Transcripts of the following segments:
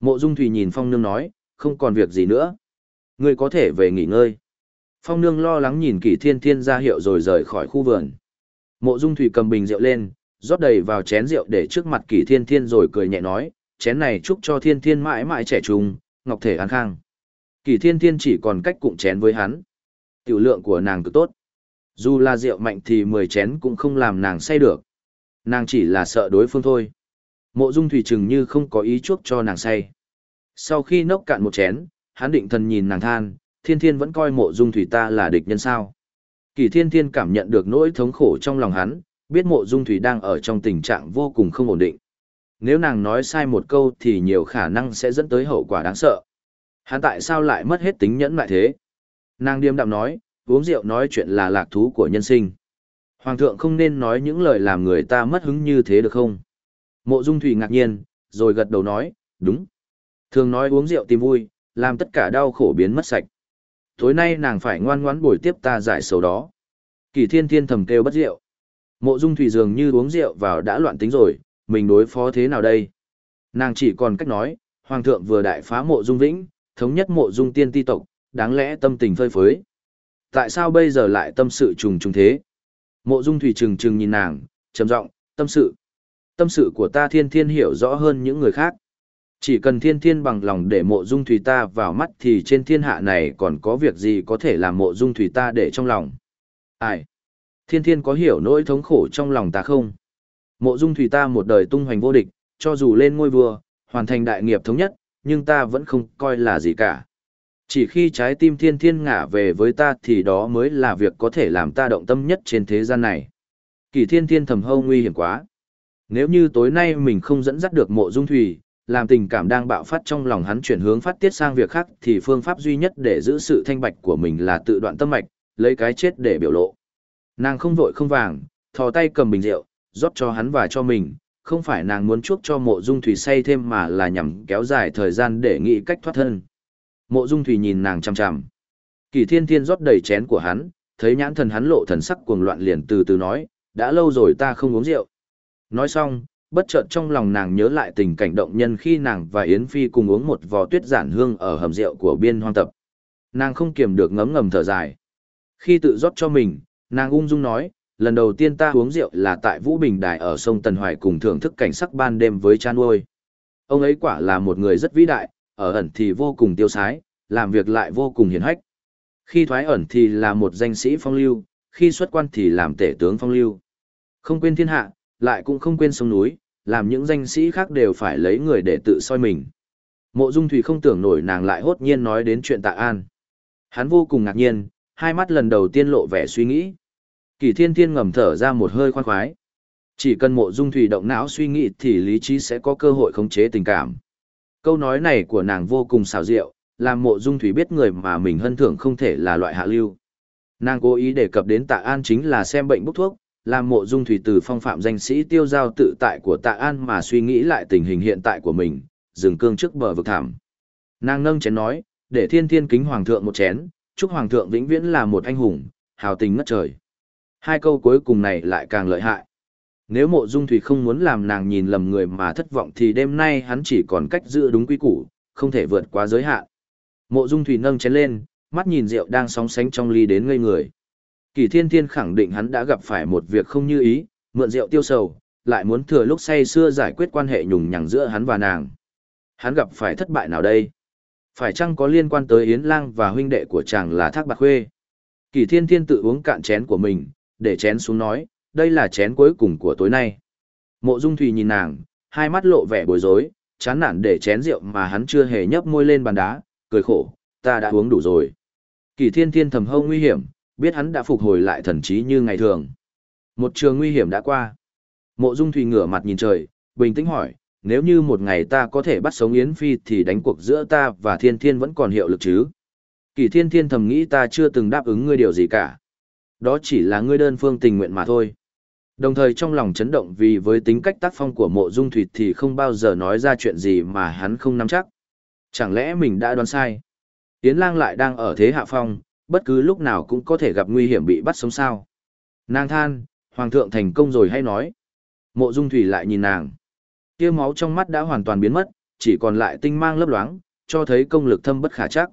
Mộ Dung Thủy nhìn Phong Nương nói, không còn việc gì nữa. Ngươi có thể về nghỉ ngơi. Phong Nương lo lắng nhìn Kỷ Thiên Thiên ra hiệu rồi rời khỏi khu vườn. Mộ Dung Thủy cầm bình rượu lên, rót đầy vào chén rượu để trước mặt Kỷ Thiên Thiên rồi cười nhẹ nói, chén này chúc cho Thiên Thiên mãi mãi trẻ trung, ngọc thể an khang. Kỷ Thiên Thiên chỉ còn cách cụm chén với hắn. Tiểu lượng của nàng cứ tốt. Dù là rượu mạnh thì 10 chén cũng không làm nàng say được. Nàng chỉ là sợ đối phương thôi. Mộ Dung Thủy chừng như không có ý chuốc cho nàng say. Sau khi nốc cạn một chén, hắn định thần nhìn nàng than, Thiên Thiên vẫn coi Mộ Dung Thủy ta là địch nhân sao. Kỳ Thiên Thiên cảm nhận được nỗi thống khổ trong lòng hắn, biết Mộ Dung Thủy đang ở trong tình trạng vô cùng không ổn định. Nếu nàng nói sai một câu thì nhiều khả năng sẽ dẫn tới hậu quả đáng sợ. Hắn tại sao lại mất hết tính nhẫn lại thế? Nàng điềm đạm nói, uống rượu nói chuyện là lạc thú của nhân sinh. Hoàng thượng không nên nói những lời làm người ta mất hứng như thế được không? Mộ Dung Thủy ngạc nhiên, rồi gật đầu nói, đúng. Thường nói uống rượu tìm vui, làm tất cả đau khổ biến mất sạch. Tối nay nàng phải ngoan ngoãn bồi tiếp ta giải sầu đó. Kỳ thiên thiên thầm kêu bất rượu. Mộ Dung Thủy dường như uống rượu vào đã loạn tính rồi, mình đối phó thế nào đây? Nàng chỉ còn cách nói, Hoàng thượng vừa đại phá mộ Dung Vĩnh, thống nhất mộ Dung tiên ti tộc, đáng lẽ tâm tình phơi phới. Tại sao bây giờ lại tâm sự trùng trùng thế? Mộ Dung Thủy trừng trừng nhìn nàng, trầm giọng, tâm sự. Tâm sự của ta thiên thiên hiểu rõ hơn những người khác. Chỉ cần thiên thiên bằng lòng để mộ dung thủy ta vào mắt thì trên thiên hạ này còn có việc gì có thể làm mộ dung thủy ta để trong lòng. Ai? Thiên thiên có hiểu nỗi thống khổ trong lòng ta không? Mộ dung thủy ta một đời tung hoành vô địch, cho dù lên ngôi vua, hoàn thành đại nghiệp thống nhất, nhưng ta vẫn không coi là gì cả. Chỉ khi trái tim thiên thiên ngả về với ta thì đó mới là việc có thể làm ta động tâm nhất trên thế gian này. Kỳ thiên thiên thầm hâu nguy hiểm quá. Nếu như tối nay mình không dẫn dắt được mộ dung thủy, làm tình cảm đang bạo phát trong lòng hắn chuyển hướng phát tiết sang việc khác thì phương pháp duy nhất để giữ sự thanh bạch của mình là tự đoạn tâm mạch, lấy cái chết để biểu lộ. Nàng không vội không vàng, thò tay cầm bình rượu, rót cho hắn và cho mình, không phải nàng muốn chuốc cho mộ dung thủy say thêm mà là nhằm kéo dài thời gian để nghĩ cách thoát thân. Mộ dung thủy nhìn nàng chằm chằm. Kỳ thiên thiên rót đầy chén của hắn, thấy nhãn thần hắn lộ thần sắc cuồng loạn liền từ từ nói, đã lâu rồi ta không uống rượu. Nói xong, bất chợt trong lòng nàng nhớ lại tình cảnh động nhân khi nàng và Yến Phi cùng uống một vò tuyết giản hương ở hầm rượu của biên hoang tập. Nàng không kiềm được ngấm ngầm thở dài. Khi tự rót cho mình, nàng ung dung nói, lần đầu tiên ta uống rượu là tại Vũ Bình Đài ở sông Tần Hoài cùng thưởng thức cảnh sắc ban đêm với cha nuôi. Ông ấy quả là một người rất vĩ đại, ở ẩn thì vô cùng tiêu sái, làm việc lại vô cùng hiền hách. Khi thoái ẩn thì là một danh sĩ phong lưu, khi xuất quan thì làm tể tướng phong lưu. Không quên thiên hạ, lại cũng không quên sông núi, làm những danh sĩ khác đều phải lấy người để tự soi mình. Mộ Dung Thủy không tưởng nổi nàng lại hốt nhiên nói đến chuyện tạ an. Hắn vô cùng ngạc nhiên, hai mắt lần đầu tiên lộ vẻ suy nghĩ. Kỳ thiên thiên ngầm thở ra một hơi khoan khoái. Chỉ cần mộ dung thủy động não suy nghĩ thì lý trí sẽ có cơ hội khống chế tình cảm. Câu nói này của nàng vô cùng xảo diệu, làm mộ dung thủy biết người mà mình hân thưởng không thể là loại hạ lưu. Nàng cố ý đề cập đến tạ an chính là xem bệnh bốc thuốc, làm mộ dung thủy từ phong phạm danh sĩ tiêu giao tự tại của tạ an mà suy nghĩ lại tình hình hiện tại của mình, dừng cương trước bờ vực thảm. Nàng nâng chén nói, để thiên thiên kính hoàng thượng một chén, chúc hoàng thượng vĩnh viễn là một anh hùng, hào tình ngất trời. Hai câu cuối cùng này lại càng lợi hại. Nếu mộ dung thủy không muốn làm nàng nhìn lầm người mà thất vọng thì đêm nay hắn chỉ còn cách giữ đúng quy củ, không thể vượt quá giới hạn. Mộ dung thủy nâng chén lên, mắt nhìn rượu đang sóng sánh trong ly đến ngây người. Kỳ thiên thiên khẳng định hắn đã gặp phải một việc không như ý, mượn rượu tiêu sầu, lại muốn thừa lúc say xưa giải quyết quan hệ nhùng nhằng giữa hắn và nàng. Hắn gặp phải thất bại nào đây? Phải chăng có liên quan tới Yến Lang và huynh đệ của chàng là Thác Bạc Khuê? Kỳ thiên thiên tự uống cạn chén của mình, để chén xuống nói, đây là chén cuối cùng của tối nay. Mộ Dung Thùy nhìn nàng, hai mắt lộ vẻ bối rối, chán nản để chén rượu mà hắn chưa hề nhấp môi lên bàn đá, cười khổ, ta đã uống đủ rồi. Kỳ thiên thiên thầm hâu nguy hiểm, biết hắn đã phục hồi lại thần trí như ngày thường. Một trường nguy hiểm đã qua. Mộ Dung Thùy ngửa mặt nhìn trời, bình tĩnh hỏi, nếu như một ngày ta có thể bắt sống Yến Phi thì đánh cuộc giữa ta và Thiên Thiên vẫn còn hiệu lực chứ? Kỳ Thiên Thiên thầm nghĩ ta chưa từng đáp ứng ngươi điều gì cả. Đó chỉ là ngươi đơn phương tình nguyện mà thôi. Đồng thời trong lòng chấn động vì với tính cách tác phong của mộ dung thủy thì không bao giờ nói ra chuyện gì mà hắn không nắm chắc. Chẳng lẽ mình đã đoán sai? Yến lang lại đang ở thế hạ phong, bất cứ lúc nào cũng có thể gặp nguy hiểm bị bắt sống sao. Nàng than, hoàng thượng thành công rồi hay nói. Mộ dung thủy lại nhìn nàng. Kia máu trong mắt đã hoàn toàn biến mất, chỉ còn lại tinh mang lấp loáng, cho thấy công lực thâm bất khả chắc.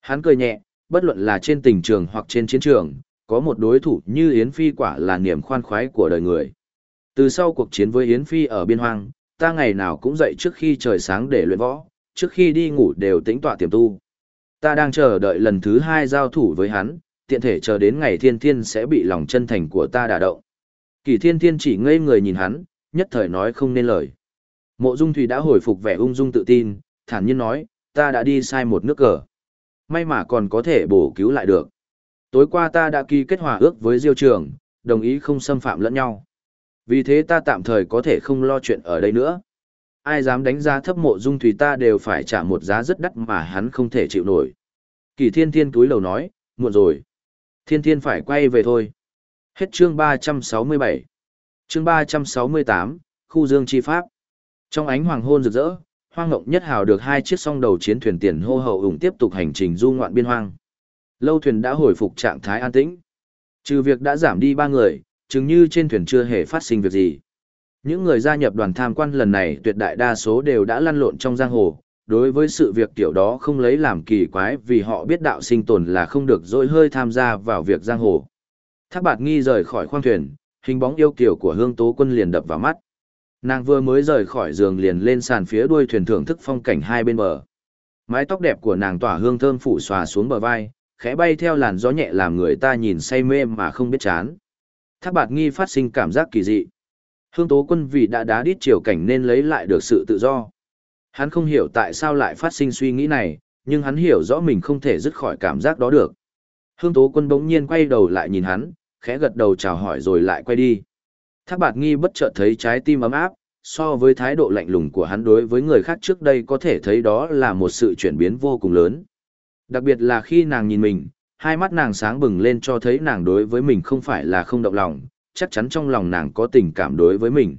Hắn cười nhẹ, bất luận là trên tình trường hoặc trên chiến trường, có một đối thủ như Yến Phi quả là niềm khoan khoái của đời người. Từ sau cuộc chiến với Yến Phi ở biên hoang, ta ngày nào cũng dậy trước khi trời sáng để luyện võ, trước khi đi ngủ đều tĩnh tọa tiềm tu. Ta đang chờ đợi lần thứ hai giao thủ với hắn, tiện thể chờ đến ngày thiên thiên sẽ bị lòng chân thành của ta đả động. Kỳ thiên thiên chỉ ngây người nhìn hắn, nhất thời nói không nên lời. Mộ Dung Thủy đã hồi phục vẻ ung dung tự tin, thản nhiên nói, ta đã đi sai một nước cờ. May mà còn có thể bổ cứu lại được. Tối qua ta đã ký kết hòa ước với Diêu Trường, đồng ý không xâm phạm lẫn nhau. Vì thế ta tạm thời có thể không lo chuyện ở đây nữa. Ai dám đánh giá thấp mộ dung thủy ta đều phải trả một giá rất đắt mà hắn không thể chịu nổi. Kỳ thiên thiên túi lầu nói, muộn rồi. Thiên thiên phải quay về thôi. Hết chương 367. Chương 368, khu dương chi pháp. Trong ánh hoàng hôn rực rỡ, hoang ngộng nhất hào được hai chiếc song đầu chiến thuyền tiền hô hậu ủng tiếp tục hành trình du ngoạn biên hoang. Lâu thuyền đã hồi phục trạng thái an tĩnh. Trừ việc đã giảm đi ba người, chứng như trên thuyền chưa hề phát sinh việc gì. Những người gia nhập đoàn tham quan lần này tuyệt đại đa số đều đã lăn lộn trong giang hồ, đối với sự việc tiểu đó không lấy làm kỳ quái vì họ biết đạo sinh tồn là không được dỗi hơi tham gia vào việc giang hồ. Thác bạt nghi rời khỏi khoang thuyền, hình bóng yêu kiều của hương tố quân liền đập vào mắt. Nàng vừa mới rời khỏi giường liền lên sàn phía đuôi thuyền thưởng thức phong cảnh hai bên bờ. Mái tóc đẹp của nàng tỏa hương thơm phủ xòa xuống bờ vai, khẽ bay theo làn gió nhẹ làm người ta nhìn say mê mà không biết chán. Thác bạt nghi phát sinh cảm giác kỳ dị. Hương tố quân vì đã đá đít triều cảnh nên lấy lại được sự tự do. Hắn không hiểu tại sao lại phát sinh suy nghĩ này, nhưng hắn hiểu rõ mình không thể dứt khỏi cảm giác đó được. Hương tố quân bỗng nhiên quay đầu lại nhìn hắn, khẽ gật đầu chào hỏi rồi lại quay đi. Thác bạt nghi bất chợt thấy trái tim ấm áp, so với thái độ lạnh lùng của hắn đối với người khác trước đây có thể thấy đó là một sự chuyển biến vô cùng lớn. Đặc biệt là khi nàng nhìn mình, hai mắt nàng sáng bừng lên cho thấy nàng đối với mình không phải là không động lòng, chắc chắn trong lòng nàng có tình cảm đối với mình.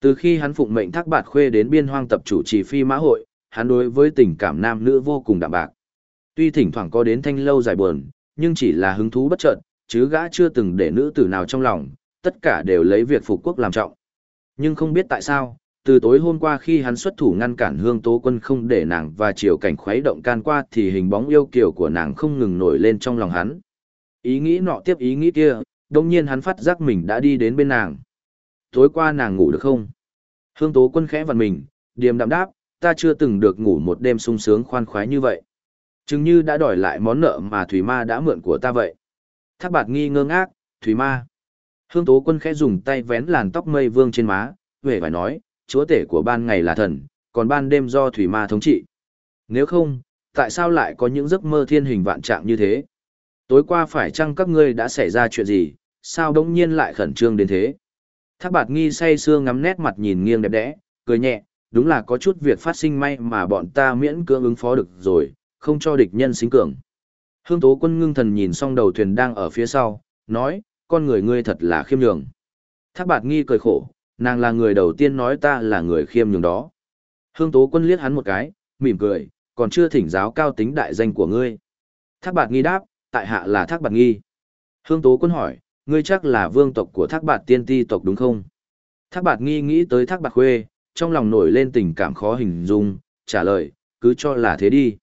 Từ khi hắn phụng mệnh thác bạt khuê đến biên hoang tập chủ trì phi mã hội, hắn đối với tình cảm nam nữ vô cùng đạm bạc. Tuy thỉnh thoảng có đến thanh lâu dài buồn, nhưng chỉ là hứng thú bất chợt, chứ gã chưa từng để nữ tử nào trong lòng, tất cả đều lấy việc phục quốc làm trọng. Nhưng không biết tại sao, từ tối hôm qua khi hắn xuất thủ ngăn cản hương tố quân không để nàng và chiều cảnh khuấy động can qua thì hình bóng yêu kiều của nàng không ngừng nổi lên trong lòng hắn. Ý nghĩ nọ tiếp ý nghĩ kia, đông nhiên hắn phát giác mình đã đi đến bên nàng. Tối qua nàng ngủ được không? Hương tố quân khẽ vặn mình, điềm đạm đáp, ta chưa từng được ngủ một đêm sung sướng khoan khoái như vậy. Chừng như đã đòi lại món nợ mà Thủy Ma đã mượn của ta vậy. Thác bạt nghi ngơ ngác, Thủy Ma. Hương tố quân khẽ dùng tay vén làn tóc mây vương trên má, về phải nói, chúa tể của ban ngày là thần, còn ban đêm do thủy ma thống trị. Nếu không, tại sao lại có những giấc mơ thiên hình vạn trạng như thế? Tối qua phải chăng các ngươi đã xảy ra chuyện gì, sao đống nhiên lại khẩn trương đến thế? Thác bạt nghi say sưa ngắm nét mặt nhìn nghiêng đẹp đẽ, cười nhẹ, đúng là có chút việc phát sinh may mà bọn ta miễn cưỡng ứng phó được rồi, không cho địch nhân xính cường. Hương tố quân ngưng thần nhìn xong đầu thuyền đang ở phía sau, nói, con người ngươi thật là khiêm nhường. Thác bạt nghi cười khổ, nàng là người đầu tiên nói ta là người khiêm nhường đó. Hương tố quân liếc hắn một cái, mỉm cười, còn chưa thỉnh giáo cao tính đại danh của ngươi. Thác bạt nghi đáp, tại hạ là thác bạt nghi. Hương tố quân hỏi, ngươi chắc là vương tộc của thác bạt tiên ti tộc đúng không? Thác bạt nghi nghĩ tới thác bạt khuê, trong lòng nổi lên tình cảm khó hình dung, trả lời, cứ cho là thế đi.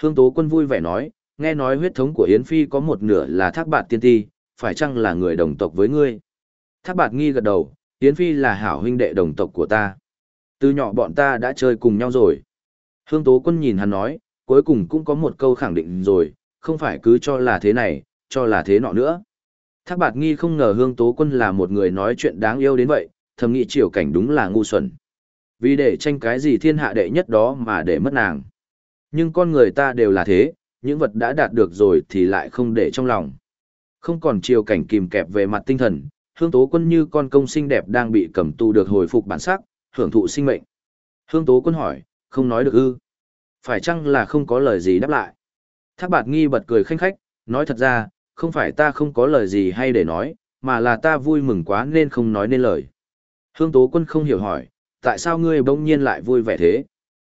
Hương tố quân vui vẻ nói, nghe nói huyết thống của Yến Phi có một nửa là thác bạt tiên ti, phải chăng là người đồng tộc với ngươi? Thác bạt nghi gật đầu, Yến Phi là hảo huynh đệ đồng tộc của ta. Từ nhỏ bọn ta đã chơi cùng nhau rồi. Hương Tố Quân nhìn hắn nói, cuối cùng cũng có một câu khẳng định rồi, không phải cứ cho là thế này, cho là thế nọ nữa. Thác bạt nghi không ngờ Hương Tố Quân là một người nói chuyện đáng yêu đến vậy, thầm nghĩ triều cảnh đúng là ngu xuẩn. Vì để tranh cái gì thiên hạ đệ nhất đó mà để mất nàng. Nhưng con người ta đều là thế, những vật đã đạt được rồi thì lại không để trong lòng. Không còn triều cảnh kìm kẹp về mặt tinh thần, hương tố quân như con công xinh đẹp đang bị cầm tù được hồi phục bản sắc, hưởng thụ sinh mệnh. Hương tố quân hỏi, không nói được ư. Phải chăng là không có lời gì đáp lại? Thác bạt nghi bật cười khanh khách, nói thật ra, không phải ta không có lời gì hay để nói, mà là ta vui mừng quá nên không nói nên lời. Hương tố quân không hiểu hỏi, tại sao ngươi bỗng nhiên lại vui vẻ thế?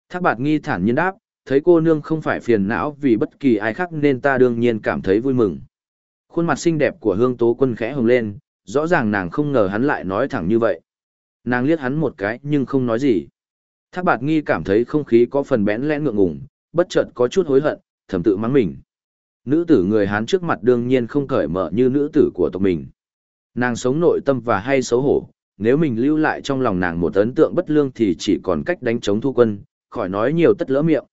Thác bạt nghi thản nhiên đáp, thấy cô nương không phải phiền não vì bất kỳ ai khác nên ta đương nhiên cảm thấy vui mừng. Khuôn mặt xinh đẹp của hương tố quân khẽ hồng lên, rõ ràng nàng không ngờ hắn lại nói thẳng như vậy. Nàng liếc hắn một cái nhưng không nói gì. Thác bạt nghi cảm thấy không khí có phần bẽn lẽn ngượng ngùng, bất chợt có chút hối hận, thầm tự mắng mình. Nữ tử người Hán trước mặt đương nhiên không cởi mở như nữ tử của tộc mình. Nàng sống nội tâm và hay xấu hổ, nếu mình lưu lại trong lòng nàng một ấn tượng bất lương thì chỉ còn cách đánh chống thu quân, khỏi nói nhiều tất lỡ miệng.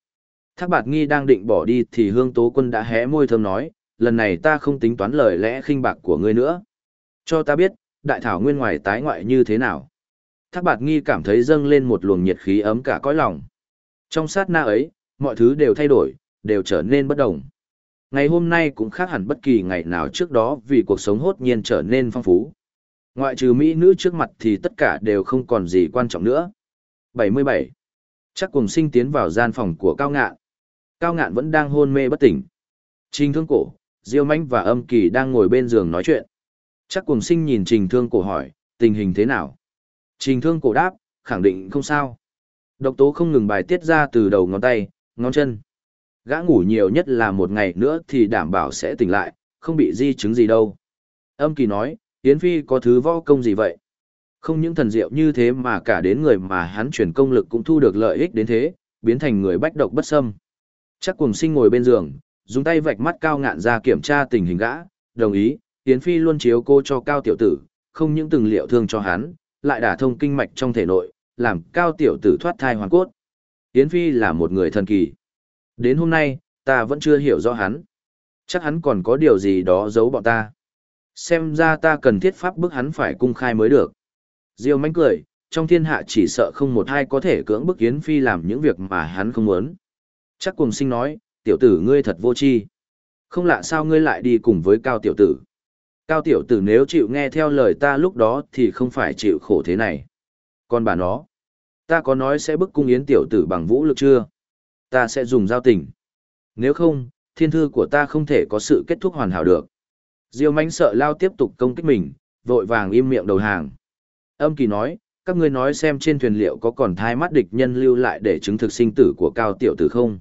Thác bạt nghi đang định bỏ đi thì hương tố quân đã hé môi thơm nói, lần này ta không tính toán lời lẽ khinh bạc của ngươi nữa. Cho ta biết, đại thảo nguyên ngoài tái ngoại như thế nào. Thác bạt nghi cảm thấy dâng lên một luồng nhiệt khí ấm cả cõi lòng. Trong sát na ấy, mọi thứ đều thay đổi, đều trở nên bất đồng. Ngày hôm nay cũng khác hẳn bất kỳ ngày nào trước đó vì cuộc sống hốt nhiên trở nên phong phú. Ngoại trừ Mỹ nữ trước mặt thì tất cả đều không còn gì quan trọng nữa. 77. Chắc cùng sinh tiến vào gian phòng của Cao Ngạn. Cao Ngạn vẫn đang hôn mê bất tỉnh. Trình thương cổ, Diêu Mánh và âm kỳ đang ngồi bên giường nói chuyện. Chắc cùng sinh nhìn trình thương cổ hỏi, tình hình thế nào? Trình thương cổ đáp, khẳng định không sao. Độc tố không ngừng bài tiết ra từ đầu ngón tay, ngón chân. Gã ngủ nhiều nhất là một ngày nữa thì đảm bảo sẽ tỉnh lại, không bị di chứng gì đâu. Âm kỳ nói, Yến Phi có thứ võ công gì vậy? Không những thần diệu như thế mà cả đến người mà hắn chuyển công lực cũng thu được lợi ích đến thế, biến thành người bách độc bất xâm. Chắc cùng sinh ngồi bên giường, dùng tay vạch mắt cao ngạn ra kiểm tra tình hình gã, đồng ý, Yến Phi luôn chiếu cô cho cao tiểu tử, không những từng liệu thương cho hắn, lại đả thông kinh mạch trong thể nội, làm cao tiểu tử thoát thai hoàn cốt. Yến Phi là một người thần kỳ. Đến hôm nay, ta vẫn chưa hiểu rõ hắn. Chắc hắn còn có điều gì đó giấu bọn ta. Xem ra ta cần thiết pháp bức hắn phải cung khai mới được. Diêu mánh cười, trong thiên hạ chỉ sợ không một ai có thể cưỡng bức Yến Phi làm những việc mà hắn không muốn. Chắc cùng sinh nói, tiểu tử ngươi thật vô tri. Không lạ sao ngươi lại đi cùng với cao tiểu tử. Cao tiểu tử nếu chịu nghe theo lời ta lúc đó thì không phải chịu khổ thế này. Còn bà nó, ta có nói sẽ bức cung yến tiểu tử bằng vũ lực chưa? Ta sẽ dùng giao tình. Nếu không, thiên thư của ta không thể có sự kết thúc hoàn hảo được. Diêu mánh sợ lao tiếp tục công kích mình, vội vàng im miệng đầu hàng. Âm kỳ nói, các ngươi nói xem trên thuyền liệu có còn thai mắt địch nhân lưu lại để chứng thực sinh tử của cao tiểu tử không?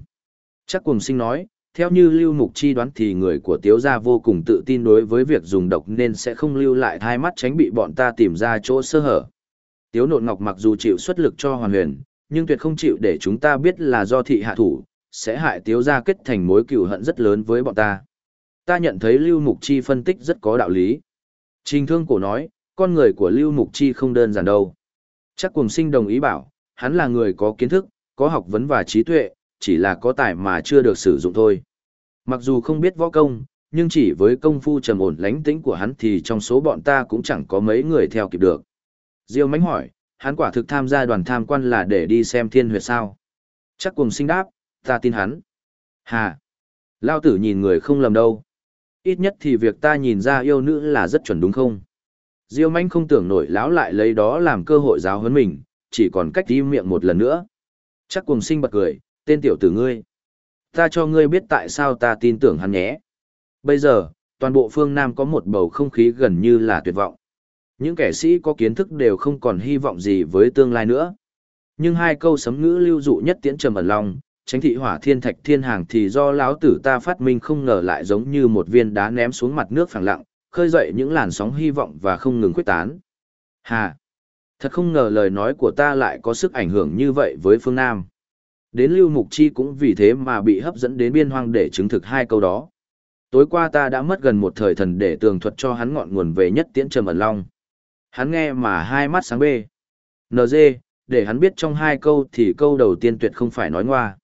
Chắc cùng sinh nói, theo như lưu mục chi đoán thì người của tiếu gia vô cùng tự tin đối với việc dùng độc nên sẽ không lưu lại thai mắt tránh bị bọn ta tìm ra chỗ sơ hở. Tiếu nộn ngọc mặc dù chịu xuất lực cho hoàn huyền, nhưng tuyệt không chịu để chúng ta biết là do thị hạ thủ, sẽ hại tiếu gia kết thành mối cừu hận rất lớn với bọn ta. Ta nhận thấy Lưu Mục Chi phân tích rất có đạo lý. Trình thương cổ nói, con người của Lưu Mục Chi không đơn giản đâu. Chắc cùng sinh đồng ý bảo, hắn là người có kiến thức, có học vấn và trí tuệ, chỉ là có tài mà chưa được sử dụng thôi. Mặc dù không biết võ công, nhưng chỉ với công phu trầm ổn lánh tĩnh của hắn thì trong số bọn ta cũng chẳng có mấy người theo kịp được. Diêu mánh hỏi, hắn quả thực tham gia đoàn tham quan là để đi xem thiên huyệt sao. Chắc cùng sinh đáp, ta tin hắn. Hà! Lao tử nhìn người không lầm đâu. Ít nhất thì việc ta nhìn ra yêu nữ là rất chuẩn đúng không? Diêu manh không tưởng nổi lão lại lấy đó làm cơ hội giáo huấn mình, chỉ còn cách im miệng một lần nữa. Chắc cùng sinh bật cười, tên tiểu tử ngươi. Ta cho ngươi biết tại sao ta tin tưởng hắn nhé. Bây giờ, toàn bộ phương Nam có một bầu không khí gần như là tuyệt vọng. Những kẻ sĩ có kiến thức đều không còn hy vọng gì với tương lai nữa. Nhưng hai câu sấm ngữ lưu dụ nhất tiễn trầm ẩn lòng, tránh thị hỏa thiên thạch thiên hàng thì do lão tử ta phát minh không ngờ lại giống như một viên đá ném xuống mặt nước phẳng lặng, khơi dậy những làn sóng hy vọng và không ngừng quyết tán. Hà! Thật không ngờ lời nói của ta lại có sức ảnh hưởng như vậy với phương Nam. Đến Lưu Mục Chi cũng vì thế mà bị hấp dẫn đến biên hoang để chứng thực hai câu đó. Tối qua ta đã mất gần một thời thần để tường thuật cho hắn ngọn nguồn về nhất tiễn trầm ẩn long. Hắn nghe mà hai mắt sáng bê. NG, để hắn biết trong hai câu thì câu đầu tiên tuyệt không phải nói ngoa.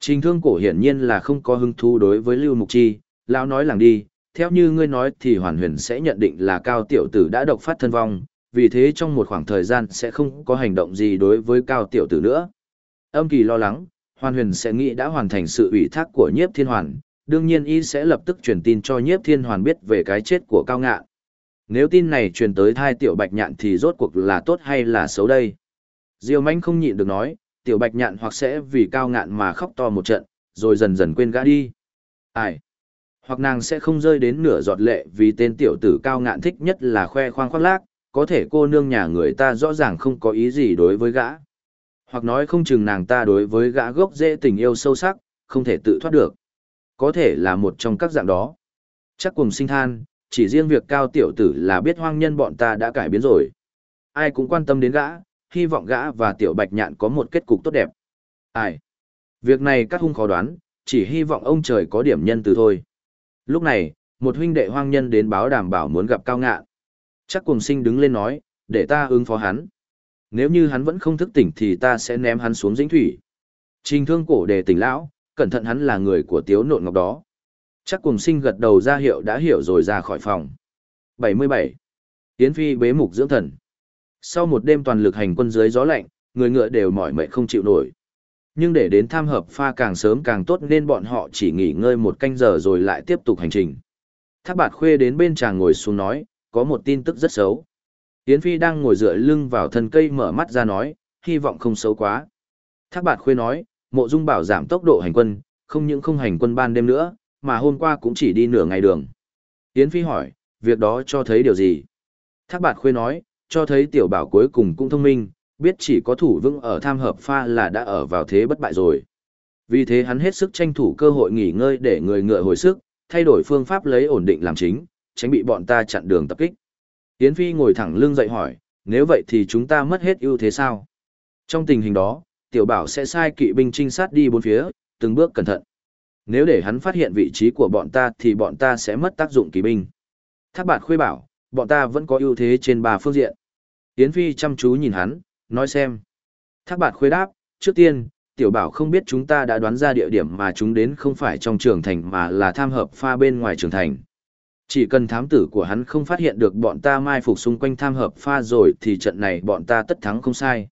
Trình thương cổ hiển nhiên là không có hứng thú đối với Lưu Mục Chi, lão nói làng đi, theo như ngươi nói thì hoàn huyền sẽ nhận định là cao tiểu tử đã độc phát thân vong, vì thế trong một khoảng thời gian sẽ không có hành động gì đối với cao tiểu tử nữa. Âm kỳ lo lắng, hoàn huyền sẽ nghĩ đã hoàn thành sự ủy thác của nhiếp thiên hoàn, đương nhiên y sẽ lập tức truyền tin cho nhiếp thiên hoàn biết về cái chết của cao ngạn. Nếu tin này truyền tới thai tiểu bạch nhạn thì rốt cuộc là tốt hay là xấu đây? Diêu manh không nhịn được nói, tiểu bạch nhạn hoặc sẽ vì cao ngạn mà khóc to một trận, rồi dần dần quên gã đi. Ai? Hoặc nàng sẽ không rơi đến nửa giọt lệ vì tên tiểu tử cao ngạn thích nhất là khoe khoang khoác lác, có thể cô nương nhà người ta rõ ràng không có ý gì đối với gã. Hoặc nói không chừng nàng ta đối với gã gốc dễ tình yêu sâu sắc, không thể tự thoát được. Có thể là một trong các dạng đó. Chắc cùng sinh than, chỉ riêng việc cao tiểu tử là biết hoang nhân bọn ta đã cải biến rồi. Ai cũng quan tâm đến gã, hy vọng gã và tiểu bạch nhạn có một kết cục tốt đẹp. Ai? Việc này các hung khó đoán, chỉ hy vọng ông trời có điểm nhân từ thôi. Lúc này, một huynh đệ hoang nhân đến báo đảm bảo muốn gặp cao ngạn. Chắc cùng sinh đứng lên nói, để ta ứng phó hắn. Nếu như hắn vẫn không thức tỉnh thì ta sẽ ném hắn xuống dĩnh thủy. Trình thương cổ đề tỉnh lão, cẩn thận hắn là người của tiếu nộn ngọc đó. Chắc cùng sinh gật đầu ra hiệu đã hiểu rồi ra khỏi phòng. 77. Tiến phi bế mục dưỡng thần. Sau một đêm toàn lực hành quân dưới gió lạnh, người ngựa đều mỏi mệt không chịu nổi. Nhưng để đến tham hợp pha càng sớm càng tốt nên bọn họ chỉ nghỉ ngơi một canh giờ rồi lại tiếp tục hành trình. Thác bạt khuê đến bên chàng ngồi xuống nói, có một tin tức rất xấu. Yến Phi đang ngồi dựa lưng vào thân cây mở mắt ra nói, hy vọng không xấu quá. Thác bạt khuê nói, mộ dung bảo giảm tốc độ hành quân, không những không hành quân ban đêm nữa, mà hôm qua cũng chỉ đi nửa ngày đường. Yến Phi hỏi, việc đó cho thấy điều gì? Thác bạt khuê nói, cho thấy tiểu bảo cuối cùng cũng thông minh, biết chỉ có thủ vững ở tham hợp pha là đã ở vào thế bất bại rồi. Vì thế hắn hết sức tranh thủ cơ hội nghỉ ngơi để người ngựa hồi sức, thay đổi phương pháp lấy ổn định làm chính, tránh bị bọn ta chặn đường tập kích. Yến Phi ngồi thẳng lưng dậy hỏi, nếu vậy thì chúng ta mất hết ưu thế sao? Trong tình hình đó, tiểu bảo sẽ sai kỵ binh trinh sát đi bốn phía, từng bước cẩn thận. Nếu để hắn phát hiện vị trí của bọn ta thì bọn ta sẽ mất tác dụng kỳ binh. Thác bạt khuê bảo, bọn ta vẫn có ưu thế trên ba phương diện. Yến Phi chăm chú nhìn hắn, nói xem. Thác bạt khuê đáp, trước tiên, tiểu bảo không biết chúng ta đã đoán ra địa điểm mà chúng đến không phải trong trường thành mà là tham hợp pha bên ngoài trường thành. Chỉ cần thám tử của hắn không phát hiện được bọn ta mai phục xung quanh tham hợp pha rồi thì trận này bọn ta tất thắng không sai.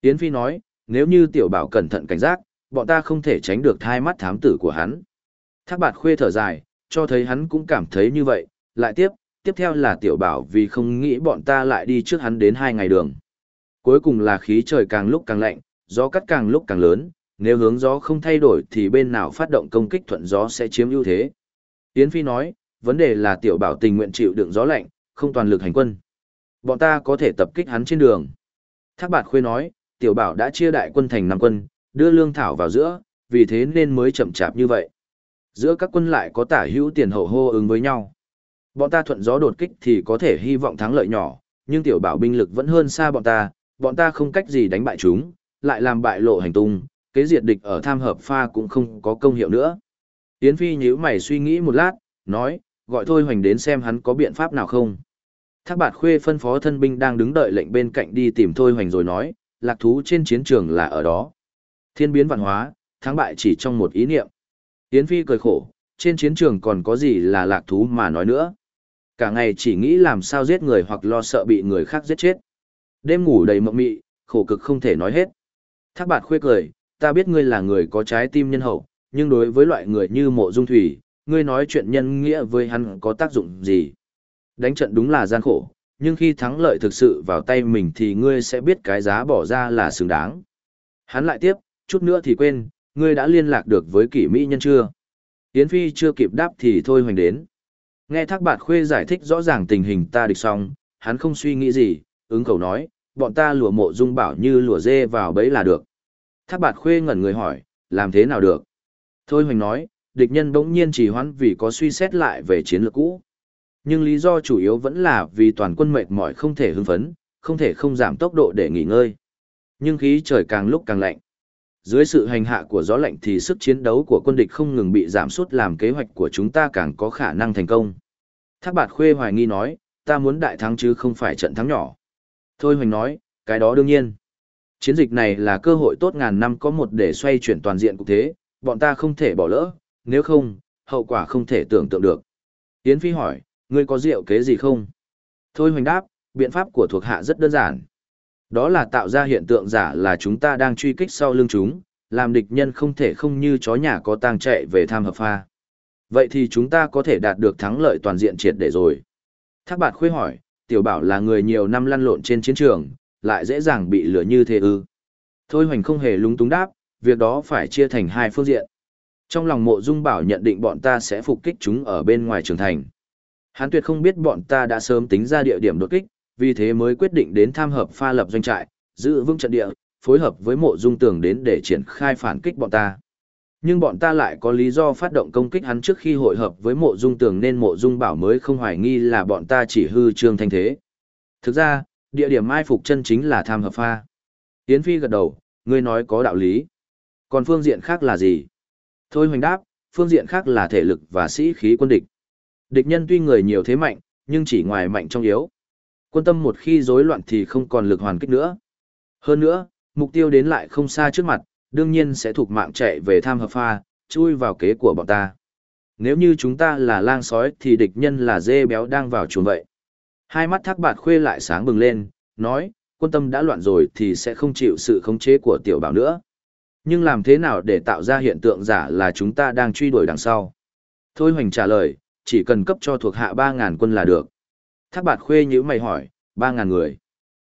Yến Phi nói, nếu như tiểu bảo cẩn thận cảnh giác, bọn ta không thể tránh được thai mắt thám tử của hắn. Thác bạt khuê thở dài, cho thấy hắn cũng cảm thấy như vậy, lại tiếp, tiếp theo là tiểu bảo vì không nghĩ bọn ta lại đi trước hắn đến hai ngày đường. Cuối cùng là khí trời càng lúc càng lạnh, gió cắt càng lúc càng lớn, nếu hướng gió không thay đổi thì bên nào phát động công kích thuận gió sẽ chiếm ưu thế. Yến Phi nói, vấn đề là tiểu bảo tình nguyện chịu đựng gió lạnh, không toàn lực hành quân. Bọn ta có thể tập kích hắn trên đường. Thác bạt khuê nói, tiểu bảo đã chia đại quân thành năm quân, đưa lương thảo vào giữa, vì thế nên mới chậm chạp như vậy. Giữa các quân lại có tả hữu tiền hậu hô ứng với nhau. Bọn ta thuận gió đột kích thì có thể hy vọng thắng lợi nhỏ, nhưng tiểu bảo binh lực vẫn hơn xa bọn ta, bọn ta không cách gì đánh bại chúng, lại làm bại lộ hành tung, kế diệt địch ở tham hợp pha cũng không có công hiệu nữa. Yến Phi nhíu mày suy nghĩ một lát, nói, gọi Thôi Hoành đến xem hắn có biện pháp nào không. Thác bạt khuê phân phó thân binh đang đứng đợi lệnh bên cạnh đi tìm Thôi Hoành rồi nói, lạc thú trên chiến trường là ở đó. Thiên biến vạn hóa, thắng bại chỉ trong một ý niệm. Yến Phi cười khổ, trên chiến trường còn có gì là lạc thú mà nói nữa. Cả ngày chỉ nghĩ làm sao giết người hoặc lo sợ bị người khác giết chết. Đêm ngủ đầy mộng mị, khổ cực không thể nói hết. Thác bạt khuê cười, ta biết ngươi là người có trái tim nhân hậu, nhưng đối với loại người như mộ dung thủy, ngươi nói chuyện nhân nghĩa với hắn có tác dụng gì? Đánh trận đúng là gian khổ, nhưng khi thắng lợi thực sự vào tay mình thì ngươi sẽ biết cái giá bỏ ra là xứng đáng. Hắn lại tiếp, chút nữa thì quên, ngươi đã liên lạc được với kỷ mỹ nhân chưa? Yến Phi chưa kịp đáp thì thôi hoành đến. Nghe thác bạt khuê giải thích rõ ràng tình hình ta địch xong, hắn không suy nghĩ gì, ứng khẩu nói, bọn ta lùa mộ dung bảo như lùa dê vào bẫy là được. Thác bạt khuê ngẩn người hỏi, làm thế nào được? Thôi hoành nói, địch nhân bỗng nhiên chỉ hoãn vì có suy xét lại về chiến lược cũ. Nhưng lý do chủ yếu vẫn là vì toàn quân mệt mỏi không thể hưng phấn, không thể không giảm tốc độ để nghỉ ngơi. Nhưng khí trời càng lúc càng lạnh. Dưới sự hành hạ của gió lạnh thì sức chiến đấu của quân địch không ngừng bị giảm sút làm kế hoạch của chúng ta càng có khả năng thành công. Thác bạt khuê hoài nghi nói, ta muốn đại thắng chứ không phải trận thắng nhỏ. Thôi hoành nói, cái đó đương nhiên. Chiến dịch này là cơ hội tốt ngàn năm có một để xoay chuyển toàn diện cục thế, bọn ta không thể bỏ lỡ, nếu không, hậu quả không thể tưởng tượng được. Yến Phi hỏi, ngươi có rượu kế gì không? Thôi hoành đáp, biện pháp của thuộc hạ rất đơn giản. Đó là tạo ra hiện tượng giả là chúng ta đang truy kích sau lưng chúng, làm địch nhân không thể không như chó nhà có tang chạy về tham hợp pha. Vậy thì chúng ta có thể đạt được thắng lợi toàn diện triệt để rồi. Thác bạt khuê hỏi, tiểu bảo là người nhiều năm lăn lộn trên chiến trường, lại dễ dàng bị lửa như thế ư. Thôi hoành không hề lúng túng đáp, việc đó phải chia thành hai phương diện. Trong lòng mộ dung bảo nhận định bọn ta sẽ phục kích chúng ở bên ngoài trường thành. hán tuyệt không biết bọn ta đã sớm tính ra địa điểm đột kích, vì thế mới quyết định đến tham hợp pha lập doanh trại, giữ vững trận địa, phối hợp với mộ dung tường đến để triển khai phản kích bọn ta. Nhưng bọn ta lại có lý do phát động công kích hắn trước khi hội hợp với mộ dung tường nên mộ dung bảo mới không hoài nghi là bọn ta chỉ hư trương thanh thế. Thực ra, địa điểm mai phục chân chính là tham hợp pha. Yến Phi gật đầu, ngươi nói có đạo lý. Còn phương diện khác là gì? Thôi hoành đáp, phương diện khác là thể lực và sĩ khí quân địch. Địch nhân tuy người nhiều thế mạnh, nhưng chỉ ngoài mạnh trong yếu. Quân tâm một khi rối loạn thì không còn lực hoàn kích nữa. Hơn nữa, mục tiêu đến lại không xa trước mặt, đương nhiên sẽ thuộc mạng chạy về tham hợp pha, chui vào kế của bọn ta. Nếu như chúng ta là lang sói thì địch nhân là dê béo đang vào chuồng vậy. Hai mắt thác bạt khuê lại sáng bừng lên, nói, quân tâm đã loạn rồi thì sẽ không chịu sự khống chế của tiểu bảo nữa. Nhưng làm thế nào để tạo ra hiện tượng giả là chúng ta đang truy đuổi đằng sau? Thôi hoành trả lời, chỉ cần cấp cho thuộc hạ 3.000 quân là được. Thác bạt khuê nhữ mày hỏi, 3.000 người.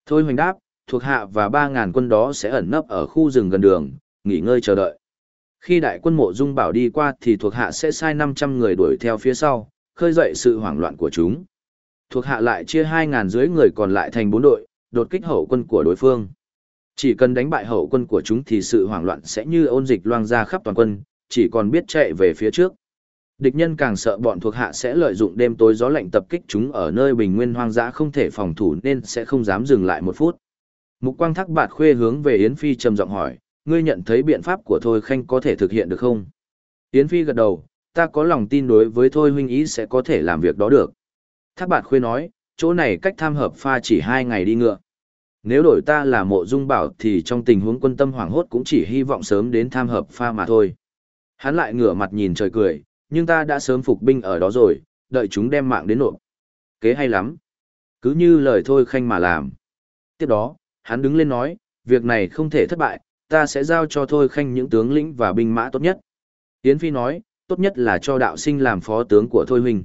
Thôi hoành đáp, thuộc hạ và 3.000 quân đó sẽ ẩn nấp ở khu rừng gần đường, nghỉ ngơi chờ đợi. Khi đại quân mộ dung bảo đi qua thì thuộc hạ sẽ sai 500 người đuổi theo phía sau, khơi dậy sự hoảng loạn của chúng. Thuộc hạ lại chia 2.000 dưới người còn lại thành 4 đội, đột kích hậu quân của đối phương. Chỉ cần đánh bại hậu quân của chúng thì sự hoảng loạn sẽ như ôn dịch loang ra khắp toàn quân, chỉ còn biết chạy về phía trước. Địch nhân càng sợ bọn thuộc hạ sẽ lợi dụng đêm tối gió lạnh tập kích chúng ở nơi bình nguyên hoang dã không thể phòng thủ nên sẽ không dám dừng lại một phút. Mục quang thắc bạt khuê hướng về Yến Phi trầm giọng hỏi, ngươi nhận thấy biện pháp của Thôi Khanh có thể thực hiện được không? Yến Phi gật đầu, ta có lòng tin đối với Thôi huynh ý sẽ có thể làm việc đó được. Thác bạt khuê nói, chỗ này cách tham hợp pha chỉ hai ngày đi ngựa. Nếu đổi ta là mộ dung bảo thì trong tình huống quân tâm hoảng hốt cũng chỉ hy vọng sớm đến tham hợp pha mà thôi. Hắn lại ngửa mặt nhìn trời cười, nhưng ta đã sớm phục binh ở đó rồi, đợi chúng đem mạng đến nộp. Kế hay lắm. Cứ như lời thôi khanh mà làm. Tiếp đó, hắn đứng lên nói, việc này không thể thất bại, ta sẽ giao cho thôi khanh những tướng lĩnh và binh mã tốt nhất. Yến Phi nói, tốt nhất là cho đạo sinh làm phó tướng của thôi huynh.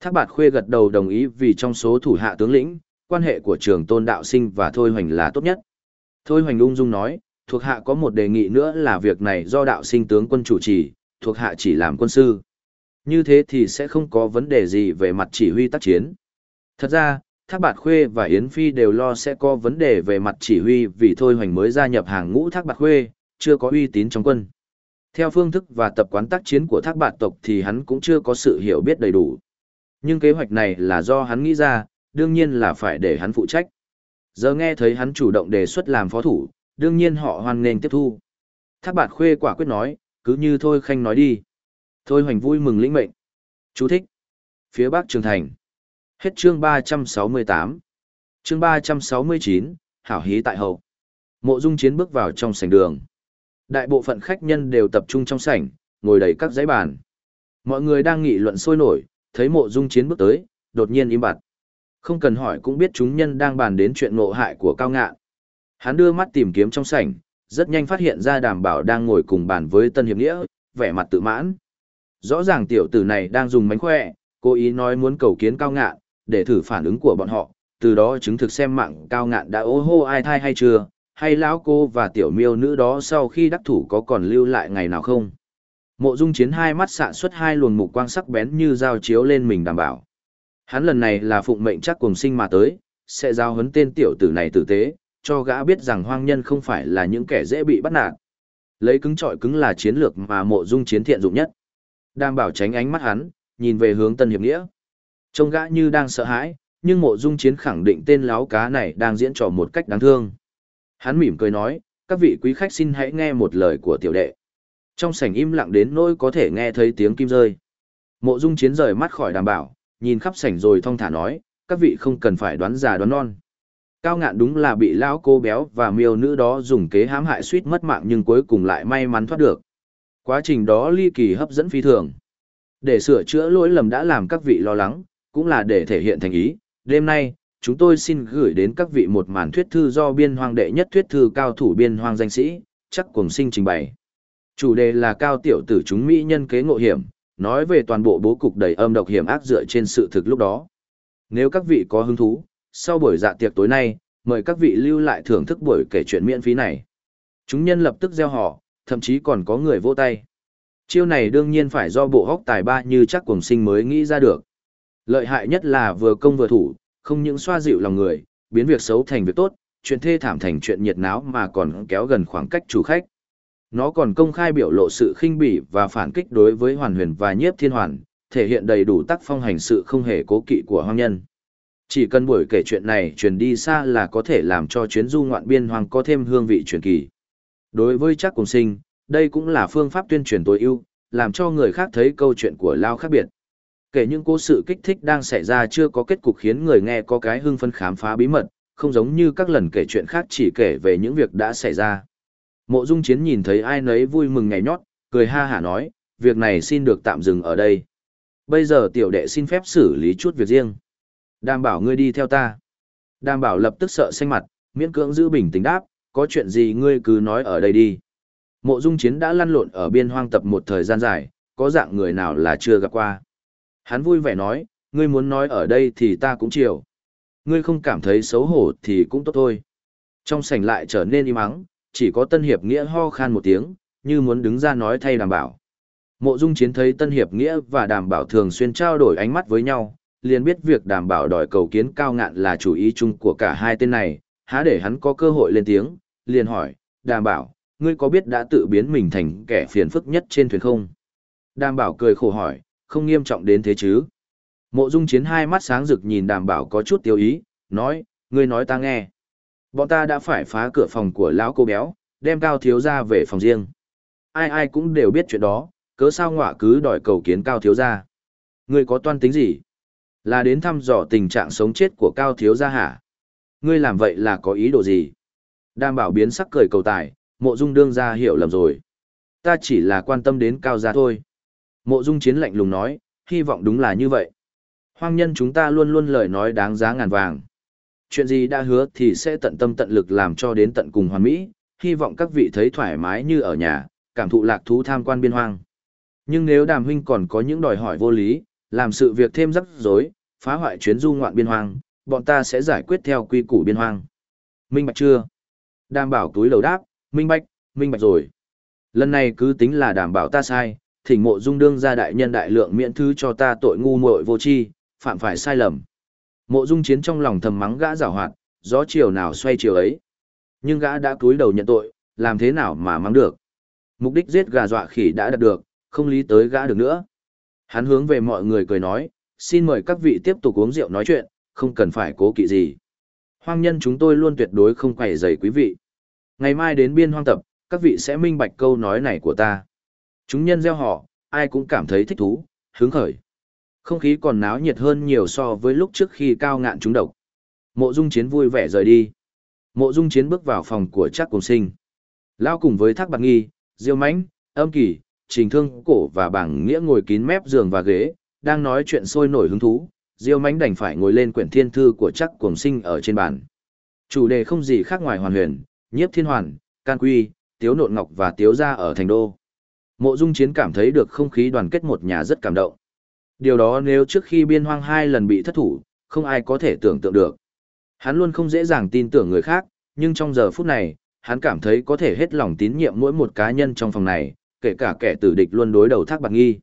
Thác bạt khuê gật đầu đồng ý vì trong số thủ hạ tướng lĩnh, quan hệ của trường tôn đạo sinh và thôi hoành là tốt nhất. Thôi hoành ung dung nói, thuộc hạ có một đề nghị nữa là việc này do đạo sinh tướng quân chủ trì, thuộc hạ chỉ làm quân sư. Như thế thì sẽ không có vấn đề gì về mặt chỉ huy tác chiến. Thật ra, Thác Bạt Khuê và Yến Phi đều lo sẽ có vấn đề về mặt chỉ huy vì Thôi Hoành mới gia nhập hàng ngũ Thác Bạt Khuê, chưa có uy tín trong quân. Theo phương thức và tập quán tác chiến của Thác Bạt tộc thì hắn cũng chưa có sự hiểu biết đầy đủ. Nhưng kế hoạch này là do hắn nghĩ ra, đương nhiên là phải để hắn phụ trách. Giờ nghe thấy hắn chủ động đề xuất làm phó thủ, đương nhiên họ hoan nghênh tiếp thu. Thác Bạt Khuê quả quyết nói, cứ như Thôi Khanh nói đi. Thôi Hoành vui mừng lĩnh mệnh. Chú thích. Phía Bắc Trường Thành. Hết chương 368. Chương 369, Hảo Hí tại hậu. Mộ Dung Chiến bước vào trong sảnh đường. Đại bộ phận khách nhân đều tập trung trong sảnh, ngồi đầy các giấy bàn. Mọi người đang nghị luận sôi nổi, thấy Mộ Dung Chiến bước tới, đột nhiên im bặt. Không cần hỏi cũng biết chúng nhân đang bàn đến chuyện ngộ hại của Cao Ngạn. Hắn đưa mắt tìm kiếm trong sảnh, rất nhanh phát hiện ra Đàm Bảo đang ngồi cùng bàn với Tân Hiệp Nghĩa, vẻ mặt tự mãn. Rõ ràng tiểu tử này đang dùng mánh khỏe, cố ý nói muốn cầu kiến Cao Ngạn, để thử phản ứng của bọn họ, từ đó chứng thực xem mạng cao ngạn đã ô hô ai thai hay chưa, hay lão cô và tiểu miêu nữ đó sau khi đắc thủ có còn lưu lại ngày nào không. Mộ dung chiến hai mắt xạ xuất hai luồng mục quang sắc bén như dao chiếu lên mình đảm bảo. Hắn lần này là phụng mệnh chắc cùng sinh mà tới, sẽ giao huấn tên tiểu tử này tử tế, cho gã biết rằng hoang nhân không phải là những kẻ dễ bị bắt nạt. Lấy cứng trọi cứng là chiến lược mà mộ dung chiến thiện dụng nhất. Đảm bảo tránh ánh mắt hắn, nhìn về hướng Tân Hiệp Nghĩa. Trông gã như đang sợ hãi, nhưng mộ dung chiến khẳng định tên láo cá này đang diễn trò một cách đáng thương. Hắn mỉm cười nói, các vị quý khách xin hãy nghe một lời của tiểu đệ. Trong sảnh im lặng đến nỗi có thể nghe thấy tiếng kim rơi. Mộ dung chiến rời mắt khỏi đảm bảo, nhìn khắp sảnh rồi thong thả nói, các vị không cần phải đoán già đoán non. Cao ngạn đúng là bị lão cô béo và miêu nữ đó dùng kế hãm hại suýt mất mạng nhưng cuối cùng lại may mắn thoát được. Quá trình đó ly kỳ hấp dẫn phi thường. Để sửa chữa lỗi lầm đã làm các vị lo lắng, cũng là để thể hiện thành ý. Đêm nay, chúng tôi xin gửi đến các vị một màn thuyết thư do biên hoang đệ nhất thuyết thư cao thủ biên hoang danh sĩ, chắc cùng sinh trình bày. Chủ đề là cao tiểu tử chúng Mỹ nhân kế ngộ hiểm, nói về toàn bộ bố cục đầy âm độc hiểm ác dựa trên sự thực lúc đó. Nếu các vị có hứng thú, sau buổi dạ tiệc tối nay, mời các vị lưu lại thưởng thức buổi kể chuyện miễn phí này. Chúng nhân lập tức gieo họ, thậm chí còn có người vỗ tay. Chiêu này đương nhiên phải do bộ hóc tài ba như chắc cùng sinh mới nghĩ ra được. Lợi hại nhất là vừa công vừa thủ, không những xoa dịu lòng người, biến việc xấu thành việc tốt, chuyện thê thảm thành chuyện nhiệt náo mà còn kéo gần khoảng cách chủ khách. Nó còn công khai biểu lộ sự khinh bỉ và phản kích đối với hoàn huyền và nhiếp thiên hoàn, thể hiện đầy đủ tác phong hành sự không hề cố kỵ của hoang nhân. Chỉ cần buổi kể chuyện này truyền đi xa là có thể làm cho chuyến du ngoạn biên hoang có thêm hương vị truyền kỳ. Đối với chắc cùng sinh, đây cũng là phương pháp tuyên truyền tối ưu, làm cho người khác thấy câu chuyện của Lao khác biệt. Kể những cố sự kích thích đang xảy ra chưa có kết cục khiến người nghe có cái hưng phân khám phá bí mật, không giống như các lần kể chuyện khác chỉ kể về những việc đã xảy ra. Mộ Dung Chiến nhìn thấy ai nấy vui mừng ngày nhót, cười ha hả nói, việc này xin được tạm dừng ở đây. Bây giờ tiểu đệ xin phép xử lý chút việc riêng. Đảm bảo ngươi đi theo ta. Đảm bảo lập tức sợ xanh mặt, miễn cưỡng giữ bình tĩnh đáp, có chuyện gì ngươi cứ nói ở đây đi. Mộ Dung Chiến đã lăn lộn ở biên hoang tập một thời gian dài, có dạng người nào là chưa gặp qua. Hắn vui vẻ nói, ngươi muốn nói ở đây thì ta cũng chiều. Ngươi không cảm thấy xấu hổ thì cũng tốt thôi. Trong sảnh lại trở nên im ắng, chỉ có Tân Hiệp Nghĩa ho khan một tiếng, như muốn đứng ra nói thay đảm bảo. Mộ Dung Chiến thấy Tân Hiệp Nghĩa và đảm bảo thường xuyên trao đổi ánh mắt với nhau, liền biết việc đảm bảo đòi cầu kiến cao ngạn là chủ ý chung của cả hai tên này, há để hắn có cơ hội lên tiếng, liền hỏi, đảm bảo, ngươi có biết đã tự biến mình thành kẻ phiền phức nhất trên thuyền không? Đảm bảo cười khổ hỏi, không nghiêm trọng đến thế chứ? Mộ Dung Chiến hai mắt sáng rực nhìn đảm bảo có chút tiêu ý, nói, ngươi nói ta nghe. Bọn ta đã phải phá cửa phòng của lão cô béo, đem cao thiếu gia về phòng riêng. Ai ai cũng đều biết chuyện đó, cớ sao ngọa cứ đòi cầu kiến cao thiếu gia. Ngươi có toan tính gì? Là đến thăm dò tình trạng sống chết của cao thiếu gia hả? Ngươi làm vậy là có ý đồ gì? Đảm bảo biến sắc cười cầu tài, mộ dung đương gia hiểu lầm rồi. Ta chỉ là quan tâm đến cao gia thôi. Mộ dung chiến lạnh lùng nói, hy vọng đúng là như vậy. Hoang nhân chúng ta luôn luôn lời nói đáng giá ngàn vàng. Chuyện gì đã hứa thì sẽ tận tâm tận lực làm cho đến tận cùng hoàn mỹ, hy vọng các vị thấy thoải mái như ở nhà, cảm thụ lạc thú tham quan biên hoang. Nhưng nếu đàm huynh còn có những đòi hỏi vô lý, làm sự việc thêm rắc rối, phá hoại chuyến du ngoạn biên hoang, bọn ta sẽ giải quyết theo quy củ biên hoang. Minh bạch chưa? Đảm bảo túi lầu đáp, minh bạch, minh bạch rồi. Lần này cứ tính là đảm bảo ta sai, thỉnh mộ dung đương ra đại nhân đại lượng miễn thứ cho ta tội ngu muội vô tri, phạm phải sai lầm. Mộ dung chiến trong lòng thầm mắng gã giảo hoạt, gió chiều nào xoay chiều ấy. Nhưng gã đã cúi đầu nhận tội, làm thế nào mà mắng được. Mục đích giết gà dọa khỉ đã đạt được, không lý tới gã được nữa. Hắn hướng về mọi người cười nói, xin mời các vị tiếp tục uống rượu nói chuyện, không cần phải cố kỵ gì. Hoang nhân chúng tôi luôn tuyệt đối không quẩy dày quý vị. Ngày mai đến biên hoang tập, các vị sẽ minh bạch câu nói này của ta. Chúng nhân gieo họ, ai cũng cảm thấy thích thú, hứng khởi. Không khí còn náo nhiệt hơn nhiều so với lúc trước khi cao ngạn chúng độc. Mộ Dung Chiến vui vẻ rời đi. Mộ Dung Chiến bước vào phòng của Trác Cùng Sinh. Lao cùng với Thác Bạc Nghi, Diêu Mãnh, Âm Kỳ, Trình Thương Cổ và Bảng Nghĩa ngồi kín mép giường và ghế, đang nói chuyện sôi nổi hứng thú. Diêu Mánh đành phải ngồi lên quyển thiên thư của Trác Cuồng Sinh ở trên bàn. Chủ đề không gì khác ngoài hoàn huyền, nhiếp thiên hoàn, can quy, tiếu nộn ngọc và tiếu gia ở thành đô. Mộ Dung Chiến cảm thấy được không khí đoàn kết một nhà rất cảm động. Điều đó nếu trước khi biên hoang hai lần bị thất thủ, không ai có thể tưởng tượng được. Hắn luôn không dễ dàng tin tưởng người khác, nhưng trong giờ phút này, hắn cảm thấy có thể hết lòng tín nhiệm mỗi một cá nhân trong phòng này, kể cả kẻ tử địch luôn đối đầu Thác bạc Nghi.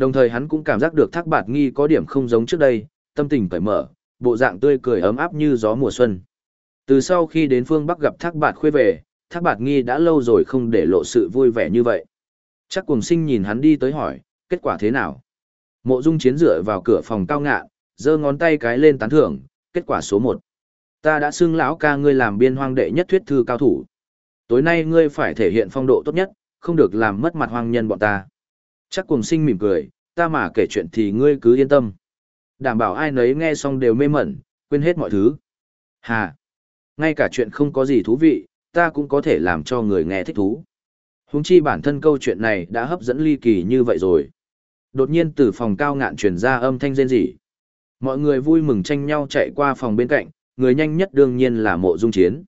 Đồng thời hắn cũng cảm giác được Thác Bạt Nghi có điểm không giống trước đây, tâm tình cởi mở, bộ dạng tươi cười ấm áp như gió mùa xuân. Từ sau khi đến phương Bắc gặp Thác Bạt Khuê về, Thác Bạt Nghi đã lâu rồi không để lộ sự vui vẻ như vậy. Chắc cùng sinh nhìn hắn đi tới hỏi, kết quả thế nào? Mộ Dung Chiến dựa vào cửa phòng cao ngạ, giơ ngón tay cái lên tán thưởng, kết quả số 1. Ta đã xưng lão ca ngươi làm biên hoang đệ nhất thuyết thư cao thủ. Tối nay ngươi phải thể hiện phong độ tốt nhất, không được làm mất mặt hoang nhân bọn ta. Chắc cùng sinh mỉm cười, ta mà kể chuyện thì ngươi cứ yên tâm. Đảm bảo ai nấy nghe xong đều mê mẩn, quên hết mọi thứ. Hà! Ngay cả chuyện không có gì thú vị, ta cũng có thể làm cho người nghe thích thú. Húng chi bản thân câu chuyện này đã hấp dẫn ly kỳ như vậy rồi. Đột nhiên từ phòng cao ngạn truyền ra âm thanh rên rỉ. Mọi người vui mừng tranh nhau chạy qua phòng bên cạnh, người nhanh nhất đương nhiên là mộ dung chiến.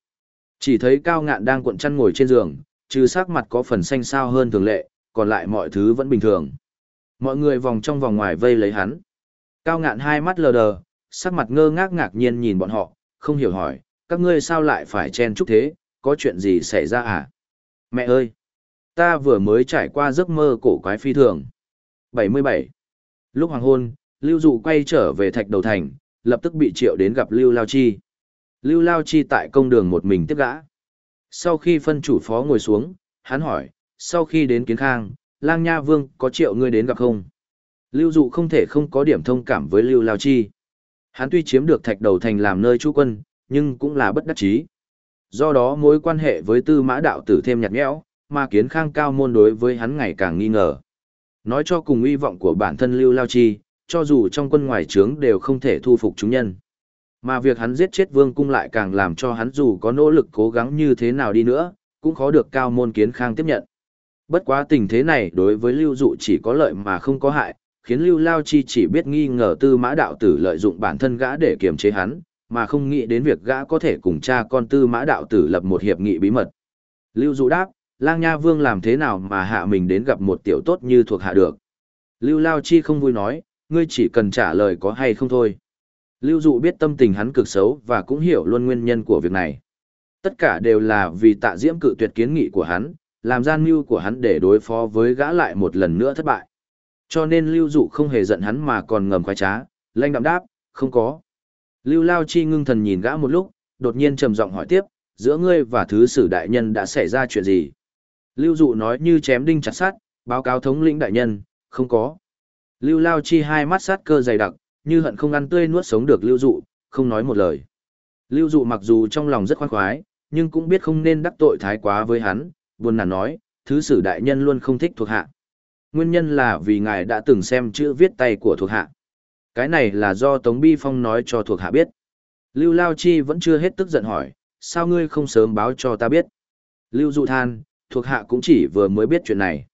Chỉ thấy cao ngạn đang cuộn chăn ngồi trên giường, trừ sắc mặt có phần xanh xao hơn thường lệ, còn lại mọi thứ vẫn bình thường. Mọi người vòng trong vòng ngoài vây lấy hắn. Cao ngạn hai mắt lờ đờ, sắc mặt ngơ ngác ngạc nhiên nhìn bọn họ, không hiểu hỏi, các ngươi sao lại phải chen chúc thế, có chuyện gì xảy ra à? Mẹ ơi! Ta vừa mới trải qua giấc mơ cổ quái phi thường. 77. Lúc hoàng hôn, Lưu Dụ quay trở về thạch đầu thành, lập tức bị triệu đến gặp Lưu Lao Chi. Lưu Lao Chi tại công đường một mình tiếp gã. Sau khi phân chủ phó ngồi xuống, hắn hỏi, sau khi đến kiến khang, lang nha vương có triệu ngươi đến gặp không? Lưu Dụ không thể không có điểm thông cảm với Lưu Lao Chi. Hắn tuy chiếm được thạch đầu thành làm nơi trú quân, nhưng cũng là bất đắc chí. Do đó mối quan hệ với tư mã đạo tử thêm nhạt nhẽo, mà kiến khang cao môn đối với hắn ngày càng nghi ngờ. Nói cho cùng uy vọng của bản thân Lưu Lao Chi, cho dù trong quân ngoài trướng đều không thể thu phục chúng nhân. Mà việc hắn giết chết vương cung lại càng làm cho hắn dù có nỗ lực cố gắng như thế nào đi nữa, cũng khó được cao môn kiến khang tiếp nhận. Bất quá tình thế này đối với Lưu Dụ chỉ có lợi mà không có hại, khiến Lưu Lao Chi chỉ biết nghi ngờ tư mã đạo tử lợi dụng bản thân gã để kiềm chế hắn, mà không nghĩ đến việc gã có thể cùng cha con tư mã đạo tử lập một hiệp nghị bí mật. Lưu Dụ đáp, lang nha vương làm thế nào mà hạ mình đến gặp một tiểu tốt như thuộc hạ được. Lưu Lao Chi không vui nói, ngươi chỉ cần trả lời có hay không thôi. Lưu Dụ biết tâm tình hắn cực xấu và cũng hiểu luôn nguyên nhân của việc này. Tất cả đều là vì tạ diễm cự tuyệt kiến nghị của hắn, làm gian mưu của hắn để đối phó với gã lại một lần nữa thất bại. Cho nên Lưu Dụ không hề giận hắn mà còn ngầm khoái trá, lanh đạm đáp, không có. Lưu Lao Chi ngưng thần nhìn gã một lúc, đột nhiên trầm giọng hỏi tiếp, giữa ngươi và thứ sử đại nhân đã xảy ra chuyện gì? Lưu Dụ nói như chém đinh chặt sát, báo cáo thống lĩnh đại nhân, không có. Lưu Lao Chi hai mắt sát cơ dày đặc, như hận không ăn tươi nuốt sống được Lưu Dụ, không nói một lời. Lưu Dụ mặc dù trong lòng rất khoan khoái, nhưng cũng biết không nên đắc tội thái quá với hắn, buồn nản nói, thứ sử đại nhân luôn không thích thuộc hạ. Nguyên nhân là vì ngài đã từng xem chữ viết tay của thuộc hạ. Cái này là do Tống Bi Phong nói cho thuộc hạ biết. Lưu Lao Chi vẫn chưa hết tức giận hỏi, sao ngươi không sớm báo cho ta biết? Lưu Dụ than, thuộc hạ cũng chỉ vừa mới biết chuyện này.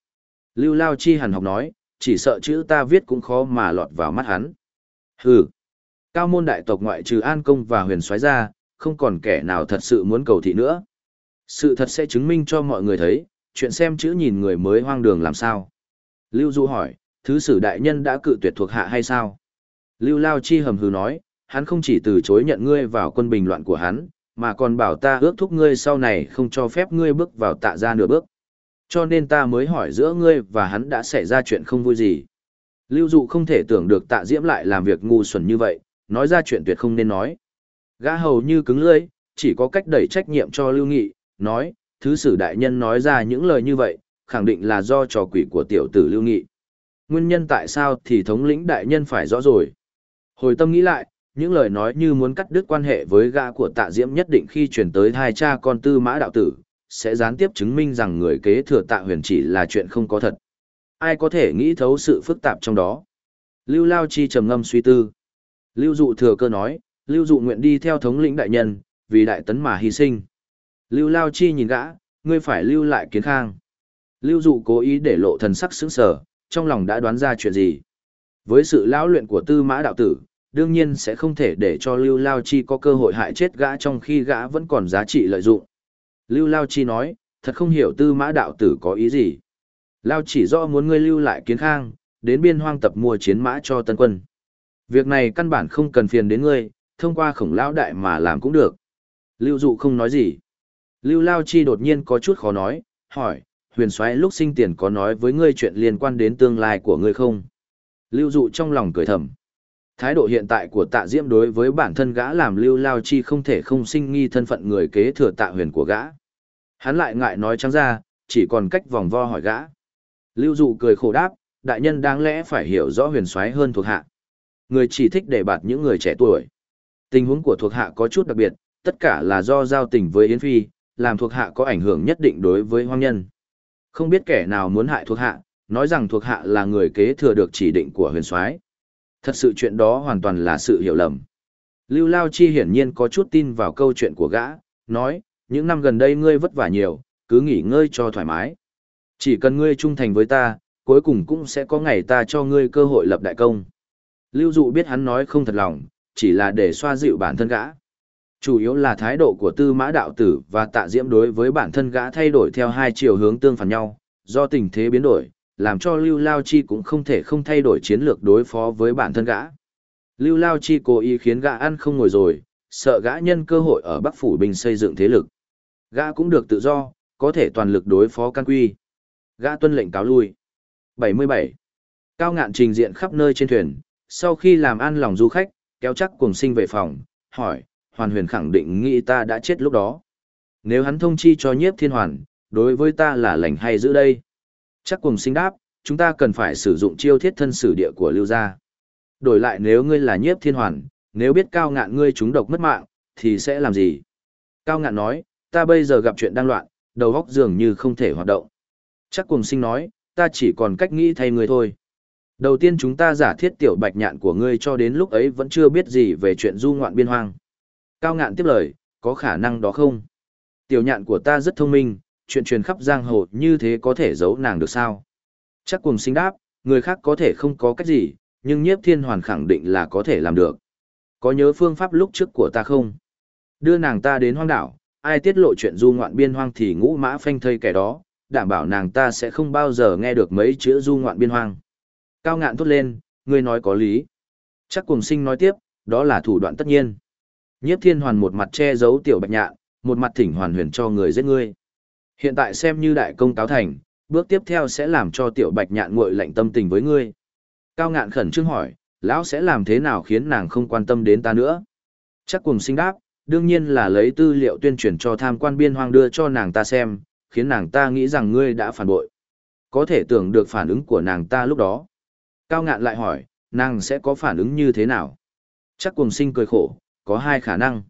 Lưu Lao Chi hẳn học nói, chỉ sợ chữ ta viết cũng khó mà lọt vào mắt hắn. Hừ. Cao môn đại tộc ngoại trừ An Công và huyền soái ra, không còn kẻ nào thật sự muốn cầu thị nữa. Sự thật sẽ chứng minh cho mọi người thấy, chuyện xem chữ nhìn người mới hoang đường làm sao. Lưu Du hỏi, thứ sử đại nhân đã cự tuyệt thuộc hạ hay sao? Lưu Lao Chi hầm hừ nói, hắn không chỉ từ chối nhận ngươi vào quân bình loạn của hắn, mà còn bảo ta ước thúc ngươi sau này không cho phép ngươi bước vào tạ ra nửa bước. Cho nên ta mới hỏi giữa ngươi và hắn đã xảy ra chuyện không vui gì. Lưu Dụ không thể tưởng được tạ diễm lại làm việc ngu xuẩn như vậy, nói ra chuyện tuyệt không nên nói. Gã hầu như cứng lưỡi, chỉ có cách đẩy trách nhiệm cho Lưu Nghị, nói, thứ sử đại nhân nói ra những lời như vậy, khẳng định là do trò quỷ của tiểu tử Lưu Nghị. Nguyên nhân tại sao thì thống lĩnh đại nhân phải rõ rồi. Hồi tâm nghĩ lại, những lời nói như muốn cắt đứt quan hệ với gã của tạ diễm nhất định khi chuyển tới hai cha con tư mã đạo tử, sẽ gián tiếp chứng minh rằng người kế thừa tạ huyền chỉ là chuyện không có thật. Ai có thể nghĩ thấu sự phức tạp trong đó? Lưu Lao Chi trầm ngâm suy tư. Lưu Dụ thừa cơ nói, Lưu Dụ nguyện đi theo thống lĩnh đại nhân, vì đại tấn mà hy sinh. Lưu Lao Chi nhìn gã, ngươi phải lưu lại kiến khang. Lưu Dụ cố ý để lộ thần sắc sững sờ, trong lòng đã đoán ra chuyện gì. Với sự lão luyện của tư mã đạo tử, đương nhiên sẽ không thể để cho Lưu Lao Chi có cơ hội hại chết gã trong khi gã vẫn còn giá trị lợi dụng. Lưu Lao Chi nói, thật không hiểu tư mã đạo tử có ý gì. Lao chỉ rõ muốn ngươi lưu lại kiến khang, đến biên hoang tập mua chiến mã cho tân quân. Việc này căn bản không cần phiền đến ngươi, thông qua khổng lão đại mà làm cũng được. Lưu Dụ không nói gì. Lưu Lao Chi đột nhiên có chút khó nói, hỏi, huyền soái lúc sinh tiền có nói với ngươi chuyện liên quan đến tương lai của ngươi không? Lưu Dụ trong lòng cười thầm. Thái độ hiện tại của tạ diễm đối với bản thân gã làm Lưu Lao Chi không thể không sinh nghi thân phận người kế thừa tạ huyền của gã. Hắn lại ngại nói trắng ra, chỉ còn cách vòng vo hỏi gã. Lưu Dụ cười khổ đáp, đại nhân đáng lẽ phải hiểu rõ huyền soái hơn thuộc hạ. Người chỉ thích để bạt những người trẻ tuổi. Tình huống của thuộc hạ có chút đặc biệt, tất cả là do giao tình với Yến Phi, làm thuộc hạ có ảnh hưởng nhất định đối với hoang nhân. Không biết kẻ nào muốn hại thuộc hạ, nói rằng thuộc hạ là người kế thừa được chỉ định của huyền soái. Thật sự chuyện đó hoàn toàn là sự hiểu lầm. Lưu Lao Chi hiển nhiên có chút tin vào câu chuyện của gã, nói, những năm gần đây ngươi vất vả nhiều, cứ nghỉ ngơi cho thoải mái. Chỉ cần ngươi trung thành với ta, cuối cùng cũng sẽ có ngày ta cho ngươi cơ hội lập đại công. Lưu Dụ biết hắn nói không thật lòng, chỉ là để xoa dịu bản thân gã. Chủ yếu là thái độ của tư mã đạo tử và tạ diễm đối với bản thân gã thay đổi theo hai chiều hướng tương phản nhau, do tình thế biến đổi, làm cho Lưu Lao Chi cũng không thể không thay đổi chiến lược đối phó với bản thân gã. Lưu Lao Chi cố ý khiến gã ăn không ngồi rồi, sợ gã nhân cơ hội ở Bắc Phủ Bình xây dựng thế lực. Gã cũng được tự do, có thể toàn lực đối phó can quy. Gã tuân lệnh cáo lui. 77. Cao ngạn trình diện khắp nơi trên thuyền, sau khi làm ăn lòng du khách, kéo chắc cùng sinh về phòng, hỏi, hoàn huyền khẳng định nghĩ ta đã chết lúc đó. Nếu hắn thông chi cho nhiếp thiên hoàn, đối với ta là lành hay giữ đây? Chắc cùng sinh đáp, chúng ta cần phải sử dụng chiêu thiết thân sử địa của lưu gia. Đổi lại nếu ngươi là nhiếp thiên hoàn, nếu biết cao ngạn ngươi trúng độc mất mạng, thì sẽ làm gì? Cao ngạn nói, ta bây giờ gặp chuyện đang loạn, đầu óc dường như không thể hoạt động. Chắc cùng sinh nói, ta chỉ còn cách nghĩ thay ngươi thôi. Đầu tiên chúng ta giả thiết tiểu bạch nhạn của ngươi cho đến lúc ấy vẫn chưa biết gì về chuyện du ngoạn biên hoang. Cao ngạn tiếp lời, có khả năng đó không? Tiểu nhạn của ta rất thông minh, chuyện truyền khắp giang hồ như thế có thể giấu nàng được sao? Chắc cùng sinh đáp, người khác có thể không có cách gì, nhưng nhiếp thiên hoàn khẳng định là có thể làm được. Có nhớ phương pháp lúc trước của ta không? Đưa nàng ta đến hoang đảo, ai tiết lộ chuyện du ngoạn biên hoang thì ngũ mã phanh thây kẻ đó, đảm bảo nàng ta sẽ không bao giờ nghe được mấy chữ du ngoạn biên hoang. Cao ngạn thốt lên, ngươi nói có lý. Chắc cùng sinh nói tiếp, đó là thủ đoạn tất nhiên. Nhiếp thiên hoàn một mặt che giấu tiểu bạch nhạn, một mặt thỉnh hoàn huyền cho người giết ngươi. Hiện tại xem như đại công cáo thành, bước tiếp theo sẽ làm cho tiểu bạch nhạn nguội lạnh tâm tình với ngươi. Cao ngạn khẩn trương hỏi, lão sẽ làm thế nào khiến nàng không quan tâm đến ta nữa? Chắc cùng sinh đáp, đương nhiên là lấy tư liệu tuyên truyền cho tham quan biên hoang đưa cho nàng ta xem, khiến nàng ta nghĩ rằng ngươi đã phản bội. Có thể tưởng được phản ứng của nàng ta lúc đó. Cao ngạn lại hỏi, nàng sẽ có phản ứng như thế nào? Chắc cùng sinh cười khổ, có hai khả năng.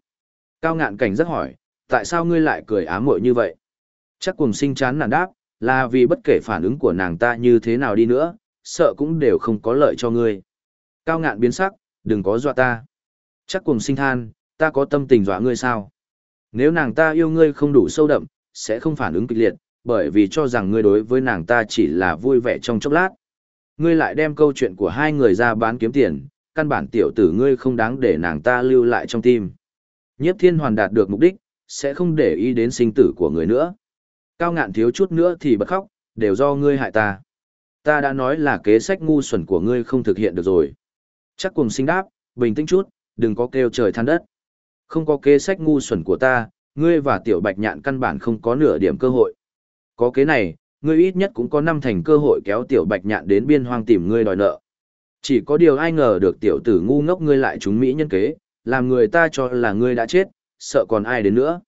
Cao ngạn cảnh rất hỏi, tại sao ngươi lại cười ám muội như vậy? Chắc cùng sinh chán nản đáp, là vì bất kể phản ứng của nàng ta như thế nào đi nữa, sợ cũng đều không có lợi cho ngươi. Cao ngạn biến sắc, đừng có dọa ta. Chắc cùng sinh than, ta có tâm tình dọa ngươi sao? Nếu nàng ta yêu ngươi không đủ sâu đậm, sẽ không phản ứng kịch liệt, bởi vì cho rằng ngươi đối với nàng ta chỉ là vui vẻ trong chốc lát. Ngươi lại đem câu chuyện của hai người ra bán kiếm tiền, căn bản tiểu tử ngươi không đáng để nàng ta lưu lại trong tim. Nhiếp thiên hoàn đạt được mục đích, sẽ không để ý đến sinh tử của người nữa. Cao ngạn thiếu chút nữa thì bật khóc, đều do ngươi hại ta. Ta đã nói là kế sách ngu xuẩn của ngươi không thực hiện được rồi. Chắc cùng sinh đáp, bình tĩnh chút, đừng có kêu trời than đất. Không có kế sách ngu xuẩn của ta, ngươi và tiểu bạch nhạn căn bản không có nửa điểm cơ hội. Có kế này, ngươi ít nhất cũng có năm thành cơ hội kéo tiểu bạch nhạn đến biên hoang tìm ngươi đòi nợ. Chỉ có điều ai ngờ được tiểu tử ngu ngốc ngươi lại trúng Mỹ nhân kế, làm người ta cho là ngươi đã chết, sợ còn ai đến nữa.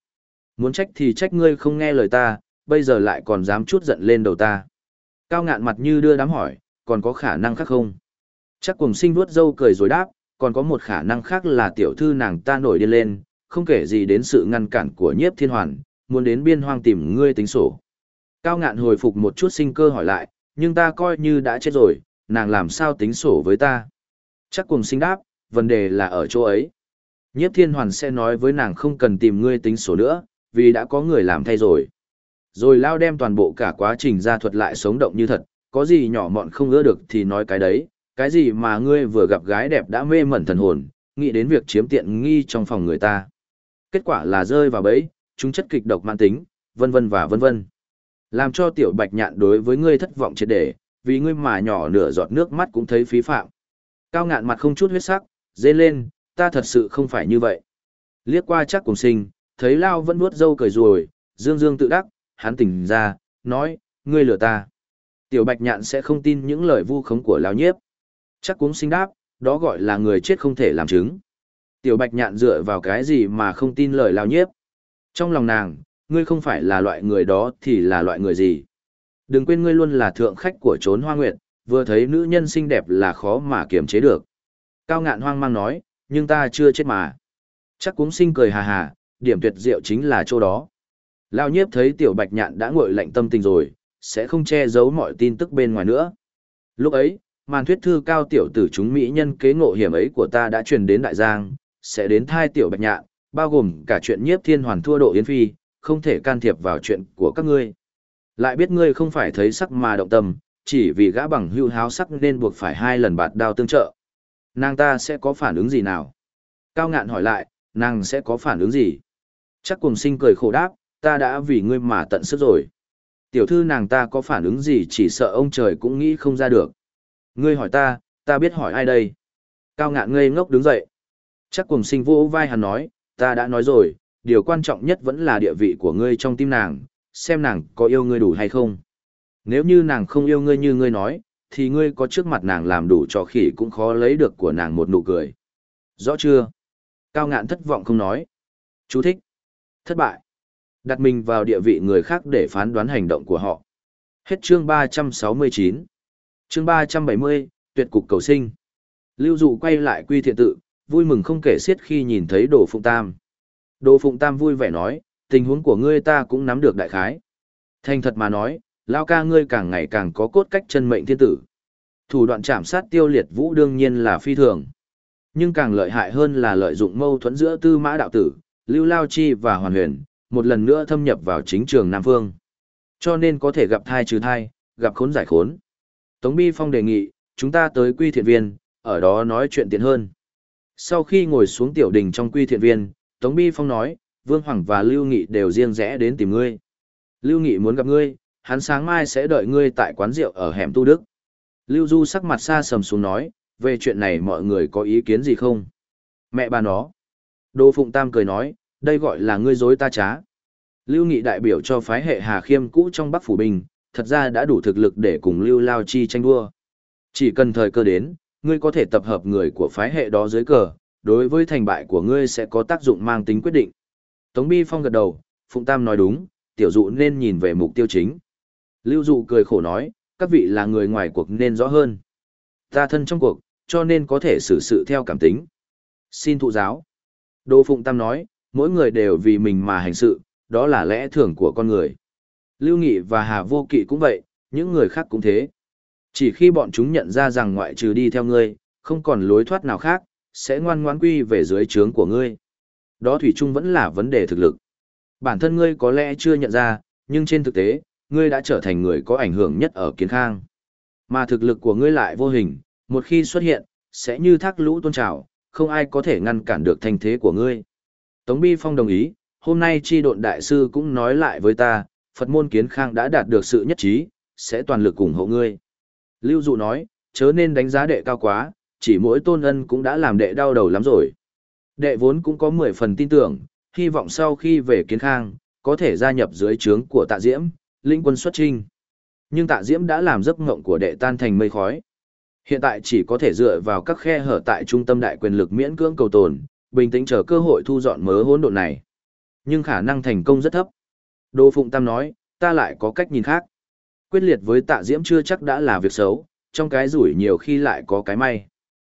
Muốn trách thì trách ngươi không nghe lời ta, bây giờ lại còn dám chút giận lên đầu ta. Cao ngạn mặt như đưa đám hỏi, còn có khả năng khác không? Chắc cùng sinh vuốt dâu cười rồi đáp, còn có một khả năng khác là tiểu thư nàng ta nổi điên lên, không kể gì đến sự ngăn cản của nhiếp thiên hoàn, muốn đến biên hoang tìm ngươi tính sổ. Cao ngạn hồi phục một chút sinh cơ hỏi lại, nhưng ta coi như đã chết rồi, nàng làm sao tính sổ với ta? Chắc cùng sinh đáp, vấn đề là ở chỗ ấy. Nhiếp thiên hoàn sẽ nói với nàng không cần tìm ngươi tính sổ nữa, vì đã có người làm thay rồi. Rồi lao đem toàn bộ cả quá trình ra thuật lại sống động như thật, có gì nhỏ mọn không ưa được thì nói cái đấy, cái gì mà ngươi vừa gặp gái đẹp đã mê mẩn thần hồn, nghĩ đến việc chiếm tiện nghi trong phòng người ta. Kết quả là rơi vào bẫy, chúng chất kịch độc mãn tính, vân vân và vân vân. Làm cho tiểu bạch nhạn đối với ngươi thất vọng triệt để, vì ngươi mà nhỏ nửa giọt nước mắt cũng thấy phí phạm. Cao ngạn mặt không chút huyết sắc, dê lên, ta thật sự không phải như vậy. Liếc qua chắc cùng sinh, thấy Lao vẫn nuốt dâu cười rồi, dương dương tự đắc, hắn tỉnh ra, nói, ngươi lừa ta. Tiểu bạch nhạn sẽ không tin những lời vu khống của Lao nhiếp. Chắc cũng sinh đáp, đó gọi là người chết không thể làm chứng. Tiểu bạch nhạn dựa vào cái gì mà không tin lời Lao nhiếp. Trong lòng nàng, ngươi không phải là loại người đó thì là loại người gì. Đừng quên ngươi luôn là thượng khách của trốn hoa nguyệt, vừa thấy nữ nhân xinh đẹp là khó mà kiềm chế được. Cao ngạn hoang mang nói, nhưng ta chưa chết mà. Chắc cũng sinh cười hà hà, điểm tuyệt diệu chính là chỗ đó. Lao nhiếp thấy tiểu bạch nhạn đã ngội lạnh tâm tình rồi, sẽ không che giấu mọi tin tức bên ngoài nữa. Lúc ấy, màn thuyết thư cao tiểu tử chúng mỹ nhân kế ngộ hiểm ấy của ta đã truyền đến đại giang, sẽ đến thai tiểu bạch nhạn, bao gồm cả chuyện nhiếp thiên hoàn thua độ yến phi, không thể can thiệp vào chuyện của các ngươi. Lại biết ngươi không phải thấy sắc mà động tâm, chỉ vì gã bằng hưu háo sắc nên buộc phải hai lần bạt đao tương trợ. Nàng ta sẽ có phản ứng gì nào? Cao ngạn hỏi lại, nàng sẽ có phản ứng gì? Chắc cùng sinh cười khổ đáp, ta đã vì ngươi mà tận sức rồi. Tiểu thư nàng ta có phản ứng gì chỉ sợ ông trời cũng nghĩ không ra được. Ngươi hỏi ta, ta biết hỏi ai đây? Cao ngạn ngây ngốc đứng dậy. Chắc cùng sinh vô vai hắn nói, ta đã nói rồi, điều quan trọng nhất vẫn là địa vị của ngươi trong tim nàng, xem nàng có yêu ngươi đủ hay không. Nếu như nàng không yêu ngươi như ngươi nói, thì ngươi có trước mặt nàng làm đủ trò khỉ cũng khó lấy được của nàng một nụ cười. Rõ chưa? Cao ngạn thất vọng không nói. Chú thích. Thất bại. Đặt mình vào địa vị người khác để phán đoán hành động của họ. Hết chương 369. Chương 370, tuyệt cục cầu sinh. Lưu dụ quay lại quy thiện tự, vui mừng không kể xiết khi nhìn thấy Đồ Phụng Tam. Đồ Phụng Tam vui vẻ nói, tình huống của ngươi ta cũng nắm được đại khái. Thành thật mà nói, lao ca ngươi càng ngày càng có cốt cách chân mệnh thiên tử. Thủ đoạn chạm sát tiêu liệt vũ đương nhiên là phi thường. Nhưng càng lợi hại hơn là lợi dụng mâu thuẫn giữa tư mã đạo tử, lưu lao chi và hoàn huyền, một lần nữa thâm nhập vào chính trường Nam Phương. Cho nên có thể gặp thai trừ thai, gặp khốn giải khốn. Tống Bi Phong đề nghị, chúng ta tới quy thiện viên, ở đó nói chuyện tiện hơn. Sau khi ngồi xuống tiểu đình trong quy thiện viên, Tống Bi Phong nói, Vương Hoàng và Lưu Nghị đều riêng rẽ đến tìm ngươi. Lưu Nghị muốn gặp ngươi, hắn sáng mai sẽ đợi ngươi tại quán rượu ở hẻm Tu Đức. Lưu Du sắc mặt xa sầm xuống nói, về chuyện này mọi người có ý kiến gì không? Mẹ bà nó. Đô Phụng Tam cười nói, đây gọi là ngươi dối ta trá. Lưu Nghị đại biểu cho phái hệ Hà Khiêm cũ trong Bắc Phủ Bình, thật ra đã đủ thực lực để cùng Lưu Lao Chi tranh đua. Chỉ cần thời cơ đến, ngươi có thể tập hợp người của phái hệ đó dưới cờ, đối với thành bại của ngươi sẽ có tác dụng mang tính quyết định. Tống Bi Phong gật đầu, Phụng Tam nói đúng, tiểu dụ nên nhìn về mục tiêu chính. Lưu dụ cười khổ nói, các vị là người ngoài cuộc nên rõ hơn. Ta thân trong cuộc, cho nên có thể xử sự theo cảm tính. Xin thụ giáo. Đô Phụng Tam nói, mỗi người đều vì mình mà hành sự, đó là lẽ thường của con người. Lưu Nghị và Hà Vô Kỵ cũng vậy, những người khác cũng thế. Chỉ khi bọn chúng nhận ra rằng ngoại trừ đi theo ngươi, không còn lối thoát nào khác, sẽ ngoan ngoãn quy về dưới trướng của ngươi. Đó thủy chung vẫn là vấn đề thực lực. Bản thân ngươi có lẽ chưa nhận ra, nhưng trên thực tế, ngươi đã trở thành người có ảnh hưởng nhất ở kiến khang. Mà thực lực của ngươi lại vô hình, một khi xuất hiện, sẽ như thác lũ tôn trào, không ai có thể ngăn cản được thành thế của ngươi. Tống Bi Phong đồng ý, hôm nay chi độn đại sư cũng nói lại với ta, Phật môn kiến khang đã đạt được sự nhất trí, sẽ toàn lực ủng hộ ngươi. Lưu Dụ nói, chớ nên đánh giá đệ cao quá, chỉ mỗi tôn ân cũng đã làm đệ đau đầu lắm rồi. Đệ vốn cũng có 10 phần tin tưởng, hy vọng sau khi về kiến khang, có thể gia nhập dưới trướng của tạ diễm, lĩnh quân xuất trinh. Nhưng tạ diễm đã làm giấc ngộng của đệ tan thành mây khói. Hiện tại chỉ có thể dựa vào các khe hở tại trung tâm đại quyền lực miễn cưỡng cầu tồn, bình tĩnh chờ cơ hội thu dọn mớ hỗn độn này. Nhưng khả năng thành công rất thấp. Đô Phụng Tam nói, ta lại có cách nhìn khác. Quyết liệt với tạ diễm chưa chắc đã là việc xấu, trong cái rủi nhiều khi lại có cái may.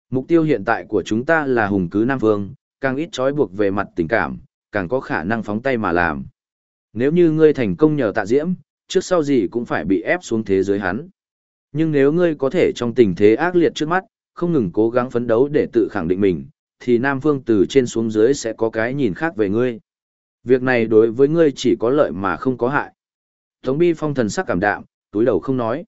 Mục tiêu hiện tại của chúng ta là hùng cứ Nam Vương, càng ít trói buộc về mặt tình cảm, càng có khả năng phóng tay mà làm. Nếu như ngươi thành công nhờ tạ diễm, trước sau gì cũng phải bị ép xuống thế giới hắn. Nhưng nếu ngươi có thể trong tình thế ác liệt trước mắt, không ngừng cố gắng phấn đấu để tự khẳng định mình, thì Nam Vương từ trên xuống dưới sẽ có cái nhìn khác về ngươi. Việc này đối với ngươi chỉ có lợi mà không có hại. Tống Bi Phong thần sắc cảm đạm, túi đầu không nói.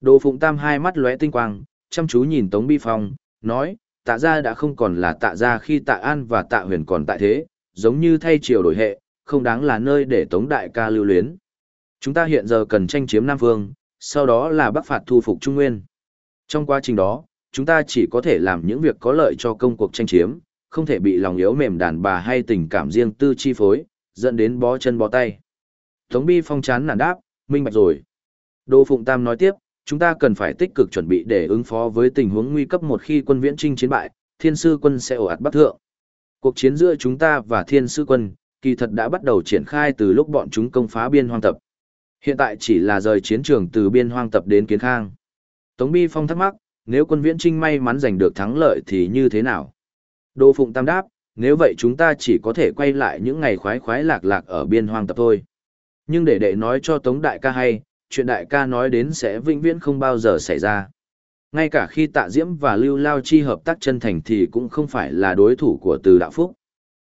Đồ Phụng Tam hai mắt lóe tinh quang, chăm chú nhìn Tống Bi Phong, nói, tạ gia đã không còn là tạ gia khi tạ an và tạ huyền còn tại thế, giống như thay triều đổi hệ, không đáng là nơi để Tống Đại ca lưu luyến. Chúng ta hiện giờ cần tranh chiếm Nam Phương, sau đó là bắc phạt thu phục Trung Nguyên. Trong quá trình đó, chúng ta chỉ có thể làm những việc có lợi cho công cuộc tranh chiếm, không thể bị lòng yếu mềm đàn bà hay tình cảm riêng tư chi phối, dẫn đến bó chân bó tay. Tống Bi Phong chán nản đáp, minh bạch rồi. Đô Phụng Tam nói tiếp, chúng ta cần phải tích cực chuẩn bị để ứng phó với tình huống nguy cấp một khi quân viễn trinh chiến bại, thiên sư quân sẽ ổ ạt bắc thượng. Cuộc chiến giữa chúng ta và thiên sư quân, kỳ thật đã bắt đầu triển khai từ lúc bọn chúng công phá biên hoang tập. Hiện tại chỉ là rời chiến trường từ biên hoang tập đến kiến khang. Tống Bi Phong thắc mắc, nếu quân viễn trinh may mắn giành được thắng lợi thì như thế nào? Đô Phụng Tam đáp, nếu vậy chúng ta chỉ có thể quay lại những ngày khoái khoái lạc lạc ở biên hoang tập thôi. Nhưng để đệ nói cho Tống Đại ca hay, chuyện đại ca nói đến sẽ vĩnh viễn không bao giờ xảy ra. Ngay cả khi tạ diễm và lưu lao chi hợp tác chân thành thì cũng không phải là đối thủ của từ đạo phúc.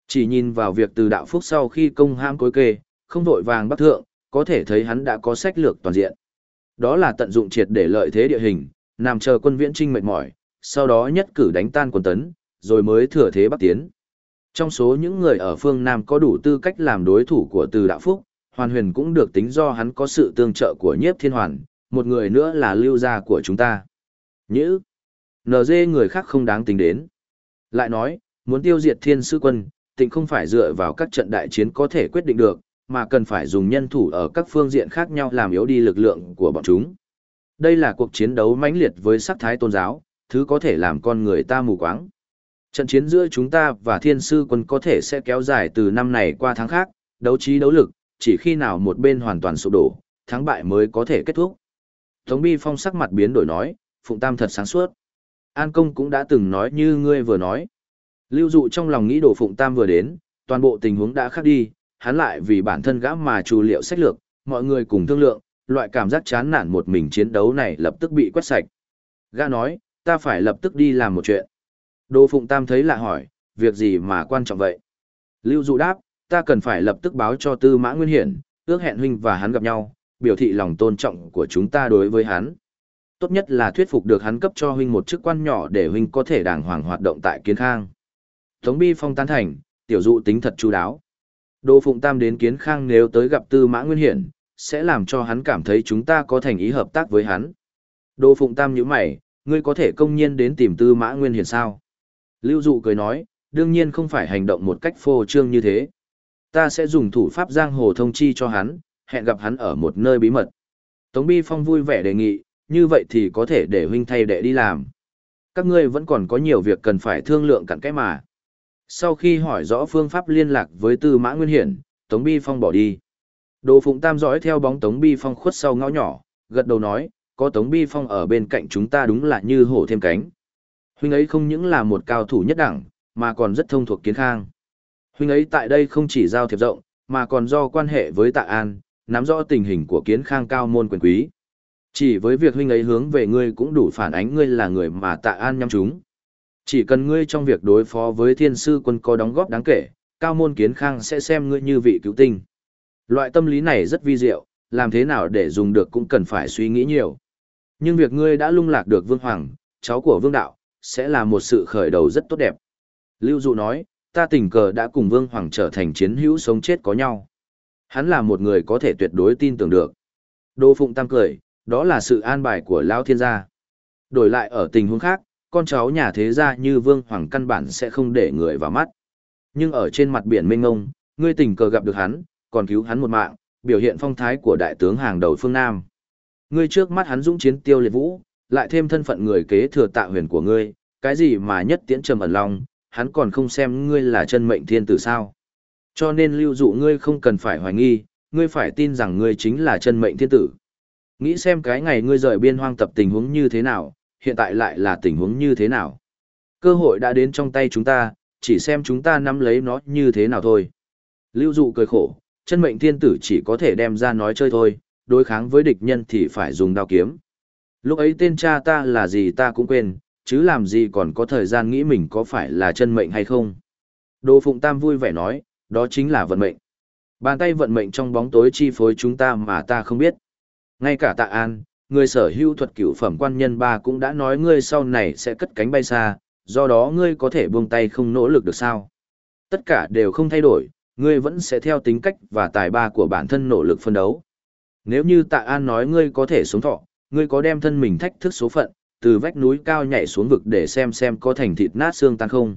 Chỉ nhìn vào việc từ đạo phúc sau khi công ham cối kê, không vội vàng bắt thượng, có thể thấy hắn đã có sách lược toàn diện. Đó là tận dụng triệt để lợi thế địa hình, nằm chờ quân viễn trinh mệt mỏi, sau đó nhất cử đánh tan quân tấn, rồi mới thừa thế bắc tiến. Trong số những người ở phương Nam có đủ tư cách làm đối thủ của từ đạo phúc, hoàn huyền cũng được tính do hắn có sự tương trợ của nhiếp thiên hoàn, một người nữa là lưu gia của chúng ta. Nhữ, NG người khác không đáng tính đến. Lại nói, muốn tiêu diệt thiên sư quân, tịnh không phải dựa vào các trận đại chiến có thể quyết định được, mà cần phải dùng nhân thủ ở các phương diện khác nhau làm yếu đi lực lượng của bọn chúng. Đây là cuộc chiến đấu mãnh liệt với sắc thái tôn giáo, thứ có thể làm con người ta mù quáng. Trận chiến giữa chúng ta và thiên sư quân có thể sẽ kéo dài từ năm này qua tháng khác, đấu trí đấu lực, chỉ khi nào một bên hoàn toàn sụp đổ, thắng bại mới có thể kết thúc. Tống Bi Phong sắc mặt biến đổi nói, Phụng Tam thật sáng suốt. An Công cũng đã từng nói như ngươi vừa nói. Lưu dụ trong lòng nghĩ đồ phụng tam vừa đến, toàn bộ tình huống đã khác đi, hắn lại vì bản thân gã mà chủ liệu sách lược, mọi người cùng thương lượng, loại cảm giác chán nản một mình chiến đấu này lập tức bị quét sạch. Gã nói, ta phải lập tức đi làm một chuyện. Đồ phụng tam thấy lạ hỏi, việc gì mà quan trọng vậy? Lưu dụ đáp, ta cần phải lập tức báo cho tư mã nguyên hiển, ước hẹn huynh và hắn gặp nhau, biểu thị lòng tôn trọng của chúng ta đối với hắn. Tốt nhất là thuyết phục được hắn cấp cho huynh một chức quan nhỏ để huynh có thể đàng hoàng hoạt động tại kiến khang. Tống Bi Phong tán thành, tiểu dụ tính thật chú đáo. Đỗ Phụng Tam đến kiến khang nếu tới gặp Tư Mã Nguyên Hiển, sẽ làm cho hắn cảm thấy chúng ta có thành ý hợp tác với hắn. Đỗ Phụng Tam nhíu mày, ngươi có thể công nhiên đến tìm Tư Mã Nguyên Hiển sao? Lưu Dụ cười nói, đương nhiên không phải hành động một cách phô trương như thế. Ta sẽ dùng thủ pháp giang hồ thông chi cho hắn, hẹn gặp hắn ở một nơi bí mật. Tống Bi Phong vui vẻ đề nghị, như vậy thì có thể để huynh thay đệ đi làm. Các ngươi vẫn còn có nhiều việc cần phải thương lượng cặn kẽ mà. Sau khi hỏi rõ phương pháp liên lạc với Tư Mã Nguyên Hiển, Tống Bi Phong bỏ đi. Đồ Phụng Tam dõi theo bóng Tống Bi Phong khuất sau ngõ nhỏ, gật đầu nói, có Tống Bi Phong ở bên cạnh chúng ta đúng là như hổ thêm cánh. Huynh ấy không những là một cao thủ nhất đẳng, mà còn rất thông thuộc kiến khang. Huynh ấy tại đây không chỉ giao thiệp rộng, mà còn do quan hệ với Tạ An, nắm rõ tình hình của kiến khang cao môn quyền quý. Chỉ với việc huynh ấy hướng về ngươi cũng đủ phản ánh ngươi là người mà Tạ An nhắm chúng. Chỉ cần ngươi trong việc đối phó với thiên sư quân có đóng góp đáng kể, cao môn kiến khang sẽ xem ngươi như vị cứu tinh. Loại tâm lý này rất vi diệu, làm thế nào để dùng được cũng cần phải suy nghĩ nhiều. Nhưng việc ngươi đã lung lạc được Vương Hoàng, cháu của Vương Đạo, sẽ là một sự khởi đầu rất tốt đẹp. Lưu Dụ nói, ta tình cờ đã cùng Vương Hoàng trở thành chiến hữu sống chết có nhau. Hắn là một người có thể tuyệt đối tin tưởng được. Đô Phụng Tam cười, đó là sự an bài của Lão Thiên gia. Đổi lại ở tình huống khác, con cháu nhà thế gia như Vương Hoàng căn bản sẽ không để người vào mắt. Nhưng ở trên mặt biển mênh ngông, ngươi tình cờ gặp được hắn, còn cứu hắn một mạng, biểu hiện phong thái của đại tướng hàng đầu phương Nam. Ngươi trước mắt hắn dũng chiến tiêu liệt vũ, lại thêm thân phận người kế thừa tạ huyền của ngươi, cái gì mà nhất tiễn trầm ẩn lòng, hắn còn không xem ngươi là chân mệnh thiên tử sao. Cho nên lưu dụ ngươi không cần phải hoài nghi, ngươi phải tin rằng ngươi chính là chân mệnh thiên tử. Nghĩ xem cái ngày ngươi rời biên hoang tập tình huống như thế nào, hiện tại lại là tình huống như thế nào. Cơ hội đã đến trong tay chúng ta, chỉ xem chúng ta nắm lấy nó như thế nào thôi. Lưu dụ cười khổ, chân mệnh thiên tử chỉ có thể đem ra nói chơi thôi, đối kháng với địch nhân thì phải dùng đao kiếm. Lúc ấy tên cha ta là gì ta cũng quên, chứ làm gì còn có thời gian nghĩ mình có phải là chân mệnh hay không. đồ Phụng Tam vui vẻ nói, đó chính là vận mệnh. Bàn tay vận mệnh trong bóng tối chi phối chúng ta mà ta không biết. Ngay cả tạ an, người sở hữu thuật cửu phẩm quan nhân ba cũng đã nói ngươi sau này sẽ cất cánh bay xa, do đó ngươi có thể buông tay không nỗ lực được sao. Tất cả đều không thay đổi, ngươi vẫn sẽ theo tính cách và tài ba của bản thân nỗ lực phân đấu. Nếu như tạ an nói ngươi có thể sống thọ, ngươi có đem thân mình thách thức số phận, từ vách núi cao nhảy xuống vực để xem xem có thành thịt nát xương tan không?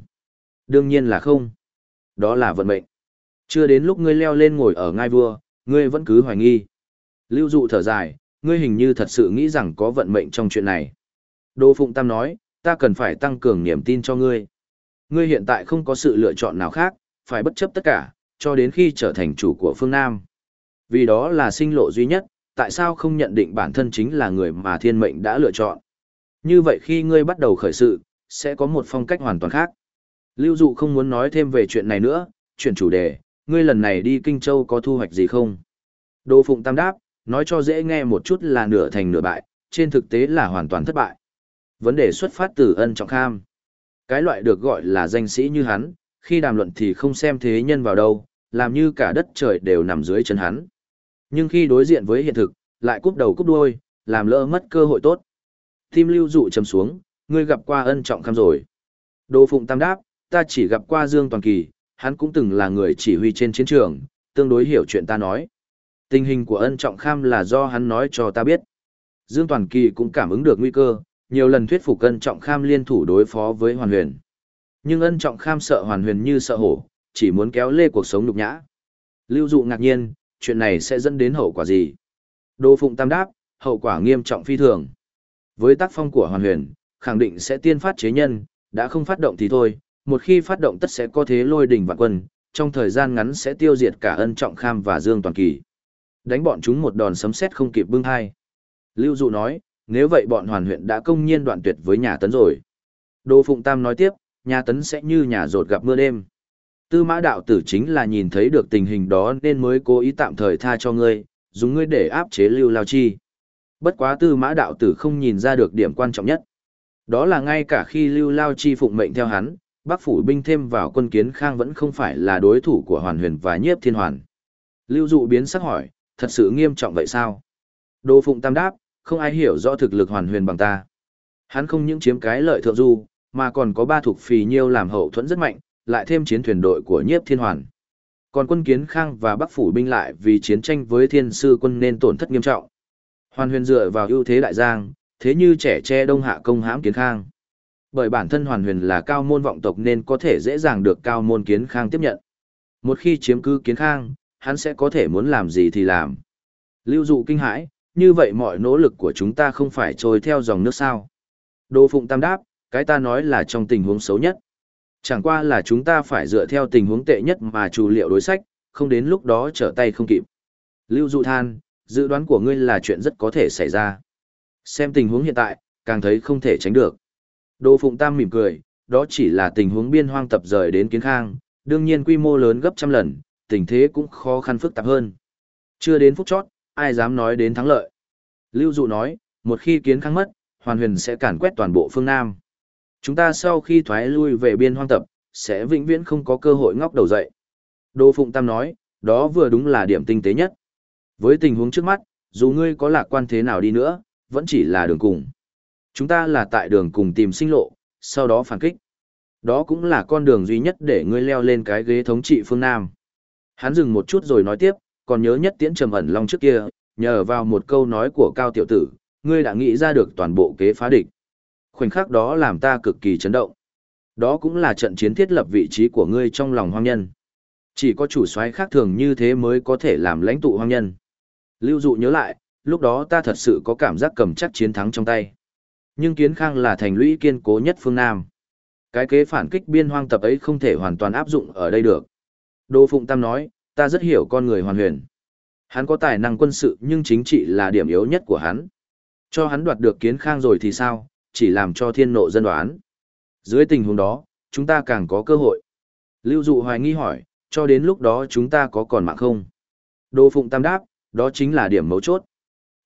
Đương nhiên là không. Đó là vận mệnh. Chưa đến lúc ngươi leo lên ngồi ở ngai vua, ngươi vẫn cứ hoài nghi. Lưu dụ thở dài, ngươi hình như thật sự nghĩ rằng có vận mệnh trong chuyện này. Đô Phụng Tam nói, ta cần phải tăng cường niềm tin cho ngươi. Ngươi hiện tại không có sự lựa chọn nào khác, phải bất chấp tất cả, cho đến khi trở thành chủ của phương Nam. Vì đó là sinh lộ duy nhất, tại sao không nhận định bản thân chính là người mà thiên mệnh đã lựa chọn. Như vậy khi ngươi bắt đầu khởi sự, sẽ có một phong cách hoàn toàn khác. Lưu Dụ không muốn nói thêm về chuyện này nữa, chuyển chủ đề, ngươi lần này đi Kinh Châu có thu hoạch gì không? Đô Phụng Tam đáp, nói cho dễ nghe một chút là nửa thành nửa bại, trên thực tế là hoàn toàn thất bại. Vấn đề xuất phát từ ân trọng kham. Cái loại được gọi là danh sĩ như hắn, khi đàm luận thì không xem thế nhân vào đâu, làm như cả đất trời đều nằm dưới chân hắn. Nhưng khi đối diện với hiện thực, lại cúp đầu cúp đuôi, làm lỡ mất cơ hội tốt. Tim lưu dụ trầm xuống, ngươi gặp qua ân trọng kham rồi. Đỗ Phụng Tam đáp, ta chỉ gặp qua Dương Toàn Kỳ, hắn cũng từng là người chỉ huy trên chiến trường, tương đối hiểu chuyện ta nói. Tình hình của ân trọng kham là do hắn nói cho ta biết. Dương Toàn Kỳ cũng cảm ứng được nguy cơ, nhiều lần thuyết phục ân trọng kham liên thủ đối phó với hoàn huyền. Nhưng ân trọng kham sợ hoàn huyền như sợ hổ, chỉ muốn kéo lê cuộc sống nhục nhã. Lưu dụ ngạc nhiên, chuyện này sẽ dẫn đến hậu quả gì? Đô Phụng Tam đáp, hậu quả nghiêm trọng phi thường. Với tác phong của hoàn huyền, khẳng định sẽ tiên phát chế nhân, đã không phát động thì thôi, một khi phát động tất sẽ có thế lôi đỉnh vạn quân, trong thời gian ngắn sẽ tiêu diệt cả ân trọng kham và dương toàn kỳ. Đánh bọn chúng một đòn sấm sét không kịp bưng hai. Lưu Dụ nói, nếu vậy bọn hoàn huyện đã công nhiên đoạn tuyệt với nhà tấn rồi. Đô Phụng Tam nói tiếp, nhà tấn sẽ như nhà rột gặp mưa đêm. Tư mã đạo tử chính là nhìn thấy được tình hình đó nên mới cố ý tạm thời tha cho ngươi, dùng ngươi để áp chế lưu lao chi. Bất quá tư mã đạo tử không nhìn ra được điểm quan trọng nhất. Đó là ngay cả khi lưu lao chi phụng mệnh theo hắn, Bắc phủ binh thêm vào quân kiến khang vẫn không phải là đối thủ của hoàn huyền và nhiếp thiên hoàn. Lưu dụ biến sắc hỏi, thật sự nghiêm trọng vậy sao? Đô phụng tam đáp, không ai hiểu rõ thực lực hoàn huyền bằng ta. Hắn không những chiếm cái lợi thượng du, mà còn có ba thuộc phì nhiêu làm hậu thuẫn rất mạnh, lại thêm chiến thuyền đội của nhiếp thiên hoàn. Còn quân kiến khang và bắc phủ binh lại vì chiến tranh với thiên sư quân nên tổn thất nghiêm trọng. Hoàn huyền dựa vào ưu thế đại giang, thế như trẻ tre đông hạ công hãm kiến khang. Bởi bản thân hoàn huyền là cao môn vọng tộc nên có thể dễ dàng được cao môn kiến khang tiếp nhận. Một khi chiếm cứ kiến khang, hắn sẽ có thể muốn làm gì thì làm. Lưu dụ kinh hãi, như vậy mọi nỗ lực của chúng ta không phải trôi theo dòng nước sao. Đô Phụng Tam đáp, cái ta nói là trong tình huống xấu nhất. Chẳng qua là chúng ta phải dựa theo tình huống tệ nhất mà chủ liệu đối sách, không đến lúc đó trở tay không kịp. Lưu dụ than, dự đoán của ngươi là chuyện rất có thể xảy ra. Xem tình huống hiện tại, càng thấy không thể tránh được. Đô Phụng Tam mỉm cười, đó chỉ là tình huống biên hoang tập rời đến kiến khang, đương nhiên quy mô lớn gấp trăm lần, tình thế cũng khó khăn phức tạp hơn. Chưa đến phút chót, ai dám nói đến thắng lợi. Lưu Dụ nói, một khi kiến khang mất, hoàn huyền sẽ càn quét toàn bộ phương Nam. Chúng ta sau khi thoái lui về biên hoang tập, sẽ vĩnh viễn không có cơ hội ngóc đầu dậy. Đô Phụng Tam nói, đó vừa đúng là điểm tinh tế nhất. Với tình huống trước mắt, dù ngươi có lạc quan thế nào đi nữa, vẫn chỉ là đường cùng. Chúng ta là tại đường cùng tìm sinh lộ, sau đó phản kích. Đó cũng là con đường duy nhất để ngươi leo lên cái ghế thống trị phương Nam. Hắn dừng một chút rồi nói tiếp, còn nhớ nhất tiễn trầm ẩn long trước kia, nhờ vào một câu nói của cao tiểu tử, ngươi đã nghĩ ra được toàn bộ kế phá địch. Khoảnh khắc đó làm ta cực kỳ chấn động. Đó cũng là trận chiến thiết lập vị trí của ngươi trong lòng hoang nhân. Chỉ có chủ soái khác thường như thế mới có thể làm lãnh tụ hoang nhân. Lưu dụ nhớ lại, lúc đó ta thật sự có cảm giác cầm chắc chiến thắng trong tay. Nhưng Kiến Khang là thành lũy kiên cố nhất phương Nam. Cái kế phản kích biên hoang tập ấy không thể hoàn toàn áp dụng ở đây được. Đô Phụng Tam nói, ta rất hiểu con người hoàn huyền. Hắn có tài năng quân sự nhưng chính trị là điểm yếu nhất của hắn. Cho hắn đoạt được Kiến Khang rồi thì sao, chỉ làm cho thiên nộ dân đoán. Dưới tình huống đó, chúng ta càng có cơ hội. Lưu Dụ hoài nghi hỏi, cho đến lúc đó chúng ta có còn mạng không? Đô Phụng Tam đáp, đó chính là điểm mấu chốt.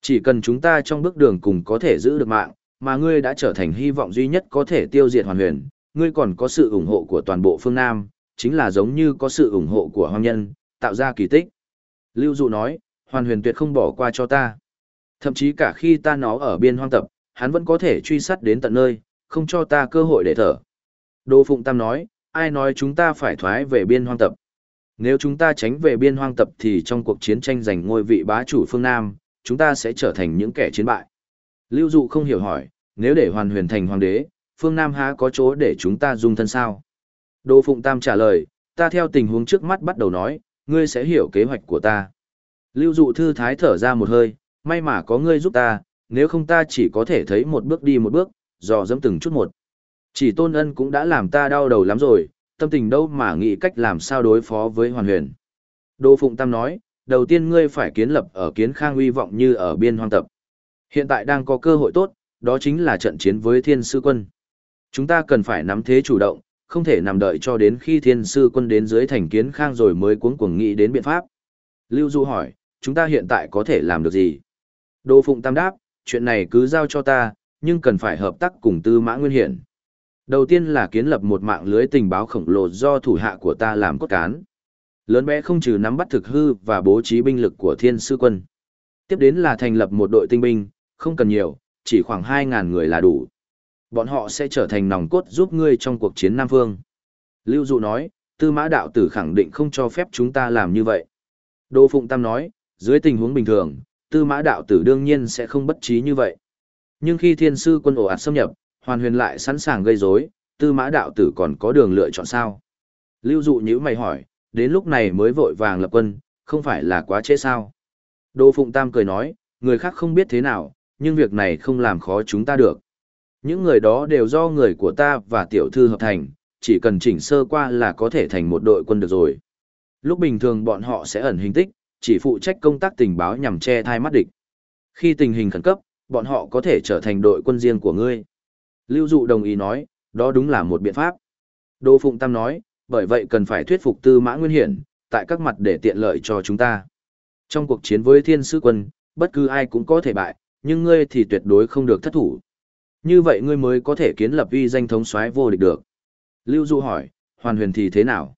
Chỉ cần chúng ta trong bước đường cùng có thể giữ được mạng, mà ngươi đã trở thành hy vọng duy nhất có thể tiêu diệt hoàn huyền, ngươi còn có sự ủng hộ của toàn bộ phương Nam, chính là giống như có sự ủng hộ của hoang nhân, tạo ra kỳ tích. Lưu Dụ nói, hoàn huyền tuyệt không bỏ qua cho ta. Thậm chí cả khi ta nó ở biên hoang tập, hắn vẫn có thể truy sát đến tận nơi, không cho ta cơ hội để thở. Đô Phụng Tam nói, ai nói chúng ta phải thoái về biên hoang tập. Nếu chúng ta tránh về biên hoang tập thì trong cuộc chiến tranh giành ngôi vị bá chủ phương Nam, chúng ta sẽ trở thành những kẻ chiến bại. Lưu Dụ không hiểu hỏi, nếu để hoàn huyền thành hoàng đế, phương Nam há có chỗ để chúng ta dung thân sao? Đô Phụng Tam trả lời, ta theo tình huống trước mắt bắt đầu nói, ngươi sẽ hiểu kế hoạch của ta. Lưu Dụ thư thái thở ra một hơi, may mà có ngươi giúp ta, nếu không ta chỉ có thể thấy một bước đi một bước, dò dẫm từng chút một. Chỉ tôn ân cũng đã làm ta đau đầu lắm rồi, tâm tình đâu mà nghĩ cách làm sao đối phó với hoàn huyền. Đô Phụng Tam nói, đầu tiên ngươi phải kiến lập ở kiến khang uy vọng như ở biên hoang tập. Hiện tại đang có cơ hội tốt, đó chính là trận chiến với thiên sư quân. Chúng ta cần phải nắm thế chủ động, không thể nằm đợi cho đến khi thiên sư quân đến dưới thành kiến khang rồi mới cuống cuồng nghĩ đến biện pháp. Lưu Du hỏi, chúng ta hiện tại có thể làm được gì? Đô Phụng Tam đáp, chuyện này cứ giao cho ta, nhưng cần phải hợp tác cùng Tư Mã Nguyên Hiển. Đầu tiên là kiến lập một mạng lưới tình báo khổng lồ do thủ hạ của ta làm cốt cán. Lớn bé không trừ nắm bắt thực hư và bố trí binh lực của thiên sư quân. Tiếp đến là thành lập một đội tinh binh, không cần nhiều, chỉ khoảng 2.000 người là đủ. Bọn họ sẽ trở thành nòng cốt giúp ngươi trong cuộc chiến Nam Phương. Lưu Dụ nói, tư mã đạo tử khẳng định không cho phép chúng ta làm như vậy. Đô Phụng Tam nói, dưới tình huống bình thường, tư mã đạo tử đương nhiên sẽ không bất trí như vậy. Nhưng khi thiên sư quân ổ ạt xâm nhập, hoàn huyền lại sẵn sàng gây rối, tư mã đạo tử còn có đường lựa chọn sao? Lưu dụ nhữ mày hỏi, đến lúc này mới vội vàng lập quân, không phải là quá trễ sao? Đô Phụng Tam cười nói, người khác không biết thế nào, nhưng việc này không làm khó chúng ta được. Những người đó đều do người của ta và tiểu thư hợp thành, chỉ cần chỉnh sơ qua là có thể thành một đội quân được rồi. Lúc bình thường bọn họ sẽ ẩn hình tích, chỉ phụ trách công tác tình báo nhằm che thai mắt địch. Khi tình hình khẩn cấp, bọn họ có thể trở thành đội quân riêng của ngươi. Lưu Dụ đồng ý nói, đó đúng là một biện pháp. Đô Phụng Tam nói, bởi vậy cần phải thuyết phục Tư Mã Nguyên Hiển, tại các mặt để tiện lợi cho chúng ta. Trong cuộc chiến với thiên sứ quân, bất cứ ai cũng có thể bại, nhưng ngươi thì tuyệt đối không được thất thủ. Như vậy ngươi mới có thể kiến lập uy danh thống soái vô địch được. Lưu Dụ hỏi, hoàn huyền thì thế nào?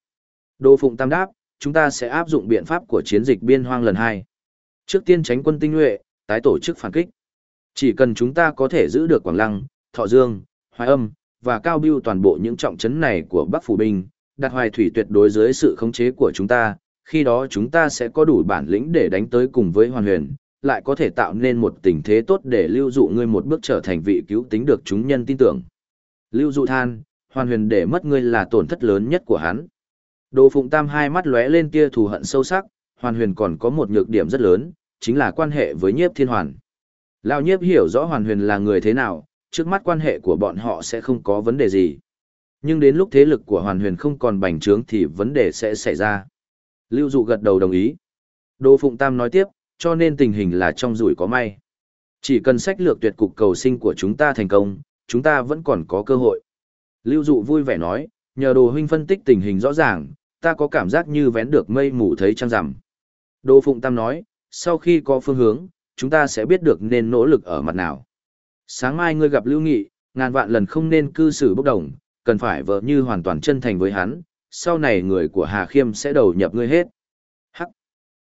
Đô Phụng Tam đáp, chúng ta sẽ áp dụng biện pháp của chiến dịch biên hoang lần hai. Trước tiên tránh quân tinh nhuệ, tái tổ chức phản kích. Chỉ cần chúng ta có thể giữ được Quảng Lăng, Thọ Dương, Hoài Âm, và Cao Biêu toàn bộ những trọng trấn này của Bắc Phủ Binh, đặt hoài thủy tuyệt đối dưới sự khống chế của chúng ta, khi đó chúng ta sẽ có đủ bản lĩnh để đánh tới cùng với hoàn huyền, lại có thể tạo nên một tình thế tốt để lưu dụ ngươi một bước trở thành vị cứu tính được chúng nhân tin tưởng. Lưu dụ than, hoàn huyền để mất ngươi là tổn thất lớn nhất của hắn. Đồ Phụng Tam hai mắt lóe lên tia thù hận sâu sắc, hoàn huyền còn có một nhược điểm rất lớn, chính là quan hệ với nhiếp thiên hoàn. Lão nhiếp hiểu rõ hoàn huyền là người thế nào, trước mắt quan hệ của bọn họ sẽ không có vấn đề gì. Nhưng đến lúc thế lực của hoàn huyền không còn bành trướng thì vấn đề sẽ xảy ra. Lưu Dụ gật đầu đồng ý. Đô Phụng Tam nói tiếp, cho nên tình hình là trong rủi có may. Chỉ cần sách lược tuyệt cục cầu sinh của chúng ta thành công, chúng ta vẫn còn có cơ hội. Lưu Dụ vui vẻ nói, nhờ đồ huynh phân tích tình hình rõ ràng, ta có cảm giác như vén được mây mù thấy trăng rằm. Đô Phụng Tam nói, sau khi có phương hướng, chúng ta sẽ biết được nên nỗ lực ở mặt nào. Sáng mai ngươi gặp Lưu Nghị, ngàn vạn lần không nên cư xử bốc đồng, cần phải vợ như hoàn toàn chân thành với hắn, sau này người của Hà Khiêm sẽ đầu nhập ngươi hết. Hắc!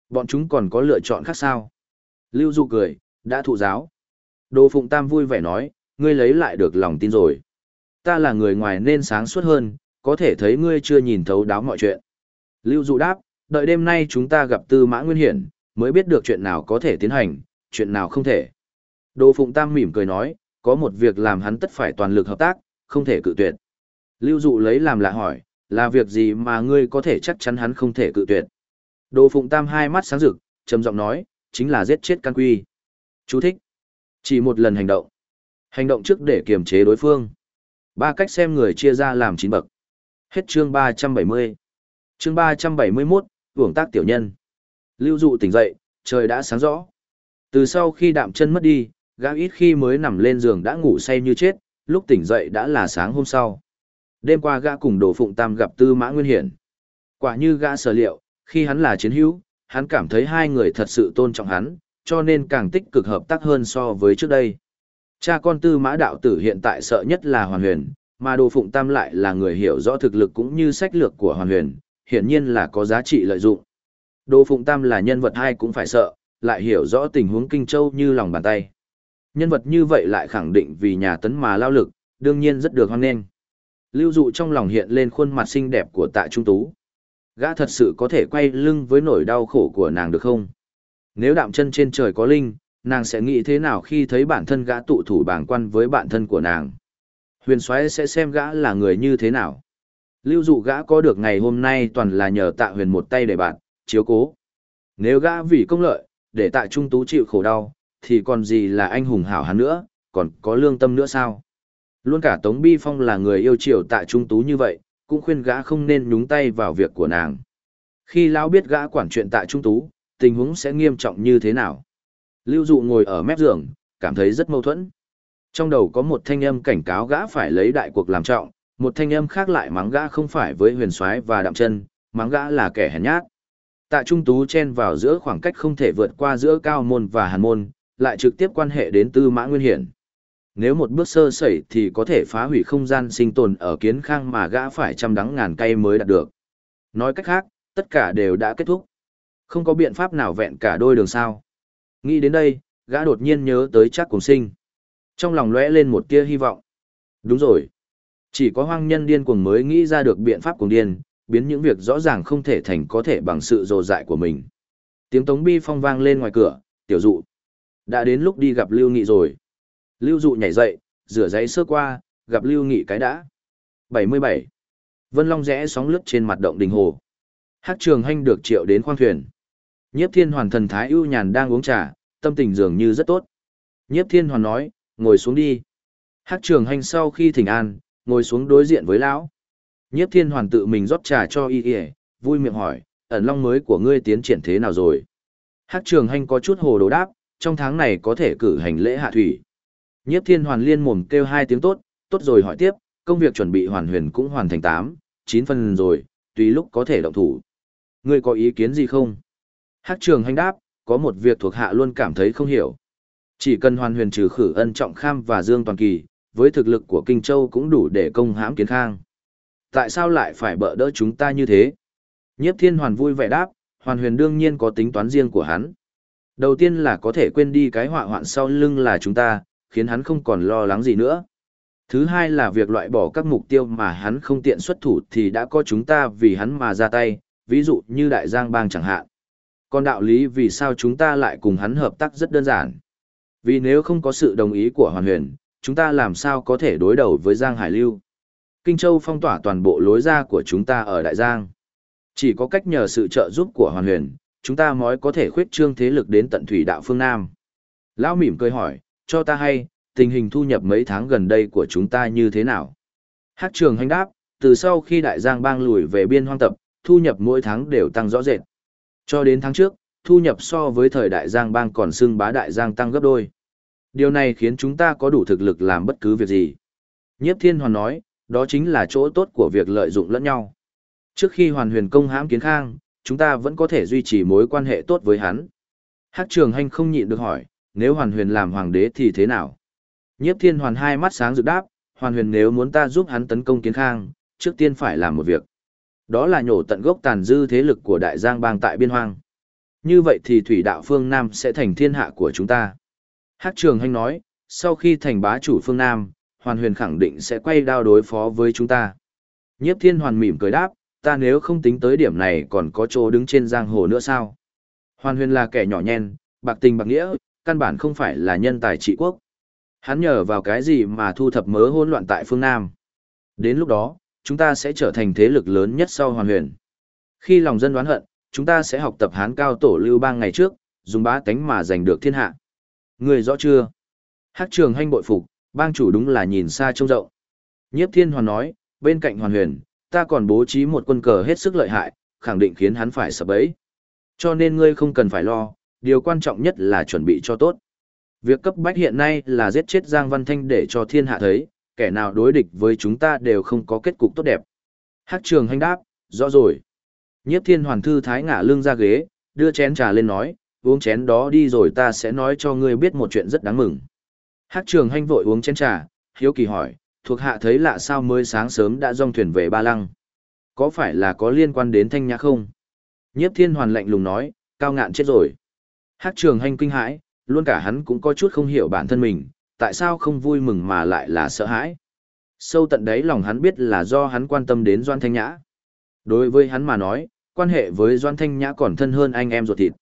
Bọn chúng còn có lựa chọn khác sao? Lưu Du cười, đã thụ giáo. Đồ Phụng Tam vui vẻ nói, ngươi lấy lại được lòng tin rồi. Ta là người ngoài nên sáng suốt hơn, có thể thấy ngươi chưa nhìn thấu đáo mọi chuyện. Lưu Dụ đáp, đợi đêm nay chúng ta gặp Tư Mã Nguyên Hiển, mới biết được chuyện nào có thể tiến hành, chuyện nào không thể. Đỗ Phụng Tam mỉm cười nói, có một việc làm hắn tất phải toàn lực hợp tác, không thể cự tuyệt. Lưu Dụ lấy làm lạ hỏi, là việc gì mà ngươi có thể chắc chắn hắn không thể cự tuyệt. Đỗ Phụng Tam hai mắt sáng rực, trầm giọng nói, chính là giết chết can quy. Chú thích. Chỉ một lần hành động. Hành động trước để kiềm chế đối phương. Ba cách xem người chia ra làm chín bậc. Hết chương 370. Chương 371, hưởng tác tiểu nhân. Lưu dụ tỉnh dậy, trời đã sáng rõ. Từ sau khi đạm chân mất đi, gã ít khi mới nằm lên giường đã ngủ say như chết, lúc tỉnh dậy đã là sáng hôm sau. Đêm qua gã cùng Đồ Phụng Tam gặp Tư Mã Nguyên Hiển. Quả như gã sở liệu, khi hắn là chiến hữu, hắn cảm thấy hai người thật sự tôn trọng hắn, cho nên càng tích cực hợp tác hơn so với trước đây. Cha con Tư Mã đạo tử hiện tại sợ nhất là Hoàn Huyền, mà Đồ Phụng Tam lại là người hiểu rõ thực lực cũng như sách lược của Hoàn Huyền, hiển nhiên là có giá trị lợi dụng. Đồ Phụng Tam là nhân vật hai cũng phải sợ, lại hiểu rõ tình huống Kinh Châu như lòng bàn tay. Nhân vật như vậy lại khẳng định vì nhà tấn mà lao lực, đương nhiên rất được hoan nghênh. Lưu dụ trong lòng hiện lên khuôn mặt xinh đẹp của tạ trung tú. Gã thật sự có thể quay lưng với nỗi đau khổ của nàng được không? Nếu đạm chân trên trời có linh, nàng sẽ nghĩ thế nào khi thấy bản thân gã tụ thủ bảng quan với bản thân của nàng? Huyền soái sẽ xem gã là người như thế nào? Lưu dụ gã có được ngày hôm nay toàn là nhờ tạ huyền một tay để bạn, chiếu cố. Nếu gã vì công lợi, để tạ trung tú chịu khổ đau, thì còn gì là anh hùng hảo hán nữa, còn có lương tâm nữa sao? Luôn cả Tống Bi Phong là người yêu chiều tại trung tú như vậy, cũng khuyên gã không nên nhúng tay vào việc của nàng. Khi lão biết gã quản chuyện tại trung tú, tình huống sẽ nghiêm trọng như thế nào? Lưu dụ ngồi ở mép giường, cảm thấy rất mâu thuẫn. Trong đầu có một thanh âm cảnh cáo gã phải lấy đại cuộc làm trọng, một thanh âm khác lại mắng gã không phải với huyền soái và đạm chân, mắng gã là kẻ hèn nhát. Tạ Trung Tú chen vào giữa khoảng cách không thể vượt qua giữa cao môn và hàn môn, lại trực tiếp quan hệ đến tư mã nguyên hiển. Nếu một bước sơ sẩy thì có thể phá hủy không gian sinh tồn ở kiến khang mà gã phải trăm đắng ngàn cây mới đạt được. Nói cách khác, tất cả đều đã kết thúc. Không có biện pháp nào vẹn cả đôi đường sao. Nghĩ đến đây, gã đột nhiên nhớ tới chắc cùng sinh. Trong lòng lóe lên một tia hy vọng. Đúng rồi. Chỉ có hoang nhân điên cuồng mới nghĩ ra được biện pháp cuồng điên, biến những việc rõ ràng không thể thành có thể bằng sự dồ dại của mình. Tiếng tống bi phong vang lên ngoài cửa, tiểu dụ. Đã đến lúc đi gặp Lưu Nghị rồi. Lưu dụ nhảy dậy, rửa giấy sơ qua, gặp Lưu Nghị cái đã. 77. Vân Long rẽ sóng lướt trên mặt động đình hồ. Hát trường hanh được triệu đến khoang thuyền. Nhiếp thiên hoàn thần thái ưu nhàn đang uống trà, tâm tình dường như rất tốt. Nhiếp thiên hoàn nói, ngồi xuống đi. Hát trường hành sau khi thỉnh an, ngồi xuống đối diện với lão. Nhiếp thiên hoàn tự mình rót trà cho y y, vui miệng hỏi, ẩn long mới của ngươi tiến triển thế nào rồi? Hát trường hành có chút hồ đồ đáp, trong tháng này có thể cử hành lễ hạ thủy. Nhiếp thiên hoàn liên mồm kêu hai tiếng tốt, tốt rồi hỏi tiếp, công việc chuẩn bị hoàn huyền cũng hoàn thành tám, chín phần rồi, tùy lúc có thể động thủ. Ngươi có ý kiến gì không? Hắc trường hành đáp, có một việc thuộc hạ luôn cảm thấy không hiểu. Chỉ cần hoàn huyền trừ khử ân trọng kham và dương toàn kỳ, với thực lực của Kinh Châu cũng đủ để công hãm kiến khang. Tại sao lại phải bợ đỡ chúng ta như thế? Nhiếp thiên hoàn vui vẻ đáp, hoàn huyền đương nhiên có tính toán riêng của hắn. Đầu tiên là có thể quên đi cái họa hoạn sau lưng là chúng ta, khiến hắn không còn lo lắng gì nữa. Thứ hai là việc loại bỏ các mục tiêu mà hắn không tiện xuất thủ thì đã có chúng ta vì hắn mà ra tay, ví dụ như Đại Giang Bang chẳng hạn. Còn đạo lý vì sao chúng ta lại cùng hắn hợp tác rất đơn giản. Vì nếu không có sự đồng ý của Hoàn Huyền, chúng ta làm sao có thể đối đầu với Giang Hải Lưu. Kinh Châu phong tỏa toàn bộ lối ra của chúng ta ở Đại Giang. Chỉ có cách nhờ sự trợ giúp của Hoàn Huyền, chúng ta mới có thể khuyết trương thế lực đến tận thủy đạo phương Nam. Lão mỉm cười hỏi, cho ta hay, tình hình thu nhập mấy tháng gần đây của chúng ta như thế nào? Hát trường hành đáp, từ sau khi đại giang bang lùi về biên hoang tập, thu nhập mỗi tháng đều tăng rõ rệt. Cho đến tháng trước, thu nhập so với thời đại giang bang còn xưng bá đại giang tăng gấp đôi. Điều này khiến chúng ta có đủ thực lực làm bất cứ việc gì. Nhiếp thiên hoàn nói, đó chính là chỗ tốt của việc lợi dụng lẫn nhau. Trước khi hoàn huyền công hãm kiến khang, chúng ta vẫn có thể duy trì mối quan hệ tốt với hắn. Hắc trường hành không nhịn được hỏi, nếu hoàn huyền làm hoàng đế thì thế nào? Nhiếp thiên hoàn hai mắt sáng rực đáp, hoàn huyền nếu muốn ta giúp hắn tấn công kiến khang, trước tiên phải làm một việc. Đó là nhổ tận gốc tàn dư thế lực của đại giang bang tại biên hoang. Như vậy thì thủy đạo phương Nam sẽ thành thiên hạ của chúng ta. Hắc trường hành nói, sau khi thành bá chủ phương Nam, hoàn huyền khẳng định sẽ quay đao đối phó với chúng ta. Nhiếp thiên hoàn mỉm cười đáp, ta nếu không tính tới điểm này còn có chỗ đứng trên giang hồ nữa sao? Hoàn huyền là kẻ nhỏ nhen, bạc tình bạc nghĩa, căn bản không phải là nhân tài trị quốc. Hắn nhờ vào cái gì mà thu thập mớ hỗn loạn tại phương Nam. Đến lúc đó, chúng ta sẽ trở thành thế lực lớn nhất sau hoàn huyền. Khi lòng dân đoán hận, chúng ta sẽ học tập hán cao tổ lưu bang ngày trước, dùng bá tánh mà giành được thiên hạ. Người rõ chưa? Hát trường hanh bội phục, bang chủ đúng là nhìn xa trông rộng. Nhiếp thiên hoàn nói, bên cạnh hoàn huyền, ta còn bố trí một quân cờ hết sức lợi hại, khẳng định khiến hắn phải sập bẫy. Cho nên ngươi không cần phải lo, điều quan trọng nhất là chuẩn bị cho tốt. Việc cấp bách hiện nay là giết chết Giang Văn Thanh để cho thiên hạ thấy, kẻ nào đối địch với chúng ta đều không có kết cục tốt đẹp. Hắc trường hành đáp, rõ rồi. Nhiếp thiên hoàn thư thái ngả lưng ra ghế, đưa chén trà lên nói, uống chén đó đi rồi ta sẽ nói cho ngươi biết một chuyện rất đáng mừng. Hắc trường hành vội uống chén trà, hiếu kỳ hỏi, thuộc hạ thấy lạ sao mới sáng sớm đã dong thuyền về Ba Lăng. Có phải là có liên quan đến thanh nhã không? Nhiếp thiên hoàn lạnh lùng nói, cao ngạn chết rồi. Hát trường hành kinh hãi, luôn cả hắn cũng có chút không hiểu bản thân mình, tại sao không vui mừng mà lại là sợ hãi. Sâu tận đáy lòng hắn biết là do hắn quan tâm đến Doan Thanh Nhã. Đối với hắn mà nói, quan hệ với Doan Thanh Nhã còn thân hơn anh em ruột thịt.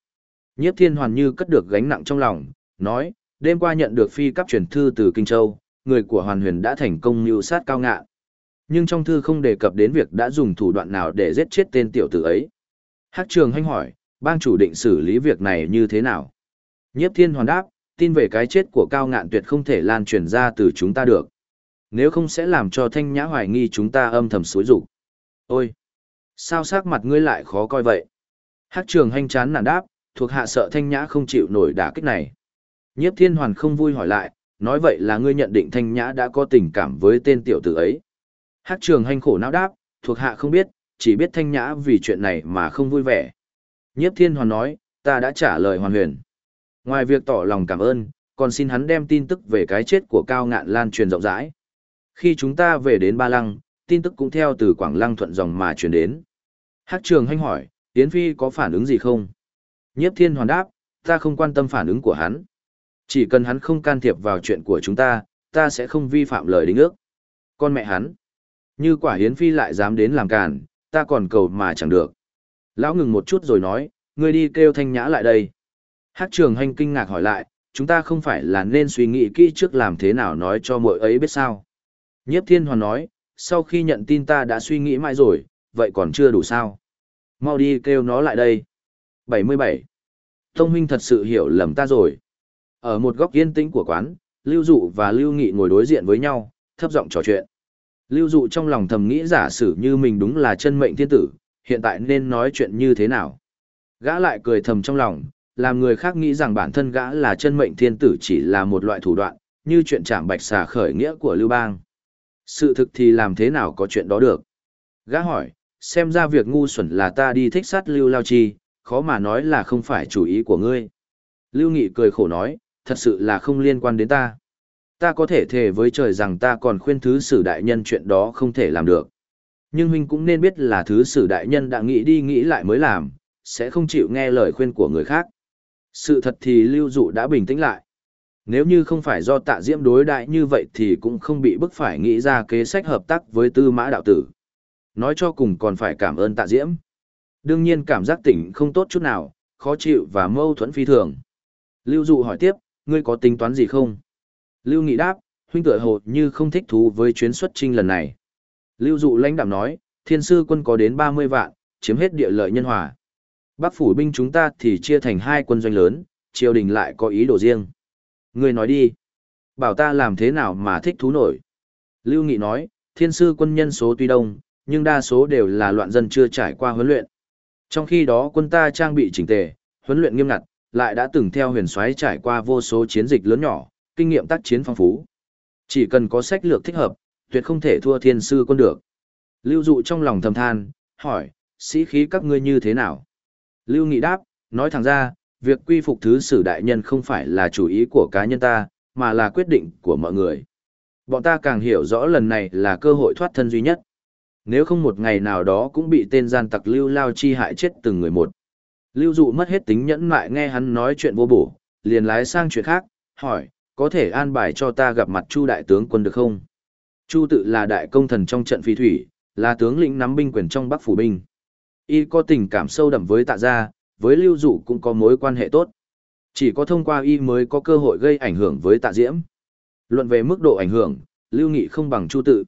Nhiếp thiên hoàn như cất được gánh nặng trong lòng, nói, đêm qua nhận được phi cấp truyền thư từ Kinh Châu, người của Hoàn Huyền đã thành công mưu sát cao Ngạn, Nhưng trong thư không đề cập đến việc đã dùng thủ đoạn nào để giết chết tên tiểu tử ấy. Hắc Trường Hanh hỏi, bang chủ định xử lý việc này như thế nào? Nhiếp Thiên Hoàn đáp, tin về cái chết của cao ngạn tuyệt không thể lan truyền ra từ chúng ta được. Nếu không sẽ làm cho Thanh Nhã hoài nghi chúng ta âm thầm xối rụng. Ôi! Sao sắc mặt ngươi lại khó coi vậy? Hắc Trường Hanh chán nản đáp, thuộc hạ sợ Thanh Nhã không chịu nổi đả kích này. Nhiếp Thiên Hoàn không vui hỏi lại, nói vậy là ngươi nhận định thanh nhã đã có tình cảm với tên tiểu tử ấy. Hát trường hành khổ não đáp, thuộc hạ không biết, chỉ biết thanh nhã vì chuyện này mà không vui vẻ. Nhiếp thiên hoàn nói, ta đã trả lời hoàn huyền. Ngoài việc tỏ lòng cảm ơn, còn xin hắn đem tin tức về cái chết của Cao Ngạn lan truyền rộng rãi. Khi chúng ta về đến Ba Lăng, tin tức cũng theo từ Quảng Lăng thuận dòng mà truyền đến. Hát trường hành hỏi, Yến Phi có phản ứng gì không? Nhiếp thiên hoàn đáp, ta không quan tâm phản ứng của hắn. Chỉ cần hắn không can thiệp vào chuyện của chúng ta, ta sẽ không vi phạm lời đính ước. Con mẹ hắn. Như quả hiến phi lại dám đến làm càn, ta còn cầu mà chẳng được. Lão ngừng một chút rồi nói, ngươi đi kêu thanh nhã lại đây. Hát trường hành kinh ngạc hỏi lại, chúng ta không phải là nên suy nghĩ kỹ trước làm thế nào nói cho mỗi ấy biết sao. Nhiếp thiên hoàn nói, sau khi nhận tin ta đã suy nghĩ mãi rồi, vậy còn chưa đủ sao. Mau đi kêu nó lại đây. 77. Tông huynh thật sự hiểu lầm ta rồi. Ở một góc yên tĩnh của quán, Lưu Dụ và Lưu Nghị ngồi đối diện với nhau, thấp giọng trò chuyện. Lưu Dụ trong lòng thầm nghĩ giả sử như mình đúng là chân mệnh thiên tử, hiện tại nên nói chuyện như thế nào. Gã lại cười thầm trong lòng, làm người khác nghĩ rằng bản thân gã là chân mệnh thiên tử chỉ là một loại thủ đoạn, như chuyện chạm bạch xà khởi nghĩa của Lưu Bang. Sự thực thì làm thế nào có chuyện đó được. Gã hỏi, xem ra việc ngu xuẩn là ta đi thích sát Lưu Lao Chi, khó mà nói là không phải chủ ý của ngươi. Lưu Nghị cười khổ nói, thật sự là không liên quan đến ta. Ta có thể thề với trời rằng ta còn khuyên thứ sử đại nhân chuyện đó không thể làm được. Nhưng huynh cũng nên biết là thứ sử đại nhân đã nghĩ đi nghĩ lại mới làm, sẽ không chịu nghe lời khuyên của người khác. Sự thật thì lưu dụ đã bình tĩnh lại. Nếu như không phải do tạ diễm đối đại như vậy thì cũng không bị bức phải nghĩ ra kế sách hợp tác với tư mã đạo tử. Nói cho cùng còn phải cảm ơn tạ diễm. Đương nhiên cảm giác tỉnh không tốt chút nào, khó chịu và mâu thuẫn phi thường. Lưu dụ hỏi tiếp, ngươi có tính toán gì không? Lưu Nghị đáp, huynh tựa hồ như không thích thú với chuyến xuất trinh lần này. Lưu dụ lãnh đạm nói, thiên sư quân có đến 30 vạn, chiếm hết địa lợi nhân hòa. Bắc phủ binh chúng ta thì chia thành hai quân doanh lớn, triều đình lại có ý đồ riêng. Ngươi nói đi. Bảo ta làm thế nào mà thích thú nổi. Lưu Nghị nói, thiên sư quân nhân số tuy đông, nhưng đa số đều là loạn dân chưa trải qua huấn luyện. Trong khi đó quân ta trang bị chỉnh tề, huấn luyện nghiêm ngặt, lại đã từng theo huyền soái trải qua vô số chiến dịch lớn nhỏ, kinh nghiệm tác chiến phong phú. Chỉ cần có sách lược thích hợp, tuyệt không thể thua thiên sư quân được. Lưu dụ trong lòng thầm than, hỏi, sĩ khí các ngươi như thế nào? Lưu Nghị đáp, nói thẳng ra, việc quy phục thứ sử đại nhân không phải là chủ ý của cá nhân ta, mà là quyết định của mọi người. Bọn ta càng hiểu rõ lần này là cơ hội thoát thân duy nhất. Nếu không một ngày nào đó cũng bị tên gian tặc Lưu Lao chi hại chết từng người một. Lưu dụ mất hết tính nhẫn mại nghe hắn nói chuyện vô bổ, liền lái sang chuyện khác, hỏi, có thể an bài cho ta gặp mặt Chu đại tướng quân được không? Chu tự là đại công thần trong trận phi thủy, là tướng lĩnh nắm binh quyền trong Bắc phủ binh. Y có tình cảm sâu đậm với tạ gia, với lưu dụ cũng có mối quan hệ tốt. Chỉ có thông qua y mới có cơ hội gây ảnh hưởng với tạ diễm. Luận về mức độ ảnh hưởng, lưu nghị không bằng chu tự.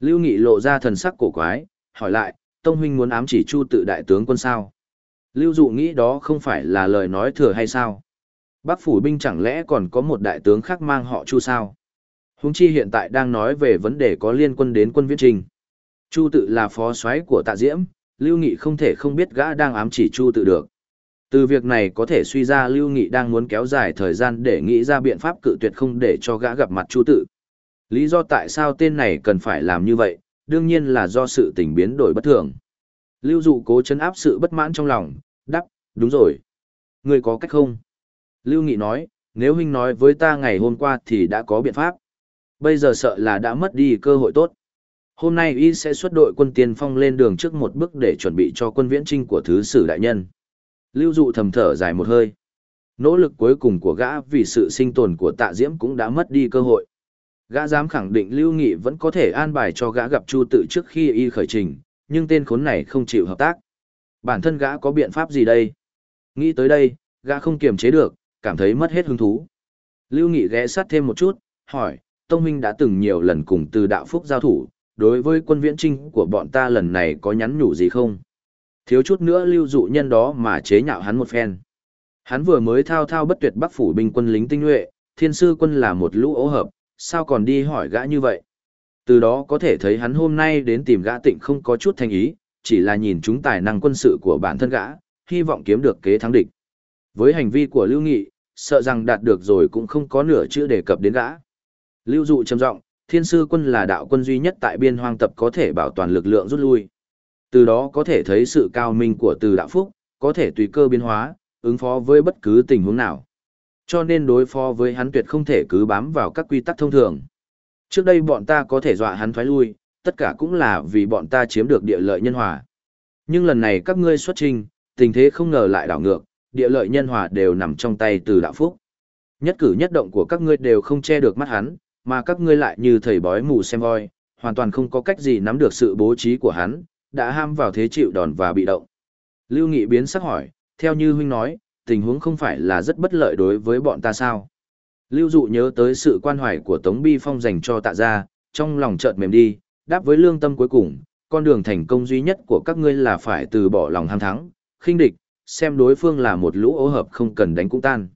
Lưu nghị lộ ra thần sắc cổ quái, hỏi lại, Tông huynh muốn ám chỉ chu tự đại tướng quân sao? Lưu dụ nghĩ đó không phải là lời nói thừa hay sao? Bắc phủ binh chẳng lẽ còn có một đại tướng khác mang họ chu sao? Húng chi hiện tại đang nói về vấn đề có liên quân đến quân viễn trình. Chu tự là phó soái của tạ diễm, Lưu Nghị không thể không biết gã đang ám chỉ Chu tự được. Từ việc này có thể suy ra Lưu Nghị đang muốn kéo dài thời gian để nghĩ ra biện pháp cự tuyệt không để cho gã gặp mặt Chu tự. Lý do tại sao tên này cần phải làm như vậy, đương nhiên là do sự tình biến đổi bất thường. Lưu dụ cố chấn áp sự bất mãn trong lòng, đắp, đúng rồi. Người có cách không? Lưu Nghị nói, nếu huynh nói với ta ngày hôm qua thì đã có biện pháp. Bây giờ sợ là đã mất đi cơ hội tốt. Hôm nay y sẽ xuất đội quân tiên phong lên đường trước một bước để chuẩn bị cho quân viễn trinh của thứ sử đại nhân. Lưu dụ thầm thở dài một hơi. Nỗ lực cuối cùng của gã vì sự sinh tồn của tạ diễm cũng đã mất đi cơ hội. Gã dám khẳng định Lưu Nghị vẫn có thể an bài cho gã gặp Chu tự trước khi y khởi trình, nhưng tên khốn này không chịu hợp tác. Bản thân gã có biện pháp gì đây? Nghĩ tới đây, gã không kiềm chế được, cảm thấy mất hết hứng thú. Lưu Nghị ghé sát thêm một chút, hỏi, Tông Minh đã từng nhiều lần cùng từ đạo phúc giao thủ, đối với quân viễn trinh của bọn ta lần này có nhắn nhủ gì không? Thiếu chút nữa lưu dụ nhân đó mà chế nhạo hắn một phen. Hắn vừa mới thao thao bất tuyệt bắc phủ binh quân lính tinh nhuệ, thiên sư quân là một lũ ố hợp, sao còn đi hỏi gã như vậy? Từ đó có thể thấy hắn hôm nay đến tìm gã tịnh không có chút thành ý, chỉ là nhìn chúng tài năng quân sự của bản thân gã, hy vọng kiếm được kế thắng địch. Với hành vi của Lưu Nghị, sợ rằng đạt được rồi cũng không có nửa chữ đề cập đến gã. Lưu dụ trầm giọng, thiên sư quân là đạo quân duy nhất tại biên hoang tập có thể bảo toàn lực lượng rút lui. Từ đó có thể thấy sự cao minh của từ đạo phúc, có thể tùy cơ biến hóa, ứng phó với bất cứ tình huống nào. Cho nên đối phó với hắn tuyệt không thể cứ bám vào các quy tắc thông thường. Trước đây bọn ta có thể dọa hắn thoái lui, tất cả cũng là vì bọn ta chiếm được địa lợi nhân hòa. Nhưng lần này các ngươi xuất trình, tình thế không ngờ lại đảo ngược, địa lợi nhân hòa đều nằm trong tay từ đạo phúc. Nhất cử nhất động của các ngươi đều không che được mắt hắn, mà các ngươi lại như thầy bói mù xem voi, hoàn toàn không có cách gì nắm được sự bố trí của hắn, đã ham vào thế chịu đòn và bị động. Lưu Nghị biến sắc hỏi, theo như huynh nói, tình huống không phải là rất bất lợi đối với bọn ta sao? Lưu Dụ nhớ tới sự quan hoài của Tống Bi Phong dành cho tạ gia, trong lòng chợt mềm đi, đáp với lương tâm cuối cùng, con đường thành công duy nhất của các ngươi là phải từ bỏ lòng ham thắng, khinh địch, xem đối phương là một lũ ố hợp không cần đánh cũng tan.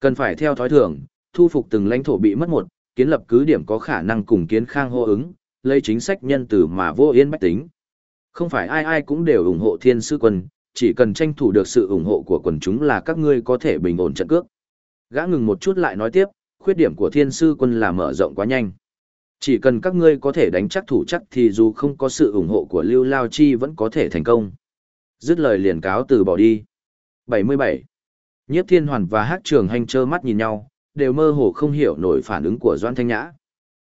Cần phải theo thói thường, thu phục từng lãnh thổ bị mất một, kiến lập cứ điểm có khả năng cùng kiến khang hô ứng, lấy chính sách nhân từ mà vô yên bách tính. Không phải ai ai cũng đều ủng hộ thiên sư quân, chỉ cần tranh thủ được sự ủng hộ của quần chúng là các ngươi có thể bình ổn trận cước. Gã ngừng một chút lại nói tiếp, khuyết điểm của thiên sư quân là mở rộng quá nhanh. Chỉ cần các ngươi có thể đánh chắc thủ chắc thì dù không có sự ủng hộ của Lưu Lao Chi vẫn có thể thành công. Dứt lời liền cáo từ bỏ đi. 77. Nhiếp Thiên Hoàn và Hắc Trường Hành trơ mắt nhìn nhau, đều mơ hồ không hiểu nổi phản ứng của Doan Thanh Nhã.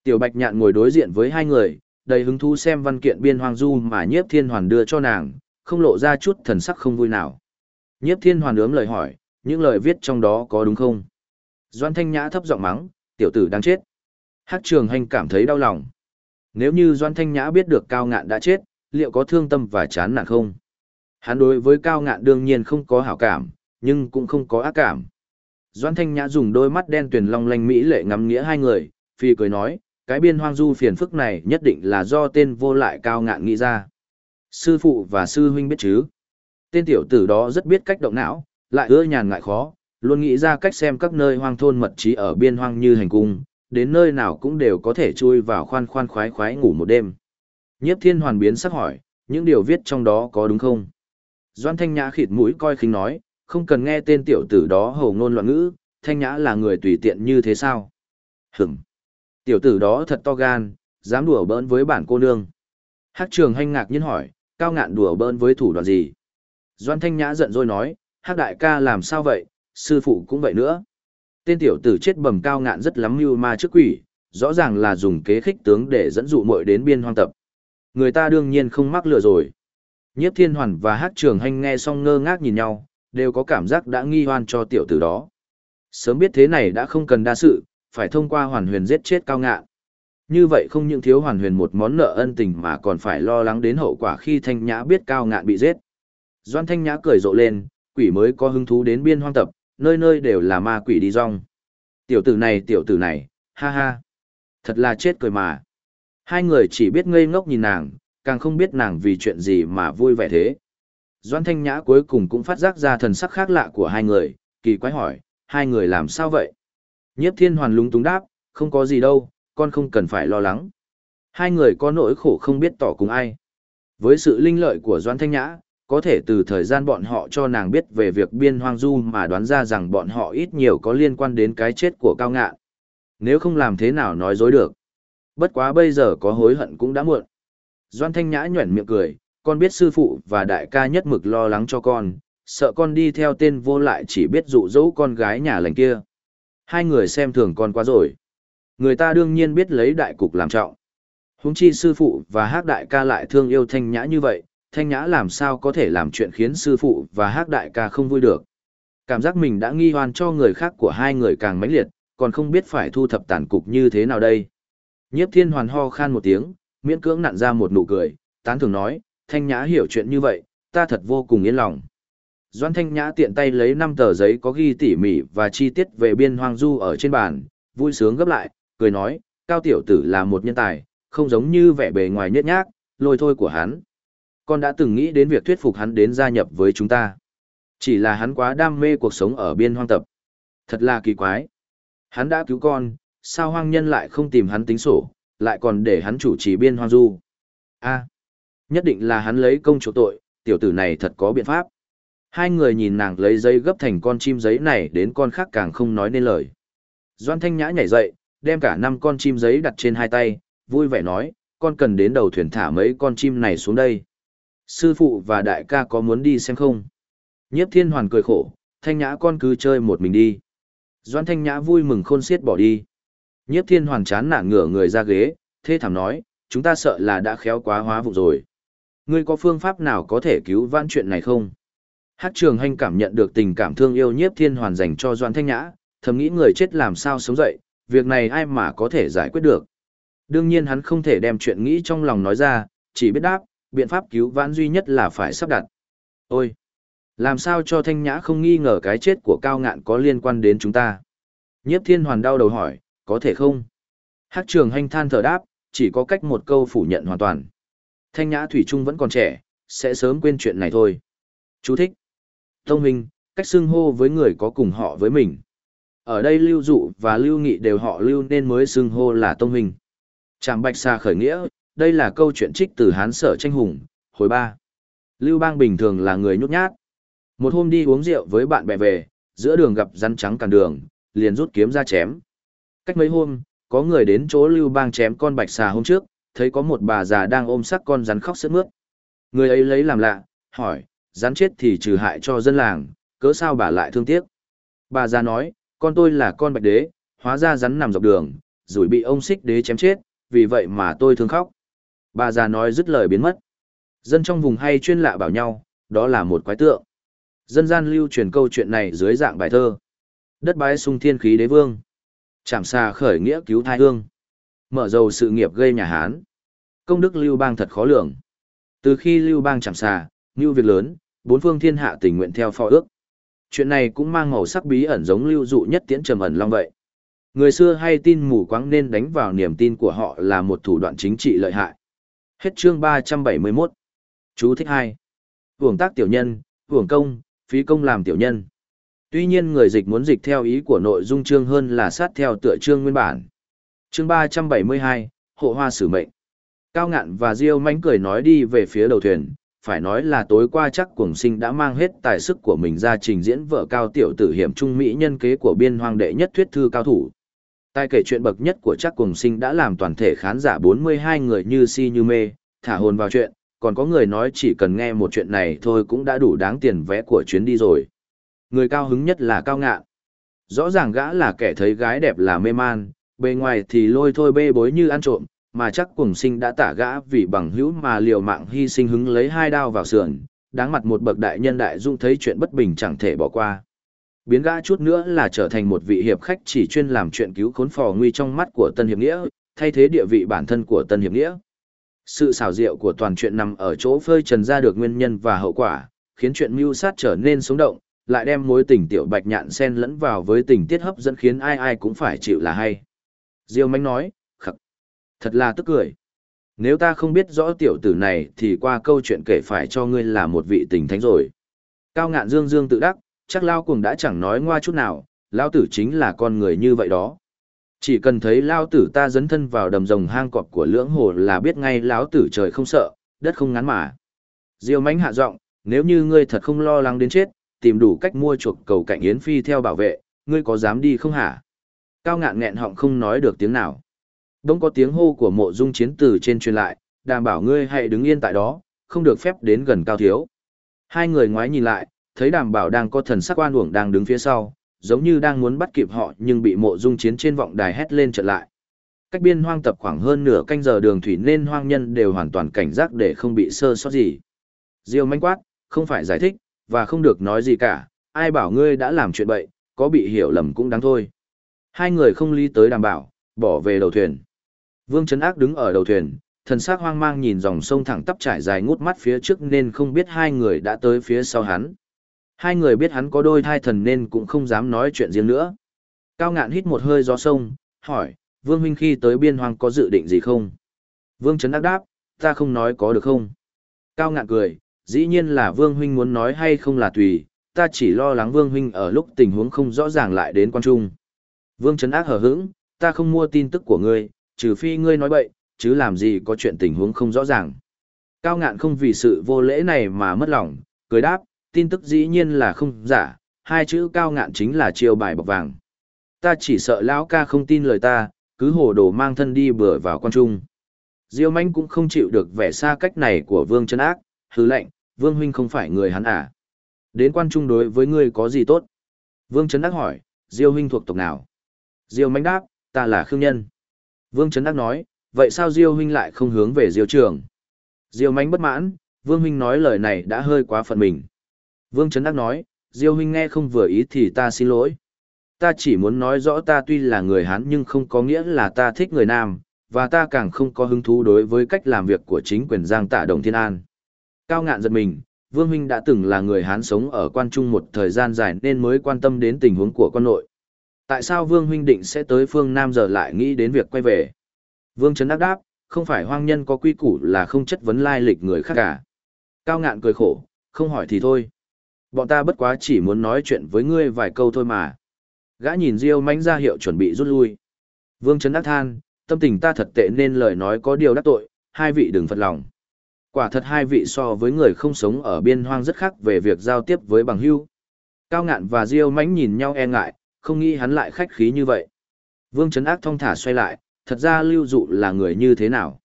Tiểu Bạch Nhạn ngồi đối diện với hai người, đầy hứng thú xem văn kiện biên hoang du mà Nhiếp Thiên Hoàn đưa cho nàng, không lộ ra chút thần sắc không vui nào. Nhiếp Thiên Hoàn ướm lời hỏi, những lời viết trong đó có đúng không? Doan Thanh Nhã thấp giọng mắng, tiểu tử đang chết. Hắc Trường Hành cảm thấy đau lòng. Nếu như Doan Thanh Nhã biết được Cao Ngạn đã chết, liệu có thương tâm và chán nản không? Hắn đối với Cao Ngạn đương nhiên không có hảo cảm, nhưng cũng không có ác cảm. Doan Thanh Nhã dùng đôi mắt đen tuyền long lanh mỹ lệ ngắm nghĩa hai người, phi cười nói, cái biên hoang du phiền phức này nhất định là do tên vô lại Cao Ngạn nghĩ ra. Sư phụ và sư huynh biết chứ? Tên tiểu tử đó rất biết cách động não, lại ưa nhàn ngại khó, luôn nghĩ ra cách xem các nơi hoang thôn mật trí ở biên hoang như hành cung, đến nơi nào cũng đều có thể chui vào khoan khoan khoái khoái ngủ một đêm. Nhiếp thiên hoàn biến sắc hỏi, những điều viết trong đó có đúng không? Doan Thanh Nhã khịt mũi coi khinh nói, không cần nghe tên tiểu tử đó hầu ngôn loạn ngữ, Thanh Nhã là người tùy tiện như thế sao? Hửm! Tiểu tử đó thật to gan, dám đùa bỡn với bản cô nương. Hắc trường hanh ngạc nhiên hỏi, cao ngạn đùa bỡn với thủ đoạn gì? Doan Thanh Nhã giận rồi nói, Hắc đại ca làm sao vậy, sư phụ cũng vậy nữa. Tên tiểu tử chết bầm cao ngạn rất lắm mưu ma trước quỷ, rõ ràng là dùng kế khích tướng để dẫn dụ muội đến biên hoang tập. Người ta đương nhiên không mắc lừa rồi. Nhiếp Thiên Hoàn và Hắc Trường Hành nghe xong ngơ ngác nhìn nhau, đều có cảm giác đã nghi hoan cho tiểu tử đó. Sớm biết thế này đã không cần đa sự, phải thông qua hoàn huyền giết chết cao ngạn. Như vậy không những thiếu hoàn huyền một món nợ ân tình mà còn phải lo lắng đến hậu quả khi Thanh Nhã biết cao ngạn bị giết. Doan Thanh Nhã cười rộ lên, quỷ mới có hứng thú đến biên hoang tập, nơi nơi đều là ma quỷ đi rong. Tiểu tử này tiểu tử này, ha ha. Thật là chết cười mà. Hai người chỉ biết ngây ngốc nhìn nàng, càng không biết nàng vì chuyện gì mà vui vẻ thế. Doan Thanh Nhã cuối cùng cũng phát giác ra thần sắc khác lạ của hai người, kỳ quái hỏi, hai người làm sao vậy? Nhiếp thiên hoàn lúng túng đáp, không có gì đâu, con không cần phải lo lắng. Hai người có nỗi khổ không biết tỏ cùng ai. Với sự linh lợi của Doan Thanh Nhã, có thể từ thời gian bọn họ cho nàng biết về việc biên hoang du mà đoán ra rằng bọn họ ít nhiều có liên quan đến cái chết của cao ngạn. Nếu không làm thế nào nói dối được. Bất quá bây giờ có hối hận cũng đã muộn. Doan Thanh Nhã nhuẩn miệng cười, con biết sư phụ và đại ca nhất mực lo lắng cho con, sợ con đi theo tên vô lại chỉ biết dụ dỗ con gái nhà lành kia. Hai người xem thường con quá rồi. Người ta đương nhiên biết lấy đại cục làm trọng. huống chi sư phụ và hát đại ca lại thương yêu Thanh Nhã như vậy, Thanh Nhã làm sao có thể làm chuyện khiến sư phụ và hát đại ca không vui được. Cảm giác mình đã nghi hoan cho người khác của hai người càng mãnh liệt, còn không biết phải thu thập tàn cục như thế nào đây. Nhiếp thiên hoàn ho khan một tiếng, miễn cưỡng nặn ra một nụ cười, tán thường nói, Thanh Nhã hiểu chuyện như vậy, ta thật vô cùng yên lòng. Doan Thanh Nhã tiện tay lấy năm tờ giấy có ghi tỉ mỉ và chi tiết về biên hoang du ở trên bàn, vui sướng gấp lại, cười nói, Cao Tiểu Tử là một nhân tài, không giống như vẻ bề ngoài nhếch nhác, lôi thôi của hắn con đã từng nghĩ đến việc thuyết phục hắn đến gia nhập với chúng ta. Chỉ là hắn quá đam mê cuộc sống ở biên hoang tập. Thật là kỳ quái. Hắn đã cứu con, sao hoang nhân lại không tìm hắn tính sổ, lại còn để hắn chủ trì biên hoang du. a nhất định là hắn lấy công chỗ tội, tiểu tử này thật có biện pháp. Hai người nhìn nàng lấy giấy gấp thành con chim giấy này đến con khác càng không nói nên lời. Doan Thanh Nhã nhảy dậy, đem cả năm con chim giấy đặt trên hai tay, vui vẻ nói, con cần đến đầu thuyền thả mấy con chim này xuống đây. Sư phụ và đại ca có muốn đi xem không? Nhiếp thiên hoàn cười khổ, thanh nhã con cứ chơi một mình đi. Doan thanh nhã vui mừng khôn xiết bỏ đi. Nhiếp thiên hoàn chán nản ngửa người ra ghế, thê thảm nói, chúng ta sợ là đã khéo quá hóa vụ rồi. Ngươi có phương pháp nào có thể cứu vãn chuyện này không? Hát trường hành cảm nhận được tình cảm thương yêu nhiếp thiên hoàn dành cho Doan Thanh Nhã, thầm nghĩ người chết làm sao sống dậy, việc này ai mà có thể giải quyết được. Đương nhiên hắn không thể đem chuyện nghĩ trong lòng nói ra, chỉ biết đáp, biện pháp cứu vãn duy nhất là phải sắp đặt. Ôi! Làm sao cho Thanh Nhã không nghi ngờ cái chết của Cao Ngạn có liên quan đến chúng ta? Nhiếp Thiên Hoàn đau đầu hỏi, có thể không? Hắc Trường Hành than thở đáp, chỉ có cách một câu phủ nhận hoàn toàn. Thanh Nhã Thủy Trung vẫn còn trẻ, sẽ sớm quên chuyện này thôi. Chú thích. Tông Minh, cách xưng hô với người có cùng họ với mình. Ở đây Lưu Dụ và Lưu Nghị đều họ Lưu nên mới xưng hô là Tông Minh. Trạm Bạch Sa khởi nghĩa, đây là câu chuyện trích từ Hán Sở Tranh Hùng, hồi ba. Lưu Bang bình thường là người nhút nhát. Một hôm đi uống rượu với bạn bè về, giữa đường gặp rắn trắng cản đường, liền rút kiếm ra chém. Cách mấy hôm, có người đến chỗ Lưu Bang chém con bạch xà hôm trước, thấy có một bà già đang ôm sắc con rắn khóc sướt mướt. Người ấy lấy làm lạ, hỏi, rắn chết thì trừ hại cho dân làng, cớ sao bà lại thương tiếc? Bà già nói, con tôi là con bạch đế, hóa ra rắn nằm dọc đường, rồi bị ông xích đế chém chết, vì vậy mà tôi thương khóc. Bà già nói dứt lời biến mất. Dân trong vùng hay chuyên lạ bảo nhau, đó là một quái tượng. Dân gian lưu truyền câu chuyện này dưới dạng bài thơ. Đất bái sung thiên khí đế vương. Chạm xa khởi nghĩa cứu thai hương. Mở dầu sự nghiệp gây nhà Hán. Công đức lưu bang thật khó lường. Từ khi lưu bang chạm xa, như việc lớn, bốn phương thiên hạ tình nguyện theo phò ước. Chuyện này cũng mang màu sắc bí ẩn giống lưu dụ nhất tiễn trầm ẩn long vậy. Người xưa hay tin mù quáng nên đánh vào niềm tin của họ là một thủ đoạn chính trị lợi hại. Hết chương 371. Chú thích 2. Hưởng tác tiểu nhân, hưởng công, phí công làm tiểu nhân. Tuy nhiên người dịch muốn dịch theo ý của nội dung chương hơn là sát theo tựa chương nguyên bản. Chương 372, Hộ hoa sử mệnh. Cao ngạn và Diêu mánh cười nói đi về phía đầu thuyền, phải nói là tối qua chắc cuồng sinh đã mang hết tài sức của mình ra trình diễn vợ cao tiểu tử hiểm trung mỹ nhân kế của biên hoang đệ nhất thuyết thư cao thủ. Tài kể chuyện bậc nhất của chắc cùng sinh đã làm toàn thể khán giả 42 người như si như mê, thả hồn vào chuyện, còn có người nói chỉ cần nghe một chuyện này thôi cũng đã đủ đáng tiền vé của chuyến đi rồi. Người cao hứng nhất là cao ngạn. Rõ ràng gã là kẻ thấy gái đẹp là mê man, bề ngoài thì lôi thôi bê bối như ăn trộm, mà chắc cùng sinh đã tả gã vì bằng hữu mà liều mạng hy sinh hứng lấy hai đao vào sườn, đáng mặt một bậc đại nhân đại dung thấy chuyện bất bình chẳng thể bỏ qua. Biến gã chút nữa là trở thành một vị hiệp khách chỉ chuyên làm chuyện cứu khốn phò nguy trong mắt của Tân Hiệp Nghĩa, thay thế địa vị bản thân của Tân Hiệp Nghĩa. Sự xảo diệu của toàn chuyện nằm ở chỗ phơi trần ra được nguyên nhân và hậu quả, khiến chuyện mưu sát trở nên sống động, lại đem mối tình tiểu bạch nhạn xen lẫn vào với tình tiết hấp dẫn khiến ai ai cũng phải chịu là hay. Diêu Mánh nói, khắc, thật là tức cười. Nếu ta không biết rõ tiểu tử này thì qua câu chuyện kể phải cho ngươi là một vị tình thánh rồi. Cao ngạn dương dương tự đắc, chắc lao Cuồng đã chẳng nói ngoa chút nào, lao tử chính là con người như vậy đó. Chỉ cần thấy lao tử ta dấn thân vào đầm rồng hang cọp của lưỡng hồ là biết ngay lão tử trời không sợ, đất không ngắn mà. Diêu mánh hạ giọng, nếu như ngươi thật không lo lắng đến chết, tìm đủ cách mua chuộc cầu cạnh Yến Phi theo bảo vệ, ngươi có dám đi không hả? Cao ngạn nghẹn họng không nói được tiếng nào. Đông có tiếng hô của mộ dung chiến từ trên truyền lại, đảm bảo ngươi hãy đứng yên tại đó, không được phép đến gần cao thiếu. Hai người ngoái nhìn lại, thấy đảm bảo đang có thần sắc oan uổng đang đứng phía sau, giống như đang muốn bắt kịp họ nhưng bị mộ dung chiến trên vọng đài hét lên trở lại. Cách biên hoang tập khoảng hơn nửa canh giờ đường thủy nên hoang nhân đều hoàn toàn cảnh giác để không bị sơ sót gì. Diêu manh quát, không phải giải thích, và không được nói gì cả, ai bảo ngươi đã làm chuyện bậy, có bị hiểu lầm cũng đáng thôi. Hai người không lý tới đảm bảo, bỏ về đầu thuyền. Vương Trấn Ác đứng ở đầu thuyền, thần sắc hoang mang nhìn dòng sông thẳng tắp trải dài ngút mắt phía trước nên không biết hai người đã tới phía sau hắn. Hai người biết hắn có đôi thai thần nên cũng không dám nói chuyện riêng nữa. Cao ngạn hít một hơi gió sông, hỏi, Vương Huynh khi tới biên hoang có dự định gì không? Vương Trấn Ác đáp, ta không nói có được không? Cao ngạn cười, dĩ nhiên là Vương Huynh muốn nói hay không là tùy, ta chỉ lo lắng Vương Huynh ở lúc tình huống không rõ ràng lại đến quan trung. Vương Trấn Ác hờ hững, ta không mua tin tức của ngươi, trừ phi ngươi nói bậy, chứ làm gì có chuyện tình huống không rõ ràng. Cao ngạn không vì sự vô lễ này mà mất lòng, cười đáp, tin tức dĩ nhiên là không giả, hai chữ cao ngạn chính là chiêu bài bọc vàng. Ta chỉ sợ lão ca không tin lời ta, cứ hồ đồ mang thân đi bừa vào quan trung. Diêu manh cũng không chịu được vẻ xa cách này của vương chân ác, hứ lệnh, vương huynh không phải người hắn à. Đến quan trung đối với ngươi có gì tốt? Vương Trấn Đắc hỏi, Diêu huynh thuộc tộc nào? Diêu manh đáp, ta là khương nhân. Vương Trấn Đắc nói, vậy sao Diêu huynh lại không hướng về Diêu trường? Diêu manh bất mãn, Vương huynh nói lời này đã hơi quá phần mình. Vương Trấn Đắc nói, Diêu huynh nghe không vừa ý thì ta xin lỗi. Ta chỉ muốn nói rõ ta tuy là người Hán nhưng không có nghĩa là ta thích người Nam, và ta càng không có hứng thú đối với cách làm việc của chính quyền Giang Tạ Đồng Thiên An. Cao ngạn giật mình, Vương Huynh đã từng là người Hán sống ở quan trung một thời gian dài nên mới quan tâm đến tình huống của con nội. Tại sao Vương Huynh định sẽ tới phương Nam giờ lại nghĩ đến việc quay về? Vương Trấn Đắc đáp, không phải hoang nhân có quy củ là không chất vấn lai lịch người khác cả. Cao ngạn cười khổ, không hỏi thì thôi. Bọn ta bất quá chỉ muốn nói chuyện với ngươi vài câu thôi mà. Gã nhìn Diêu mánh ra hiệu chuẩn bị rút lui. Vương Trấn Đắc than, tâm tình ta thật tệ nên lời nói có điều đắc tội, hai vị đừng phật lòng. Quả thật hai vị so với người không sống ở biên hoang rất khác về việc giao tiếp với bằng hưu. Cao ngạn và Diêu mánh nhìn nhau e ngại, không nghĩ hắn lại khách khí như vậy. Vương Trấn Ác thong thả xoay lại, thật ra lưu dụ là người như thế nào?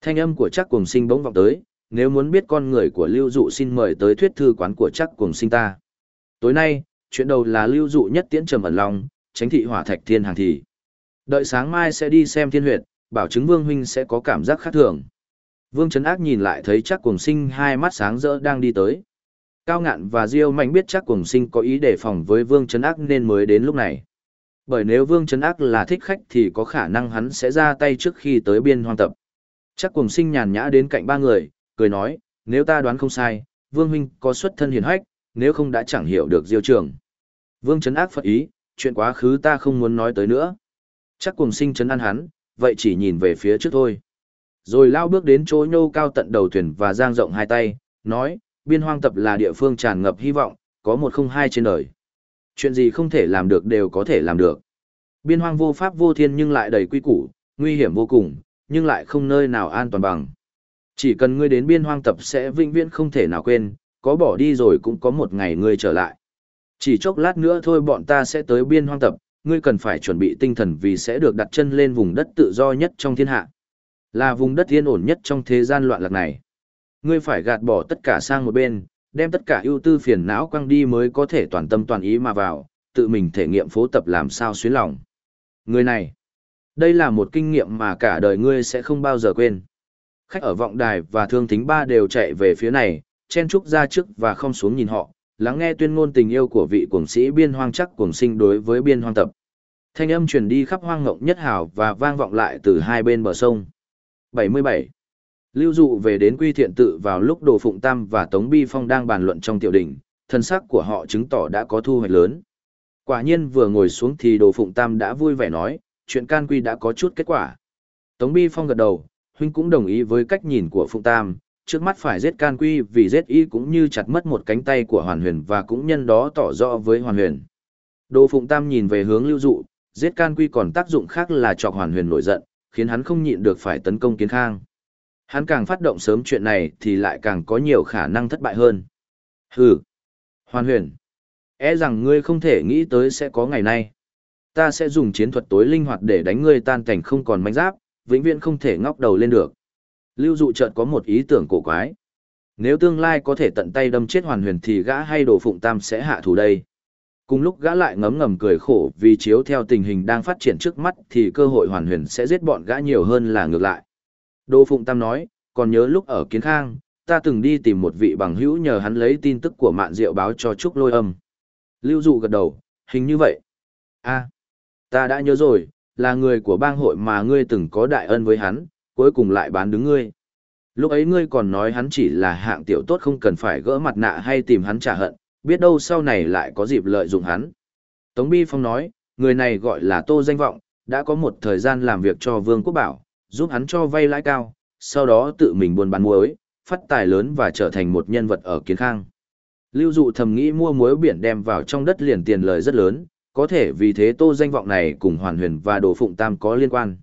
Thanh âm của chắc cùng sinh bỗng vọng tới, nếu muốn biết con người của lưu dụ xin mời tới thuyết thư quán của chắc cùng sinh ta. Tối nay, chuyện đầu là lưu dụ nhất tiễn trầm ẩn lòng, tránh thị hỏa thạch thiên hàng thị. Đợi sáng mai sẽ đi xem thiên huyệt, bảo chứng vương huynh sẽ có cảm giác khác thường. Vương Trấn Ác nhìn lại thấy chắc cùng sinh hai mắt sáng rỡ đang đi tới. Cao ngạn và Diêu mạnh biết chắc cùng sinh có ý đề phòng với Vương Trấn Ác nên mới đến lúc này. Bởi nếu Vương Trấn Ác là thích khách thì có khả năng hắn sẽ ra tay trước khi tới biên hoang tập. Chắc cùng sinh nhàn nhã đến cạnh ba người, cười nói, nếu ta đoán không sai, Vương Huynh có xuất thân hiền hách, nếu không đã chẳng hiểu được Diêu trường. Vương Trấn Ác phật ý, chuyện quá khứ ta không muốn nói tới nữa. Chắc cùng sinh Trấn an hắn, vậy chỉ nhìn về phía trước thôi. Rồi lao bước đến chỗ nhô cao tận đầu thuyền và giang rộng hai tay, nói, biên hoang tập là địa phương tràn ngập hy vọng, có một không hai trên đời. Chuyện gì không thể làm được đều có thể làm được. Biên hoang vô pháp vô thiên nhưng lại đầy quy củ, nguy hiểm vô cùng, nhưng lại không nơi nào an toàn bằng. Chỉ cần ngươi đến biên hoang tập sẽ vĩnh viễn không thể nào quên, có bỏ đi rồi cũng có một ngày ngươi trở lại. Chỉ chốc lát nữa thôi bọn ta sẽ tới biên hoang tập, ngươi cần phải chuẩn bị tinh thần vì sẽ được đặt chân lên vùng đất tự do nhất trong thiên hạ. Là vùng đất yên ổn nhất trong thế gian loạn lạc này. Ngươi phải gạt bỏ tất cả sang một bên, đem tất cả ưu tư phiền não quăng đi mới có thể toàn tâm toàn ý mà vào, tự mình thể nghiệm phố tập làm sao xuyến lòng. Người này, đây là một kinh nghiệm mà cả đời ngươi sẽ không bao giờ quên. Khách ở vọng đài và thương thính ba đều chạy về phía này, chen trúc ra trước và không xuống nhìn họ, lắng nghe tuyên ngôn tình yêu của vị cuồng sĩ biên hoang chắc cuồng sinh đối với biên hoang tập. Thanh âm truyền đi khắp hoang ngộng nhất hào và vang vọng lại từ hai bên bờ sông. 77. Lưu dụ về đến quy thiện tự vào lúc Đồ Phụng Tam và Tống Bi Phong đang bàn luận trong tiểu đình, thân sắc của họ chứng tỏ đã có thu hoạch lớn. Quả nhiên vừa ngồi xuống thì Đồ Phụng Tam đã vui vẻ nói, chuyện can quy đã có chút kết quả. Tống Bi Phong gật đầu, huynh cũng đồng ý với cách nhìn của Phụng Tam, trước mắt phải giết can quy vì giết y cũng như chặt mất một cánh tay của Hoàn Huyền và cũng nhân đó tỏ rõ với Hoàn Huyền. Đồ Phụng Tam nhìn về hướng lưu dụ, giết can quy còn tác dụng khác là chọc Hoàn Huyền nổi giận, khiến hắn không nhịn được phải tấn công kiến khang. Hắn càng phát động sớm chuyện này thì lại càng có nhiều khả năng thất bại hơn. Hừ! Hoàn huyền! E rằng ngươi không thể nghĩ tới sẽ có ngày nay. Ta sẽ dùng chiến thuật tối linh hoạt để đánh ngươi tan cảnh không còn manh giáp, vĩnh viễn không thể ngóc đầu lên được. Lưu dụ chợt có một ý tưởng cổ quái. Nếu tương lai có thể tận tay đâm chết hoàn huyền thì gã hay đồ phụng tam sẽ hạ thủ đây. Cùng lúc gã lại ngấm ngầm cười khổ vì chiếu theo tình hình đang phát triển trước mắt thì cơ hội hoàn huyền sẽ giết bọn gã nhiều hơn là ngược lại. Đô Phụng Tam nói, còn nhớ lúc ở Kiến Khang, ta từng đi tìm một vị bằng hữu nhờ hắn lấy tin tức của mạn diệu báo cho Trúc Lôi Âm. Lưu Dụ gật đầu, hình như vậy. a ta đã nhớ rồi, là người của bang hội mà ngươi từng có đại ân với hắn, cuối cùng lại bán đứng ngươi. Lúc ấy ngươi còn nói hắn chỉ là hạng tiểu tốt không cần phải gỡ mặt nạ hay tìm hắn trả hận, biết đâu sau này lại có dịp lợi dụng hắn. Tống Bi Phong nói, người này gọi là Tô Danh Vọng, đã có một thời gian làm việc cho Vương Quốc Bảo, giúp hắn cho vay lãi cao, sau đó tự mình buôn bán muối, phát tài lớn và trở thành một nhân vật ở kiến khang. Lưu dụ thầm nghĩ mua muối biển đem vào trong đất liền tiền lời rất lớn, có thể vì thế tô danh vọng này cùng Hoàn Huyền và Đồ Phụng Tam có liên quan.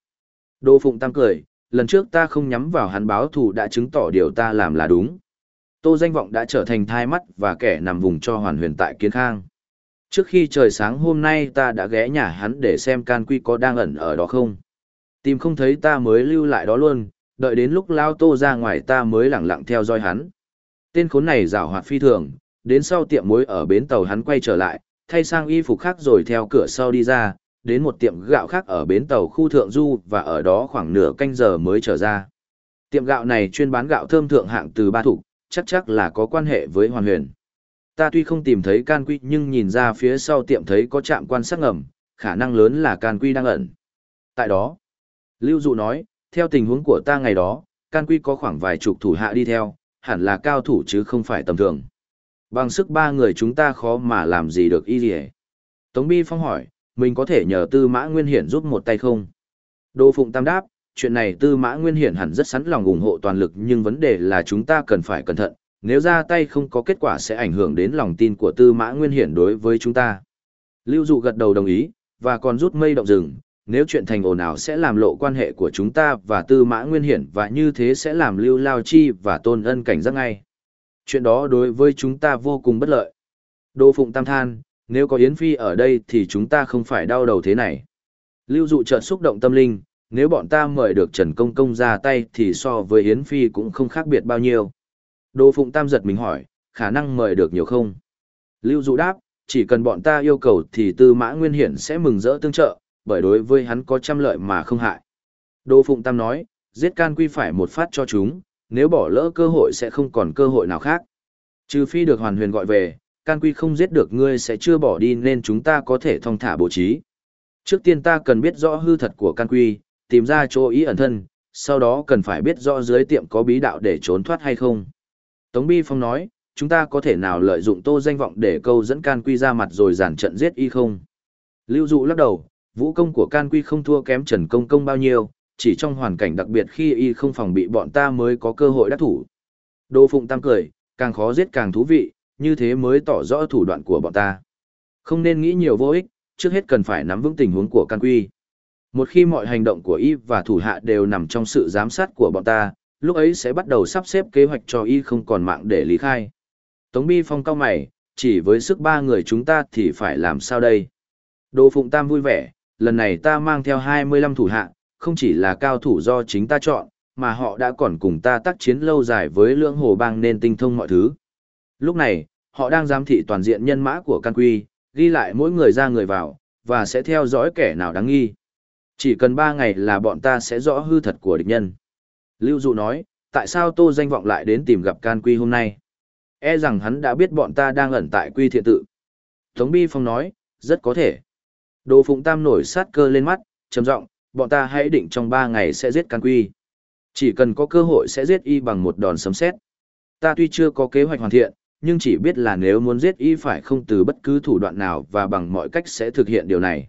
Đồ Phụng Tam cười, lần trước ta không nhắm vào hắn báo thù đã chứng tỏ điều ta làm là đúng. Tô danh vọng đã trở thành thai mắt và kẻ nằm vùng cho Hoàn Huyền tại kiến khang. Trước khi trời sáng hôm nay ta đã ghé nhà hắn để xem can quy có đang ẩn ở đó không. Tìm không thấy ta mới lưu lại đó luôn, đợi đến lúc lao tô ra ngoài ta mới lẳng lặng theo dõi hắn. Tên khốn này rào hoạt phi thường, đến sau tiệm muối ở bến tàu hắn quay trở lại, thay sang y phục khác rồi theo cửa sau đi ra, đến một tiệm gạo khác ở bến tàu khu thượng du và ở đó khoảng nửa canh giờ mới trở ra. Tiệm gạo này chuyên bán gạo thơm thượng hạng từ ba thủ, chắc chắc là có quan hệ với hoàn huyền. Ta tuy không tìm thấy can quy nhưng nhìn ra phía sau tiệm thấy có trạm quan sát ngầm, khả năng lớn là can quy đang ẩn. Tại đó, Lưu Dụ nói, theo tình huống của ta ngày đó, can quy có khoảng vài chục thủ hạ đi theo, hẳn là cao thủ chứ không phải tầm thường. Bằng sức ba người chúng ta khó mà làm gì được y gì Tống Bi Phong hỏi, mình có thể nhờ Tư Mã Nguyên Hiển giúp một tay không? Đô Phụng Tam đáp, chuyện này Tư Mã Nguyên Hiển hẳn rất sẵn lòng ủng hộ toàn lực nhưng vấn đề là chúng ta cần phải cẩn thận, nếu ra tay không có kết quả sẽ ảnh hưởng đến lòng tin của Tư Mã Nguyên Hiển đối với chúng ta. Lưu Dụ gật đầu đồng ý, và còn rút mây động rừng, nếu chuyện thành ồn ào sẽ làm lộ quan hệ của chúng ta và tư mã nguyên hiển và như thế sẽ làm lưu lao chi và tôn ân cảnh giác ngay. Chuyện đó đối với chúng ta vô cùng bất lợi. Đô Phụng Tam than, nếu có Yến Phi ở đây thì chúng ta không phải đau đầu thế này. Lưu dụ chợt xúc động tâm linh, nếu bọn ta mời được Trần Công Công ra tay thì so với Yến Phi cũng không khác biệt bao nhiêu. Đỗ Phụng Tam giật mình hỏi, khả năng mời được nhiều không? Lưu dụ đáp, chỉ cần bọn ta yêu cầu thì Tư Mã Nguyên Hiển sẽ mừng rỡ tương trợ, bởi đối với hắn có trăm lợi mà không hại. Đỗ Phụng Tam nói, giết can quy phải một phát cho chúng, nếu bỏ lỡ cơ hội sẽ không còn cơ hội nào khác. Trừ phi được hoàn huyền gọi về, can quy không giết được ngươi sẽ chưa bỏ đi nên chúng ta có thể thong thả bố trí. Trước tiên ta cần biết rõ hư thật của can quy, tìm ra chỗ ý ẩn thân, sau đó cần phải biết rõ dưới tiệm có bí đạo để trốn thoát hay không. Tống Bi Phong nói, chúng ta có thể nào lợi dụng tô danh vọng để câu dẫn can quy ra mặt rồi giản trận giết y không? Lưu dụ lắc đầu, vũ công của can quy không thua kém trần công công bao nhiêu, chỉ trong hoàn cảnh đặc biệt khi y không phòng bị bọn ta mới có cơ hội đắc thủ. Đô Phụng Tam cười, càng khó giết càng thú vị, như thế mới tỏ rõ thủ đoạn của bọn ta. Không nên nghĩ nhiều vô ích, trước hết cần phải nắm vững tình huống của can quy. Một khi mọi hành động của y và thủ hạ đều nằm trong sự giám sát của bọn ta, lúc ấy sẽ bắt đầu sắp xếp kế hoạch cho y không còn mạng để lý khai. Tống Bi Phong cao mày, chỉ với sức ba người chúng ta thì phải làm sao đây? Đô Phụng Tam vui vẻ, lần này ta mang theo 25 thủ hạ, không chỉ là cao thủ do chính ta chọn, mà họ đã còn cùng ta tác chiến lâu dài với lưỡng hồ bang nên tinh thông mọi thứ. Lúc này, họ đang giám thị toàn diện nhân mã của căn quy, ghi lại mỗi người ra người vào, và sẽ theo dõi kẻ nào đáng nghi. Chỉ cần 3 ngày là bọn ta sẽ rõ hư thật của địch nhân. Lưu Dụ nói, tại sao Tô Danh Vọng lại đến tìm gặp can quy hôm nay? E rằng hắn đã biết bọn ta đang ẩn tại quy thiện tự. Tống Bi Phong nói, rất có thể. Đồ Phụng Tam nổi sát cơ lên mắt, trầm giọng, bọn ta hãy định trong ba ngày sẽ giết can quy. Chỉ cần có cơ hội sẽ giết y bằng một đòn sấm sét. Ta tuy chưa có kế hoạch hoàn thiện, nhưng chỉ biết là nếu muốn giết y phải không từ bất cứ thủ đoạn nào và bằng mọi cách sẽ thực hiện điều này.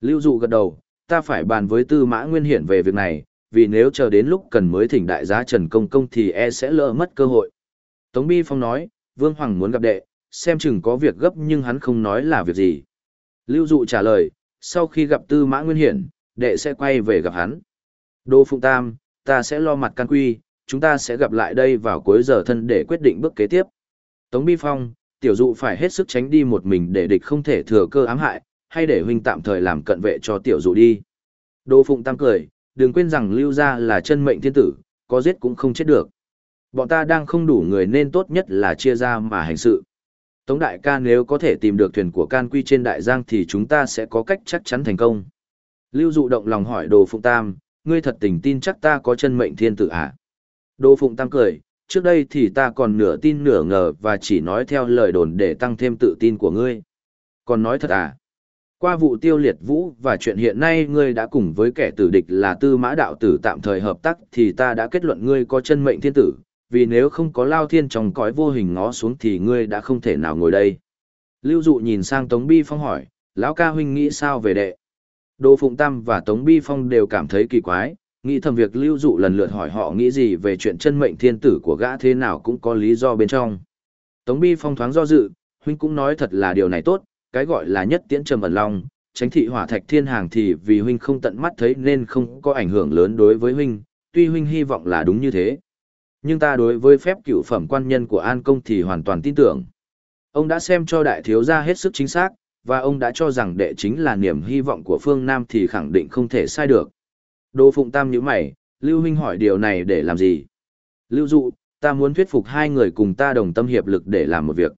Lưu Dụ gật đầu, ta phải bàn với Tư Mã Nguyên Hiển về việc này, vì nếu chờ đến lúc cần mới thỉnh đại giá Trần Công Công thì e sẽ lỡ mất cơ hội. Tống Bi Phong nói, Vương Hoàng muốn gặp đệ, xem chừng có việc gấp nhưng hắn không nói là việc gì. Lưu Dụ trả lời, sau khi gặp Tư Mã Nguyên Hiển, đệ sẽ quay về gặp hắn. Đô Phụng Tam, ta sẽ lo mặt can quy, chúng ta sẽ gặp lại đây vào cuối giờ thân để quyết định bước kế tiếp. Tống Bi Phong, tiểu dụ phải hết sức tránh đi một mình để địch không thể thừa cơ ám hại, hay để huynh tạm thời làm cận vệ cho tiểu dụ đi. Đô Phụng Tam cười, đừng quên rằng lưu gia là chân mệnh thiên tử, có giết cũng không chết được. Bọn ta đang không đủ người nên tốt nhất là chia ra mà hành sự. Tống đại ca nếu có thể tìm được thuyền của can quy trên đại giang thì chúng ta sẽ có cách chắc chắn thành công. Lưu dụ động lòng hỏi đồ phụng tam, ngươi thật tình tin chắc ta có chân mệnh thiên tử à? Đồ phụng tam cười, trước đây thì ta còn nửa tin nửa ngờ và chỉ nói theo lời đồn để tăng thêm tự tin của ngươi. Còn nói thật à? Qua vụ tiêu liệt vũ và chuyện hiện nay ngươi đã cùng với kẻ tử địch là tư mã đạo tử tạm thời hợp tác thì ta đã kết luận ngươi có chân mệnh thiên tử, vì nếu không có lao thiên trong cõi vô hình ngó xuống thì ngươi đã không thể nào ngồi đây. Lưu dụ nhìn sang Tống Bi Phong hỏi, lão ca huynh nghĩ sao về đệ? Đỗ Phụng Tam và Tống Bi Phong đều cảm thấy kỳ quái, nghĩ thầm việc lưu dụ lần lượt hỏi họ nghĩ gì về chuyện chân mệnh thiên tử của gã thế nào cũng có lý do bên trong. Tống Bi Phong thoáng do dự, huynh cũng nói thật là điều này tốt, cái gọi là nhất tiễn trầm ẩn long, tránh thị hỏa thạch thiên hàng thì vì huynh không tận mắt thấy nên không có ảnh hưởng lớn đối với huynh, tuy huynh hy vọng là đúng như thế. Nhưng ta đối với phép cựu phẩm quan nhân của An Công thì hoàn toàn tin tưởng. Ông đã xem cho đại thiếu gia hết sức chính xác, và ông đã cho rằng đệ chính là niềm hy vọng của phương Nam thì khẳng định không thể sai được. Đỗ Phụng Tam nhíu mày, Lưu Huynh hỏi điều này để làm gì? Lưu Dụ, ta muốn thuyết phục hai người cùng ta đồng tâm hiệp lực để làm một việc.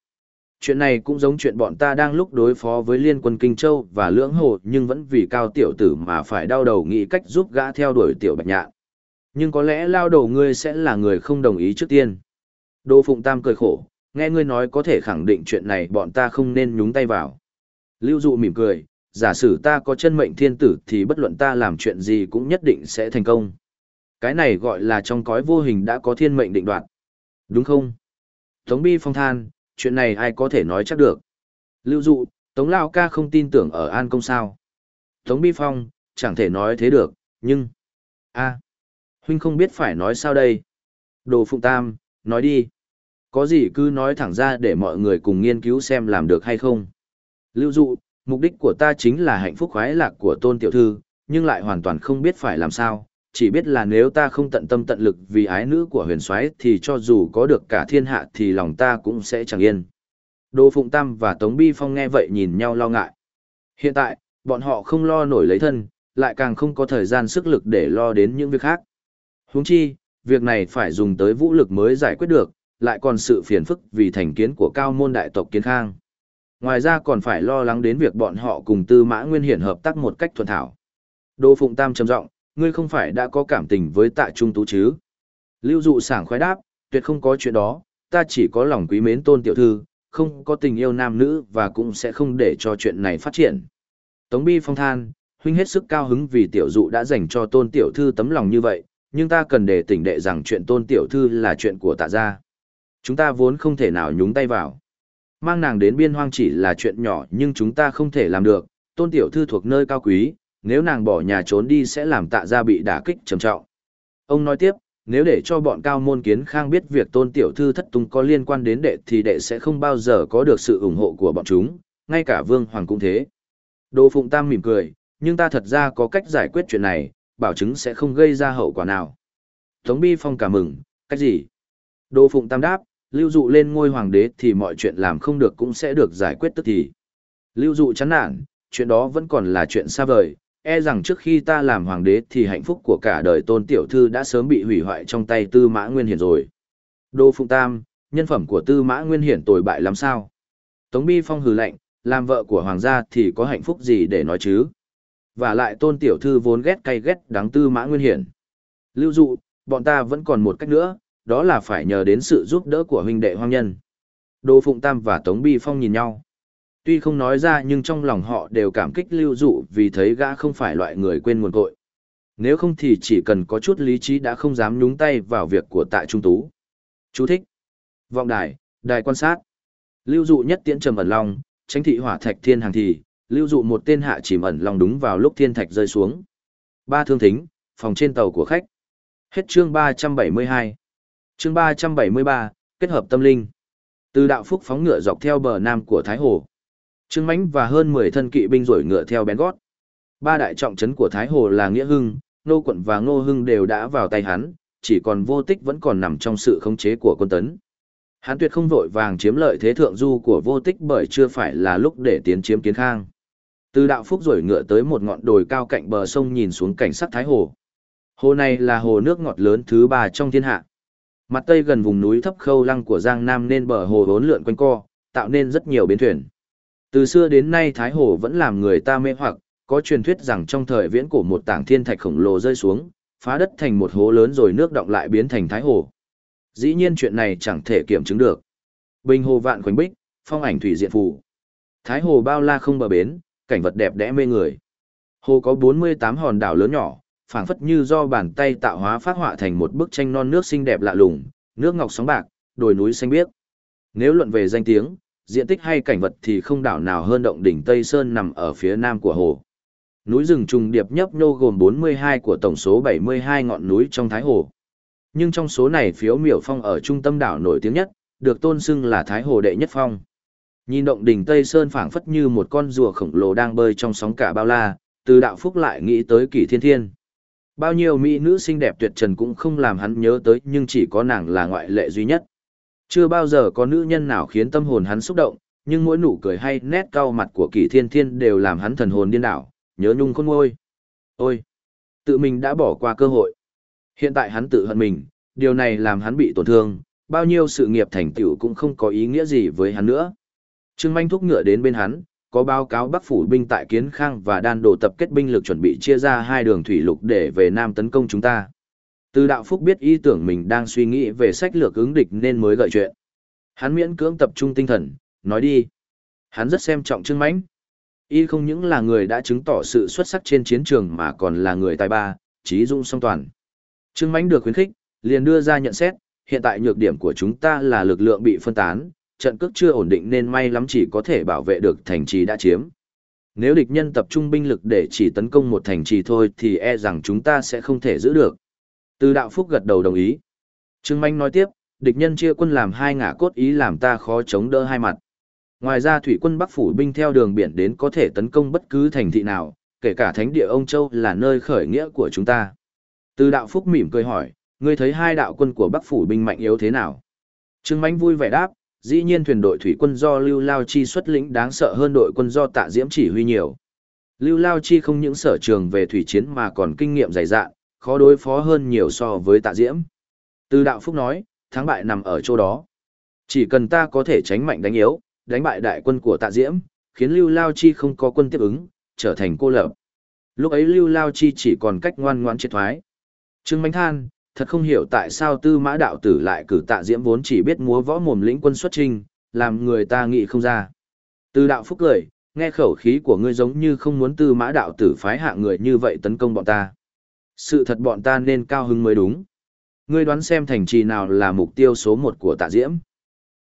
Chuyện này cũng giống chuyện bọn ta đang lúc đối phó với liên quân Kinh Châu và Lưỡng Hồ nhưng vẫn vì cao tiểu tử mà phải đau đầu nghĩ cách giúp gã theo đuổi tiểu bạch nhạn. Nhưng có lẽ lao đầu ngươi sẽ là người không đồng ý trước tiên. Đỗ Phụng Tam cười khổ, nghe ngươi nói có thể khẳng định chuyện này bọn ta không nên nhúng tay vào. Lưu dụ mỉm cười, giả sử ta có chân mệnh thiên tử thì bất luận ta làm chuyện gì cũng nhất định sẽ thành công. Cái này gọi là trong cõi vô hình đã có thiên mệnh định đoạt. Đúng không? Tống Bi phong than, chuyện này ai có thể nói chắc được. Lưu dụ, Tống Lao ca không tin tưởng ở An Công sao. Tống Bi phong, chẳng thể nói thế được, nhưng... a huynh không biết phải nói sao đây. Đồ Phụng Tam, nói đi. Có gì cứ nói thẳng ra để mọi người cùng nghiên cứu xem làm được hay không. Lưu dụ, mục đích của ta chính là hạnh phúc khoái lạc của tôn tiểu thư, nhưng lại hoàn toàn không biết phải làm sao, chỉ biết là nếu ta không tận tâm tận lực vì ái nữ của huyền soái thì cho dù có được cả thiên hạ thì lòng ta cũng sẽ chẳng yên. Đô Phụng Tam và Tống Bi Phong nghe vậy nhìn nhau lo ngại. Hiện tại, bọn họ không lo nổi lấy thân, lại càng không có thời gian sức lực để lo đến những việc khác. Huống chi, việc này phải dùng tới vũ lực mới giải quyết được, lại còn sự phiền phức vì thành kiến của cao môn đại tộc kiến khang. Ngoài ra còn phải lo lắng đến việc bọn họ cùng Tư Mã Nguyên Hiển hợp tác một cách thuận thảo. Đô Phụng Tam trầm giọng, ngươi không phải đã có cảm tình với Tạ Trung Tú chứ? Lưu Dụ sảng khoái đáp, tuyệt không có chuyện đó, ta chỉ có lòng quý mến tôn tiểu thư, không có tình yêu nam nữ và cũng sẽ không để cho chuyện này phát triển. Tống Bi phong than, huynh hết sức cao hứng vì tiểu dụ đã dành cho tôn tiểu thư tấm lòng như vậy, nhưng ta cần để tỉnh đệ rằng chuyện tôn tiểu thư là chuyện của tạ gia. Chúng ta vốn không thể nào nhúng tay vào. Mang nàng đến biên hoang chỉ là chuyện nhỏ nhưng chúng ta không thể làm được, tôn tiểu thư thuộc nơi cao quý, nếu nàng bỏ nhà trốn đi sẽ làm tạ gia bị đả kích trầm trọng. Ông nói tiếp, nếu để cho bọn cao môn kiến khang biết việc tôn tiểu thư thất tung có liên quan đến đệ thì đệ sẽ không bao giờ có được sự ủng hộ của bọn chúng, ngay cả vương hoàng cũng thế. Đỗ Phụng Tam mỉm cười, nhưng ta thật ra có cách giải quyết chuyện này, bảo chứng sẽ không gây ra hậu quả nào. Tống Bi Phong cảm mừng, cách gì? Đỗ Phụng Tam đáp, lưu dụ lên ngôi hoàng đế thì mọi chuyện làm không được cũng sẽ được giải quyết tức thì. Lưu dụ chán nản, chuyện đó vẫn còn là chuyện xa vời, e rằng trước khi ta làm hoàng đế thì hạnh phúc của cả đời tôn tiểu thư đã sớm bị hủy hoại trong tay tư mã nguyên hiển rồi. Đô Phụng Tam, nhân phẩm của tư mã nguyên hiển tồi bại lắm sao? Tống Bi Phong hừ lạnh, làm vợ của hoàng gia thì có hạnh phúc gì để nói chứ? Và lại tôn tiểu thư vốn ghét cay ghét đáng tư mã nguyên hiển. Lưu dụ, bọn ta vẫn còn một cách nữa, đó là phải nhờ đến sự giúp đỡ của huynh đệ hoang nhân. Đô Phụng Tam và Tống Bi Phong nhìn nhau. Tuy không nói ra nhưng trong lòng họ đều cảm kích lưu dụ vì thấy gã không phải loại người quên nguồn cội. Nếu không thì chỉ cần có chút lý trí đã không dám nhúng tay vào việc của tại trung tú. Chú thích. Vọng đài, đài quan sát. Lưu dụ nhất tiễn trầm ẩn long, tránh thị hỏa thạch thiên hàng thì, lưu dụ một tên hạ chìm ẩn long đúng vào lúc thiên thạch rơi xuống. Ba thương thính, phòng trên tàu của khách. Hết chương 372. Chương 373, kết hợp tâm linh. Từ đạo phúc phóng ngựa dọc theo bờ nam của Thái Hồ. Trương Mãnh và hơn 10 thân kỵ binh rồi ngựa theo bén gót. Ba đại trọng trấn của Thái Hồ là Nghĩa Hưng, Nô Quận và Ngô Hưng đều đã vào tay hắn, chỉ còn vô tích vẫn còn nằm trong sự khống chế của quân tấn. Hắn tuyệt không vội vàng chiếm lợi thế thượng du của vô tích bởi chưa phải là lúc để tiến chiếm kiến khang. Từ đạo phúc rồi ngựa tới một ngọn đồi cao cạnh bờ sông nhìn xuống cảnh sắc Thái Hồ. Hồ này là hồ nước ngọt lớn thứ ba trong thiên hạ. Mặt tây gần vùng núi thấp khâu lăng của Giang Nam nên bờ hồ vốn lượn quanh co, tạo nên rất nhiều bến thuyền. Từ xưa đến nay Thái Hồ vẫn làm người ta mê hoặc, có truyền thuyết rằng trong thời viễn cổ một tảng thiên thạch khổng lồ rơi xuống, phá đất thành một hố lớn rồi nước động lại biến thành Thái Hồ. Dĩ nhiên chuyện này chẳng thể kiểm chứng được. Bình hồ vạn khoảnh bích, phong ảnh thủy diện phù. Thái Hồ bao la không bờ bến, cảnh vật đẹp đẽ mê người. Hồ có 48 hòn đảo lớn nhỏ, phảng phất như do bàn tay tạo hóa phát họa thành một bức tranh non nước xinh đẹp lạ lùng, nước ngọc sóng bạc, đồi núi xanh biếc. Nếu luận về danh tiếng, diện tích hay cảnh vật thì không đảo nào hơn động đỉnh Tây Sơn nằm ở phía nam của hồ. Núi rừng trùng điệp nhấp nhô gồm 42 của tổng số 72 ngọn núi trong Thái Hồ. Nhưng trong số này phiếu miểu phong ở trung tâm đảo nổi tiếng nhất, được tôn xưng là Thái Hồ đệ nhất phong. Nhìn động đỉnh Tây Sơn phảng phất như một con rùa khổng lồ đang bơi trong sóng cả bao la, từ đạo phúc lại nghĩ tới kỷ thiên thiên. Bao nhiêu mỹ nữ xinh đẹp tuyệt trần cũng không làm hắn nhớ tới nhưng chỉ có nàng là ngoại lệ duy nhất. Chưa bao giờ có nữ nhân nào khiến tâm hồn hắn xúc động, nhưng mỗi nụ cười hay nét cao mặt của kỳ thiên thiên đều làm hắn thần hồn điên đảo, nhớ nhung khôn ngôi. Ôi! Tự mình đã bỏ qua cơ hội. Hiện tại hắn tự hận mình, điều này làm hắn bị tổn thương, bao nhiêu sự nghiệp thành tựu cũng không có ý nghĩa gì với hắn nữa. Trương Manh thúc ngựa đến bên hắn, có báo cáo Bắc phủ binh tại Kiến Khang và đan đồ tập kết binh lực chuẩn bị chia ra hai đường thủy lục để về Nam tấn công chúng ta. Từ đạo phúc biết ý tưởng mình đang suy nghĩ về sách lược ứng địch nên mới gợi chuyện. Hắn miễn cưỡng tập trung tinh thần, nói đi. Hắn rất xem trọng Trương Mãnh. Y không những là người đã chứng tỏ sự xuất sắc trên chiến trường mà còn là người tài ba, trí dung song toàn. Trương Mãnh được khuyến khích, liền đưa ra nhận xét, hiện tại nhược điểm của chúng ta là lực lượng bị phân tán, trận cước chưa ổn định nên may lắm chỉ có thể bảo vệ được thành trì đã chiếm. Nếu địch nhân tập trung binh lực để chỉ tấn công một thành trì thôi thì e rằng chúng ta sẽ không thể giữ được. Từ đạo phúc gật đầu đồng ý. Trương Manh nói tiếp, địch nhân chia quân làm hai ngả cốt ý làm ta khó chống đỡ hai mặt. Ngoài ra thủy quân Bắc phủ binh theo đường biển đến có thể tấn công bất cứ thành thị nào, kể cả thánh địa ông Châu là nơi khởi nghĩa của chúng ta. Từ đạo phúc mỉm cười hỏi, ngươi thấy hai đạo quân của Bắc phủ binh mạnh yếu thế nào? Trương Manh vui vẻ đáp, dĩ nhiên thuyền đội thủy quân do Lưu Lao Chi xuất lĩnh đáng sợ hơn đội quân do Tạ Diễm chỉ huy nhiều. Lưu Lao Chi không những sở trường về thủy chiến mà còn kinh nghiệm dày dạn, khó đối phó hơn nhiều so với tạ diễm. Từ đạo phúc nói, thắng bại nằm ở chỗ đó. Chỉ cần ta có thể tránh mạnh đánh yếu, đánh bại đại quân của tạ diễm, khiến Lưu Lao Chi không có quân tiếp ứng, trở thành cô lập. Lúc ấy Lưu Lao Chi chỉ còn cách ngoan ngoãn triệt thoái. Trương Mạnh Than, thật không hiểu tại sao tư mã đạo tử lại cử tạ diễm vốn chỉ biết múa võ mồm lĩnh quân xuất trinh, làm người ta nghĩ không ra. Tư đạo phúc cười, nghe khẩu khí của ngươi giống như không muốn tư mã đạo tử phái hạ người như vậy tấn công bọn ta. Sự thật bọn ta nên cao hứng mới đúng. Ngươi đoán xem thành trì nào là mục tiêu số một của tạ diễm.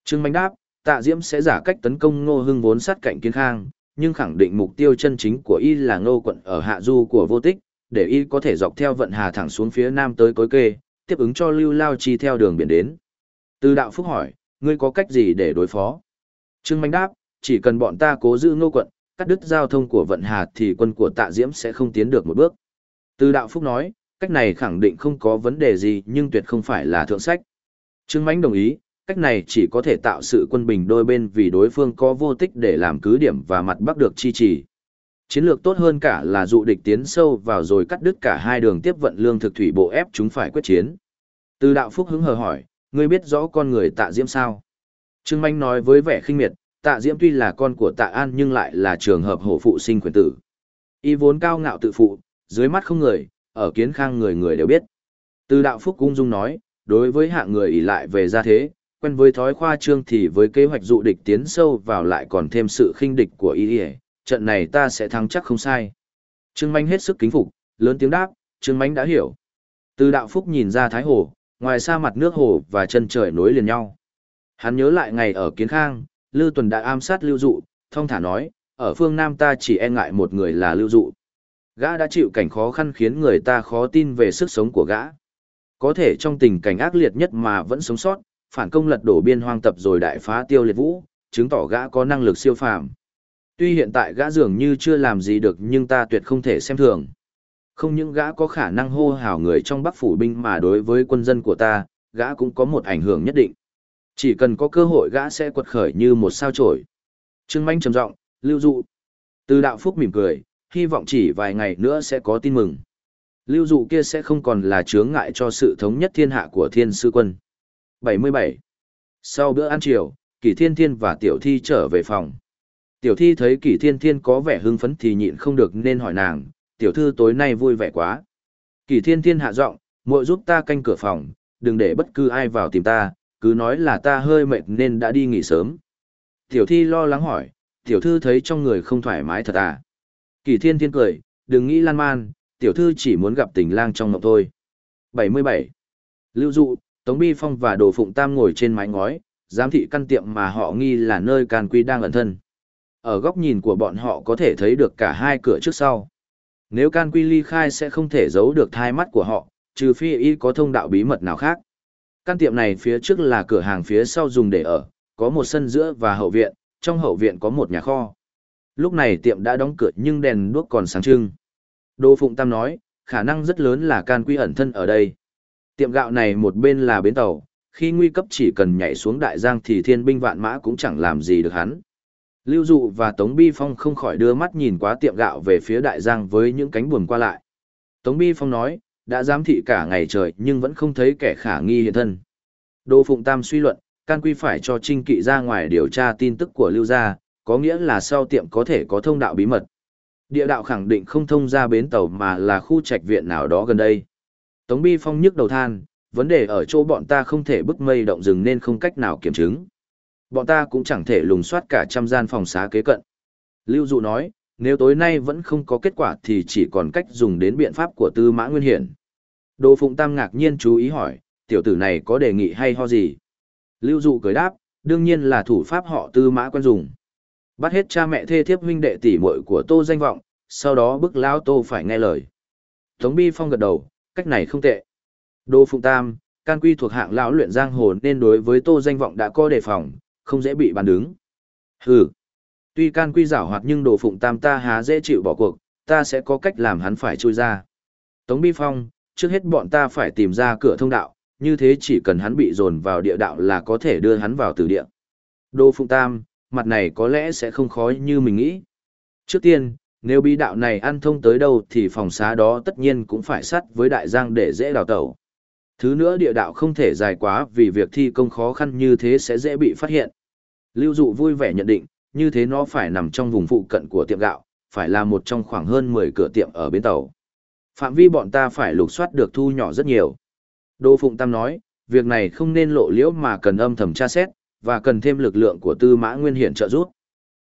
Trương Mạnh đáp, tạ diễm sẽ giả cách tấn công ngô hưng vốn sát cạnh kiến khang, nhưng khẳng định mục tiêu chân chính của y là ngô quận ở hạ du của vô tích, để y có thể dọc theo vận hà thẳng xuống phía nam tới cối kê, tiếp ứng cho lưu lao chi theo đường biển đến. Từ đạo phúc hỏi, ngươi có cách gì để đối phó? Trương Mạnh đáp, chỉ cần bọn ta cố giữ ngô quận, cắt đứt giao thông của vận hà thì quân của tạ diễm sẽ không tiến được một bước. Từ đạo phúc nói, cách này khẳng định không có vấn đề gì nhưng tuyệt không phải là thượng sách. Trương Mạnh đồng ý, cách này chỉ có thể tạo sự quân bình đôi bên vì đối phương có vô tích để làm cứ điểm và mặt bắc được chi trì. Chiến lược tốt hơn cả là dụ địch tiến sâu vào rồi cắt đứt cả hai đường tiếp vận lương thực thủy bộ ép chúng phải quyết chiến. Từ đạo phúc hứng hờ hỏi, ngươi biết rõ con người tạ diễm sao? Trương Manh nói với vẻ khinh miệt, tạ diễm tuy là con của tạ an nhưng lại là trường hợp hổ phụ sinh quyền tử. Y vốn cao ngạo tự phụ, dưới mắt không người, ở kiến khang người người đều biết. Từ đạo phúc cung dung nói, đối với hạng người ỷ lại về gia thế, quen với thói khoa trương thì với kế hoạch dụ địch tiến sâu vào lại còn thêm sự khinh địch của y trận này ta sẽ thắng chắc không sai. Trương Mánh hết sức kính phục, lớn tiếng đáp, Trương Mánh đã hiểu. Từ đạo phúc nhìn ra thái hồ, ngoài xa mặt nước hồ và chân trời nối liền nhau. Hắn nhớ lại ngày ở Kiến Khang, Lưu Tuần đã am sát Lưu Dụ, thông thả nói, ở phương Nam ta chỉ e ngại một người là Lưu Dụ. Gã đã chịu cảnh khó khăn khiến người ta khó tin về sức sống của gã. Có thể trong tình cảnh ác liệt nhất mà vẫn sống sót, phản công lật đổ biên hoang tập rồi đại phá tiêu liệt vũ, chứng tỏ gã có năng lực siêu phàm. Tuy hiện tại gã dường như chưa làm gì được nhưng ta tuyệt không thể xem thường. Không những gã có khả năng hô hào người trong bắc phủ binh mà đối với quân dân của ta, gã cũng có một ảnh hưởng nhất định. Chỉ cần có cơ hội gã sẽ quật khởi như một sao trổi. Trương Manh trầm giọng, lưu dụ. Từ đạo phúc mỉm cười, hy vọng chỉ vài ngày nữa sẽ có tin mừng. Lưu dụ kia sẽ không còn là chướng ngại cho sự thống nhất thiên hạ của thiên sư quân. 77. Sau bữa ăn chiều, Kỷ Thiên Thiên và Tiểu Thi trở về phòng. Tiểu Thi thấy Kỷ Thiên Thiên có vẻ hưng phấn thì nhịn không được nên hỏi nàng, tiểu thư tối nay vui vẻ quá. Kỷ Thiên Thiên hạ giọng, muội giúp ta canh cửa phòng, đừng để bất cứ ai vào tìm ta, cứ nói là ta hơi mệt nên đã đi nghỉ sớm. Tiểu Thi lo lắng hỏi, tiểu thư thấy trong người không thoải mái thật à? Kỷ Thiên Thiên cười, đừng nghĩ lan man, tiểu thư chỉ muốn gặp tình lang trong ngọc thôi. 77. Lưu dụ, Tống Bi Phong và Đồ Phụng Tam ngồi trên mái ngói, giám thị căn tiệm mà họ nghi là nơi Càn Quy đang ẩn thân. Ở góc nhìn của bọn họ có thể thấy được cả hai cửa trước sau. Nếu Can Quy ly khai sẽ không thể giấu được thai mắt của họ, trừ phi y có thông đạo bí mật nào khác. Căn tiệm này phía trước là cửa hàng phía sau dùng để ở, có một sân giữa và hậu viện, trong hậu viện có một nhà kho. Lúc này tiệm đã đóng cửa nhưng đèn đuốc còn sáng trưng. Đô Phụng Tam nói, khả năng rất lớn là Can Quy ẩn thân ở đây. Tiệm gạo này một bên là bến tàu, khi nguy cấp chỉ cần nhảy xuống đại giang thì thiên binh vạn mã cũng chẳng làm gì được hắn. Lưu Dụ và Tống Bi Phong không khỏi đưa mắt nhìn quá tiệm gạo về phía đại giang với những cánh buồm qua lại. Tống Bi Phong nói, đã giám thị cả ngày trời nhưng vẫn không thấy kẻ khả nghi hiện thân. Đô Phụng Tam suy luận, can quy phải cho Trinh Kỵ ra ngoài điều tra tin tức của Lưu Gia, có nghĩa là sau tiệm có thể có thông đạo bí mật. Địa đạo khẳng định không thông ra bến tàu mà là khu trạch viện nào đó gần đây. Tống Bi Phong nhức đầu than, vấn đề ở chỗ bọn ta không thể bức mây động rừng nên không cách nào kiểm chứng. Bọn ta cũng chẳng thể lùng soát cả trăm gian phòng xá kế cận. Lưu Dụ nói, nếu tối nay vẫn không có kết quả thì chỉ còn cách dùng đến biện pháp của Tư Mã Nguyên Hiển. Đồ Phụng Tam ngạc nhiên chú ý hỏi, tiểu tử này có đề nghị hay ho gì? Lưu Dụ cười đáp, đương nhiên là thủ pháp họ Tư Mã quen dùng. Bắt hết cha mẹ thê thiếp huynh đệ tỷ muội của Tô danh vọng, sau đó bức lão Tô phải nghe lời. Tống Bi Phong gật đầu, cách này không tệ. Đô Phụng Tam, can quy thuộc hạng lão luyện giang hồ nên đối với Tô danh vọng đã có đề phòng, không dễ bị bàn đứng. Hừ. Tuy can quy giảo hoạt nhưng Đồ Phụng Tam ta há dễ chịu bỏ cuộc, ta sẽ có cách làm hắn phải chui ra. Tống Bi Phong, trước hết bọn ta phải tìm ra cửa thông đạo, như thế chỉ cần hắn bị dồn vào địa đạo là có thể đưa hắn vào tử địa. Đô Phụng Tam, mặt này có lẽ sẽ không khó như mình nghĩ. Trước tiên, Nếu bí đạo này ăn thông tới đâu thì phòng xá đó tất nhiên cũng phải sắt với đại giang để dễ đào tẩu. Thứ nữa địa đạo không thể dài quá vì việc thi công khó khăn như thế sẽ dễ bị phát hiện. Lưu dụ vui vẻ nhận định, như thế nó phải nằm trong vùng phụ cận của tiệm gạo, phải là một trong khoảng hơn 10 cửa tiệm ở bến tàu. Phạm vi bọn ta phải lục soát được thu nhỏ rất nhiều. Đô Phụng Tam nói, việc này không nên lộ liễu mà cần âm thầm tra xét, và cần thêm lực lượng của Tư Mã Nguyên Hiển trợ giúp.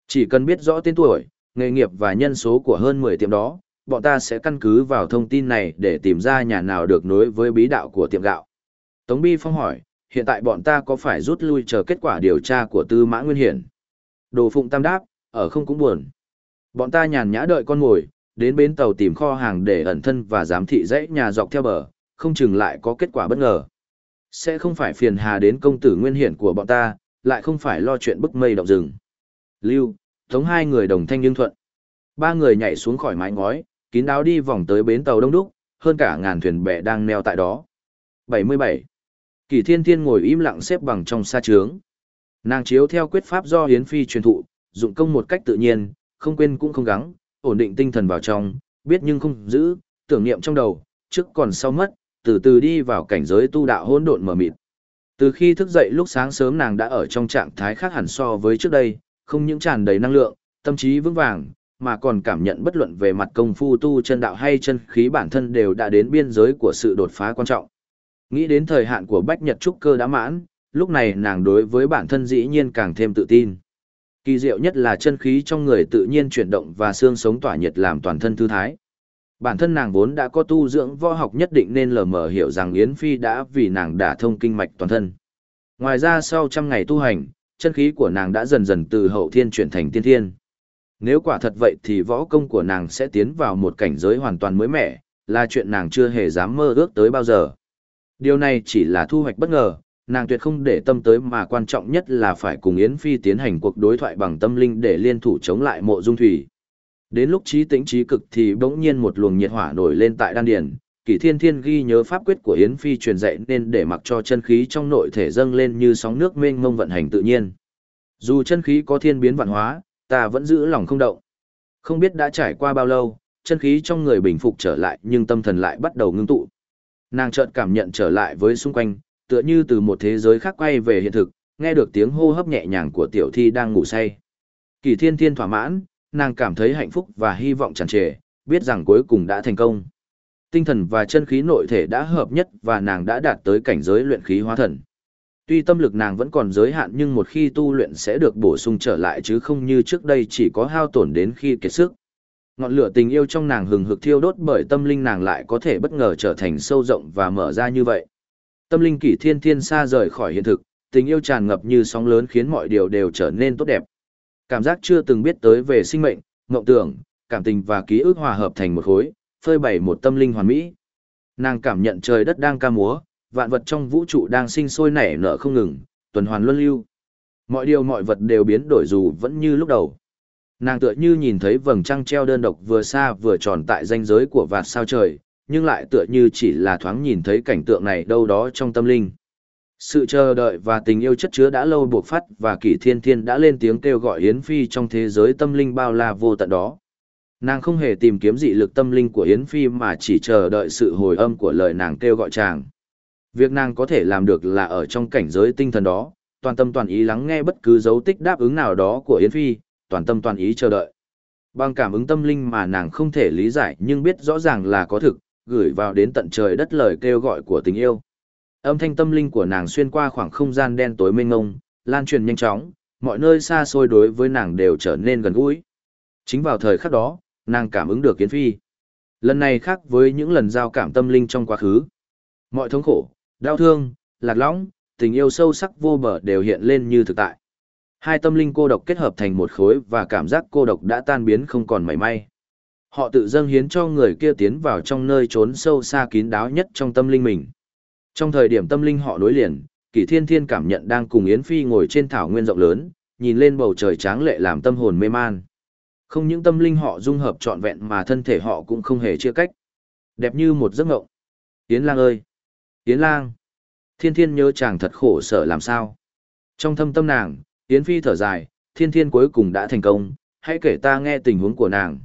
Chỉ cần biết rõ tên tuổi, nghề nghiệp và nhân số của hơn 10 tiệm đó, bọn ta sẽ căn cứ vào thông tin này để tìm ra nhà nào được nối với bí đạo của tiệm gạo. Tống Bi Phong hỏi, hiện tại bọn ta có phải rút lui chờ kết quả điều tra của Tư Mã Nguyên Hiển? Đồ Phụng Tam đáp, ở không cũng buồn. Bọn ta nhàn nhã đợi con ngồi, đến bến tàu tìm kho hàng để ẩn thân và giám thị dãy nhà dọc theo bờ, không chừng lại có kết quả bất ngờ. Sẽ không phải phiền hà đến công tử nguyên hiển của bọn ta, lại không phải lo chuyện bức mây động rừng. Lưu, Tống hai người đồng thanh nhưng thuận. Ba người nhảy xuống khỏi mái ngói, kín đáo đi vòng tới bến tàu đông đúc, hơn cả ngàn thuyền bè đang neo tại đó. 77. Kỳ Thiên Thiên ngồi im lặng xếp bằng trong sa trướng. Nàng chiếu theo quyết pháp do Hiến Phi truyền thụ, dụng công một cách tự nhiên, không quên cũng không gắng, ổn định tinh thần vào trong, biết nhưng không giữ, tưởng niệm trong đầu, trước còn sau mất, từ từ đi vào cảnh giới tu đạo hỗn độn mở mịt. Từ khi thức dậy lúc sáng sớm nàng đã ở trong trạng thái khác hẳn so với trước đây, không những tràn đầy năng lượng, tâm trí vững vàng, mà còn cảm nhận bất luận về mặt công phu tu chân đạo hay chân khí bản thân đều đã đến biên giới của sự đột phá quan trọng. Nghĩ đến thời hạn của Bách Nhật Trúc Cơ đã mãn, lúc này nàng đối với bản thân dĩ nhiên càng thêm tự tin. Kỳ diệu nhất là chân khí trong người tự nhiên chuyển động và xương sống tỏa nhiệt làm toàn thân thư thái. Bản thân nàng vốn đã có tu dưỡng võ học nhất định nên lờ mờ hiểu rằng Yến Phi đã vì nàng đả thông kinh mạch toàn thân. Ngoài ra sau trăm ngày tu hành, chân khí của nàng đã dần dần từ hậu thiên chuyển thành tiên thiên. Nếu quả thật vậy thì võ công của nàng sẽ tiến vào một cảnh giới hoàn toàn mới mẻ, là chuyện nàng chưa hề dám mơ ước tới bao giờ. Điều này chỉ là thu hoạch bất ngờ, nàng tuyệt không để tâm tới mà quan trọng nhất là phải cùng Yến Phi tiến hành cuộc đối thoại bằng tâm linh để liên thủ chống lại mộ dung thủy. Đến lúc trí tĩnh trí cực thì bỗng nhiên một luồng nhiệt hỏa nổi lên tại đan điền, Kỷ Thiên Thiên ghi nhớ pháp quyết của Yến Phi truyền dạy nên để mặc cho chân khí trong nội thể dâng lên như sóng nước mênh mông vận hành tự nhiên. Dù chân khí có thiên biến vạn hóa, ta vẫn giữ lòng không động. Không biết đã trải qua bao lâu, chân khí trong người bình phục trở lại nhưng tâm thần lại bắt đầu ngưng tụ. Nàng chợt cảm nhận trở lại với xung quanh, tựa như từ một thế giới khác quay về hiện thực, nghe được tiếng hô hấp nhẹ nhàng của tiểu thi đang ngủ say. Kỳ thiên thiên thỏa mãn, nàng cảm thấy hạnh phúc và hy vọng tràn trề, biết rằng cuối cùng đã thành công. Tinh thần và chân khí nội thể đã hợp nhất và nàng đã đạt tới cảnh giới luyện khí hóa thần. Tuy tâm lực nàng vẫn còn giới hạn nhưng một khi tu luyện sẽ được bổ sung trở lại chứ không như trước đây chỉ có hao tổn đến khi kiệt sức. Ngọn lửa tình yêu trong nàng hừng hực thiêu đốt bởi tâm linh nàng lại có thể bất ngờ trở thành sâu rộng và mở ra như vậy. Tâm linh kỷ thiên thiên xa rời khỏi hiện thực, tình yêu tràn ngập như sóng lớn khiến mọi điều đều trở nên tốt đẹp. Cảm giác chưa từng biết tới về sinh mệnh, mộng tưởng, cảm tình và ký ức hòa hợp thành một khối, phơi bày một tâm linh hoàn mỹ. Nàng cảm nhận trời đất đang ca múa, vạn vật trong vũ trụ đang sinh sôi nảy nở không ngừng, tuần hoàn luân lưu. Mọi điều mọi vật đều biến đổi dù vẫn như lúc đầu. Nàng tựa như nhìn thấy vầng trăng treo đơn độc vừa xa vừa tròn tại ranh giới của vạt sao trời, nhưng lại tựa như chỉ là thoáng nhìn thấy cảnh tượng này đâu đó trong tâm linh. Sự chờ đợi và tình yêu chất chứa đã lâu buộc phát và kỷ thiên thiên đã lên tiếng kêu gọi Yến Phi trong thế giới tâm linh bao la vô tận đó. Nàng không hề tìm kiếm dị lực tâm linh của Yến Phi mà chỉ chờ đợi sự hồi âm của lời nàng kêu gọi chàng. Việc nàng có thể làm được là ở trong cảnh giới tinh thần đó, toàn tâm toàn ý lắng nghe bất cứ dấu tích đáp ứng nào đó của Yến Phi, toàn tâm toàn ý chờ đợi. Bằng cảm ứng tâm linh mà nàng không thể lý giải nhưng biết rõ ràng là có thực, gửi vào đến tận trời đất lời kêu gọi của tình yêu. Âm thanh tâm linh của nàng xuyên qua khoảng không gian đen tối mênh mông, lan truyền nhanh chóng, mọi nơi xa xôi đối với nàng đều trở nên gần gũi. Chính vào thời khắc đó, nàng cảm ứng được Yến Phi. Lần này khác với những lần giao cảm tâm linh trong quá khứ. Mọi thống khổ, đau thương, lạc lõng, tình yêu sâu sắc vô bờ đều hiện lên như thực tại. Hai tâm linh cô độc kết hợp thành một khối và cảm giác cô độc đã tan biến không còn mảy may. Họ tự dâng hiến cho người kia tiến vào trong nơi trốn sâu xa kín đáo nhất trong tâm linh mình. Trong thời điểm tâm linh họ nối liền, Kỷ Thiên Thiên cảm nhận đang cùng Yến Phi ngồi trên thảo nguyên rộng lớn, nhìn lên bầu trời tráng lệ làm tâm hồn mê man. Không những tâm linh họ dung hợp trọn vẹn mà thân thể họ cũng không hề chia cách. Đẹp như một giấc mộng. Yến Lang ơi! Yến Lang! Thiên Thiên nhớ chàng thật khổ sở làm sao. Trong thâm tâm nàng, Yến Phi thở dài, Thiên Thiên cuối cùng đã thành công, hãy kể ta nghe tình huống của nàng.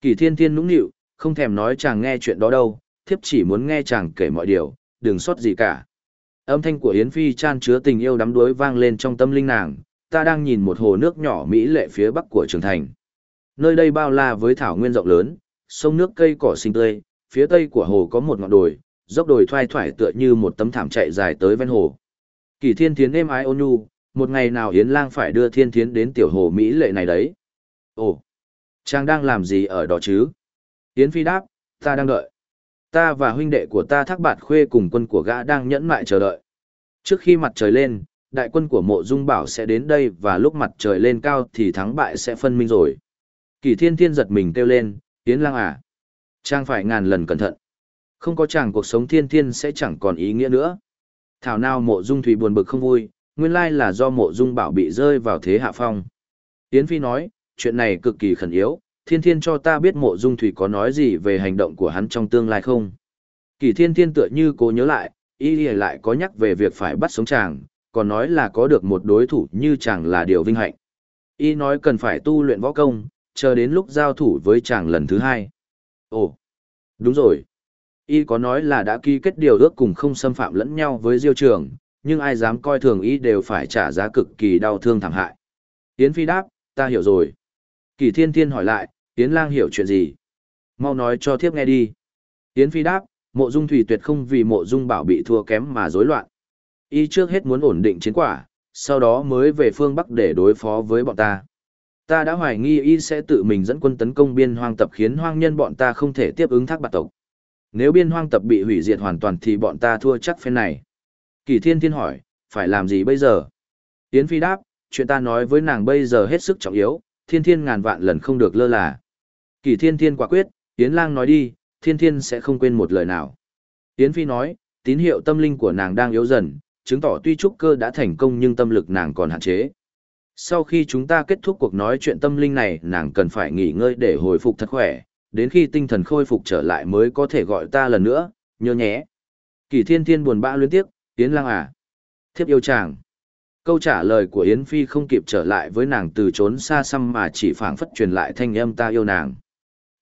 Kỳ thiên thiên nũng nịu, không thèm nói chàng nghe chuyện đó đâu, thiếp chỉ muốn nghe chàng kể mọi điều, đừng sót gì cả. Âm thanh của Yến Phi chan chứa tình yêu đắm đuối vang lên trong tâm linh nàng, ta đang nhìn một hồ nước nhỏ mỹ lệ phía bắc của trường thành. Nơi đây bao la với thảo nguyên rộng lớn, sông nước cây cỏ xinh tươi, phía tây của hồ có một ngọn đồi, dốc đồi thoai thoải tựa như một tấm thảm chạy dài tới ven hồ. Kỳ Thiên Thiến êm ái ôn nhu, một ngày nào Yến Lang phải đưa Thiên Thiến đến tiểu hồ mỹ lệ này đấy. Ồ, chàng đang làm gì ở đó chứ? Yến Phi đáp, ta đang đợi. Ta và huynh đệ của ta thác bạt khuê cùng quân của gã đang nhẫn mại chờ đợi. Trước khi mặt trời lên, đại quân của mộ dung bảo sẽ đến đây và lúc mặt trời lên cao thì thắng bại sẽ phân minh rồi. Kỳ thiên thiên giật mình kêu lên, Yến Lang à. trang phải ngàn lần cẩn thận. Không có chàng cuộc sống thiên thiên sẽ chẳng còn ý nghĩa nữa. Thảo nào mộ dung thủy buồn bực không vui, nguyên lai là do mộ dung bảo bị rơi vào thế hạ phong. Yến Phi nói, chuyện này cực kỳ khẩn yếu, thiên thiên cho ta biết mộ dung thủy có nói gì về hành động của hắn trong tương lai không. Kỳ thiên thiên tựa như cố nhớ lại, y lại có nhắc về việc phải bắt sống chàng, còn nói là có được một đối thủ như chàng là điều vinh hạnh. Y nói cần phải tu luyện võ công, chờ đến lúc giao thủ với chàng lần thứ hai. Ồ, đúng rồi. Y có nói là đã ký kết điều ước cùng không xâm phạm lẫn nhau với diêu trường, nhưng ai dám coi thường y đều phải trả giá cực kỳ đau thương thảm hại. Yến Phi đáp, ta hiểu rồi. Kỳ Thiên Thiên hỏi lại, Yến Lang hiểu chuyện gì? Mau nói cho thiếp nghe đi. Yến Phi đáp, mộ dung thủy tuyệt không vì mộ dung bảo bị thua kém mà rối loạn. Y trước hết muốn ổn định chiến quả, sau đó mới về phương Bắc để đối phó với bọn ta. Ta đã hoài nghi y sẽ tự mình dẫn quân tấn công biên hoang tập khiến hoang nhân bọn ta không thể tiếp ứng thác bạc tộc. Nếu biên hoang tập bị hủy diệt hoàn toàn thì bọn ta thua chắc phen này. Kỳ thiên thiên hỏi, phải làm gì bây giờ? Yến Phi đáp, chuyện ta nói với nàng bây giờ hết sức trọng yếu, thiên thiên ngàn vạn lần không được lơ là. Kỳ thiên thiên quả quyết, Yến lang nói đi, thiên thiên sẽ không quên một lời nào. Yến Phi nói, tín hiệu tâm linh của nàng đang yếu dần, chứng tỏ tuy trúc cơ đã thành công nhưng tâm lực nàng còn hạn chế. Sau khi chúng ta kết thúc cuộc nói chuyện tâm linh này, nàng cần phải nghỉ ngơi để hồi phục thật khỏe, đến khi tinh thần khôi phục trở lại mới có thể gọi ta lần nữa, nhớ nhé. Kỳ thiên thiên buồn bã liên tiếp, Yến lang à. Thiếp yêu chàng. Câu trả lời của Yến Phi không kịp trở lại với nàng từ trốn xa xăm mà chỉ phảng phất truyền lại thanh âm ta yêu nàng.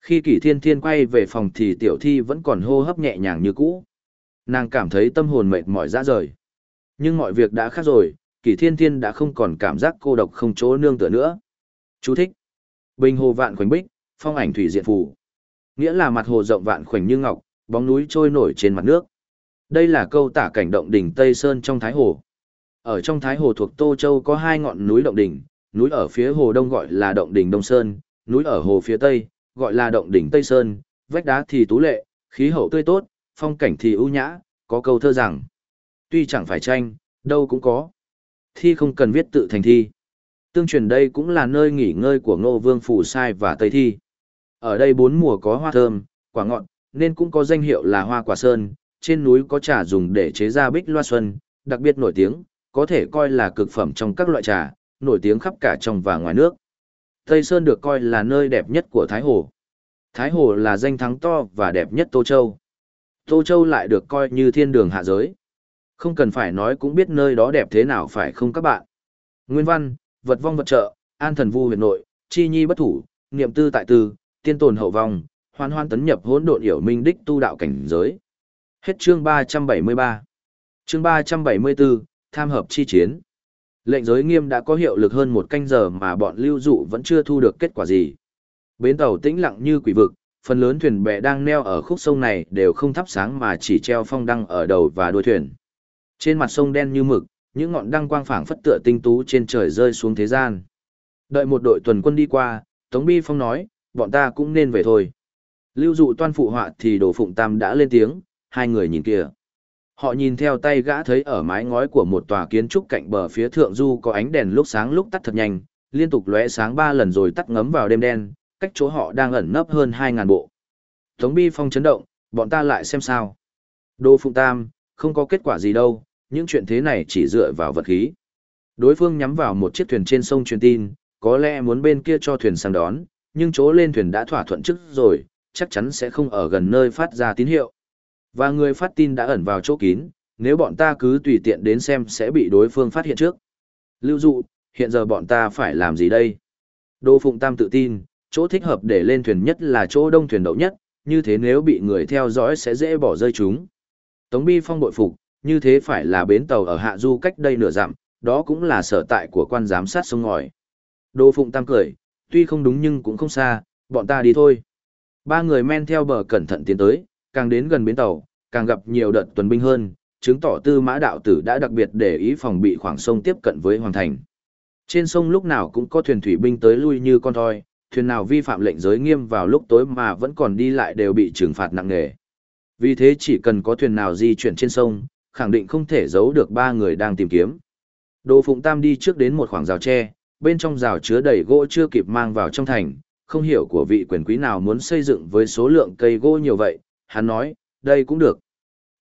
Khi Kỷ Thiên Thiên quay về phòng thì Tiểu Thi vẫn còn hô hấp nhẹ nhàng như cũ. Nàng cảm thấy tâm hồn mệt mỏi ra rời. Nhưng mọi việc đã khác rồi, Kỷ Thiên Thiên đã không còn cảm giác cô độc không chỗ nương tựa nữa. Chú thích. Bình hồ vạn khoảnh bích, phong ảnh thủy diện phù. Nghĩa là mặt hồ rộng vạn khoảnh như ngọc, bóng núi trôi nổi trên mặt nước. Đây là câu tả cảnh động đỉnh Tây Sơn trong Thái Hồ. Ở trong Thái Hồ thuộc Tô Châu có hai ngọn núi động đỉnh, núi ở phía hồ đông gọi là động đỉnh Đông Sơn, núi ở hồ phía tây gọi là động đỉnh Tây Sơn, vách đá thì tú lệ, khí hậu tươi tốt, phong cảnh thì ưu nhã, có câu thơ rằng: Tuy chẳng phải tranh, đâu cũng có. Thi không cần viết tự thành thi. Tương truyền đây cũng là nơi nghỉ ngơi của Ngô Vương Phủ Sai và Tây Thi. Ở đây bốn mùa có hoa thơm, quả ngọt, nên cũng có danh hiệu là hoa quả sơn, trên núi có trà dùng để chế ra bích loa xuân, đặc biệt nổi tiếng, có thể coi là cực phẩm trong các loại trà, nổi tiếng khắp cả trong và ngoài nước. Tây Sơn được coi là nơi đẹp nhất của Thái Hồ. Thái Hồ là danh thắng to và đẹp nhất Tô Châu. Tô Châu lại được coi như thiên đường hạ giới. Không cần phải nói cũng biết nơi đó đẹp thế nào phải không các bạn. Nguyên văn, vật vong vật trợ, an thần vu huyệt nội, chi nhi bất thủ, niệm tư tại tư, tiên tồn hậu vong, hoan hoan tấn nhập hỗn độn hiểu minh đích tu đạo cảnh giới. Hết chương 373. Chương 374, tham hợp chi chiến. Lệnh giới nghiêm đã có hiệu lực hơn một canh giờ mà bọn lưu dụ vẫn chưa thu được kết quả gì. Bến tàu tĩnh lặng như quỷ vực, phần lớn thuyền bè đang neo ở khúc sông này đều không thắp sáng mà chỉ treo phong đăng ở đầu và đuôi thuyền. Trên mặt sông đen như mực, những ngọn đăng quang phảng phất tựa tinh tú trên trời rơi xuống thế gian. Đợi một đội tuần quân đi qua, Tống Bi Phong nói, bọn ta cũng nên về thôi. Lưu dụ toan phụ họa thì đồ phụng tam đã lên tiếng, hai người nhìn kìa. Họ nhìn theo tay gã thấy ở mái ngói của một tòa kiến trúc cạnh bờ phía thượng du có ánh đèn lúc sáng lúc tắt thật nhanh, liên tục lóe sáng ba lần rồi tắt ngấm vào đêm đen, cách chỗ họ đang ẩn nấp hơn hai ngàn bộ. Tống Bi Phong chấn động, bọn ta lại xem sao. Đô Phụng Tam, không có kết quả gì đâu, những chuyện thế này chỉ dựa vào vật khí. Đối phương nhắm vào một chiếc thuyền trên sông truyền tin, có lẽ muốn bên kia cho thuyền sang đón, nhưng chỗ lên thuyền đã thỏa thuận trước rồi, chắc chắn sẽ không ở gần nơi phát ra tín hiệu. Và người phát tin đã ẩn vào chỗ kín, nếu bọn ta cứ tùy tiện đến xem sẽ bị đối phương phát hiện trước. Lưu dụ, hiện giờ bọn ta phải làm gì đây? Đô Phụng Tam tự tin, chỗ thích hợp để lên thuyền nhất là chỗ đông thuyền đậu nhất, như thế nếu bị người theo dõi sẽ dễ bỏ rơi chúng. Tống Bi Phong bội phục, như thế phải là bến tàu ở Hạ Du cách đây nửa dặm, đó cũng là sở tại của quan giám sát sông ngòi. Đô Phụng Tam cười, tuy không đúng nhưng cũng không xa, bọn ta đi thôi. Ba người men theo bờ cẩn thận tiến tới, càng đến gần bến tàu, càng gặp nhiều đợt tuần binh hơn, chứng tỏ tư mã đạo tử đã đặc biệt để ý phòng bị khoảng sông tiếp cận với hoàng thành. Trên sông lúc nào cũng có thuyền thủy binh tới lui như con thoi, thuyền nào vi phạm lệnh giới nghiêm vào lúc tối mà vẫn còn đi lại đều bị trừng phạt nặng nề. Vì thế chỉ cần có thuyền nào di chuyển trên sông, khẳng định không thể giấu được ba người đang tìm kiếm. Đồ Phụng Tam đi trước đến một khoảng rào tre, bên trong rào chứa đầy gỗ chưa kịp mang vào trong thành, không hiểu của vị quyền quý nào muốn xây dựng với số lượng cây gỗ nhiều vậy, hắn nói, đây cũng được.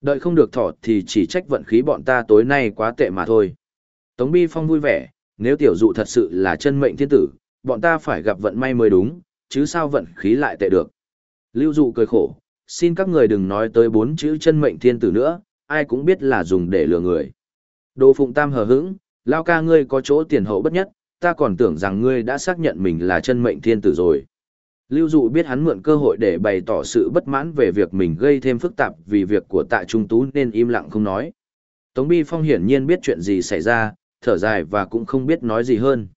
Đợi không được thọ thì chỉ trách vận khí bọn ta tối nay quá tệ mà thôi. Tống Bi Phong vui vẻ, nếu tiểu dụ thật sự là chân mệnh thiên tử, bọn ta phải gặp vận may mới đúng, chứ sao vận khí lại tệ được. Lưu dụ cười khổ, xin các người đừng nói tới bốn chữ chân mệnh thiên tử nữa, ai cũng biết là dùng để lừa người. Đồ Phụng Tam hờ hững, lao ca ngươi có chỗ tiền hậu bất nhất, ta còn tưởng rằng ngươi đã xác nhận mình là chân mệnh thiên tử rồi. Lưu Dụ biết hắn mượn cơ hội để bày tỏ sự bất mãn về việc mình gây thêm phức tạp vì việc của tạ trung tú nên im lặng không nói. Tống Bi Phong hiển nhiên biết chuyện gì xảy ra, thở dài và cũng không biết nói gì hơn.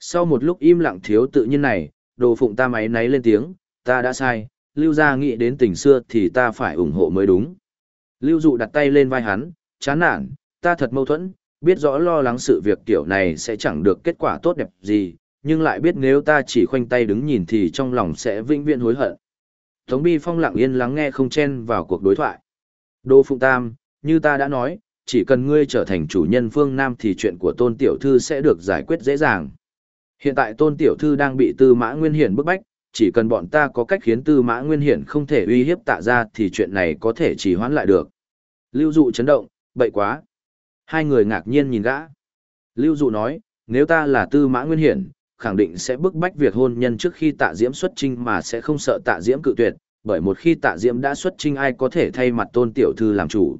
Sau một lúc im lặng thiếu tự nhiên này, đồ phụng ta máy náy lên tiếng, ta đã sai, Lưu gia nghĩ đến tình xưa thì ta phải ủng hộ mới đúng. Lưu Dụ đặt tay lên vai hắn, chán nản, ta thật mâu thuẫn, biết rõ lo lắng sự việc kiểu này sẽ chẳng được kết quả tốt đẹp gì, nhưng lại biết nếu ta chỉ khoanh tay đứng nhìn thì trong lòng sẽ vĩnh viễn hối hận. Tống Bi Phong lặng yên lắng nghe không chen vào cuộc đối thoại. Đô Phụng Tam, như ta đã nói, chỉ cần ngươi trở thành chủ nhân phương Nam thì chuyện của tôn tiểu thư sẽ được giải quyết dễ dàng. Hiện tại tôn tiểu thư đang bị tư mã nguyên hiển bức bách, chỉ cần bọn ta có cách khiến tư mã nguyên hiển không thể uy hiếp tạ ra thì chuyện này có thể chỉ hoãn lại được. Lưu dụ chấn động, bậy quá. Hai người ngạc nhiên nhìn gã. Lưu dụ nói, nếu ta là tư mã nguyên hiển, khẳng định sẽ bức bách việc hôn nhân trước khi tạ diễm xuất trinh mà sẽ không sợ tạ diễm cự tuyệt, bởi một khi tạ diễm đã xuất trinh ai có thể thay mặt tôn tiểu thư làm chủ.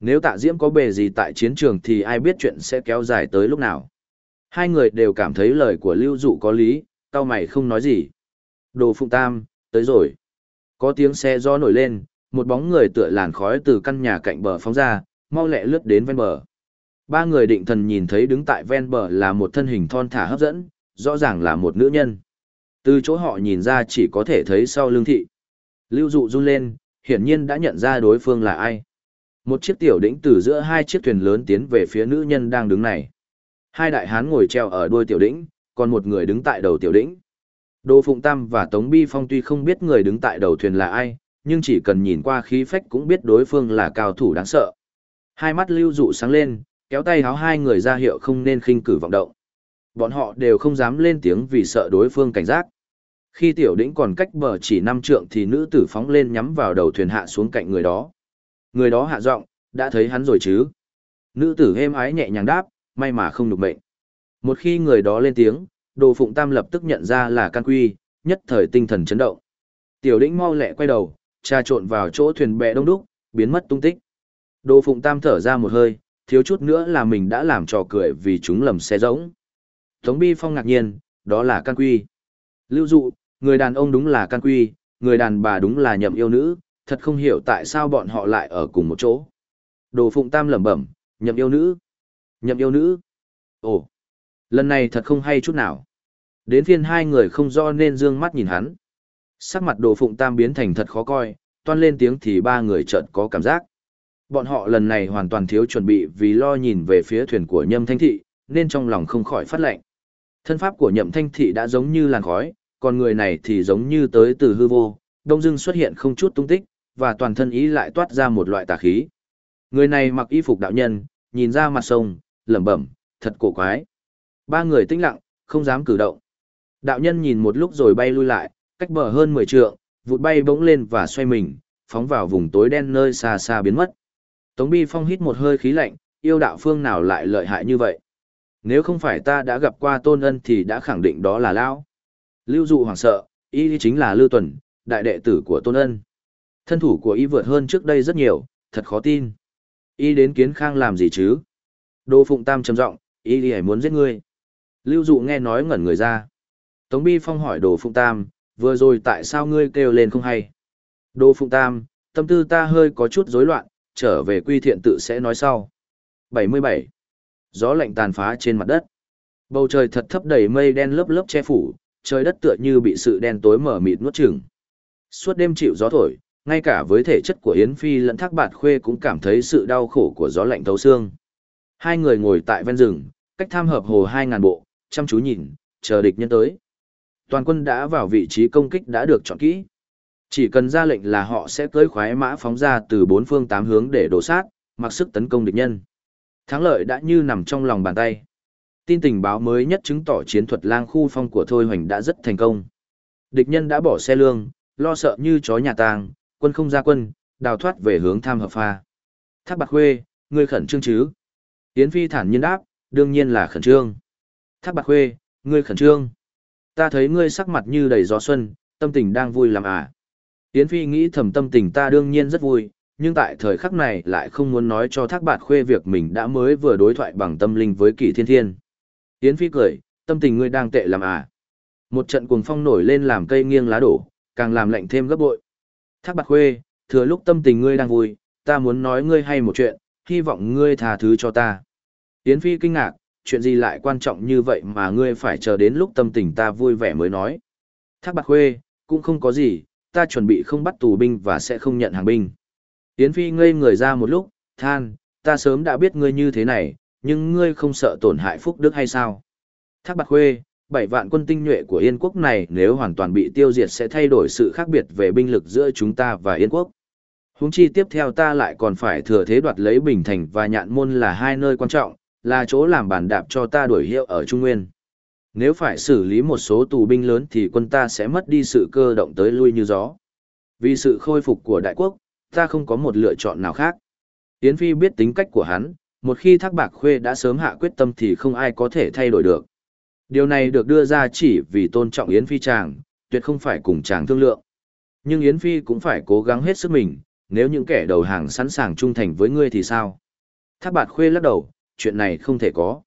Nếu tạ diễm có bề gì tại chiến trường thì ai biết chuyện sẽ kéo dài tới lúc nào. Hai người đều cảm thấy lời của lưu dụ có lý, tao mày không nói gì. Đồ Phụng Tam, tới rồi. Có tiếng xe gió nổi lên, một bóng người tựa làn khói từ căn nhà cạnh bờ phóng ra, mau lẹ lướt đến ven bờ. Ba người định thần nhìn thấy đứng tại ven bờ là một thân hình thon thả hấp dẫn, rõ ràng là một nữ nhân. Từ chỗ họ nhìn ra chỉ có thể thấy sau lưng thị. Lưu dụ run lên, hiển nhiên đã nhận ra đối phương là ai. Một chiếc tiểu đỉnh từ giữa hai chiếc thuyền lớn tiến về phía nữ nhân đang đứng này. Hai đại hán ngồi treo ở đuôi tiểu đỉnh, còn một người đứng tại đầu tiểu đỉnh. Đô Phụng Tam và Tống Bi Phong tuy không biết người đứng tại đầu thuyền là ai, nhưng chỉ cần nhìn qua khí phách cũng biết đối phương là cao thủ đáng sợ. Hai mắt lưu dụ sáng lên, kéo tay háo hai người ra hiệu không nên khinh cử vọng động. Bọn họ đều không dám lên tiếng vì sợ đối phương cảnh giác. Khi tiểu đỉnh còn cách bờ chỉ năm trượng thì nữ tử phóng lên nhắm vào đầu thuyền hạ xuống cạnh người đó. Người đó hạ giọng, đã thấy hắn rồi chứ? Nữ tử êm ái nhẹ nhàng đáp, may mà không nhục mệnh. Một khi người đó lên tiếng, Đồ Phụng Tam lập tức nhận ra là can quy, nhất thời tinh thần chấn động. Tiểu đĩnh mau lẹ quay đầu, trà trộn vào chỗ thuyền bè đông đúc, biến mất tung tích. Đồ Phụng Tam thở ra một hơi, thiếu chút nữa là mình đã làm trò cười vì chúng lầm xe rỗng. Tống Bi Phong ngạc nhiên, đó là can quy. Lưu dụ, người đàn ông đúng là can quy, người đàn bà đúng là nhậm yêu nữ, thật không hiểu tại sao bọn họ lại ở cùng một chỗ. Đồ Phụng Tam lẩm bẩm, nhậm yêu nữ. Nhậm yêu nữ. Ồ, lần này thật không hay chút nào. Đến phiên hai người không do nên dương mắt nhìn hắn. Sắc mặt Đồ Phụng Tam biến thành thật khó coi, toan lên tiếng thì ba người chợt có cảm giác. Bọn họ lần này hoàn toàn thiếu chuẩn bị vì lo nhìn về phía thuyền của Nhâm Thanh Thị, nên trong lòng không khỏi phát lệnh. Thân pháp của Nhậm Thanh Thị đã giống như làn khói, còn người này thì giống như tới từ hư vô, đông dưng xuất hiện không chút tung tích, và toàn thân ý lại toát ra một loại tà khí. Người này mặc y phục đạo nhân, nhìn ra mặt sông, lẩm bẩm, thật cổ quái. Ba người tĩnh lặng, không dám cử động. Đạo nhân nhìn một lúc rồi bay lui lại, cách bờ hơn 10 trượng, vụt bay bỗng lên và xoay mình, phóng vào vùng tối đen nơi xa xa biến mất. Tống Bi Phong hít một hơi khí lạnh, yêu đạo phương nào lại lợi hại như vậy? Nếu không phải ta đã gặp qua Tôn Ân thì đã khẳng định đó là Lão. Lưu dụ hoảng sợ, y chính là Lưu Tuần, đại đệ tử của Tôn Ân. Thân thủ của y vượt hơn trước đây rất nhiều, thật khó tin. Y đến kiến khang làm gì chứ? Đô Phụng Tam trầm giọng, y đi muốn giết ngươi. Lưu dụ nghe nói ngẩn người ra. Tống Bi Phong hỏi Đồ Phụng Tam, vừa rồi tại sao ngươi kêu lên không hay? Đồ Phụng Tam, tâm tư ta hơi có chút rối loạn, trở về quy thiện tự sẽ nói sau. 77. Gió lạnh tàn phá trên mặt đất. Bầu trời thật thấp đầy mây đen lớp lớp che phủ, trời đất tựa như bị sự đen tối mở mịt nuốt chửng. Suốt đêm chịu gió thổi, ngay cả với thể chất của Yến Phi lẫn Thác Bạt Khuê cũng cảm thấy sự đau khổ của gió lạnh thấu xương. Hai người ngồi tại ven rừng, cách tham hợp hồ 2.000 bộ, chăm chú nhìn, chờ địch nhân tới. Toàn quân đã vào vị trí công kích đã được chọn kỹ. Chỉ cần ra lệnh là họ sẽ cưỡi khoái mã phóng ra từ bốn phương tám hướng để đổ sát, mặc sức tấn công địch nhân. Thắng lợi đã như nằm trong lòng bàn tay. Tin tình báo mới nhất chứng tỏ chiến thuật lang khu phong của Thôi Hoành đã rất thành công. Địch nhân đã bỏ xe lương, lo sợ như chó nhà tang, quân không ra quân, đào thoát về hướng tham hợp pha. Thác Bạc Khuê, ngươi khẩn trương chứ? Yến Phi thản nhiên đáp, đương nhiên là khẩn trương. Thác Bạc Khuê, ngươi khẩn trương. Ta thấy ngươi sắc mặt như đầy gió xuân, tâm tình đang vui làm à. Yến Phi nghĩ thầm tâm tình ta đương nhiên rất vui, nhưng tại thời khắc này lại không muốn nói cho Thác Bạt Khuê việc mình đã mới vừa đối thoại bằng tâm linh với Kỷ Thiên Thiên. Yến Phi cười, tâm tình ngươi đang tệ làm à. Một trận cuồng phong nổi lên làm cây nghiêng lá đổ, càng làm lạnh thêm gấp bội. Thác Bạt Khuê, thừa lúc tâm tình ngươi đang vui, ta muốn nói ngươi hay một chuyện, hy vọng ngươi tha thứ cho ta. Yến Phi kinh ngạc, chuyện gì lại quan trọng như vậy mà ngươi phải chờ đến lúc tâm tình ta vui vẻ mới nói. Thác Bạt Khuê, cũng không có gì, ta chuẩn bị không bắt tù binh và sẽ không nhận hàng binh. Yến Phi ngây người ra một lúc, than, ta sớm đã biết ngươi như thế này, nhưng ngươi không sợ tổn hại phúc đức hay sao? Thác Bạc Khuê, bảy vạn quân tinh nhuệ của Yên quốc này nếu hoàn toàn bị tiêu diệt sẽ thay đổi sự khác biệt về binh lực giữa chúng ta và Yên quốc. Húng chi tiếp theo ta lại còn phải thừa thế đoạt lấy Bình Thành và Nhạn Môn là hai nơi quan trọng, là chỗ làm bàn đạp cho ta đuổi hiệu ở Trung Nguyên. Nếu phải xử lý một số tù binh lớn thì quân ta sẽ mất đi sự cơ động tới lui như gió. Vì sự khôi phục của đại quốc, ta không có một lựa chọn nào khác. Yến Phi biết tính cách của hắn, một khi Thác Bạc Khuê đã sớm hạ quyết tâm thì không ai có thể thay đổi được. Điều này được đưa ra chỉ vì tôn trọng Yến Phi chàng, tuyệt không phải cùng chàng thương lượng. Nhưng Yến Phi cũng phải cố gắng hết sức mình, nếu những kẻ đầu hàng sẵn sàng trung thành với ngươi thì sao? Thác Bạc Khuê lắc đầu, chuyện này không thể có.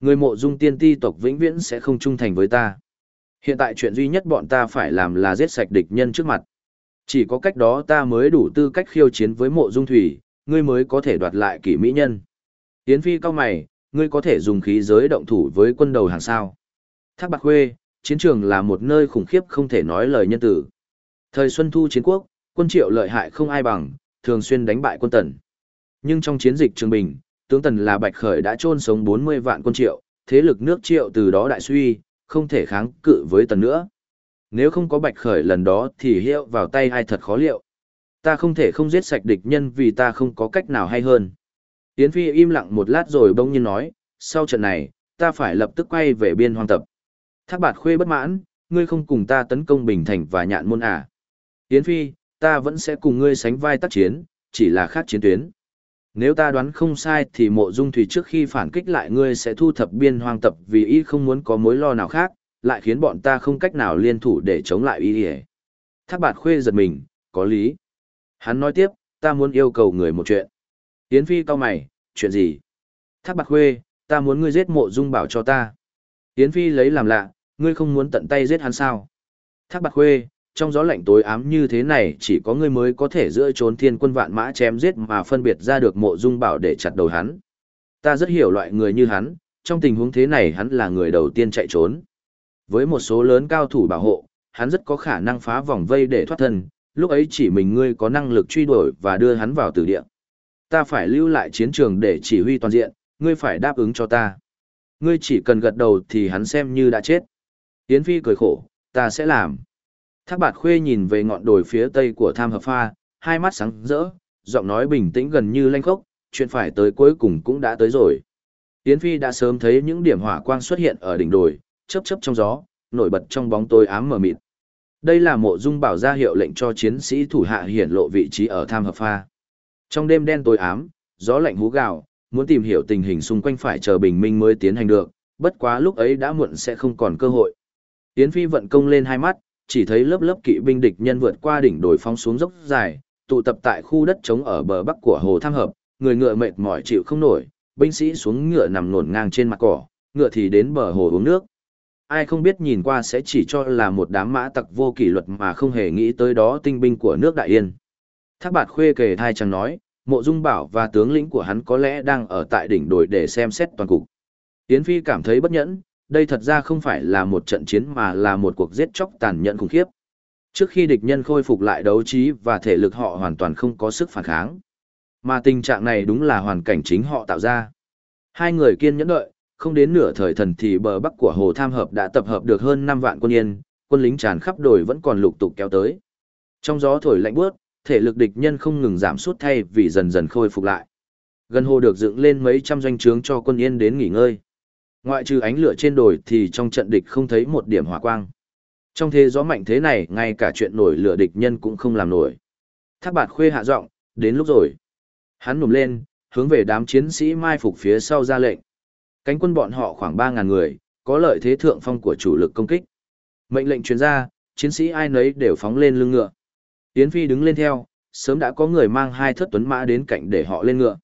Người mộ dung tiên ti tộc vĩnh viễn sẽ không trung thành với ta. Hiện tại chuyện duy nhất bọn ta phải làm là giết sạch địch nhân trước mặt. Chỉ có cách đó ta mới đủ tư cách khiêu chiến với mộ dung thủy, ngươi mới có thể đoạt lại kỷ mỹ nhân. Yến Phi cao mày, ngươi có thể dùng khí giới động thủ với quân đầu hàng sao. Thác Bạc Khuê, chiến trường là một nơi khủng khiếp không thể nói lời nhân tử. Thời Xuân Thu chiến quốc, quân triệu lợi hại không ai bằng, thường xuyên đánh bại quân tần. Nhưng trong chiến dịch Trường Bình, tướng tần là Bạch Khởi đã chôn sống 40 vạn quân triệu, thế lực nước triệu từ đó đại suy, không thể kháng cự với tần nữa. Nếu không có Bạch Khởi lần đó thì hiệu vào tay ai thật khó liệu. Ta không thể không giết sạch địch nhân vì ta không có cách nào hay hơn. Yến Phi im lặng một lát rồi bỗng nhiên nói, sau trận này, ta phải lập tức quay về biên hoang tập. Thác bạt khuê bất mãn, ngươi không cùng ta tấn công Bình Thành và nhạn môn à. Yến Phi, ta vẫn sẽ cùng ngươi sánh vai tác chiến, chỉ là khác chiến tuyến. Nếu ta đoán không sai thì mộ dung thủy trước khi phản kích lại ngươi sẽ thu thập biên hoang tập vì y không muốn có mối lo nào khác, lại khiến bọn ta không cách nào liên thủ để chống lại y. Thác bạt khuê giật mình, có lý. Hắn nói tiếp, ta muốn yêu cầu người một chuyện. Yến Phi cao mày, chuyện gì? Thác bạc khuê, ta muốn ngươi giết mộ dung bảo cho ta. Yến Phi lấy làm lạ, ngươi không muốn tận tay giết hắn sao? Thác bạc khuê, trong gió lạnh tối ám như thế này chỉ có ngươi mới có thể giữa trốn thiên quân vạn mã chém giết mà phân biệt ra được mộ dung bảo để chặt đầu hắn. Ta rất hiểu loại người như hắn, trong tình huống thế này hắn là người đầu tiên chạy trốn. Với một số lớn cao thủ bảo hộ, hắn rất có khả năng phá vòng vây để thoát thân, lúc ấy chỉ mình ngươi có năng lực truy đuổi và đưa hắn vào tử địa. Ta phải lưu lại chiến trường để chỉ huy toàn diện, ngươi phải đáp ứng cho ta. Ngươi chỉ cần gật đầu thì hắn xem như đã chết. Yến Phi cười khổ, ta sẽ làm. Thác bạt khuê nhìn về ngọn đồi phía tây của tham hợp pha, hai mắt sáng rỡ, giọng nói bình tĩnh gần như lanh khốc, chuyện phải tới cuối cùng cũng đã tới rồi. Yến Phi đã sớm thấy những điểm hỏa quang xuất hiện ở đỉnh đồi, chớp chớp trong gió, nổi bật trong bóng tối ám mờ mịt. Đây là mộ dung bảo ra hiệu lệnh cho chiến sĩ thủ hạ hiển lộ vị trí ở tham hợp pha. Trong đêm đen tối ám, gió lạnh hú gào, muốn tìm hiểu tình hình xung quanh phải chờ bình minh mới tiến hành được, bất quá lúc ấy đã muộn sẽ không còn cơ hội. Yến Phi vận công lên hai mắt, chỉ thấy lớp lớp kỵ binh địch nhân vượt qua đỉnh đồi phóng xuống dốc dài, tụ tập tại khu đất trống ở bờ bắc của hồ Tham Hợp, người ngựa mệt mỏi chịu không nổi, binh sĩ xuống ngựa nằm nổn ngang trên mặt cỏ, ngựa thì đến bờ hồ uống nước. ai không biết nhìn qua sẽ chỉ cho là một đám mã tặc vô kỷ luật mà không hề nghĩ tới đó tinh binh của nước Đại Yên. Thác bạt khuê kề thai chẳng nói, mộ dung bảo và tướng lĩnh của hắn có lẽ đang ở tại đỉnh đồi để xem xét toàn cục. Yến Phi cảm thấy bất nhẫn, đây thật ra không phải là một trận chiến mà là một cuộc giết chóc tàn nhẫn khủng khiếp. Trước khi địch nhân khôi phục lại đấu trí và thể lực họ hoàn toàn không có sức phản kháng. Mà tình trạng này đúng là hoàn cảnh chính họ tạo ra. Hai người kiên nhẫn đợi, không đến nửa thời thần thì bờ bắc của Hồ Tham Hợp đã tập hợp được hơn 5 vạn quân yên, quân lính tràn khắp đồi vẫn còn lục tục kéo tới. Trong gió thổi lạnh bước, thể lực địch nhân không ngừng giảm sút thay vì dần dần khôi phục lại. Gần hồ được dựng lên mấy trăm doanh trướng cho quân yên đến nghỉ ngơi. Ngoại trừ ánh lửa trên đồi thì trong trận địch không thấy một điểm hỏa quang. Trong thế gió mạnh thế này, ngay cả chuyện nổi lửa địch nhân cũng không làm nổi. Thác bạt khuê hạ giọng, đến lúc rồi. Hắn nùm lên, hướng về đám chiến sĩ mai phục phía sau ra lệnh. Cánh quân bọn họ khoảng 3.000 người, có lợi thế thượng phong của chủ lực công kích. Mệnh lệnh truyền ra, chiến sĩ ai nấy đều phóng lên lưng ngựa. Yến Phi đứng lên theo, sớm đã có người mang hai thất tuấn mã đến cạnh để họ lên ngựa.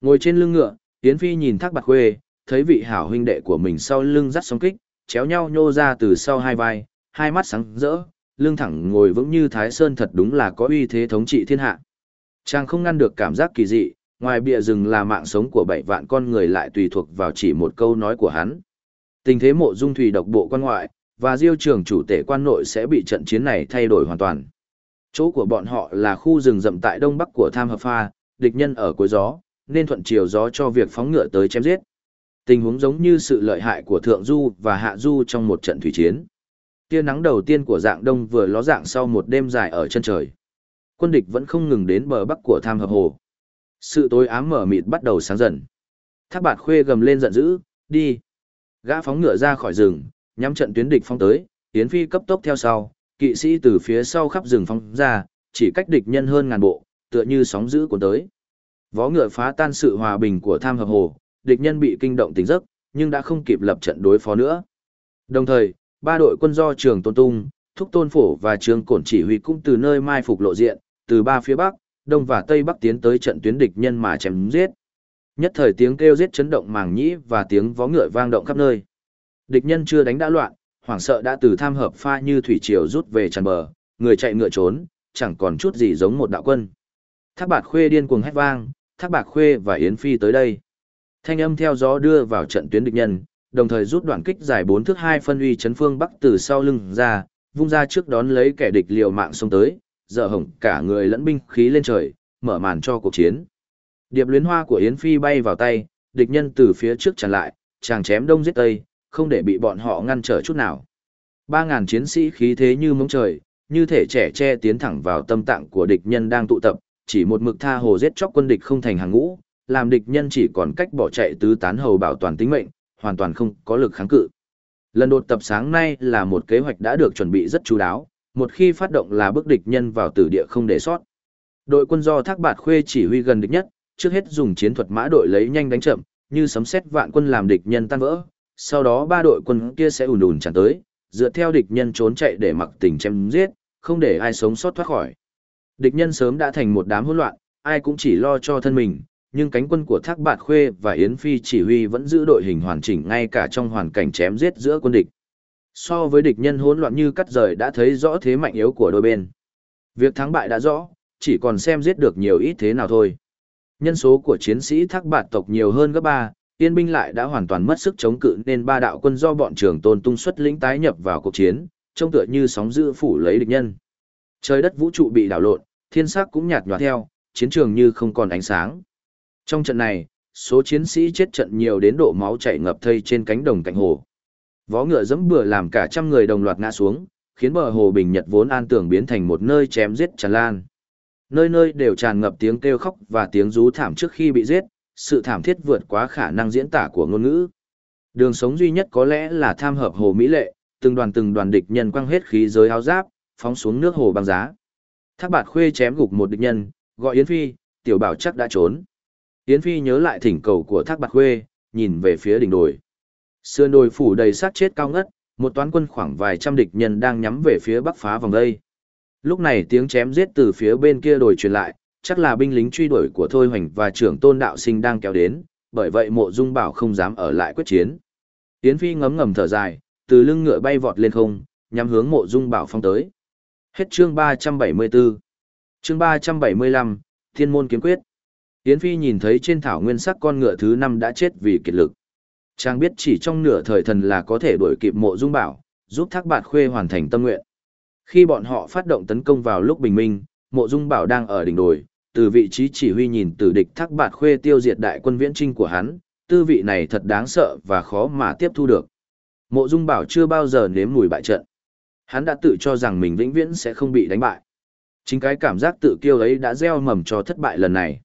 Ngồi trên lưng ngựa, Yến Phi nhìn Thác bạt Khuê, thấy vị hảo huynh đệ của mình sau lưng dắt sóng kích, chéo nhau nhô ra từ sau hai vai, hai mắt sáng rỡ, lưng thẳng ngồi vững như Thái Sơn thật đúng là có uy thế thống trị thiên hạ. Chàng không ngăn được cảm giác kỳ dị, ngoài bìa rừng là mạng sống của bảy vạn con người lại tùy thuộc vào chỉ một câu nói của hắn. Tình thế mộ dung thủy độc bộ quan ngoại, và diêu trường chủ tể quan nội sẽ bị trận chiến này thay đổi hoàn toàn. Chỗ của bọn họ là khu rừng rậm tại đông bắc của Tham Hợp Pha, địch nhân ở cuối gió, nên thuận chiều gió cho việc phóng ngựa tới chém giết. Tình huống giống như sự lợi hại của Thượng Du và Hạ Du trong một trận thủy chiến. Tia nắng đầu tiên của dạng đông vừa ló dạng sau một đêm dài ở chân trời. Quân địch vẫn không ngừng đến bờ bắc của Tham Hợp Hồ. Sự tối ám mở mịt bắt đầu sáng dần. Thác bạt khuê gầm lên giận dữ, đi. Gã phóng ngựa ra khỏi rừng, nhắm trận tuyến địch phong tới, Yến Phi cấp tốc theo sau, kỵ sĩ từ phía sau khắp rừng phong ra, chỉ cách địch nhân hơn ngàn bộ, tựa như sóng dữ cuốn tới. Vó ngựa phá tan sự hòa bình của tham hợp hồ, địch nhân bị kinh động tỉnh giấc, nhưng đã không kịp lập trận đối phó nữa. Đồng thời, ba đội quân do trường Tôn Tung, Thúc Tôn Phổ và Trường Cổn chỉ huy cũng từ nơi mai phục lộ diện, từ ba phía bắc, đông và tây bắc tiến tới trận tuyến địch nhân mà chém giết. Nhất thời tiếng kêu giết chấn động màng nhĩ và tiếng vó ngựa vang động khắp nơi. Địch nhân chưa đánh đã loạn, hoảng sợ đã từ tham hợp pha như thủy triều rút về tràn bờ, người chạy ngựa trốn, chẳng còn chút gì giống một đạo quân. Thác bạt khuê điên cuồng hét vang, thác bạc khuê và Yến Phi tới đây. Thanh âm theo gió đưa vào trận tuyến địch nhân, đồng thời rút đoạn kích dài bốn thước hai phân uy chấn phương bắc từ sau lưng ra, vung ra trước đón lấy kẻ địch liều mạng xông tới, dở hổng cả người lẫn binh khí lên trời, mở màn cho cuộc chiến. Điệp luyến hoa của Yến Phi bay vào tay, địch nhân từ phía trước tràn lại, chàng chém đông giết tây, không để bị bọn họ ngăn trở chút nào. Ba ngàn chiến sĩ khí thế như mống trời, như thể trẻ che tiến thẳng vào tâm tạng của địch nhân đang tụ tập, chỉ một mực tha hồ giết chóc quân địch không thành hàng ngũ, làm địch nhân chỉ còn cách bỏ chạy tứ tán hầu bảo toàn tính mệnh, hoàn toàn không có lực kháng cự. Lần đột tập sáng nay là một kế hoạch đã được chuẩn bị rất chú đáo, một khi phát động là bước địch nhân vào tử địa không để sót. Đội quân do Thác Bạt Khuê chỉ huy gần địch nhất, trước hết dùng chiến thuật mã đội lấy nhanh đánh chậm, như sấm sét vạn quân làm địch nhân tan vỡ, sau đó ba đội quân kia sẽ ùn ùn tràn tới, dựa theo địch nhân trốn chạy để mặc tình chém giết, không để ai sống sót thoát khỏi. Địch nhân sớm đã thành một đám hỗn loạn, ai cũng chỉ lo cho thân mình, nhưng cánh quân của Thác Bạt Khuê và Yến Phi chỉ huy vẫn giữ đội hình hoàn chỉnh ngay cả trong hoàn cảnh chém giết giữa quân địch. So với địch nhân hỗn loạn như cắt rời đã thấy rõ thế mạnh yếu của đôi bên. Việc thắng bại đã rõ, chỉ còn xem giết được nhiều ít thế nào thôi. Nhân số của chiến sĩ Thác Bạt tộc nhiều hơn gấp ba, yên binh lại đã hoàn toàn mất sức chống cự nên ba đạo quân do bọn trưởng tôn tung xuất lĩnh tái nhập vào cuộc chiến, trông tựa như sóng dữ phủ lấy địch nhân. Trời đất vũ trụ bị đảo lộn, thiên sắc cũng nhạt nhòa theo, chiến trường như không còn ánh sáng. Trong trận này, số chiến sĩ chết trận nhiều đến độ máu chảy ngập thây trên cánh đồng cạnh hồ. Vó ngựa dẫm bừa làm cả trăm người đồng loạt ngã xuống, khiến bờ hồ bình nhật vốn an tưởng biến thành một nơi chém giết tràn lan. Nơi nơi đều tràn ngập tiếng kêu khóc và tiếng rú thảm trước khi bị giết, sự thảm thiết vượt quá khả năng diễn tả của ngôn ngữ. Đường sống duy nhất có lẽ là tham hợp hồ Mỹ Lệ, từng đoàn từng đoàn địch nhân quăng hết khí giới áo giáp, phóng xuống nước hồ băng giá. Thác bạt khuê chém gục một địch nhân, gọi Yến Phi, tiểu bảo chắc đã trốn. Yến Phi nhớ lại thỉnh cầu của thác bạt khuê, nhìn về phía đỉnh đồi. Sườn đồi phủ đầy sát chết cao ngất, một toán quân khoảng vài trăm địch nhân đang nhắm về phía bắc phá vòng đây. Lúc này tiếng chém giết từ phía bên kia đồi truyền lại, chắc là binh lính truy đuổi của Thôi Hoành và trưởng tôn đạo sinh đang kéo đến, bởi vậy mộ dung bảo không dám ở lại quyết chiến. Yến Phi ngấm ngầm thở dài, từ lưng ngựa bay vọt lên không, nhắm hướng mộ dung bảo phong tới. Hết chương 374. Chương 375, Thiên môn kiếm quyết. Yến Phi nhìn thấy trên thảo nguyên sắc con ngựa thứ năm đã chết vì kiệt lực. Trang biết chỉ trong nửa thời thần là có thể đuổi kịp mộ dung bảo, giúp thác bạt khuê hoàn thành tâm nguyện. Khi bọn họ phát động tấn công vào lúc bình minh, mộ dung bảo đang ở đỉnh đồi, từ vị trí chỉ huy nhìn từ địch thác bạt khuê tiêu diệt đại quân viễn trinh của hắn, tư vị này thật đáng sợ và khó mà tiếp thu được. Mộ dung bảo chưa bao giờ nếm mùi bại trận. Hắn đã tự cho rằng mình vĩnh viễn sẽ không bị đánh bại. Chính cái cảm giác tự kiêu ấy đã gieo mầm cho thất bại lần này.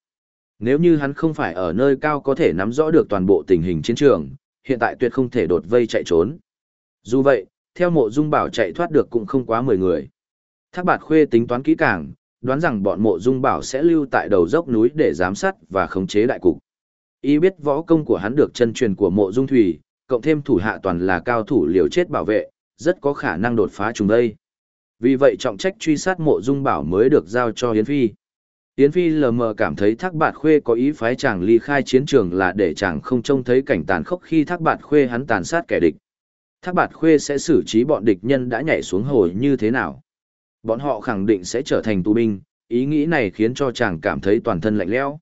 Nếu như hắn không phải ở nơi cao có thể nắm rõ được toàn bộ tình hình chiến trường, hiện tại tuyệt không thể đột vây chạy trốn. Dù vậy, theo mộ dung bảo chạy thoát được cũng không quá 10 người. Thác bạt khuê tính toán kỹ càng, đoán rằng bọn mộ dung bảo sẽ lưu tại đầu dốc núi để giám sát và khống chế đại cục. Y biết võ công của hắn được chân truyền của mộ dung thủy, cộng thêm thủ hạ toàn là cao thủ liều chết bảo vệ, rất có khả năng đột phá chúng đây. Vì vậy trọng trách truy sát mộ dung bảo mới được giao cho Yến Phi. Yến Phi lờ mờ cảm thấy Thác Bạt Khuê có ý phái chàng ly khai chiến trường là để chàng không trông thấy cảnh tàn khốc khi Thác Bạt Khuê hắn tàn sát kẻ địch. Thác Bạt Khuê sẽ xử trí bọn địch nhân đã nhảy xuống hồ như thế nào? Bọn họ khẳng định sẽ trở thành tù binh, ý nghĩ này khiến cho chàng cảm thấy toàn thân lạnh lẽo.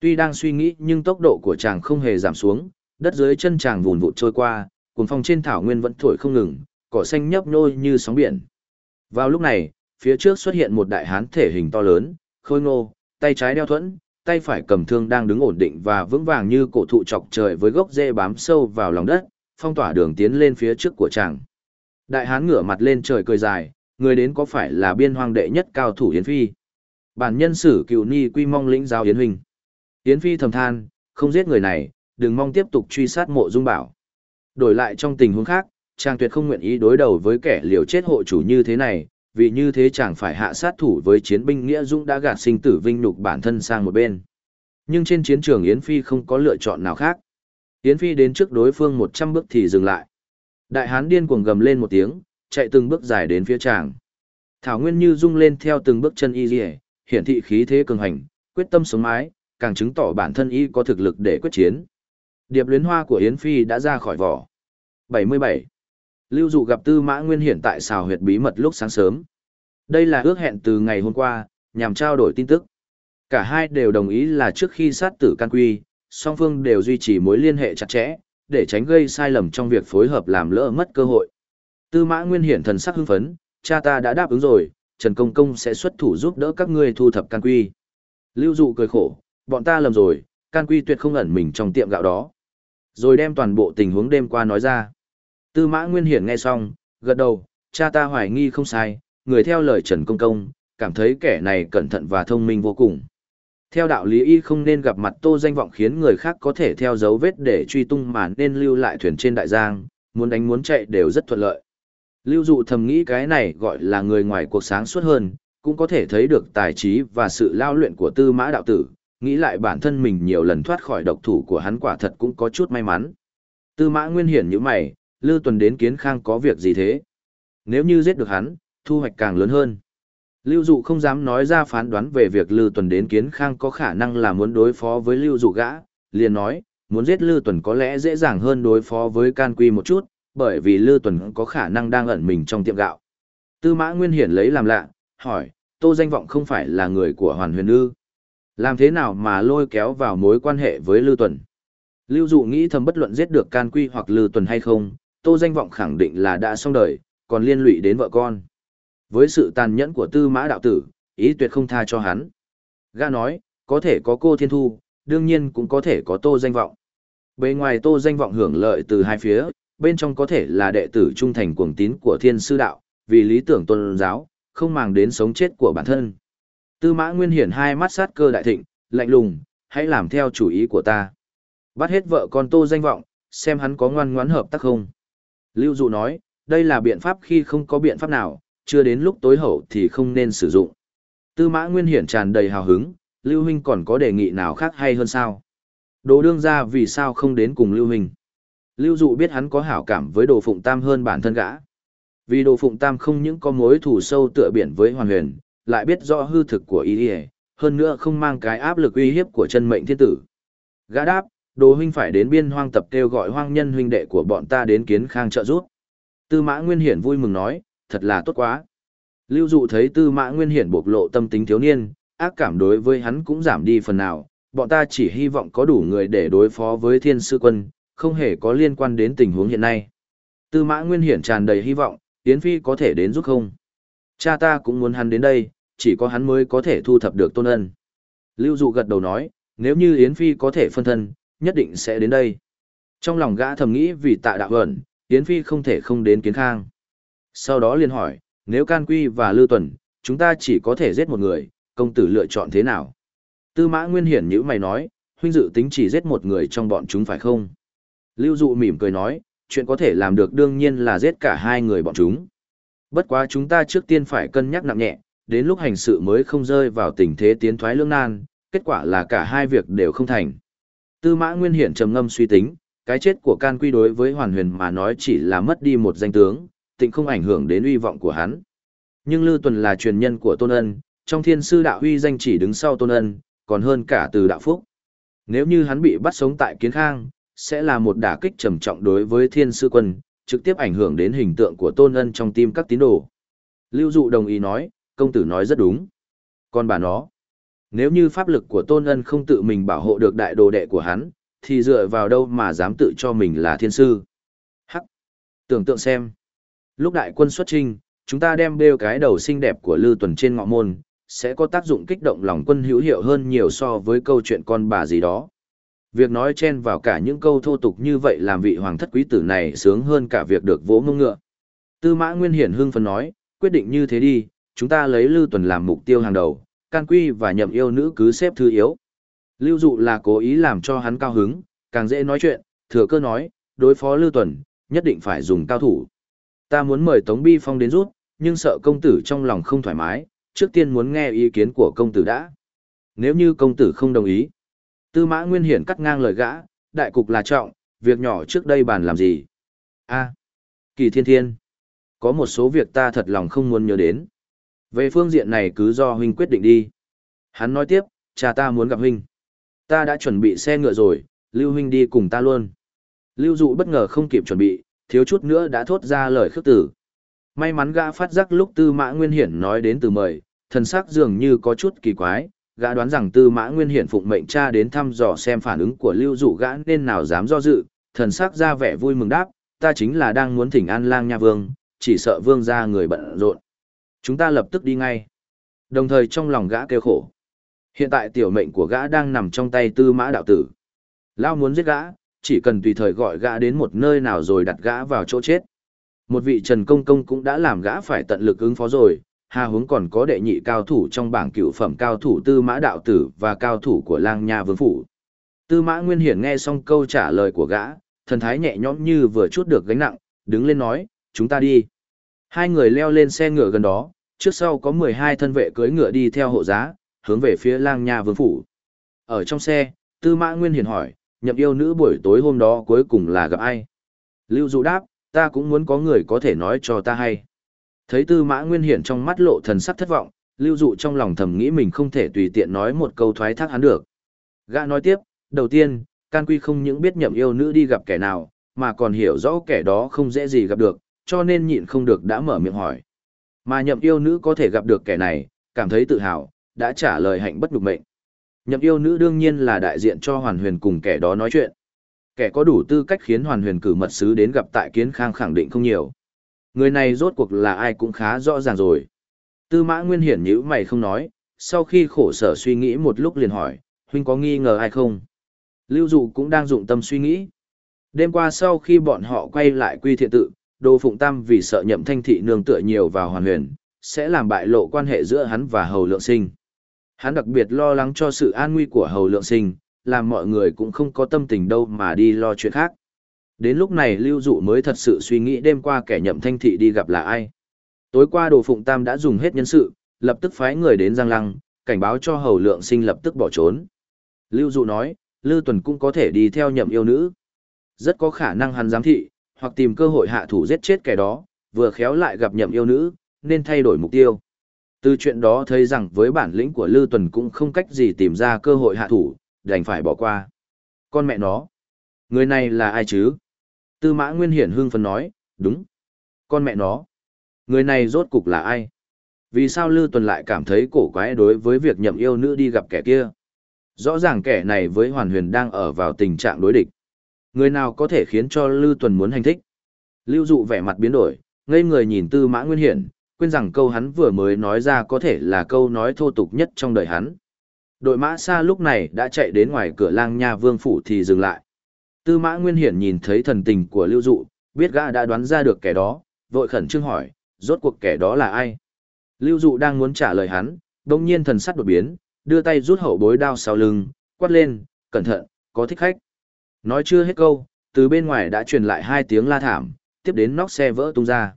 Tuy đang suy nghĩ nhưng tốc độ của chàng không hề giảm xuống, đất dưới chân chàng vùn vụt trôi qua, cuồng phong trên thảo nguyên vẫn thổi không ngừng, cỏ xanh nhấp nhô như sóng biển. Vào lúc này, phía trước xuất hiện một đại hán thể hình to lớn, khôi ngô, tay trái đeo thuẫn, tay phải cầm thương đang đứng ổn định và vững vàng như cổ thụ chọc trời với gốc rễ bám sâu vào lòng đất, phong tỏa đường tiến lên phía trước của chàng. Đại hán ngửa mặt lên trời cười dài, người đến có phải là biên hoang đệ nhất cao thủ Yến Phi. Bản nhân sử cựu ni quy mong lĩnh giáo Yến Huynh. Yến Phi thầm than, không giết người này, đừng mong tiếp tục truy sát mộ dung bảo. Đổi lại trong tình huống khác, chàng tuyệt không nguyện ý đối đầu với kẻ liều chết hộ chủ như thế này, vì như thế chàng phải hạ sát thủ với chiến binh nghĩa dũng đã gạt sinh tử vinh nhục bản thân sang một bên. Nhưng trên chiến trường Yến Phi không có lựa chọn nào khác. Yến Phi đến trước đối phương 100 bước thì dừng lại. Đại hán điên cuồng gầm lên một tiếng, chạy từng bước dài đến phía chàng. Thảo Nguyên như rung lên theo từng bước chân y liễu, hiển thị khí thế cường hành, quyết tâm sống mái, càng chứng tỏ bản thân y có thực lực để quyết chiến. Điệp luyến hoa của Yến Phi đã ra khỏi vỏ. 77. Lưu Dụ gặp Tư Mã Nguyên Hiển tại xào huyệt bí mật lúc sáng sớm. Đây là ước hẹn từ ngày hôm qua, nhằm trao đổi tin tức. Cả hai đều đồng ý là trước khi sát tử can quy, song phương đều duy trì mối liên hệ chặt chẽ, để tránh gây sai lầm trong việc phối hợp làm lỡ mất cơ hội. Tư Mã Nguyên Hiển thần sắc hưng phấn, cha ta đã đáp ứng rồi, Trần Công Công sẽ xuất thủ giúp đỡ các ngươi thu thập can quy. Lưu Dụ cười khổ, bọn ta lầm rồi, can quy tuyệt không ẩn mình trong tiệm gạo đó. Rồi đem toàn bộ tình huống đêm qua nói ra. Tư mã Nguyên Hiển nghe xong, gật đầu, cha ta hoài nghi không sai, người theo lời Trần Công Công, cảm thấy kẻ này cẩn thận và thông minh vô cùng. Theo đạo lý y không nên gặp mặt tô danh vọng khiến người khác có thể theo dấu vết để truy tung mà nên lưu lại thuyền trên đại giang, muốn đánh muốn chạy đều rất thuận lợi. Lưu dụ thầm nghĩ cái này gọi là người ngoài cuộc sáng suốt hơn, cũng có thể thấy được tài trí và sự lao luyện của tư mã đạo tử, nghĩ lại bản thân mình nhiều lần thoát khỏi độc thủ của hắn quả thật cũng có chút may mắn. Tư mã nguyên hiển như mày, Lư Tuần đến Kiến Khang có việc gì thế? Nếu như giết được hắn, thu hoạch càng lớn hơn. Lưu Dụ không dám nói ra phán đoán về việc Lư Tuần đến Kiến Khang có khả năng là muốn đối phó với Lưu Dụ gã, liền nói, muốn giết Lư Tuần có lẽ dễ dàng hơn đối phó với Can Quy một chút, bởi vì Lư Tuần có khả năng đang ẩn mình trong tiệm gạo. Tư Mã Nguyên Hiển lấy làm lạ, hỏi, Tô Danh Vọng không phải là người của Hoàn Huyền Ư? Làm thế nào mà lôi kéo vào mối quan hệ với Lư Tuần? Lưu Dụ nghĩ thầm bất luận giết được Can Quy hoặc Lư Tuần hay không, Tô Danh Vọng khẳng định là đã xong đời, còn liên lụy đến vợ con. Với sự tàn nhẫn của tư mã đạo tử, ý tuyệt không tha cho hắn. Gã nói, có thể có cô Thiên Thu, đương nhiên cũng có thể có Tô Danh Vọng. Bề ngoài Tô Danh Vọng hưởng lợi từ hai phía, bên trong có thể là đệ tử trung thành cuồng tín của Thiên Sư Đạo, vì lý tưởng tôn giáo, không màng đến sống chết của bản thân. Tư mã nguyên hiển hai mắt sát cơ đại thịnh, lạnh lùng, hãy làm theo chủ ý của ta. Bắt hết vợ con Tô Danh Vọng, xem hắn có ngoan ngoãn hợp tác không. Lưu Dụ nói, đây là biện pháp khi không có biện pháp nào, chưa đến lúc tối hậu thì không nên sử dụng. Tư mã Nguyên Hiển tràn đầy hào hứng, Lưu Huynh còn có đề nghị nào khác hay hơn sao? Đồ đương ra vì sao không đến cùng Lưu Huynh? Lưu Dụ biết hắn có hảo cảm với Đồ Phụng Tam hơn bản thân gã. Vì Đồ Phụng Tam không những có mối thù sâu tựa biển với Hoàn Huyền, lại biết rõ hư thực của ý ý, hơn nữa không mang cái áp lực uy hiếp của chân mệnh thiên tử. Gã đáp, Đồ huynh phải đến biên hoang tập kêu gọi hoang nhân huynh đệ của bọn ta đến kiến khang trợ giúp. Tư mã Nguyên Hiển vui mừng nói, thật là tốt quá. Lưu dụ thấy tư mã Nguyên Hiển bộc lộ tâm tính thiếu niên, ác cảm đối với hắn cũng giảm đi phần nào, bọn ta chỉ hy vọng có đủ người để đối phó với thiên sư quân, không hề có liên quan đến tình huống hiện nay. Tư mã Nguyên Hiển tràn đầy hy vọng, Yến Phi có thể đến giúp không? Cha ta cũng muốn hắn đến đây, chỉ có hắn mới có thể thu thập được tôn ân. Lưu Dụ gật đầu nói, nếu như Yến Phi có thể phân thân, nhất định sẽ đến đây. Trong lòng gã thầm nghĩ vì tạ đạo ẩn, Yến Phi không thể không đến kiến khang. Sau đó liền hỏi, nếu Can Quy và Lưu Tuần, chúng ta chỉ có thể giết một người, công tử lựa chọn thế nào? Tư mã Nguyên Hiển như mày nói, huynh dự tính chỉ giết một người trong bọn chúng phải không? Lưu Dụ mỉm cười nói, chuyện có thể làm được đương nhiên là giết cả hai người bọn chúng. Bất quá chúng ta trước tiên phải cân nhắc nặng nhẹ, đến lúc hành sự mới không rơi vào tình thế tiến thoái lương nan, kết quả là cả hai việc đều không thành. Tư mã Nguyên Hiển trầm ngâm suy tính, cái chết của can quy đối với hoàn huyền mà nói chỉ là mất đi một danh tướng, tịnh không ảnh hưởng đến uy vọng của hắn. Nhưng Lư Tuần là truyền nhân của Tôn Ân, trong thiên sư đạo huy danh chỉ đứng sau Tôn Ân, còn hơn cả từ đạo phúc. Nếu như hắn bị bắt sống tại Kiến Khang, sẽ là một đả kích trầm trọng đối với thiên sư quân, trực tiếp ảnh hưởng đến hình tượng của Tôn Ân trong tim các tín đồ. Lưu Dụ đồng ý nói, công tử nói rất đúng. Còn bà nó, nếu như pháp lực của Tôn Ân không tự mình bảo hộ được đại đồ đệ của hắn, thì dựa vào đâu mà dám tự cho mình là thiên sư. Hắc, tưởng tượng xem. Lúc đại quân xuất trinh, chúng ta đem bêu cái đầu xinh đẹp của Lư Tuần trên ngọ môn, sẽ có tác dụng kích động lòng quân hữu hiệu hơn nhiều so với câu chuyện con bà gì đó. Việc nói chen vào cả những câu thô tục như vậy làm vị hoàng thất quý tử này sướng hơn cả việc được vỗ mông ngựa. Tư mã Nguyên Hiển hưng phấn nói, quyết định như thế đi, chúng ta lấy Lưu Tuần làm mục tiêu hàng đầu, can quy và nhậm yêu nữ cứ xếp thứ yếu. Lưu dụ là cố ý làm cho hắn cao hứng, càng dễ nói chuyện, thừa cơ nói, đối phó Lưu Tuần, nhất định phải dùng cao thủ. Ta muốn mời Tống Bi Phong đến rút, nhưng sợ công tử trong lòng không thoải mái, trước tiên muốn nghe ý kiến của công tử đã. Nếu như công tử không đồng ý, Tư mã Nguyên Hiển cắt ngang lời gã, đại cục là trọng, việc nhỏ trước đây bàn làm gì? a kỳ thiên thiên. Có một số việc ta thật lòng không muốn nhớ đến. Về phương diện này cứ do huynh quyết định đi. Hắn nói tiếp, cha ta muốn gặp huynh. Ta đã chuẩn bị xe ngựa rồi, Lưu huynh đi cùng ta luôn. Lưu dụ bất ngờ không kịp chuẩn bị, thiếu chút nữa đã thốt ra lời khước tử. May mắn gã phát giác lúc tư mã Nguyên Hiển nói đến từ mời, thần sắc dường như có chút kỳ quái, gã đoán rằng tư mã nguyên hiển phụng mệnh cha đến thăm dò xem phản ứng của lưu dụ gã nên nào dám do dự thần sắc ra vẻ vui mừng đáp ta chính là đang muốn thỉnh an lang nha vương chỉ sợ vương ra người bận rộn chúng ta lập tức đi ngay. Đồng thời trong lòng gã kêu khổ. Hiện tại tiểu mệnh của gã đang nằm trong tay tư mã đạo tử. Lao muốn giết gã chỉ cần tùy thời gọi gã đến một nơi nào rồi đặt gã vào chỗ chết. Một vị trần công công cũng đã làm gã phải tận lực ứng phó rồi. Hà hướng còn có đệ nhị cao thủ trong bảng cựu phẩm cao thủ tư mã đạo tử và cao thủ của lang nha vương phủ. Tư mã nguyên hiển nghe xong câu trả lời của gã, thần thái nhẹ nhõm như vừa chút được gánh nặng, đứng lên nói, chúng ta đi. Hai người leo lên xe ngựa gần đó, trước sau có 12 thân vệ cưỡi ngựa đi theo hộ giá, hướng về phía lang nha vương phủ. Ở trong xe, tư mã nguyên hiển hỏi, nhậm yêu nữ buổi tối hôm đó cuối cùng là gặp ai? Lưu dụ đáp, ta cũng muốn có người có thể nói cho ta hay. Thấy tư mã nguyên hiển trong mắt lộ thần sắc thất vọng, lưu dụ trong lòng thầm nghĩ mình không thể tùy tiện nói một câu thoái thác hắn được. Gã nói tiếp, đầu tiên, can quy không những biết nhậm yêu nữ đi gặp kẻ nào, mà còn hiểu rõ kẻ đó không dễ gì gặp được, cho nên nhịn không được đã mở miệng hỏi. Mà nhậm yêu nữ có thể gặp được kẻ này, cảm thấy tự hào, đã trả lời hạnh bất đục mệnh. Nhậm yêu nữ đương nhiên là đại diện cho hoàn huyền cùng kẻ đó nói chuyện. Kẻ có đủ tư cách khiến hoàn huyền cử mật sứ đến gặp tại kiến khang khẳng định không nhiều. Người này rốt cuộc là ai cũng khá rõ ràng rồi. Tư mã nguyên hiển nhữ mày không nói, sau khi khổ sở suy nghĩ một lúc liền hỏi, huynh có nghi ngờ ai không? Lưu dụ cũng đang dụng tâm suy nghĩ. Đêm qua sau khi bọn họ quay lại quy thiện tự, Đô Phụng Tam vì sợ nhậm thanh thị nương tựa nhiều vào hoàn huyền, sẽ làm bại lộ quan hệ giữa hắn và hầu lượng sinh. Hắn đặc biệt lo lắng cho sự an nguy của hầu lượng sinh, làm mọi người cũng không có tâm tình đâu mà đi lo chuyện khác. Đến lúc này Lưu Dụ mới thật sự suy nghĩ đêm qua kẻ nhậm thanh thị đi gặp là ai. Tối qua Đồ Phụng Tam đã dùng hết nhân sự, lập tức phái người đến Giang Lăng, cảnh báo cho Hầu Lượng Sinh lập tức bỏ trốn. Lưu Dụ nói, Lưu Tuần cũng có thể đi theo nhậm yêu nữ. Rất có khả năng hắn giám thị, hoặc tìm cơ hội hạ thủ giết chết kẻ đó, vừa khéo lại gặp nhậm yêu nữ, nên thay đổi mục tiêu. Từ chuyện đó thấy rằng với bản lĩnh của Lưu Tuần cũng không cách gì tìm ra cơ hội hạ thủ, đành phải bỏ qua. Con mẹ nó, người này là ai chứ? Tư mã Nguyên Hiển hưng phấn nói, đúng. Con mẹ nó. Người này rốt cục là ai? Vì sao Lư Tuần lại cảm thấy cổ quái đối với việc nhậm yêu nữ đi gặp kẻ kia? Rõ ràng kẻ này với Hoàn Huyền đang ở vào tình trạng đối địch. Người nào có thể khiến cho Lưu Tuần muốn hành thích? Lưu dụ vẻ mặt biến đổi, ngây người nhìn tư mã nguyên hiển, quên rằng câu hắn vừa mới nói ra có thể là câu nói thô tục nhất trong đời hắn. Đội mã xa lúc này đã chạy đến ngoài cửa lang nha vương phủ thì dừng lại. Tư mã nguyên hiển nhìn thấy thần tình của lưu dụ, biết gã đã đoán ra được kẻ đó, vội khẩn trương hỏi, rốt cuộc kẻ đó là ai? Lưu dụ đang muốn trả lời hắn, đồng nhiên thần sắc đột biến, đưa tay rút hậu bối đao sau lưng, quát lên, cẩn thận, có thích khách. Nói chưa hết câu, từ bên ngoài đã truyền lại hai tiếng la thảm, tiếp đến nóc xe vỡ tung ra.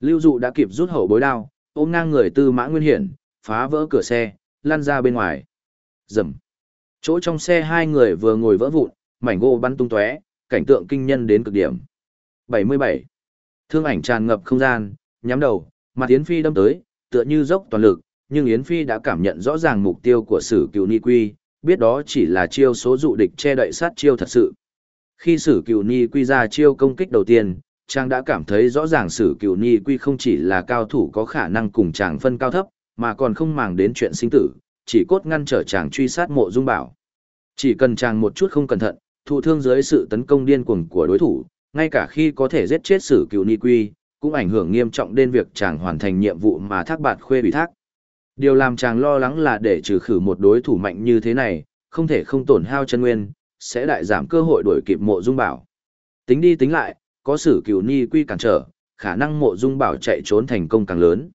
Lưu dụ đã kịp rút hậu bối đao, ôm ngang người tư mã nguyên hiển, phá vỡ cửa xe, lăn ra bên ngoài. Rầm. Chỗ trong xe hai người vừa ngồi vỡ vụn, mảnh gỗ bắn tung tóe, cảnh tượng kinh nhân đến cực điểm. 77. Thương ảnh tràn ngập không gian, nhắm đầu, mặt Yến Phi đâm tới, tựa như dốc toàn lực, nhưng Yến Phi đã cảm nhận rõ ràng mục tiêu của sử cựu ni quy, biết đó chỉ là chiêu số dụ địch che đậy sát chiêu thật sự. Khi sử cửu ni quy ra chiêu công kích đầu tiên, chàng đã cảm thấy rõ ràng sử cửu ni quy không chỉ là cao thủ có khả năng cùng chàng phân cao thấp, mà còn không màng đến chuyện sinh tử, chỉ cốt ngăn trở chàng truy sát mộ dung bảo. Chỉ cần chàng một chút không cẩn thận, thụ thương dưới sự tấn công điên cuồng của đối thủ, ngay cả khi có thể giết chết sử cửu ni quy, cũng ảnh hưởng nghiêm trọng đến việc chàng hoàn thành nhiệm vụ mà thác bạt khuê bị thác. Điều làm chàng lo lắng là để trừ khử một đối thủ mạnh như thế này, không thể không tổn hao chân nguyên, sẽ đại giảm cơ hội đuổi kịp mộ dung bảo. Tính đi tính lại, có sử cửu ni quy cản trở, khả năng mộ dung bảo chạy trốn thành công càng lớn.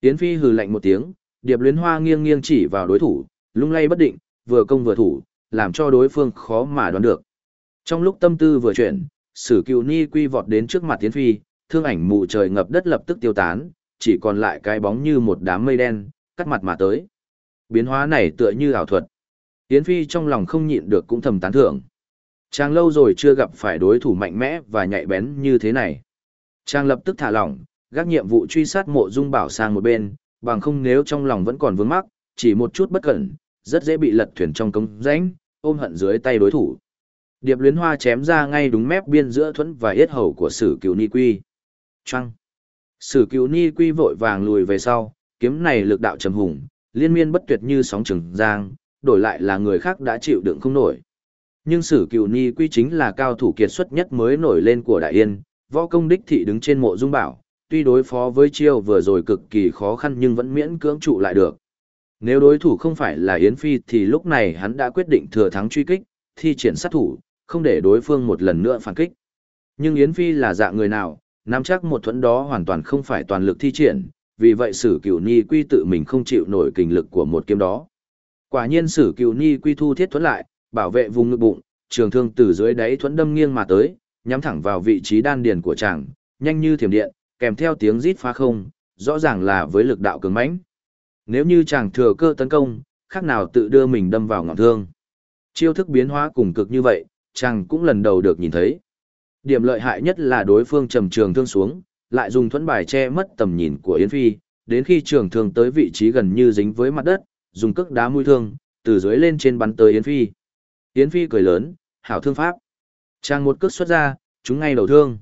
Yến Phi hừ lạnh một tiếng, điệp luyến hoa nghiêng nghiêng chỉ vào đối thủ, lung lay bất định, vừa công vừa thủ, làm cho đối phương khó mà đoán được. Trong lúc tâm tư vừa chuyển, sử cửu ni quy vọt đến trước mặt Yến Phi, thương ảnh mù trời ngập đất lập tức tiêu tán, chỉ còn lại cái bóng như một đám mây đen, cắt mặt mà tới. Biến hóa này tựa như ảo thuật. Yến Phi trong lòng không nhịn được cũng thầm tán thưởng. Chàng lâu rồi chưa gặp phải đối thủ mạnh mẽ và nhạy bén như thế này. Chàng lập tức thả lỏng, gác nhiệm vụ truy sát mộ dung bảo sang một bên, bằng không nếu trong lòng vẫn còn vướng mắc, chỉ một chút bất cẩn, rất dễ bị lật thuyền trong cống rãnh, ôm hận dưới tay đối thủ. Điệp luyến hoa chém ra ngay đúng mép biên giữa thuẫn và yết hầu của sử cựu ni quy. Trăng. Sử cựu ni quy vội vàng lùi về sau, kiếm này lực đạo trầm hùng, liên miên bất tuyệt như sóng trường giang, đổi lại là người khác đã chịu đựng không nổi. Nhưng sử Cửu ni quy chính là cao thủ kiệt xuất nhất mới nổi lên của đại yên, võ công đích thị đứng trên mộ dung bảo, tuy đối phó với chiêu vừa rồi cực kỳ khó khăn nhưng vẫn miễn cưỡng trụ lại được. Nếu đối thủ không phải là Yến Phi thì lúc này hắn đã quyết định thừa thắng truy kích, thi triển sát thủ, không để đối phương một lần nữa phản kích. Nhưng Yến Phi là dạng người nào, nắm chắc một thuẫn đó hoàn toàn không phải toàn lực thi triển, vì vậy sử cửu ni quy tự mình không chịu nổi kình lực của một kiếm đó. Quả nhiên sử cửu ni quy thu thiết thuẫn lại, bảo vệ vùng ngực bụng, trường thương từ dưới đáy thuẫn đâm nghiêng mà tới, nhắm thẳng vào vị trí đan điền của chàng, nhanh như thiểm điện, kèm theo tiếng rít phá không, rõ ràng là với lực đạo cường mãnh. Nếu như chàng thừa cơ tấn công, khác nào tự đưa mình đâm vào ngọn thương. Chiêu thức biến hóa cùng cực như vậy, chàng cũng lần đầu được nhìn thấy. Điểm lợi hại nhất là đối phương trầm trường thương xuống, lại dùng thuẫn bài che mất tầm nhìn của Yến Phi, đến khi trường thương tới vị trí gần như dính với mặt đất, dùng cước đá mũi thương, từ dưới lên trên bắn tới Yến Phi. Yến Phi cười lớn, hảo thương pháp. trang một cước xuất ra, chúng ngay đầu thương.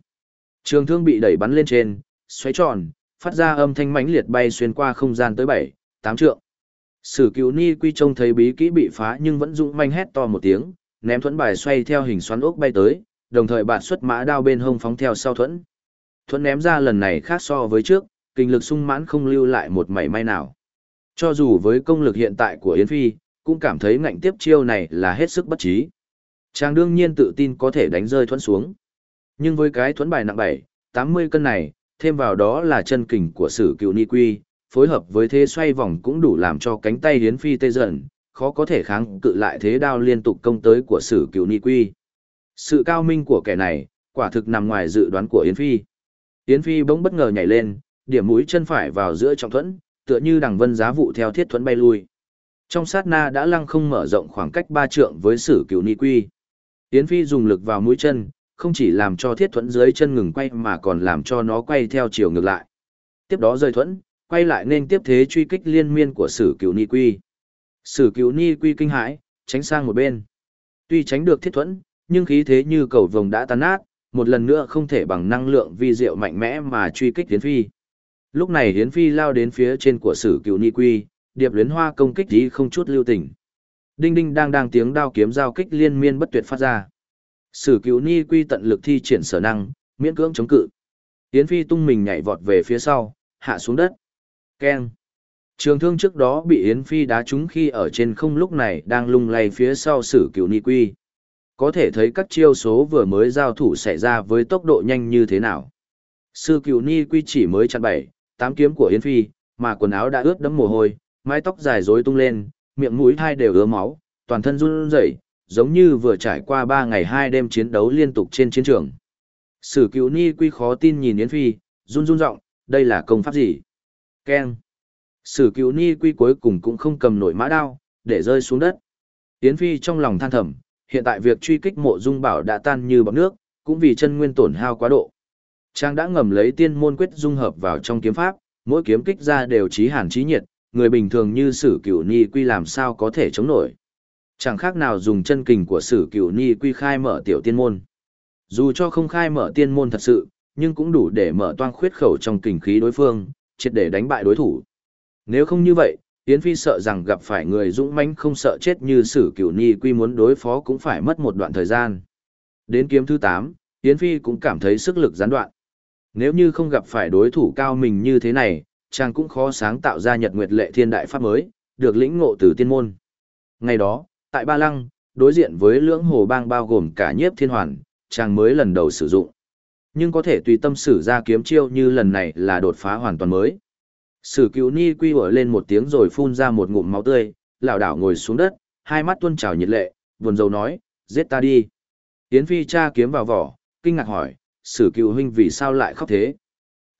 Trường thương bị đẩy bắn lên trên, xoáy tròn, phát ra âm thanh mãnh liệt bay xuyên qua không gian tới bảy, tám trượng. Sử cứu ni quy trông thấy bí kỹ bị phá nhưng vẫn dũng manh hét to một tiếng, ném thuẫn bài xoay theo hình xoắn ốc bay tới, đồng thời bạn xuất mã đao bên hông phóng theo sau thuẫn. Thuẫn ném ra lần này khác so với trước, kinh lực sung mãn không lưu lại một mảy may nào. Cho dù với công lực hiện tại của Yến Phi, cũng cảm thấy ngạnh tiếp chiêu này là hết sức bất trí. Chàng đương nhiên tự tin có thể đánh rơi thuẫn xuống. Nhưng với cái thuẫn bài nặng 7, 80 cân này, thêm vào đó là chân kình của sử cựu ni quy, phối hợp với thế xoay vòng cũng đủ làm cho cánh tay hiến phi tê dần, khó có thể kháng cự lại thế đao liên tục công tới của sử cựu ni quy. Sự cao minh của kẻ này, quả thực nằm ngoài dự đoán của Yến Phi. Yến Phi bỗng bất ngờ nhảy lên, điểm mũi chân phải vào giữa trọng thuẫn, tựa như đằng vân giá vụ theo thiết thuẫn bay lui. Trong sát na đã lăng không mở rộng khoảng cách ba trượng với sử cựu ni quy. Yến Phi dùng lực vào mũi chân, không chỉ làm cho thiết thuẫn dưới chân ngừng quay mà còn làm cho nó quay theo chiều ngược lại. Tiếp đó rơi thuẫn, quay lại nên tiếp thế truy kích liên miên của sử cựu ni quy. Sử cựu ni quy kinh hãi, tránh sang một bên. Tuy tránh được thiết thuẫn, nhưng khí thế như cầu vồng đã tan nát, một lần nữa không thể bằng năng lượng vi diệu mạnh mẽ mà truy kích Hiến Phi. Lúc này Hiến Phi lao đến phía trên của sử cựu ni quy, điệp luyến hoa công kích đi không chút lưu tình. Đinh đinh đang đang tiếng đao kiếm giao kích liên miên bất tuyệt phát ra. Sử cựu ni quy tận lực thi triển sở năng, miễn cưỡng chống cự. Hiến Phi tung mình nhảy vọt về phía sau, hạ xuống đất. Keng. Trường thương trước đó bị Yến Phi đá trúng khi ở trên không lúc này đang lung lay phía sau sử cựu ni quy. Có thể thấy các chiêu số vừa mới giao thủ xảy ra với tốc độ nhanh như thế nào. Sư cựu ni quy chỉ mới chặn bảy, tám kiếm của Yến Phi, mà quần áo đã ướt đẫm mồ hôi, mái tóc dài rối tung lên, miệng mũi hai đều ứa máu, toàn thân run rẩy, giống như vừa trải qua ba ngày hai đêm chiến đấu liên tục trên chiến trường. Sử cựu ni quy khó tin nhìn Yến Phi, run run giọng đây là công pháp gì? Keng. Sử cựu ni quy cuối cùng cũng không cầm nổi mã đao, để rơi xuống đất. Yến Phi trong lòng than thầm, hiện tại việc truy kích mộ dung bảo đã tan như bọc nước, cũng vì chân nguyên tổn hao quá độ. Trang đã ngầm lấy tiên môn quyết dung hợp vào trong kiếm pháp, mỗi kiếm kích ra đều trí hàn trí nhiệt, người bình thường như sử cửu ni quy làm sao có thể chống nổi. Chẳng khác nào dùng chân kình của sử cửu ni quy khai mở tiểu tiên môn. Dù cho không khai mở tiên môn thật sự, nhưng cũng đủ để mở toang khuyết khẩu trong kình khí đối phương, triệt để đánh bại đối thủ. Nếu không như vậy, Yến Phi sợ rằng gặp phải người dũng mãnh không sợ chết như sử cửu ni quy muốn đối phó cũng phải mất một đoạn thời gian. Đến kiếm thứ 8, Yến Phi cũng cảm thấy sức lực gián đoạn. Nếu như không gặp phải đối thủ cao mình như thế này, chàng cũng khó sáng tạo ra nhật nguyệt lệ thiên đại pháp mới, được lĩnh ngộ từ tiên môn. Ngày đó, tại Ba Lăng, đối diện với lưỡng hồ bang bao gồm cả nhiếp thiên hoàn, chàng mới lần đầu sử dụng. Nhưng có thể tùy tâm sử ra kiếm chiêu như lần này là đột phá hoàn toàn mới. Sử cứu ni quy ổi lên một tiếng rồi phun ra một ngụm máu tươi, lảo đảo ngồi xuống đất, hai mắt tuôn trào nhiệt lệ, buồn rầu nói, giết ta đi. Yến Phi cha kiếm vào vỏ, kinh ngạc hỏi, sử cựu huynh vì sao lại khóc thế?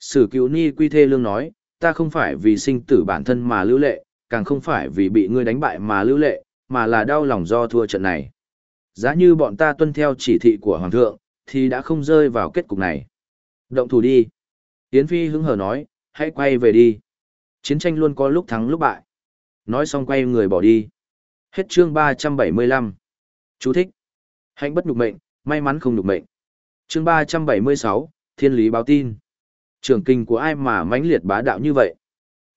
Sử cựu ni quy thê lương nói, ta không phải vì sinh tử bản thân mà lưu lệ, càng không phải vì bị ngươi đánh bại mà lưu lệ, mà là đau lòng do thua trận này. Giá như bọn ta tuân theo chỉ thị của Hoàng thượng, thì đã không rơi vào kết cục này. Động thủ đi. Yến Phi hứng hờ nói, hãy quay về đi. Chiến tranh luôn có lúc thắng lúc bại. Nói xong quay người bỏ đi. Hết chương 375. Chú thích. Hạnh bất nhục mệnh, may mắn không nhục mệnh. Chương 376, Thiên lý báo tin. Trường kinh của ai mà mãnh liệt bá đạo như vậy?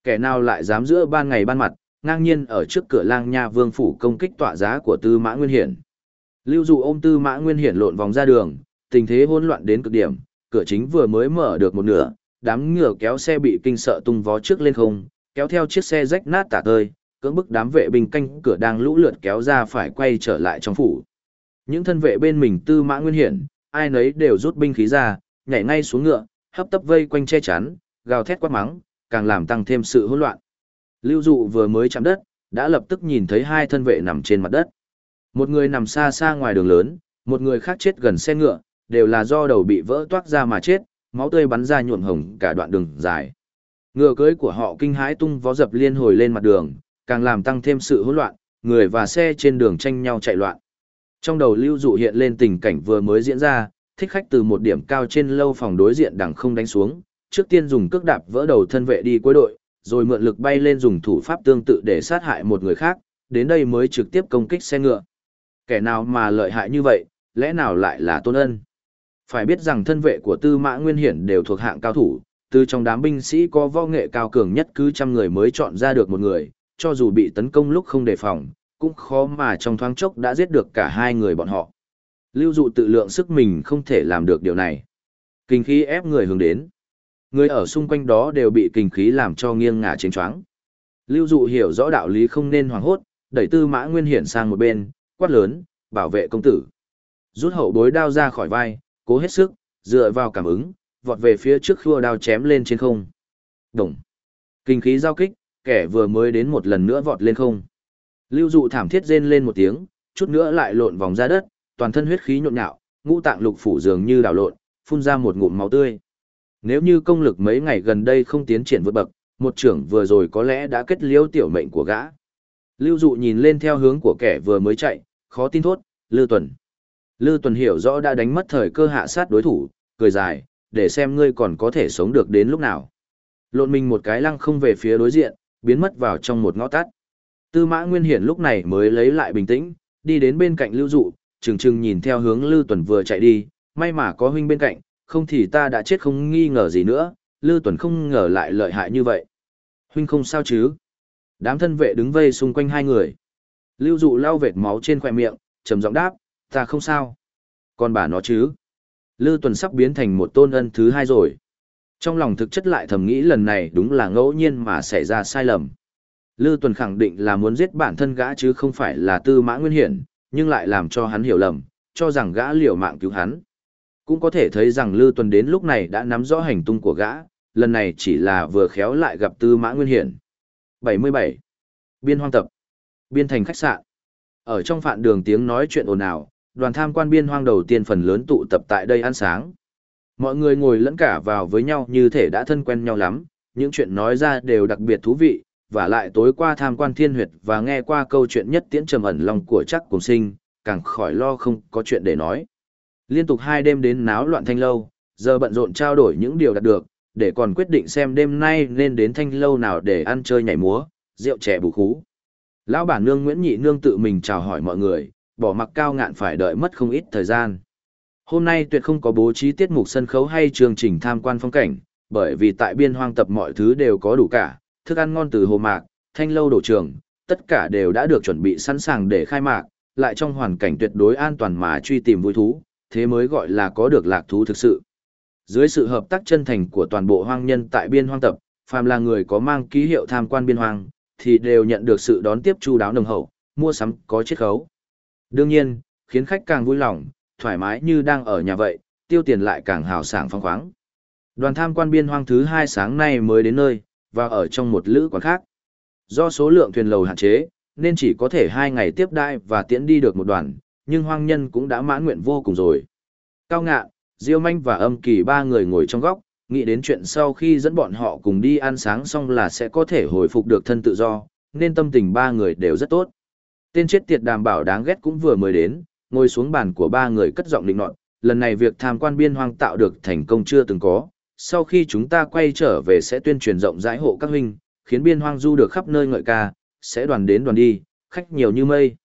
Kẻ nào lại dám giữa ban ngày ban mặt, ngang nhiên ở trước cửa lang nha vương phủ công kích tọa giá của Tư Mã Nguyên Hiển. Lưu dụ ôm Tư Mã Nguyên Hiển lộn vòng ra đường, tình thế hỗn loạn đến cực điểm, cửa chính vừa mới mở được một nửa, đám ngựa kéo xe bị kinh sợ tung vó trước lên không, kéo theo chiếc xe rách nát tả tơi, cưỡng bức đám vệ binh canh cửa đang lũ lượt kéo ra phải quay trở lại trong phủ. Những thân vệ bên mình Tư Mã Nguyên Hiển, ai nấy đều rút binh khí ra, nhảy ngay xuống ngựa, hấp tấp vây quanh che chắn, gào thét quát mắng, càng làm tăng thêm sự hỗn loạn. Lưu dụ vừa mới chạm đất, đã lập tức nhìn thấy hai thân vệ nằm trên mặt đất. Một người nằm xa xa ngoài đường lớn, một người khác chết gần xe ngựa, đều là do đầu bị vỡ toát ra mà chết, máu tươi bắn ra nhuộm hồng cả đoạn đường dài. Ngựa cưới của họ kinh hãi tung vó dập liên hồi lên mặt đường, càng làm tăng thêm sự hỗn loạn, người và xe trên đường tranh nhau chạy loạn. Trong đầu lưu dụ hiện lên tình cảnh vừa mới diễn ra, thích khách từ một điểm cao trên lâu phòng đối diện đằng không đánh xuống, trước tiên dùng cước đạp vỡ đầu thân vệ đi cuối đội, rồi mượn lực bay lên dùng thủ pháp tương tự để sát hại một người khác, đến đây mới trực tiếp công kích xe ngựa. Kẻ nào mà lợi hại như vậy, lẽ nào lại là tôn ân? Phải biết rằng thân vệ của Tư Mã Nguyên Hiển đều thuộc hạng cao thủ, từ trong đám binh sĩ có võ nghệ cao cường nhất cứ trăm người mới chọn ra được một người, cho dù bị tấn công lúc không đề phòng, cũng khó mà trong thoáng chốc đã giết được cả hai người bọn họ. Lưu dụ tự lượng sức mình không thể làm được điều này. Kinh khí ép người hướng đến. Người ở xung quanh đó đều bị kinh khí làm cho nghiêng ngả trên choáng. Lưu dụ hiểu rõ đạo lý không nên hoảng hốt, đẩy tư mã nguyên hiển sang một bên, quát lớn, bảo vệ công tử. Rút hậu bối đao ra khỏi vai, cố hết sức, dựa vào cảm ứng, vọt về phía trước khua đao chém lên trên không. Đồng. Kinh khí giao kích, kẻ vừa mới đến một lần nữa vọt lên không. Lưu dụ thảm thiết rên lên một tiếng, chút nữa lại lộn vòng ra đất, toàn thân huyết khí nhộn nhạo, ngũ tạng lục phủ dường như đảo lộn, phun ra một ngụm máu tươi. Nếu như công lực mấy ngày gần đây không tiến triển vượt bậc, một trưởng vừa rồi có lẽ đã kết liễu tiểu mệnh của gã. Lưu dụ nhìn lên theo hướng của kẻ vừa mới chạy, khó tin thốt, Lưu Tuần. Lưu Tuần hiểu rõ đã đánh mất thời cơ hạ sát đối thủ, cười dài, để xem ngươi còn có thể sống được đến lúc nào. Lộn mình một cái lăng không về phía đối diện, biến mất vào trong một ngõ tắt. Tư mã Nguyên Hiển lúc này mới lấy lại bình tĩnh, đi đến bên cạnh Lưu Dụ, chừng chừng nhìn theo hướng Lưu Tuần vừa chạy đi, may mà có huynh bên cạnh, không thì ta đã chết không nghi ngờ gì nữa, Lư Tuần không ngờ lại lợi hại như vậy. Huynh không sao chứ? Đám thân vệ đứng vây xung quanh hai người. Lưu dụ lau vệt máu trên khóe miệng, trầm giọng đáp, ta không sao. Còn bà nó chứ? Lư Tuần sắp biến thành một tôn ân thứ hai rồi. Trong lòng thực chất lại thầm nghĩ lần này đúng là ngẫu nhiên mà xảy ra sai lầm. Lư Tuần khẳng định là muốn giết bản thân gã chứ không phải là tư mã nguyên hiển, nhưng lại làm cho hắn hiểu lầm, cho rằng gã liều mạng cứu hắn. Cũng có thể thấy rằng Lư Tuần đến lúc này đã nắm rõ hành tung của gã, lần này chỉ là vừa khéo lại gặp tư mã nguyên hiển. 77. Biên hoang tập. Biên thành khách sạn. Ở trong phạn đường tiếng nói chuyện ồn ào, đoàn tham quan biên hoang đầu tiên phần lớn tụ tập tại đây ăn sáng. Mọi người ngồi lẫn cả vào với nhau như thể đã thân quen nhau lắm, những chuyện nói ra đều đặc biệt thú vị, và lại tối qua tham quan thiên huyệt và nghe qua câu chuyện nhất tiễn trầm ẩn lòng của chắc cùng sinh, càng khỏi lo không có chuyện để nói. Liên tục hai đêm đến náo loạn thanh lâu, giờ bận rộn trao đổi những điều đạt được, để còn quyết định xem đêm nay nên đến thanh lâu nào để ăn chơi nhảy múa, rượu trẻ bù khú. Lão bản nương Nguyễn Nhị Nương tự mình chào hỏi mọi người, bỏ mặc cao ngạn phải đợi mất không ít thời gian. Hôm nay tuyệt không có bố trí tiết mục sân khấu hay chương trình tham quan phong cảnh, bởi vì tại biên hoang tập mọi thứ đều có đủ cả, thức ăn ngon từ hồ mạc, thanh lâu đổ trường, tất cả đều đã được chuẩn bị sẵn sàng để khai mạc, lại trong hoàn cảnh tuyệt đối an toàn mà truy tìm vui thú, thế mới gọi là có được lạc thú thực sự. Dưới sự hợp tác chân thành của toàn bộ hoang nhân tại biên hoang tập, phàm là người có mang ký hiệu tham quan biên hoang, thì đều nhận được sự đón tiếp chu đáo nồng hậu, mua sắm có chiết khấu. Đương nhiên, khiến khách càng vui lòng, thoải mái như đang ở nhà vậy, tiêu tiền lại càng hào sảng phong khoáng. Đoàn tham quan biên hoang thứ hai sáng nay mới đến nơi, và ở trong một lữ quán khác. Do số lượng thuyền lầu hạn chế, nên chỉ có thể hai ngày tiếp đai và tiễn đi được một đoàn, nhưng hoang nhân cũng đã mãn nguyện vô cùng rồi. Cao ngạn, Diêu Manh và âm kỳ ba người ngồi trong góc, nghĩ đến chuyện sau khi dẫn bọn họ cùng đi ăn sáng xong là sẽ có thể hồi phục được thân tự do, nên tâm tình ba người đều rất tốt. Tên chết tiệt đảm bảo đáng ghét cũng vừa mới đến, ngồi xuống bàn của ba người cất giọng định nọt, lần này việc tham quan biên hoang tạo được thành công chưa từng có, sau khi chúng ta quay trở về sẽ tuyên truyền rộng rãi hộ các huynh, khiến biên hoang du được khắp nơi ngợi ca, sẽ đoàn đến đoàn đi, khách nhiều như mây.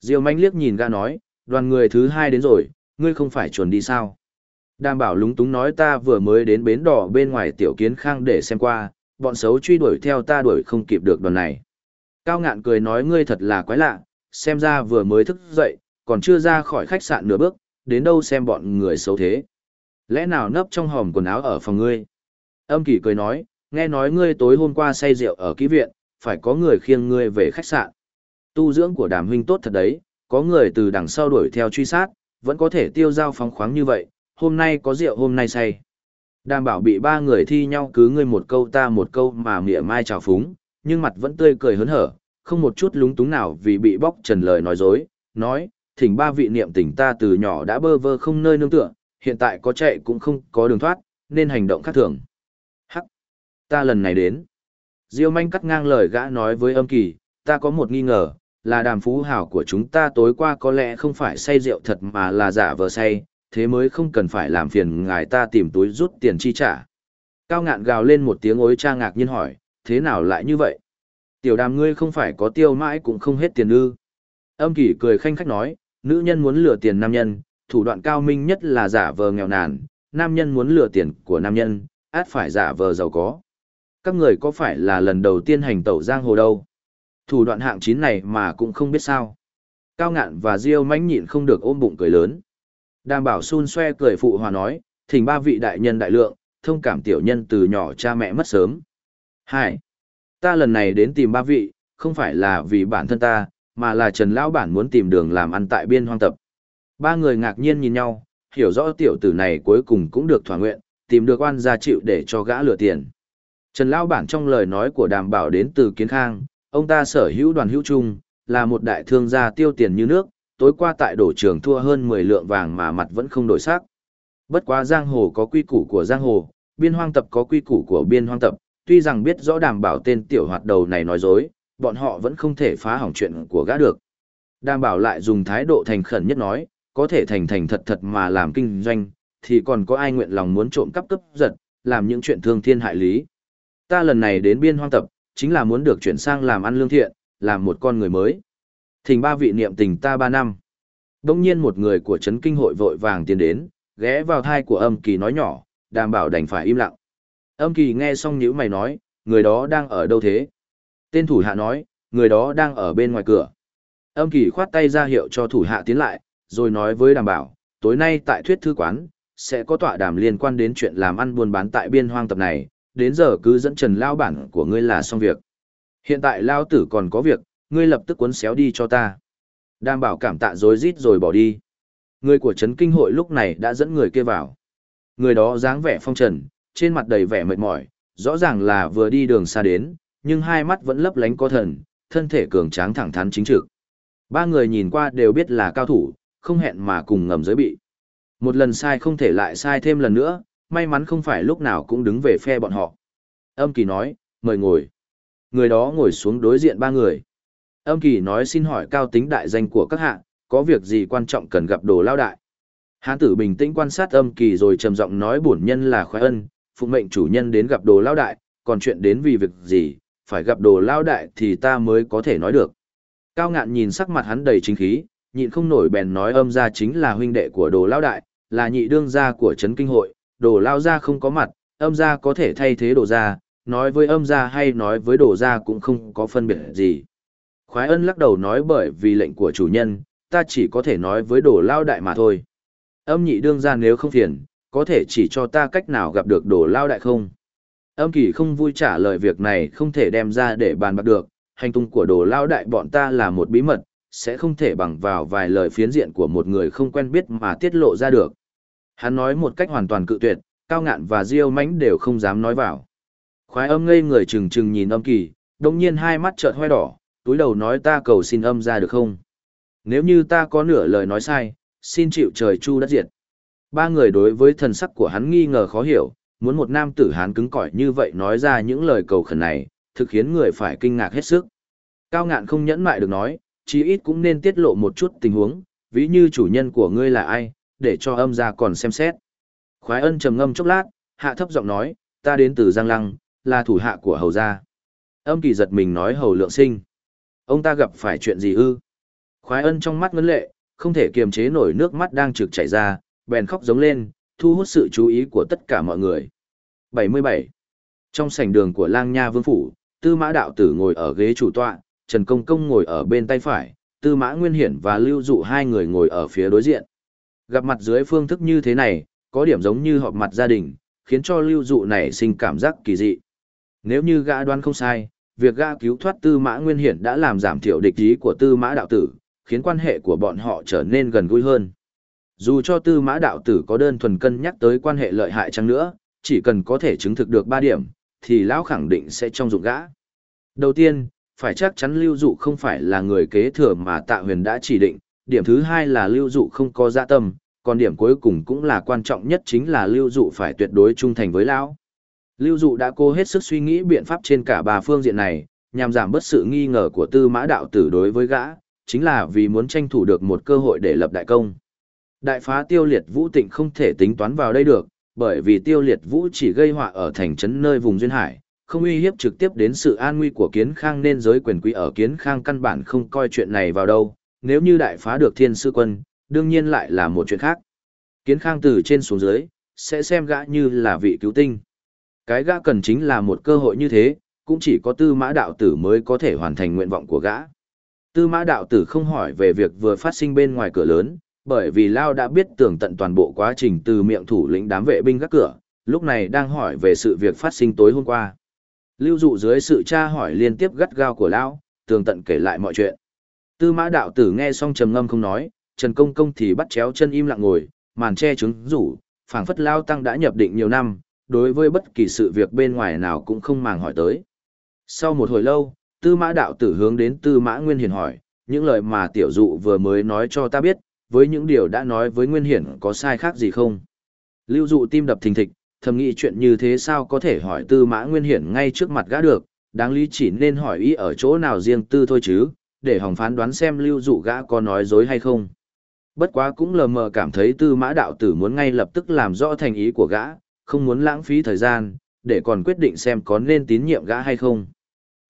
Diêu manh liếc nhìn ga nói, đoàn người thứ hai đến rồi, ngươi không phải chuẩn đi sao? Đảm bảo lúng túng nói ta vừa mới đến bến đỏ bên ngoài tiểu kiến khang để xem qua, bọn xấu truy đuổi theo ta đuổi không kịp được đoàn này. Cao ngạn cười nói ngươi thật là quái lạ, xem ra vừa mới thức dậy, còn chưa ra khỏi khách sạn nửa bước, đến đâu xem bọn người xấu thế. Lẽ nào nấp trong hòm quần áo ở phòng ngươi? Âm kỷ cười nói, nghe nói ngươi tối hôm qua say rượu ở ký viện, phải có người khiêng ngươi về khách sạn. Tu dưỡng của đàm huynh tốt thật đấy, có người từ đằng sau đuổi theo truy sát, vẫn có thể tiêu giao phóng khoáng như vậy, hôm nay có rượu hôm nay say. Đàm bảo bị ba người thi nhau cứ ngươi một câu ta một câu mà mỉa mai trào phúng, nhưng mặt vẫn tươi cười hớn hở, không một chút lúng túng nào vì bị bóc trần lời nói dối, nói, thỉnh ba vị niệm tình ta từ nhỏ đã bơ vơ không nơi nương tựa, hiện tại có chạy cũng không có đường thoát, nên hành động khác thường. Hắc, ta lần này đến. Diêu manh cắt ngang lời gã nói với âm kỳ, ta có một nghi ngờ, là đàm phú hảo của chúng ta tối qua có lẽ không phải say rượu thật mà là giả vờ say, thế mới không cần phải làm phiền ngài ta tìm túi rút tiền chi trả. Cao ngạn gào lên một tiếng ối cha ngạc nhiên hỏi, thế nào lại như vậy? Tiểu đàm ngươi không phải có tiêu mãi cũng không hết tiền ư. Âm kỷ cười khanh khách nói, nữ nhân muốn lừa tiền nam nhân, thủ đoạn cao minh nhất là giả vờ nghèo nàn, nam nhân muốn lừa tiền của nam nhân, át phải giả vờ giàu có. Các người có phải là lần đầu tiên hành tẩu giang hồ đâu? Thủ đoạn hạng chín này mà cũng không biết sao. Cao ngạn và Diêu mãnh nhịn không được ôm bụng cười lớn. Đàm bảo xun xoe cười phụ hòa nói, thỉnh ba vị đại nhân đại lượng, thông cảm tiểu nhân từ nhỏ cha mẹ mất sớm. Hai, ta lần này đến tìm ba vị, không phải là vì bản thân ta, mà là Trần Lão Bản muốn tìm đường làm ăn tại biên hoang tập. Ba người ngạc nhiên nhìn nhau, hiểu rõ tiểu tử này cuối cùng cũng được thỏa nguyện, tìm được oan gia chịu để cho gã lừa tiền. Trần Lão Bản trong lời nói của đàm bảo đến từ Kiến Khang, ông ta sở hữu đoàn hữu trung, là một đại thương gia tiêu tiền như nước, tối qua tại đổ trường thua hơn 10 lượng vàng mà mặt vẫn không đổi sắc. Bất quá giang hồ có quy củ của giang hồ, biên hoang tập có quy củ của biên hoang tập, tuy rằng biết rõ đảm bảo tên tiểu hoạt đầu này nói dối, bọn họ vẫn không thể phá hỏng chuyện của gã được. Đảm bảo lại dùng thái độ thành khẩn nhất nói, có thể thành thành thật thật mà làm kinh doanh, thì còn có ai nguyện lòng muốn trộm cắp cấp giật, làm những chuyện thương thiên hại lý. Ta lần này đến biên hoang tập, chính là muốn được chuyển sang làm ăn lương thiện, làm một con người mới. Thỉnh ba vị niệm tình ta ba năm. Đông nhiên một người của chấn kinh hội vội vàng tiến đến, ghé vào thai của âm kỳ nói nhỏ, đảm bảo đành phải im lặng. Âm kỳ nghe xong nhữ mày nói, người đó đang ở đâu thế? Tên thủ hạ nói, người đó đang ở bên ngoài cửa. Âm kỳ khoát tay ra hiệu cho thủ hạ tiến lại, rồi nói với đảm bảo, tối nay tại thuyết thư quán, sẽ có tọa đàm liên quan đến chuyện làm ăn buôn bán tại biên hoang tập này, đến giờ cứ dẫn trần lao bản của ngươi là xong việc. Hiện tại lao tử còn có việc, ngươi lập tức cuốn xéo đi cho ta. Đảm bảo cảm tạ rồi rít rồi bỏ đi. Người của Trấn Kinh hội lúc này đã dẫn người kia vào. Người đó dáng vẻ phong trần, trên mặt đầy vẻ mệt mỏi, rõ ràng là vừa đi đường xa đến, nhưng hai mắt vẫn lấp lánh có thần, thân thể cường tráng thẳng thắn chính trực. Ba người nhìn qua đều biết là cao thủ, không hẹn mà cùng ngầm giới bị. Một lần sai không thể lại sai thêm lần nữa, may mắn không phải lúc nào cũng đứng về phe bọn họ. Âm kỳ nói, mời ngồi. Người đó ngồi xuống đối diện ba người. Âm kỳ nói xin hỏi cao tính đại danh của các hạ, có việc gì quan trọng cần gặp đồ lao đại. Hán tử bình tĩnh quan sát âm kỳ rồi trầm giọng nói bổn nhân là khoái ân, phụ mệnh chủ nhân đến gặp đồ lao đại, còn chuyện đến vì việc gì, phải gặp đồ lao đại thì ta mới có thể nói được. Cao ngạn nhìn sắc mặt hắn đầy chính khí, nhịn không nổi bèn nói âm ra chính là huynh đệ của đồ lao đại, là nhị đương gia của Trấn Kinh Hội, đồ lao gia không có mặt, âm gia có thể thay thế đồ gia, nói với âm gia hay nói với đồ gia cũng không có phân biệt gì. Khoái ân lắc đầu nói bởi vì lệnh của chủ nhân, ta chỉ có thể nói với đồ lao đại mà thôi. Âm nhị đương gia nếu không phiền, có thể chỉ cho ta cách nào gặp được đồ lao đại không? Âm kỳ không vui trả lời việc này không thể đem ra để bàn bạc được, hành tung của đồ lao đại bọn ta là một bí mật, sẽ không thể bằng vào vài lời phiến diện của một người không quen biết mà tiết lộ ra được. Hắn nói một cách hoàn toàn cự tuyệt, cao ngạn và diêu mãnh đều không dám nói vào. Khoái âm ngây người trừng trừng nhìn âm kỳ, đồng nhiên hai mắt trợn hoe đỏ, túi đầu nói ta cầu xin âm ra được không? Nếu như ta có nửa lời nói sai, xin chịu trời chu đất diệt. Ba người đối với thần sắc của hắn nghi ngờ khó hiểu, muốn một nam tử hán cứng cỏi như vậy nói ra những lời cầu khẩn này, thực khiến người phải kinh ngạc hết sức. Cao ngạn không nhẫn mại được nói, chí ít cũng nên tiết lộ một chút tình huống, ví như chủ nhân của ngươi là ai, để cho âm ra còn xem xét. Khoái ân trầm ngâm chốc lát, hạ thấp giọng nói, ta đến từ Giang Lăng, là thủ hạ của hầu gia. Âm kỳ giật mình nói hầu lượng sinh. Ông ta gặp phải chuyện gì ư? Khoái ân trong mắt ngấn lệ, không thể kiềm chế nổi nước mắt đang trực chảy ra, bèn khóc giống lên, thu hút sự chú ý của tất cả mọi người. 77. Trong sảnh đường của lang nha vương phủ, tư mã đạo tử ngồi ở ghế chủ tọa, Trần Công Công ngồi ở bên tay phải, tư mã nguyên hiển và lưu dụ hai người ngồi ở phía đối diện. Gặp mặt dưới phương thức như thế này, có điểm giống như họp mặt gia đình, khiến cho lưu dụ này sinh cảm giác kỳ dị. Nếu như gã đoán không sai, việc gã cứu thoát tư mã nguyên hiển đã làm giảm thiểu địch ý của tư mã đạo tử, khiến quan hệ của bọn họ trở nên gần gũi hơn. Dù cho tư mã đạo tử có đơn thuần cân nhắc tới quan hệ lợi hại chăng nữa, chỉ cần có thể chứng thực được 3 điểm, thì lão khẳng định sẽ trong dụng gã. Đầu tiên, phải chắc chắn lưu dụ không phải là người kế thừa mà tạ huyền đã chỉ định, điểm thứ hai là lưu dụ không có dạ tâm, còn điểm cuối cùng cũng là quan trọng nhất chính là lưu dụ phải tuyệt đối trung thành với lão. Lưu dụ đã cố hết sức suy nghĩ biện pháp trên cả ba phương diện này, nhằm giảm bớt sự nghi ngờ của tư mã đạo tử đối với gã, chính là vì muốn tranh thủ được một cơ hội để lập đại công. Đại phá tiêu liệt vũ tịnh không thể tính toán vào đây được, bởi vì tiêu liệt vũ chỉ gây họa ở thành trấn nơi vùng duyên hải, không uy hiếp trực tiếp đến sự an nguy của kiến khang nên giới quyền quý ở kiến khang căn bản không coi chuyện này vào đâu, nếu như đại phá được thiên sư quân, đương nhiên lại là một chuyện khác. Kiến khang từ trên xuống dưới, sẽ xem gã như là vị cứu tinh. Cái gã cần chính là một cơ hội như thế, cũng chỉ có tư mã đạo tử mới có thể hoàn thành nguyện vọng của gã. Tư mã đạo tử không hỏi về việc vừa phát sinh bên ngoài cửa lớn, bởi vì Lao đã biết tường tận toàn bộ quá trình từ miệng thủ lĩnh đám vệ binh gác cửa, lúc này đang hỏi về sự việc phát sinh tối hôm qua. Lưu dụ dưới sự tra hỏi liên tiếp gắt gao của Lao, tường tận kể lại mọi chuyện. Tư mã đạo tử nghe xong trầm ngâm không nói, Trần Công Công thì bắt chéo chân im lặng ngồi, màn che trứng rủ, phảng phất Lao Tăng đã nhập định nhiều năm, đối với bất kỳ sự việc bên ngoài nào cũng không màng hỏi tới. Sau một hồi lâu, tư mã đạo tử hướng đến tư mã nguyên hiền hỏi, những lời mà tiểu dụ vừa mới nói cho ta biết, với những điều đã nói với nguyên hiển có sai khác gì không? Lưu dụ tim đập thình thịch, thầm nghĩ chuyện như thế sao có thể hỏi tư mã nguyên hiển ngay trước mặt gã được, đáng lý chỉ nên hỏi ý ở chỗ nào riêng tư thôi chứ, để hòng phán đoán xem lưu dụ gã có nói dối hay không. Bất quá cũng lờ mờ cảm thấy tư mã đạo tử muốn ngay lập tức làm rõ thành ý của gã, không muốn lãng phí thời gian, để còn quyết định xem có nên tín nhiệm gã hay không.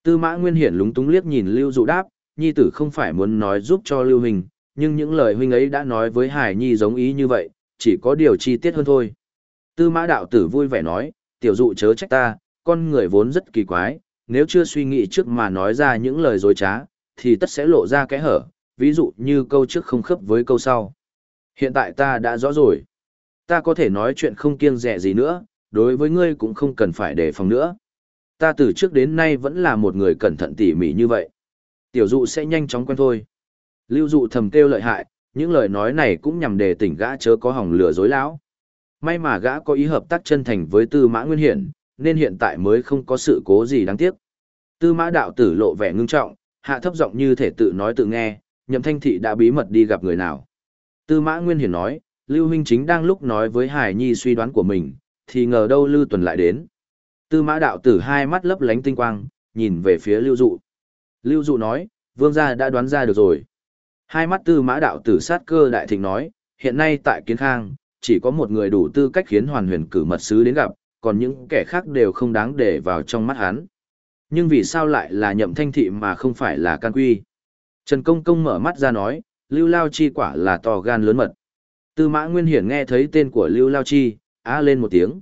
Tư mã nguyên hiển lúng túng liếc nhìn lưu dụ đáp, nhi tử không phải muốn nói giúp cho lưu hình, nhưng những lời huynh ấy đã nói với hải nhi giống ý như vậy, chỉ có điều chi tiết hơn thôi. Tư mã đạo tử vui vẻ nói, tiểu dụ chớ trách ta, con người vốn rất kỳ quái, nếu chưa suy nghĩ trước mà nói ra những lời dối trá, thì tất sẽ lộ ra kẽ hở, ví dụ như câu trước không khớp với câu sau. Hiện tại ta đã rõ rồi. Ta có thể nói chuyện không kiêng dè gì nữa, đối với ngươi cũng không cần phải đề phòng nữa. Ta từ trước đến nay vẫn là một người cẩn thận tỉ mỉ như vậy. Tiểu dụ sẽ nhanh chóng quen thôi. Lưu dụ thầm kêu lợi hại, những lời nói này cũng nhằm đề tỉnh gã chớ có hỏng lửa dối lão. May mà gã có ý hợp tác chân thành với tư mã nguyên hiển, nên hiện tại mới không có sự cố gì đáng tiếc. Tư mã đạo tử lộ vẻ ngưng trọng, hạ thấp giọng như thể tự nói tự nghe, nhậm thanh thị đã bí mật đi gặp người nào. Tư mã nguyên hiển nói, Lưu Huynh chính đang lúc nói với Hải Nhi suy đoán của mình, thì ngờ đâu Lưu Tuần lại đến. Tư mã đạo tử hai mắt lấp lánh tinh quang, nhìn về phía Lưu Dụ. Lưu Dụ nói, vương gia đã đoán ra được rồi. Hai mắt tư mã đạo tử sát cơ đại thịnh nói, hiện nay tại Kiến Khang, chỉ có một người đủ tư cách khiến hoàn huyền cử mật sứ đến gặp, còn những kẻ khác đều không đáng để vào trong mắt hắn. Nhưng vì sao lại là nhậm thanh thị mà không phải là can quy? Trần Công Công mở mắt ra nói, Lưu Lao Chi quả là to gan lớn mật. Tư mã Nguyên Hiển nghe thấy tên của Lưu Lao Chi, á lên một tiếng.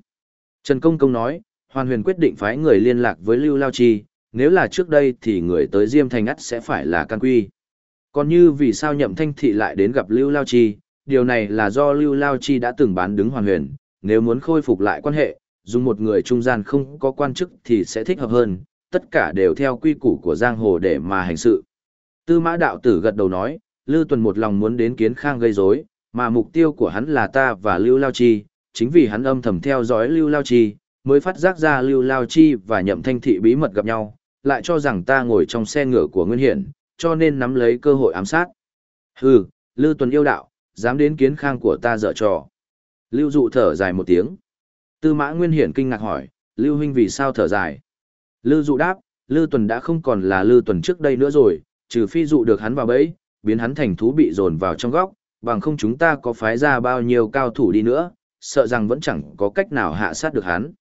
Trần Công Công nói, Hoàn Huyền quyết định phái người liên lạc với Lưu Lao Chi, nếu là trước đây thì người tới Diêm Thành ắt sẽ phải là can quy. Còn như vì sao nhậm thanh thị lại đến gặp Lưu Lao Chi, điều này là do Lưu Lao Chi đã từng bán đứng Hoàn Huyền, nếu muốn khôi phục lại quan hệ, dùng một người trung gian không có quan chức thì sẽ thích hợp hơn, tất cả đều theo quy củ của giang hồ để mà hành sự. Tư mã đạo tử gật đầu nói, Lưu Tuần một lòng muốn đến kiến khang gây rối, mà mục tiêu của hắn là ta và Lưu Lao Chi, chính vì hắn âm thầm theo dõi Lưu Lao Chi, mới phát giác ra Lưu Lao Chi và Nhậm Thanh Thị bí mật gặp nhau, lại cho rằng ta ngồi trong xe ngựa của Nguyên Hiển, cho nên nắm lấy cơ hội ám sát. Hừ, Lưu Tuần yêu đạo, dám đến kiến khang của ta dở trò. Lưu Dụ thở dài một tiếng. Tư Mã Nguyên Hiển kinh ngạc hỏi, Lưu huynh vì sao thở dài? Lưu Dụ đáp, Lưu Tuần đã không còn là Lưu Tuần trước đây nữa rồi, trừ phi dụ được hắn vào bẫy, biến hắn thành thú bị dồn vào trong góc, bằng không chúng ta có phái ra bao nhiêu cao thủ đi nữa, sợ rằng vẫn chẳng có cách nào hạ sát được hắn.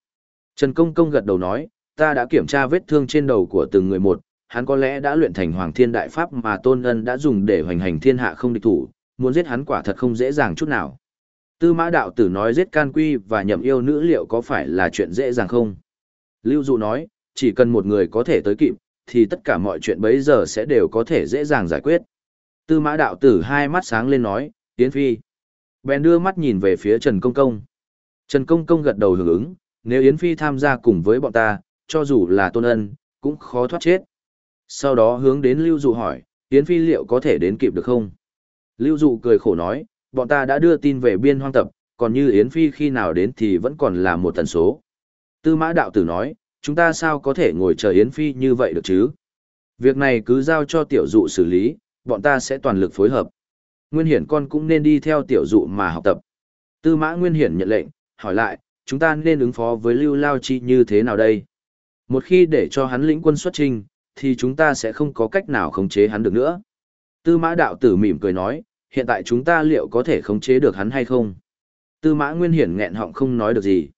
Trần Công Công gật đầu nói, ta đã kiểm tra vết thương trên đầu của từng người một, hắn có lẽ đã luyện thành Hoàng Thiên Đại Pháp mà Tôn Ân đã dùng để hoành hành thiên hạ không địch thủ, muốn giết hắn quả thật không dễ dàng chút nào. Tư mã đạo tử nói giết can quy và nhậm yêu nữ liệu có phải là chuyện dễ dàng không? Lưu Dụ nói, chỉ cần một người có thể tới kịp, thì tất cả mọi chuyện bấy giờ sẽ đều có thể dễ dàng giải quyết. Tư mã đạo tử hai mắt sáng lên nói, Yến Phi. Bèn đưa mắt nhìn về phía Trần Công Công. Trần Công Công gật đầu hưởng ứng, nếu Yến Phi tham gia cùng với bọn ta, cho dù là tôn ân, cũng khó thoát chết. Sau đó hướng đến Lưu Dụ hỏi, Yến Phi liệu có thể đến kịp được không? Lưu Dụ cười khổ nói, bọn ta đã đưa tin về biên hoang tập, còn như Yến Phi khi nào đến thì vẫn còn là một tần số. Tư mã đạo tử nói, chúng ta sao có thể ngồi chờ Yến Phi như vậy được chứ? Việc này cứ giao cho tiểu dụ xử lý, bọn ta sẽ toàn lực phối hợp. Nguyên Hiển con cũng nên đi theo tiểu dụ mà học tập. Tư mã Nguyên Hiển nhận lệnh, hỏi lại, chúng ta nên ứng phó với Lưu Lao Chi như thế nào đây? Một khi để cho hắn lĩnh quân xuất trình, thì chúng ta sẽ không có cách nào khống chế hắn được nữa. Tư mã đạo tử mỉm cười nói, hiện tại chúng ta liệu có thể khống chế được hắn hay không? Tư mã Nguyên Hiển nghẹn họng không nói được gì.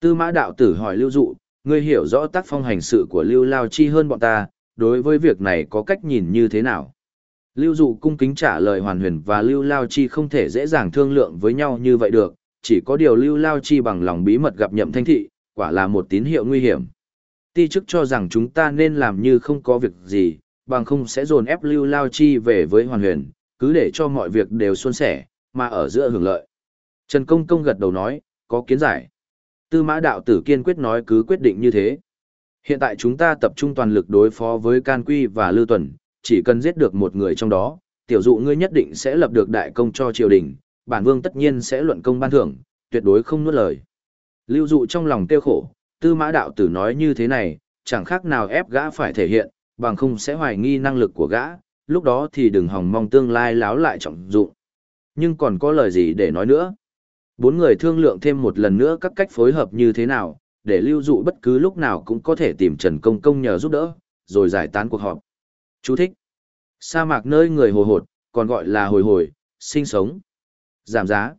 Tư mã đạo tử hỏi Lưu Dụ, ngươi hiểu rõ tác phong hành sự của Lưu Lao Chi hơn bọn ta, đối với việc này có cách nhìn như thế nào? Lưu Dụ cung kính trả lời Hoàn Huyền và Lưu Lao Chi không thể dễ dàng thương lượng với nhau như vậy được, chỉ có điều Lưu Lao Chi bằng lòng bí mật gặp nhậm thanh thị, quả là một tín hiệu nguy hiểm. Ti chức cho rằng chúng ta nên làm như không có việc gì, bằng không sẽ dồn ép Lưu Lao Chi về với Hoàn Huyền, cứ để cho mọi việc đều suôn sẻ, mà ở giữa hưởng lợi. Trần Công Công gật đầu nói, có kiến giải. Tư mã đạo tử kiên quyết nói cứ quyết định như thế. Hiện tại chúng ta tập trung toàn lực đối phó với Can Quy và Lưu Tuần, chỉ cần giết được một người trong đó, tiểu dụ ngươi nhất định sẽ lập được đại công cho triều đình, bản vương tất nhiên sẽ luận công ban thưởng, tuyệt đối không nuốt lời. Lưu dụ trong lòng tiêu khổ, tư mã đạo tử nói như thế này, chẳng khác nào ép gã phải thể hiện, bằng không sẽ hoài nghi năng lực của gã, lúc đó thì đừng hòng mong tương lai láo lại trọng dụng. Nhưng còn có lời gì để nói nữa? Bốn người thương lượng thêm một lần nữa các cách phối hợp như thế nào, để lưu dụ bất cứ lúc nào cũng có thể tìm Trần Công Công nhờ giúp đỡ, rồi giải tán cuộc họp. Chú thích. Sa mạc nơi người hồi hột, còn gọi là hồi hồi, sinh sống. Giảm giá.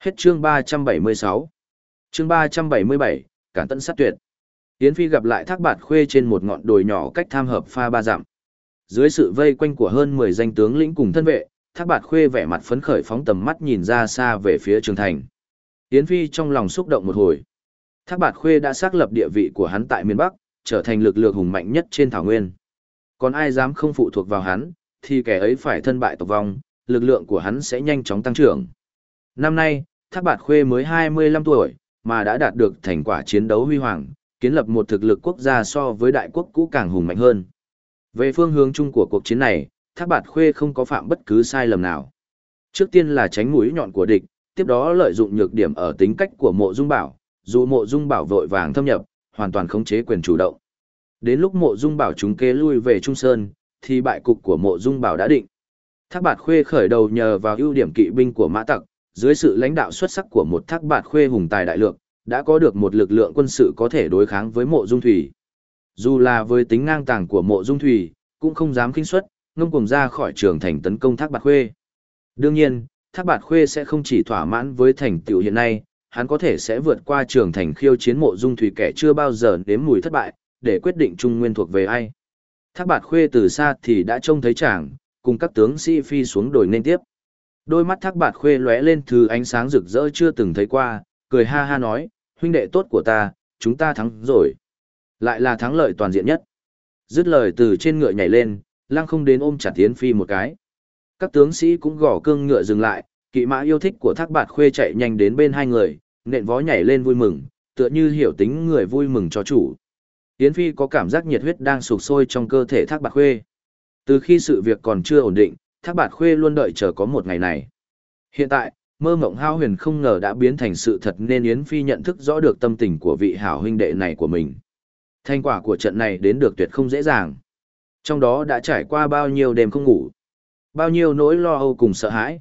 Hết chương 376. Chương 377, cản tận sát tuyệt. Yến Phi gặp lại thác bạt khuê trên một ngọn đồi nhỏ cách tham hợp pha ba dặm. Dưới sự vây quanh của hơn 10 danh tướng lĩnh cùng thân vệ, Thác Bạt Khuê vẻ mặt phấn khởi phóng tầm mắt nhìn ra xa về phía Trường Thành. Yến Phi trong lòng xúc động một hồi. Thác Bạt Khuê đã xác lập địa vị của hắn tại miền Bắc, trở thành lực lượng hùng mạnh nhất trên thảo nguyên. Còn ai dám không phụ thuộc vào hắn, thì kẻ ấy phải thân bại tộc vong, lực lượng của hắn sẽ nhanh chóng tăng trưởng. Năm nay, Thác Bạt Khuê mới 25 tuổi, mà đã đạt được thành quả chiến đấu huy hoàng, kiến lập một thực lực quốc gia so với đại quốc cũ càng hùng mạnh hơn. Về phương hướng chung của cuộc chiến này, Thác Bạt Khuê không có phạm bất cứ sai lầm nào. Trước tiên là tránh mũi nhọn của địch, tiếp đó lợi dụng nhược điểm ở tính cách của Mộ Dung Bảo, dù Mộ Dung Bảo vội vàng thâm nhập, hoàn toàn khống chế quyền chủ động. Đến lúc Mộ Dung Bảo chúng kế lui về Trung Sơn, thì bại cục của Mộ Dung Bảo đã định. Thác Bạt Khuê khởi đầu nhờ vào ưu điểm kỵ binh của Mã Tặc, dưới sự lãnh đạo xuất sắc của một Thác Bạt Khuê hùng tài đại lượng, đã có được một lực lượng quân sự có thể đối kháng với Mộ Dung Thủy. Dù là với tính ngang tàng của Mộ Dung Thủy, cũng không dám kinh suất, ngông cuồng ra khỏi trường thành tấn công Thác Bạt Khuê. Đương nhiên, Thác Bạt Khuê sẽ không chỉ thỏa mãn với thành tựu hiện nay, hắn có thể sẽ vượt qua trường thành khiêu chiến Mộ Dung Thủy kẻ chưa bao giờ nếm mùi thất bại, để quyết định trung nguyên thuộc về ai. Thác Bạt Khuê từ xa thì đã trông thấy chàng, cùng các tướng sĩ phi xuống đồi nên tiếp. Đôi mắt Thác Bạt Khuê lóe lên thứ ánh sáng rực rỡ chưa từng thấy qua, cười ha ha nói, huynh đệ tốt của ta, chúng ta thắng rồi. Lại là thắng lợi toàn diện nhất. Dứt lời từ trên ngựa nhảy lên, lăng không đến ôm chặt tiến Phi một cái. Các tướng sĩ cũng gõ cương ngựa dừng lại, kỵ mã yêu thích của thác bạt khuê chạy nhanh đến bên hai người, nện vó nhảy lên vui mừng, tựa như hiểu tính người vui mừng cho chủ. Yến Phi có cảm giác nhiệt huyết đang sụp sôi trong cơ thể thác bạt khuê. Từ khi sự việc còn chưa ổn định, thác bạt khuê luôn đợi chờ có một ngày này. Hiện tại, mơ mộng hao huyền không ngờ đã biến thành sự thật nên Yến Phi nhận thức rõ được tâm tình của vị hảo huynh đệ này của mình. Thành quả của trận này đến được tuyệt không dễ dàng. Trong đó đã trải qua bao nhiêu đêm không ngủ, bao nhiêu nỗi lo âu cùng sợ hãi.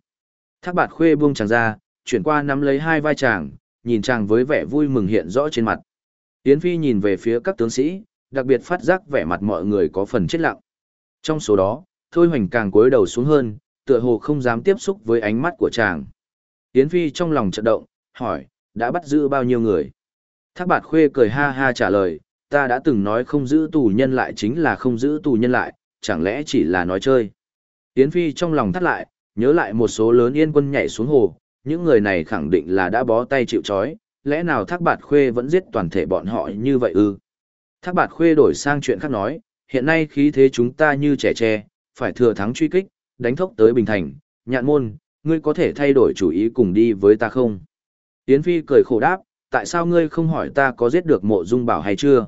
Thác bạt khuê buông chàng ra, chuyển qua nắm lấy hai vai chàng, nhìn chàng với vẻ vui mừng hiện rõ trên mặt. Yến Phi nhìn về phía các tướng sĩ, đặc biệt phát giác vẻ mặt mọi người có phần chết lặng. Trong số đó, Thôi Hoành càng cúi đầu xuống hơn, tựa hồ không dám tiếp xúc với ánh mắt của chàng. Yến Phi trong lòng chợt động, hỏi, đã bắt giữ bao nhiêu người? Thác bạt khuê cười ha ha trả lời, ta đã từng nói không giữ tù nhân lại chính là không giữ tù nhân lại, chẳng lẽ chỉ là nói chơi. Yến Phi trong lòng thắt lại, nhớ lại một số lớn yên quân nhảy xuống hồ, những người này khẳng định là đã bó tay chịu chói, lẽ nào Thác Bạt Khuê vẫn giết toàn thể bọn họ như vậy ư? Thác Bạt Khuê đổi sang chuyện khác nói, hiện nay khí thế chúng ta như trẻ tre, phải thừa thắng truy kích, đánh thốc tới Bình Thành, nhạn môn, ngươi có thể thay đổi chủ ý cùng đi với ta không? Yến Phi cười khổ đáp, tại sao ngươi không hỏi ta có giết được mộ dung bảo hay chưa?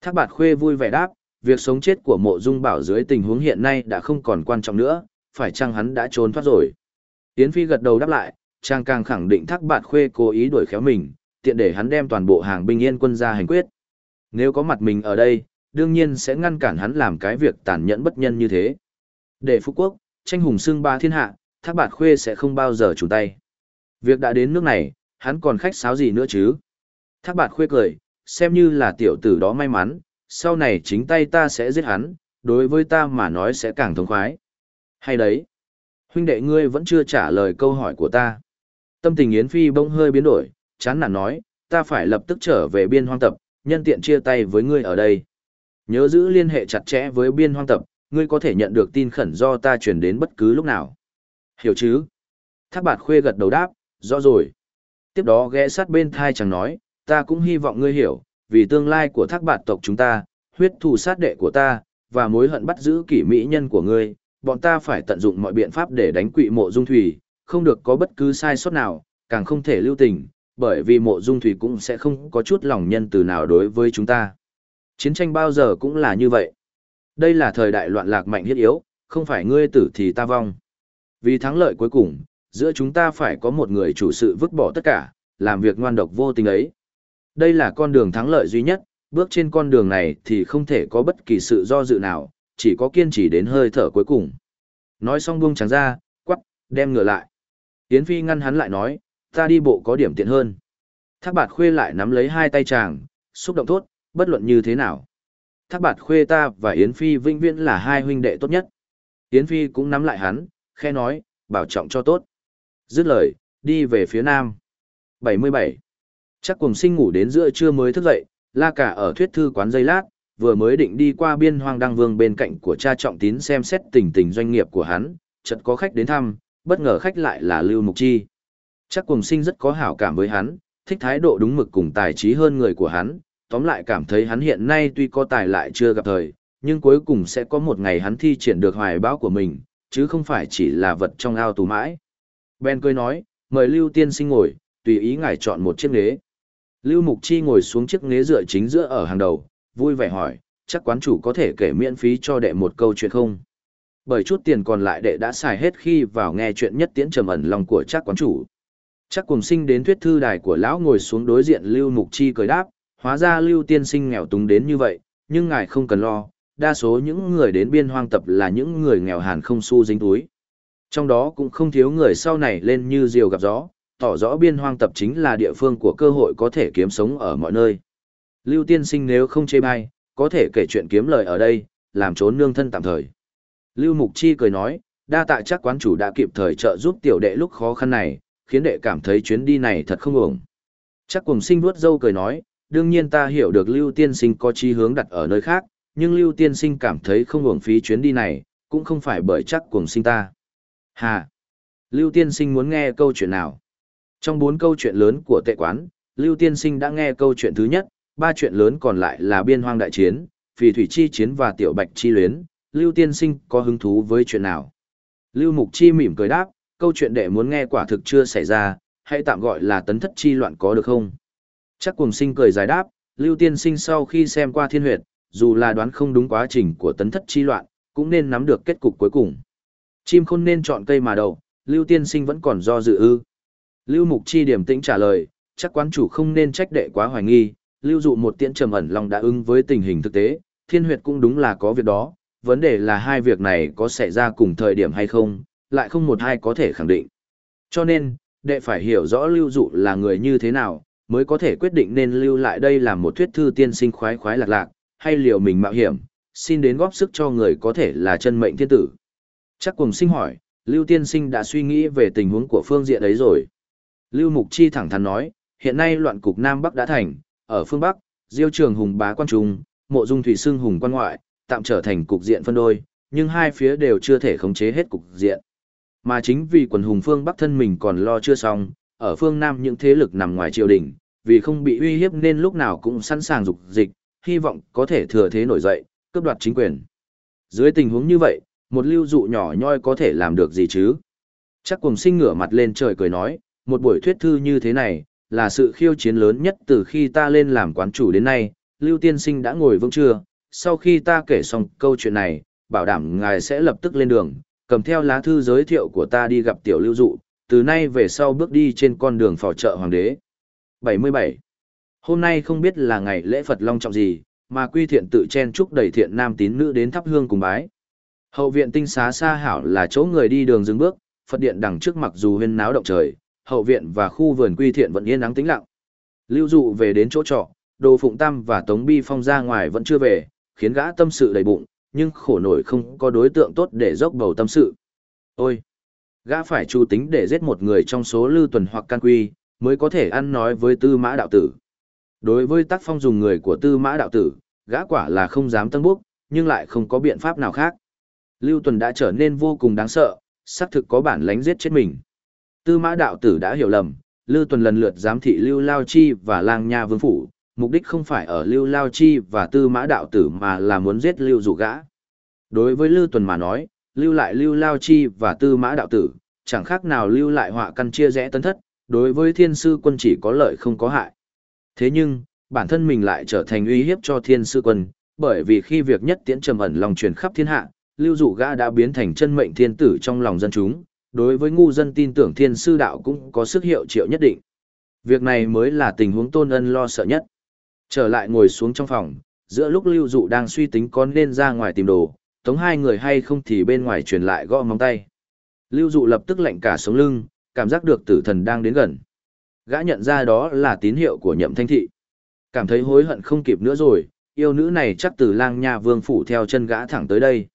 Thác bạt khuê vui vẻ đáp, việc sống chết của mộ dung bảo dưới tình huống hiện nay đã không còn quan trọng nữa, phải chăng hắn đã trốn thoát rồi? Yến Phi gật đầu đáp lại, trang càng khẳng định thác bạt khuê cố ý đuổi khéo mình, tiện để hắn đem toàn bộ hàng binh yên quân ra hành quyết. Nếu có mặt mình ở đây, đương nhiên sẽ ngăn cản hắn làm cái việc tàn nhẫn bất nhân như thế. Để Phú Quốc, tranh hùng xương ba thiên hạ, thác bạt khuê sẽ không bao giờ chủ tay. Việc đã đến nước này, hắn còn khách sáo gì nữa chứ? Thác bạt khuê cười, xem như là tiểu tử đó may mắn, sau này chính tay ta sẽ giết hắn, đối với ta mà nói sẽ càng thống khoái. Hay đấy, huynh đệ ngươi vẫn chưa trả lời câu hỏi của ta. Tâm tình Yến Phi bỗng hơi biến đổi, chán nản nói, ta phải lập tức trở về biên hoang tập, nhân tiện chia tay với ngươi ở đây. Nhớ giữ liên hệ chặt chẽ với biên hoang tập, ngươi có thể nhận được tin khẩn do ta truyền đến bất cứ lúc nào. Hiểu chứ? Thác bạt khuê gật đầu đáp, rõ rồi. Tiếp đó ghé sát bên thai chẳng nói, ta cũng hy vọng ngươi hiểu, vì tương lai của thác bạt tộc chúng ta, huyết thù sát đệ của ta, và mối hận bắt giữ kỷ mỹ nhân của ngươi, bọn ta phải tận dụng mọi biện pháp để đánh quỵ mộ dung thủy, không được có bất cứ sai sót nào, càng không thể lưu tình, bởi vì mộ dung thủy cũng sẽ không có chút lòng nhân từ nào đối với chúng ta. Chiến tranh bao giờ cũng là như vậy. Đây là thời đại loạn lạc mạnh thiết yếu, không phải ngươi tử thì ta vong. Vì thắng lợi cuối cùng, giữa chúng ta phải có một người chủ sự vứt bỏ tất cả, làm việc ngoan độc vô tình ấy. Đây là con đường thắng lợi duy nhất, bước trên con đường này thì không thể có bất kỳ sự do dự nào, chỉ có kiên trì đến hơi thở cuối cùng. Nói xong buông trắng ra, quắc, đem ngựa lại. Yến Phi ngăn hắn lại nói, ta đi bộ có điểm tiện hơn. Thác bạt khuê lại nắm lấy hai tay chàng, xúc động tốt, bất luận như thế nào. Thác bạt khuê ta và Yến Phi vinh viễn là hai huynh đệ tốt nhất. Yến Phi cũng nắm lại hắn, khe nói, bảo trọng cho tốt. Dứt lời, đi về phía nam. 77. Chắc cùng sinh ngủ đến giữa trưa mới thức dậy, la cả ở thuyết thư quán dây lát, vừa mới định đi qua biên hoang đăng vương bên cạnh của cha trọng tín xem xét tình tình doanh nghiệp của hắn, chợt có khách đến thăm, bất ngờ khách lại là Lưu Mục Chi. Chắc cùng sinh rất có hảo cảm với hắn, thích thái độ đúng mực cùng tài trí hơn người của hắn, tóm lại cảm thấy hắn hiện nay tuy có tài lại chưa gặp thời, nhưng cuối cùng sẽ có một ngày hắn thi triển được hoài bão của mình, chứ không phải chỉ là vật trong ao tù mãi. Ben cười nói, mời Lưu Tiên sinh ngồi, tùy ý ngài chọn một chiếc ghế. Lưu Mục Chi ngồi xuống chiếc ghế dựa chính giữa ở hàng đầu, vui vẻ hỏi, chắc quán chủ có thể kể miễn phí cho đệ một câu chuyện không? Bởi chút tiền còn lại đệ đã xài hết khi vào nghe chuyện nhất tiễn trầm ẩn lòng của chắc quán chủ. Chắc cùng sinh đến thuyết thư đài của lão ngồi xuống đối diện Lưu Mục Chi cười đáp, hóa ra Lưu tiên sinh nghèo túng đến như vậy, nhưng ngài không cần lo, đa số những người đến biên hoang tập là những người nghèo hàn không xu dính túi. Trong đó cũng không thiếu người sau này lên như diều gặp gió, tỏ rõ biên hoang tập chính là địa phương của cơ hội có thể kiếm sống ở mọi nơi. Lưu tiên sinh nếu không chê bai, có thể kể chuyện kiếm lời ở đây, làm trốn nương thân tạm thời. Lưu Mục Chi cười nói, đa tạ chắc quán chủ đã kịp thời trợ giúp tiểu đệ lúc khó khăn này, khiến đệ cảm thấy chuyến đi này thật không ổng. Chắc cùng sinh vuốt dâu cười nói, đương nhiên ta hiểu được Lưu Tiên Sinh có chi hướng đặt ở nơi khác, nhưng Lưu Tiên Sinh cảm thấy không uổng phí chuyến đi này, cũng không phải bởi chắc cùng sinh ta. Hà! Lưu Tiên Sinh muốn nghe câu chuyện nào? Trong bốn câu chuyện lớn của tệ quán, Lưu Tiên Sinh đã nghe câu chuyện thứ nhất, ba chuyện lớn còn lại là biên hoang đại chiến, phì thủy chi chiến và tiểu bạch chi luyến. Lưu Tiên Sinh có hứng thú với chuyện nào? Lưu Mục Chi mỉm cười đáp, câu chuyện đệ muốn nghe quả thực chưa xảy ra, hãy tạm gọi là tấn thất chi loạn có được không? Chắc cùng sinh cười giải đáp, Lưu Tiên Sinh sau khi xem qua thiên huyệt, dù là đoán không đúng quá trình của tấn thất chi loạn, cũng nên nắm được kết cục cuối cùng. Chim khôn nên chọn cây mà đầu, Lưu Tiên Sinh vẫn còn do dự ư. Lưu Mục Chi điểm tĩnh trả lời, chắc quán chủ không nên trách đệ quá hoài nghi, Lưu dụ một tiễn trầm ẩn lòng đã ứng với tình hình thực tế, thiên huyệt cũng đúng là có việc đó, vấn đề là hai việc này có xảy ra cùng thời điểm hay không, lại không một hai có thể khẳng định. Cho nên, đệ phải hiểu rõ lưu dụ là người như thế nào, mới có thể quyết định nên lưu lại đây làm một thuyết thư tiên sinh khoái khoái lạc lạc, hay liệu mình mạo hiểm, xin đến góp sức cho người có thể là chân mệnh thiên tử. Chắc cùng sinh hỏi, lưu tiên sinh đã suy nghĩ về tình huống của phương diện ấy rồi. Lưu Mục Chi thẳng thắn nói, hiện nay loạn cục Nam Bắc đã thành, ở phương Bắc, diêu trường hùng bá quan trung, mộ dung thủy Sương hùng quan ngoại, tạm trở thành cục diện phân đôi, nhưng hai phía đều chưa thể khống chế hết cục diện. Mà chính vì quần hùng phương Bắc thân mình còn lo chưa xong, ở phương Nam những thế lực nằm ngoài triều đình, vì không bị uy hiếp nên lúc nào cũng sẵn sàng dục dịch, hy vọng có thể thừa thế nổi dậy, cướp đoạt chính quyền. Dưới tình huống như vậy, một lưu dụ nhỏ nhoi có thể làm được gì chứ? Chắc cùng sinh ngửa mặt lên trời cười nói, một buổi thuyết thư như thế này, là sự khiêu chiến lớn nhất từ khi ta lên làm quán chủ đến nay, Lưu Tiên Sinh đã ngồi vững chưa, sau khi ta kể xong câu chuyện này, bảo đảm ngài sẽ lập tức lên đường, cầm theo lá thư giới thiệu của ta đi gặp tiểu lưu dụ, từ nay về sau bước đi trên con đường phò trợ hoàng đế. 77. Hôm nay không biết là ngày lễ Phật Long trọng gì, mà quy thiện tự chen chúc đầy thiện nam tín nữ đến thắp hương cùng bái. Hậu viện tinh xá xa hảo là chỗ người đi đường dừng bước, Phật điện đằng trước mặc dù huyên náo động trời, hậu viện và khu vườn quy thiện vẫn yên nắng tĩnh lặng. Lưu dụ về đến chỗ trọ, Đồ Phụng Tam và Tống Bi Phong ra ngoài vẫn chưa về, khiến gã tâm sự đầy bụng, nhưng khổ nổi không có đối tượng tốt để dốc bầu tâm sự. Ôi! Gã phải chu tính để giết một người trong số lưu tuần hoặc can quy, mới có thể ăn nói với tư mã đạo tử. Đối với tác phong dùng người của tư mã đạo tử, gã quả là không dám tân búc, nhưng lại không có biện pháp nào khác. Lưu tuần đã trở nên vô cùng đáng sợ, xác thực có bản lánh giết chết mình. Tư mã đạo tử đã hiểu lầm, Lưu tuần lần lượt giám thị Lưu Lao Chi và Lang Nha Vương Phủ, mục đích không phải ở Lưu Lao Chi và Tư Mã Đạo Tử mà là muốn giết Lưu Dụ Gã. Đối với Lưu Tuần mà nói, lưu lại Lưu Lao Chi và Tư Mã Đạo Tử, chẳng khác nào lưu lại họa căn chia rẽ tấn thất, đối với thiên sư quân chỉ có lợi không có hại. Thế nhưng, bản thân mình lại trở thành uy hiếp cho thiên sư quân, bởi vì khi việc nhất tiễn trầm ẩn lòng truyền khắp thiên hạ, Lưu Dụ Gã đã biến thành chân mệnh thiên tử trong lòng dân chúng, đối với ngu dân tin tưởng thiên sư đạo cũng có sức hiệu triệu nhất định. Việc này mới là tình huống tôn ân lo sợ nhất. Trở lại ngồi xuống trong phòng, giữa lúc lưu dụ đang suy tính con nên ra ngoài tìm đồ, tống hai người hay không thì bên ngoài truyền lại gõ móng tay. Lưu dụ lập tức lạnh cả sống lưng, cảm giác được tử thần đang đến gần. Gã nhận ra đó là tín hiệu của nhậm thanh thị. Cảm thấy hối hận không kịp nữa rồi, yêu nữ này chắc từ lang nha vương phủ theo chân gã thẳng tới đây.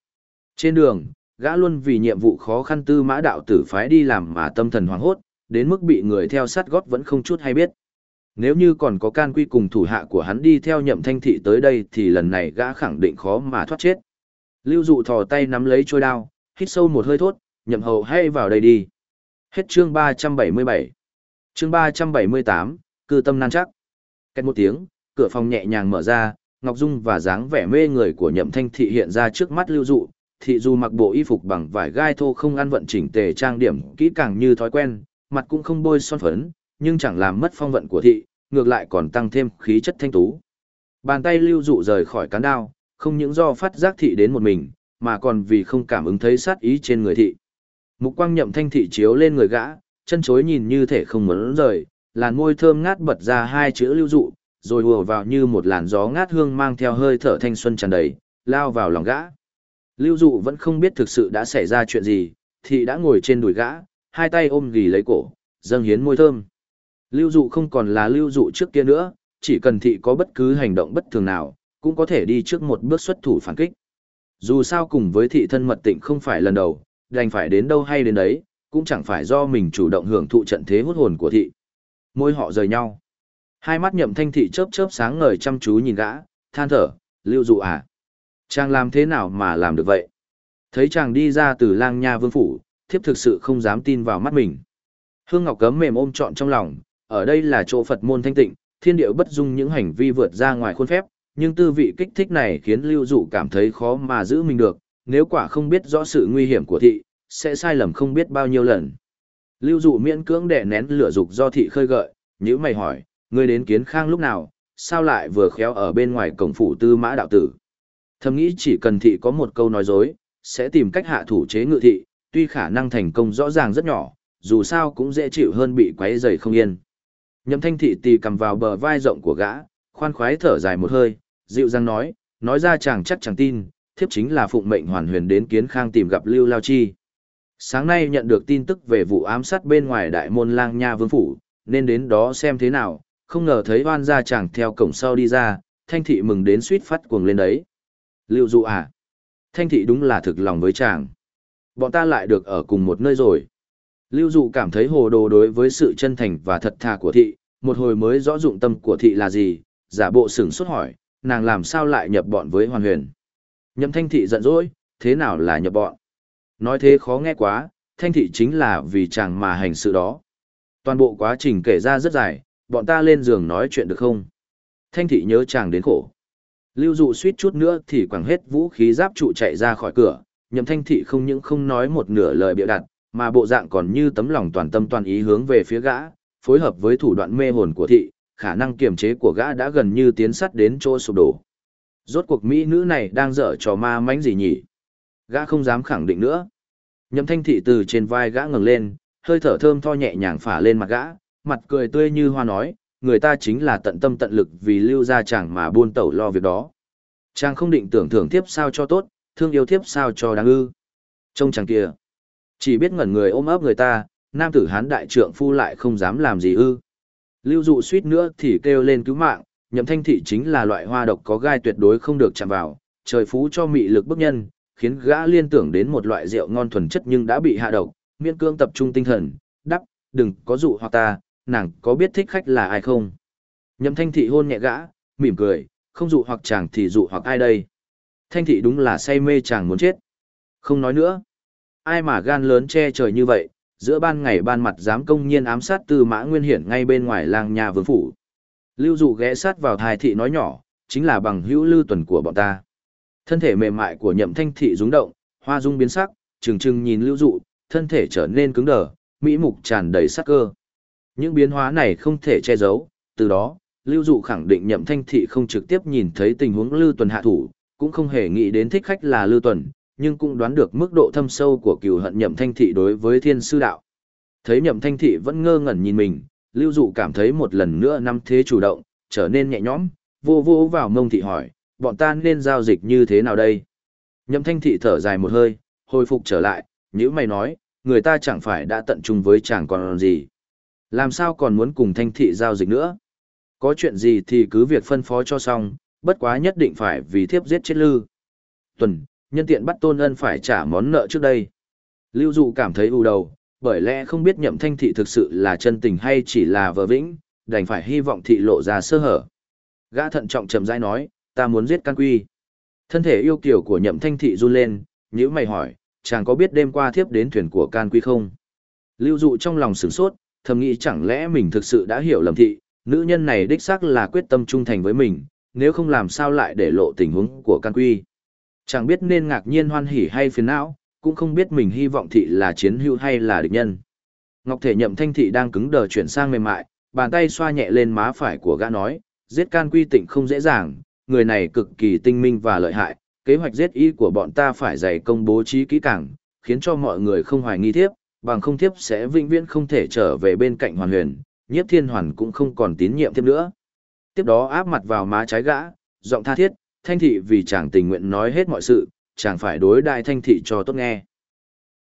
Trên đường, gã luôn vì nhiệm vụ khó khăn tư mã đạo tử phái đi làm mà tâm thần hoảng hốt, đến mức bị người theo sát gót vẫn không chút hay biết. Nếu như còn có can quy cùng thủ hạ của hắn đi theo nhậm thanh thị tới đây thì lần này gã khẳng định khó mà thoát chết. Lưu dụ thò tay nắm lấy trôi đao, hít sâu một hơi thốt, nhậm hầu hay vào đây đi. Hết chương 377. Chương 378, cư tâm nan chắc. Cách một tiếng, cửa phòng nhẹ nhàng mở ra, Ngọc Dung và dáng vẻ mê người của nhậm thanh thị hiện ra trước mắt lưu dụ. Thị dù mặc bộ y phục bằng vải gai thô không ăn vận chỉnh tề trang điểm kỹ càng như thói quen, mặt cũng không bôi son phấn, nhưng chẳng làm mất phong vận của thị, ngược lại còn tăng thêm khí chất thanh tú. Bàn tay lưu dụ rời khỏi cán đao, không những do phát giác thị đến một mình, mà còn vì không cảm ứng thấy sát ý trên người thị. Mục quang nhậm thanh thị chiếu lên người gã, chân chối nhìn như thể không muốn rời, làn môi thơm ngát bật ra hai chữ lưu dụ, rồi hùa vào như một làn gió ngát hương mang theo hơi thở thanh xuân tràn đầy, lao vào lòng gã. Lưu dụ vẫn không biết thực sự đã xảy ra chuyện gì, thị đã ngồi trên đùi gã, hai tay ôm ghì lấy cổ, dâng hiến môi thơm. Lưu dụ không còn là lưu dụ trước kia nữa, chỉ cần thị có bất cứ hành động bất thường nào, cũng có thể đi trước một bước xuất thủ phản kích. Dù sao cùng với thị thân mật tịnh không phải lần đầu, đành phải đến đâu hay đến đấy, cũng chẳng phải do mình chủ động hưởng thụ trận thế hút hồn của thị. Môi họ rời nhau. Hai mắt nhậm thanh thị chớp chớp sáng ngời chăm chú nhìn gã, than thở, lưu dụ à. Chàng làm thế nào mà làm được vậy? Thấy chàng đi ra từ lang nha vương phủ, thiếp thực sự không dám tin vào mắt mình. Hương Ngọc cấm mềm ôm trọn trong lòng, ở đây là chỗ Phật môn thanh tịnh, thiên điệu bất dung những hành vi vượt ra ngoài khuôn phép, nhưng tư vị kích thích này khiến lưu dụ cảm thấy khó mà giữ mình được, nếu quả không biết rõ sự nguy hiểm của thị, sẽ sai lầm không biết bao nhiêu lần. Lưu dụ miễn cưỡng đè nén lửa dục do thị khơi gợi, nhữ mày hỏi, ngươi đến kiến khang lúc nào, sao lại vừa khéo ở bên ngoài cổng phủ tư mã đạo tử. Thầm nghĩ chỉ cần thị có một câu nói dối, sẽ tìm cách hạ thủ chế ngự thị, tuy khả năng thành công rõ ràng rất nhỏ, dù sao cũng dễ chịu hơn bị quấy rầy không yên. Nhậm thanh thị tì cầm vào bờ vai rộng của gã, khoan khoái thở dài một hơi, dịu dàng nói, nói ra chàng chắc chẳng tin, thiếp chính là phụng mệnh hoàn huyền đến kiến khang tìm gặp Lưu Lao Chi. Sáng nay nhận được tin tức về vụ ám sát bên ngoài đại môn lang nha vương phủ, nên đến đó xem thế nào, không ngờ thấy oan gia chàng theo cổng sau đi ra, thanh thị mừng đến suýt phát cuồng lên đấy. Lưu dụ à? Thanh thị đúng là thực lòng với chàng. Bọn ta lại được ở cùng một nơi rồi. Lưu dụ cảm thấy hồ đồ đối với sự chân thành và thật thà của thị, một hồi mới rõ dụng tâm của thị là gì, giả bộ sửng sốt hỏi, nàng làm sao lại nhập bọn với hoàn huyền. Nhậm thanh thị giận dỗi, thế nào là nhập bọn? Nói thế khó nghe quá, thanh thị chính là vì chàng mà hành sự đó. Toàn bộ quá trình kể ra rất dài, bọn ta lên giường nói chuyện được không? Thanh thị nhớ chàng đến khổ. Lưu dụ suýt chút nữa thì quẳng hết vũ khí giáp trụ chạy ra khỏi cửa, nhậm thanh thị không những không nói một nửa lời bịa đặt, mà bộ dạng còn như tấm lòng toàn tâm toàn ý hướng về phía gã, phối hợp với thủ đoạn mê hồn của thị, khả năng kiềm chế của gã đã gần như tiến sắt đến chỗ sụp đổ. Rốt cuộc mỹ nữ này đang dở trò ma mánh gì nhỉ? Gã không dám khẳng định nữa. Nhậm thanh thị từ trên vai gã ngẩng lên, hơi thở thơm tho nhẹ nhàng phả lên mặt gã, mặt cười tươi như hoa nói, người ta chính là tận tâm tận lực vì lưu ra chàng mà buôn tẩu lo việc đó. Chàng không định tưởng thưởng tiếp sao cho tốt, thương yêu tiếp sao cho đáng ư. Trông chàng kia, chỉ biết ngẩn người ôm ấp người ta, nam tử hán đại trượng phu lại không dám làm gì ư. Lưu dụ suýt nữa thì kêu lên cứu mạng, nhậm thanh thị chính là loại hoa độc có gai tuyệt đối không được chạm vào, trời phú cho mị lực bức nhân, khiến gã liên tưởng đến một loại rượu ngon thuần chất nhưng đã bị hạ độc, miễn cương tập trung tinh thần, đắp, đừng có dụ hoặc ta, nàng có biết thích khách là ai không? Nhậm thanh thị hôn nhẹ gã, mỉm cười, không dụ hoặc chàng thì dụ hoặc ai đây? Thanh thị đúng là say mê chàng muốn chết. Không nói nữa. Ai mà gan lớn che trời như vậy, giữa ban ngày ban mặt dám công nhiên ám sát tư mã nguyên hiển ngay bên ngoài làng nhà vương phủ. Lưu dụ ghé sát vào thái thị nói nhỏ, chính là bằng hữu lưu tuần của bọn ta. Thân thể mềm mại của nhậm thanh thị rung động, hoa dung biến sắc, trừng trừng nhìn lưu dụ, thân thể trở nên cứng đờ, mỹ mục tràn đầy sắc cơ. Những biến hóa này không thể che giấu, từ đó, lưu dụ khẳng định nhậm thanh thị không trực tiếp nhìn thấy tình huống lưu tuần hạ thủ, cũng không hề nghĩ đến thích khách là lưu tuần, nhưng cũng đoán được mức độ thâm sâu của cừu hận nhậm thanh thị đối với thiên sư đạo. Thấy nhậm thanh thị vẫn ngơ ngẩn nhìn mình, lưu dụ cảm thấy một lần nữa năm thế chủ động, trở nên nhẹ nhõm, vô vô vào mông thị hỏi, bọn ta nên giao dịch như thế nào đây? Nhậm thanh thị thở dài một hơi, hồi phục trở lại, như mày nói, người ta chẳng phải đã tận trung với chàng còn gì. Làm sao còn muốn cùng thanh thị giao dịch nữa? Có chuyện gì thì cứ việc phân phó cho xong, bất quá nhất định phải vì thiếp giết chết lư. Tuần, nhân tiện bắt tôn ân phải trả món nợ trước đây. Lưu dụ cảm thấy ưu đầu, bởi lẽ không biết nhậm thanh thị thực sự là chân tình hay chỉ là vờ vĩnh, đành phải hy vọng thị lộ ra sơ hở. Gã thận trọng trầm rãi nói, ta muốn giết can quy. Thân thể yêu kiều của nhậm thanh thị run lên, nhữ mày hỏi, chàng có biết đêm qua thiếp đến thuyền của can quy không? Lưu dụ trong lòng sửng sốt, thầm nghĩ chẳng lẽ mình thực sự đã hiểu lầm thị, nữ nhân này đích xác là quyết tâm trung thành với mình, nếu không làm sao lại để lộ tình huống của can quy. Chẳng biết nên ngạc nhiên hoan hỉ hay phiền não, cũng không biết mình hy vọng thị là chiến hữu hay là địch nhân. Ngọc thể nhậm thanh thị đang cứng đờ chuyển sang mềm mại, bàn tay xoa nhẹ lên má phải của gã nói, giết can quy tịnh không dễ dàng, người này cực kỳ tinh minh và lợi hại, kế hoạch giết y của bọn ta phải dày công bố trí kỹ càng, khiến cho mọi người không hoài nghi thiếp, bằng không thiếp sẽ vĩnh viễn không thể trở về bên cạnh hoàn huyền, nhiếp thiên hoàn cũng không còn tín nhiệm thiếp nữa. Tiếp đó áp mặt vào má trái gã, giọng tha thiết, thanh thị vì chàng tình nguyện nói hết mọi sự, chàng phải đối đại thanh thị cho tốt nghe.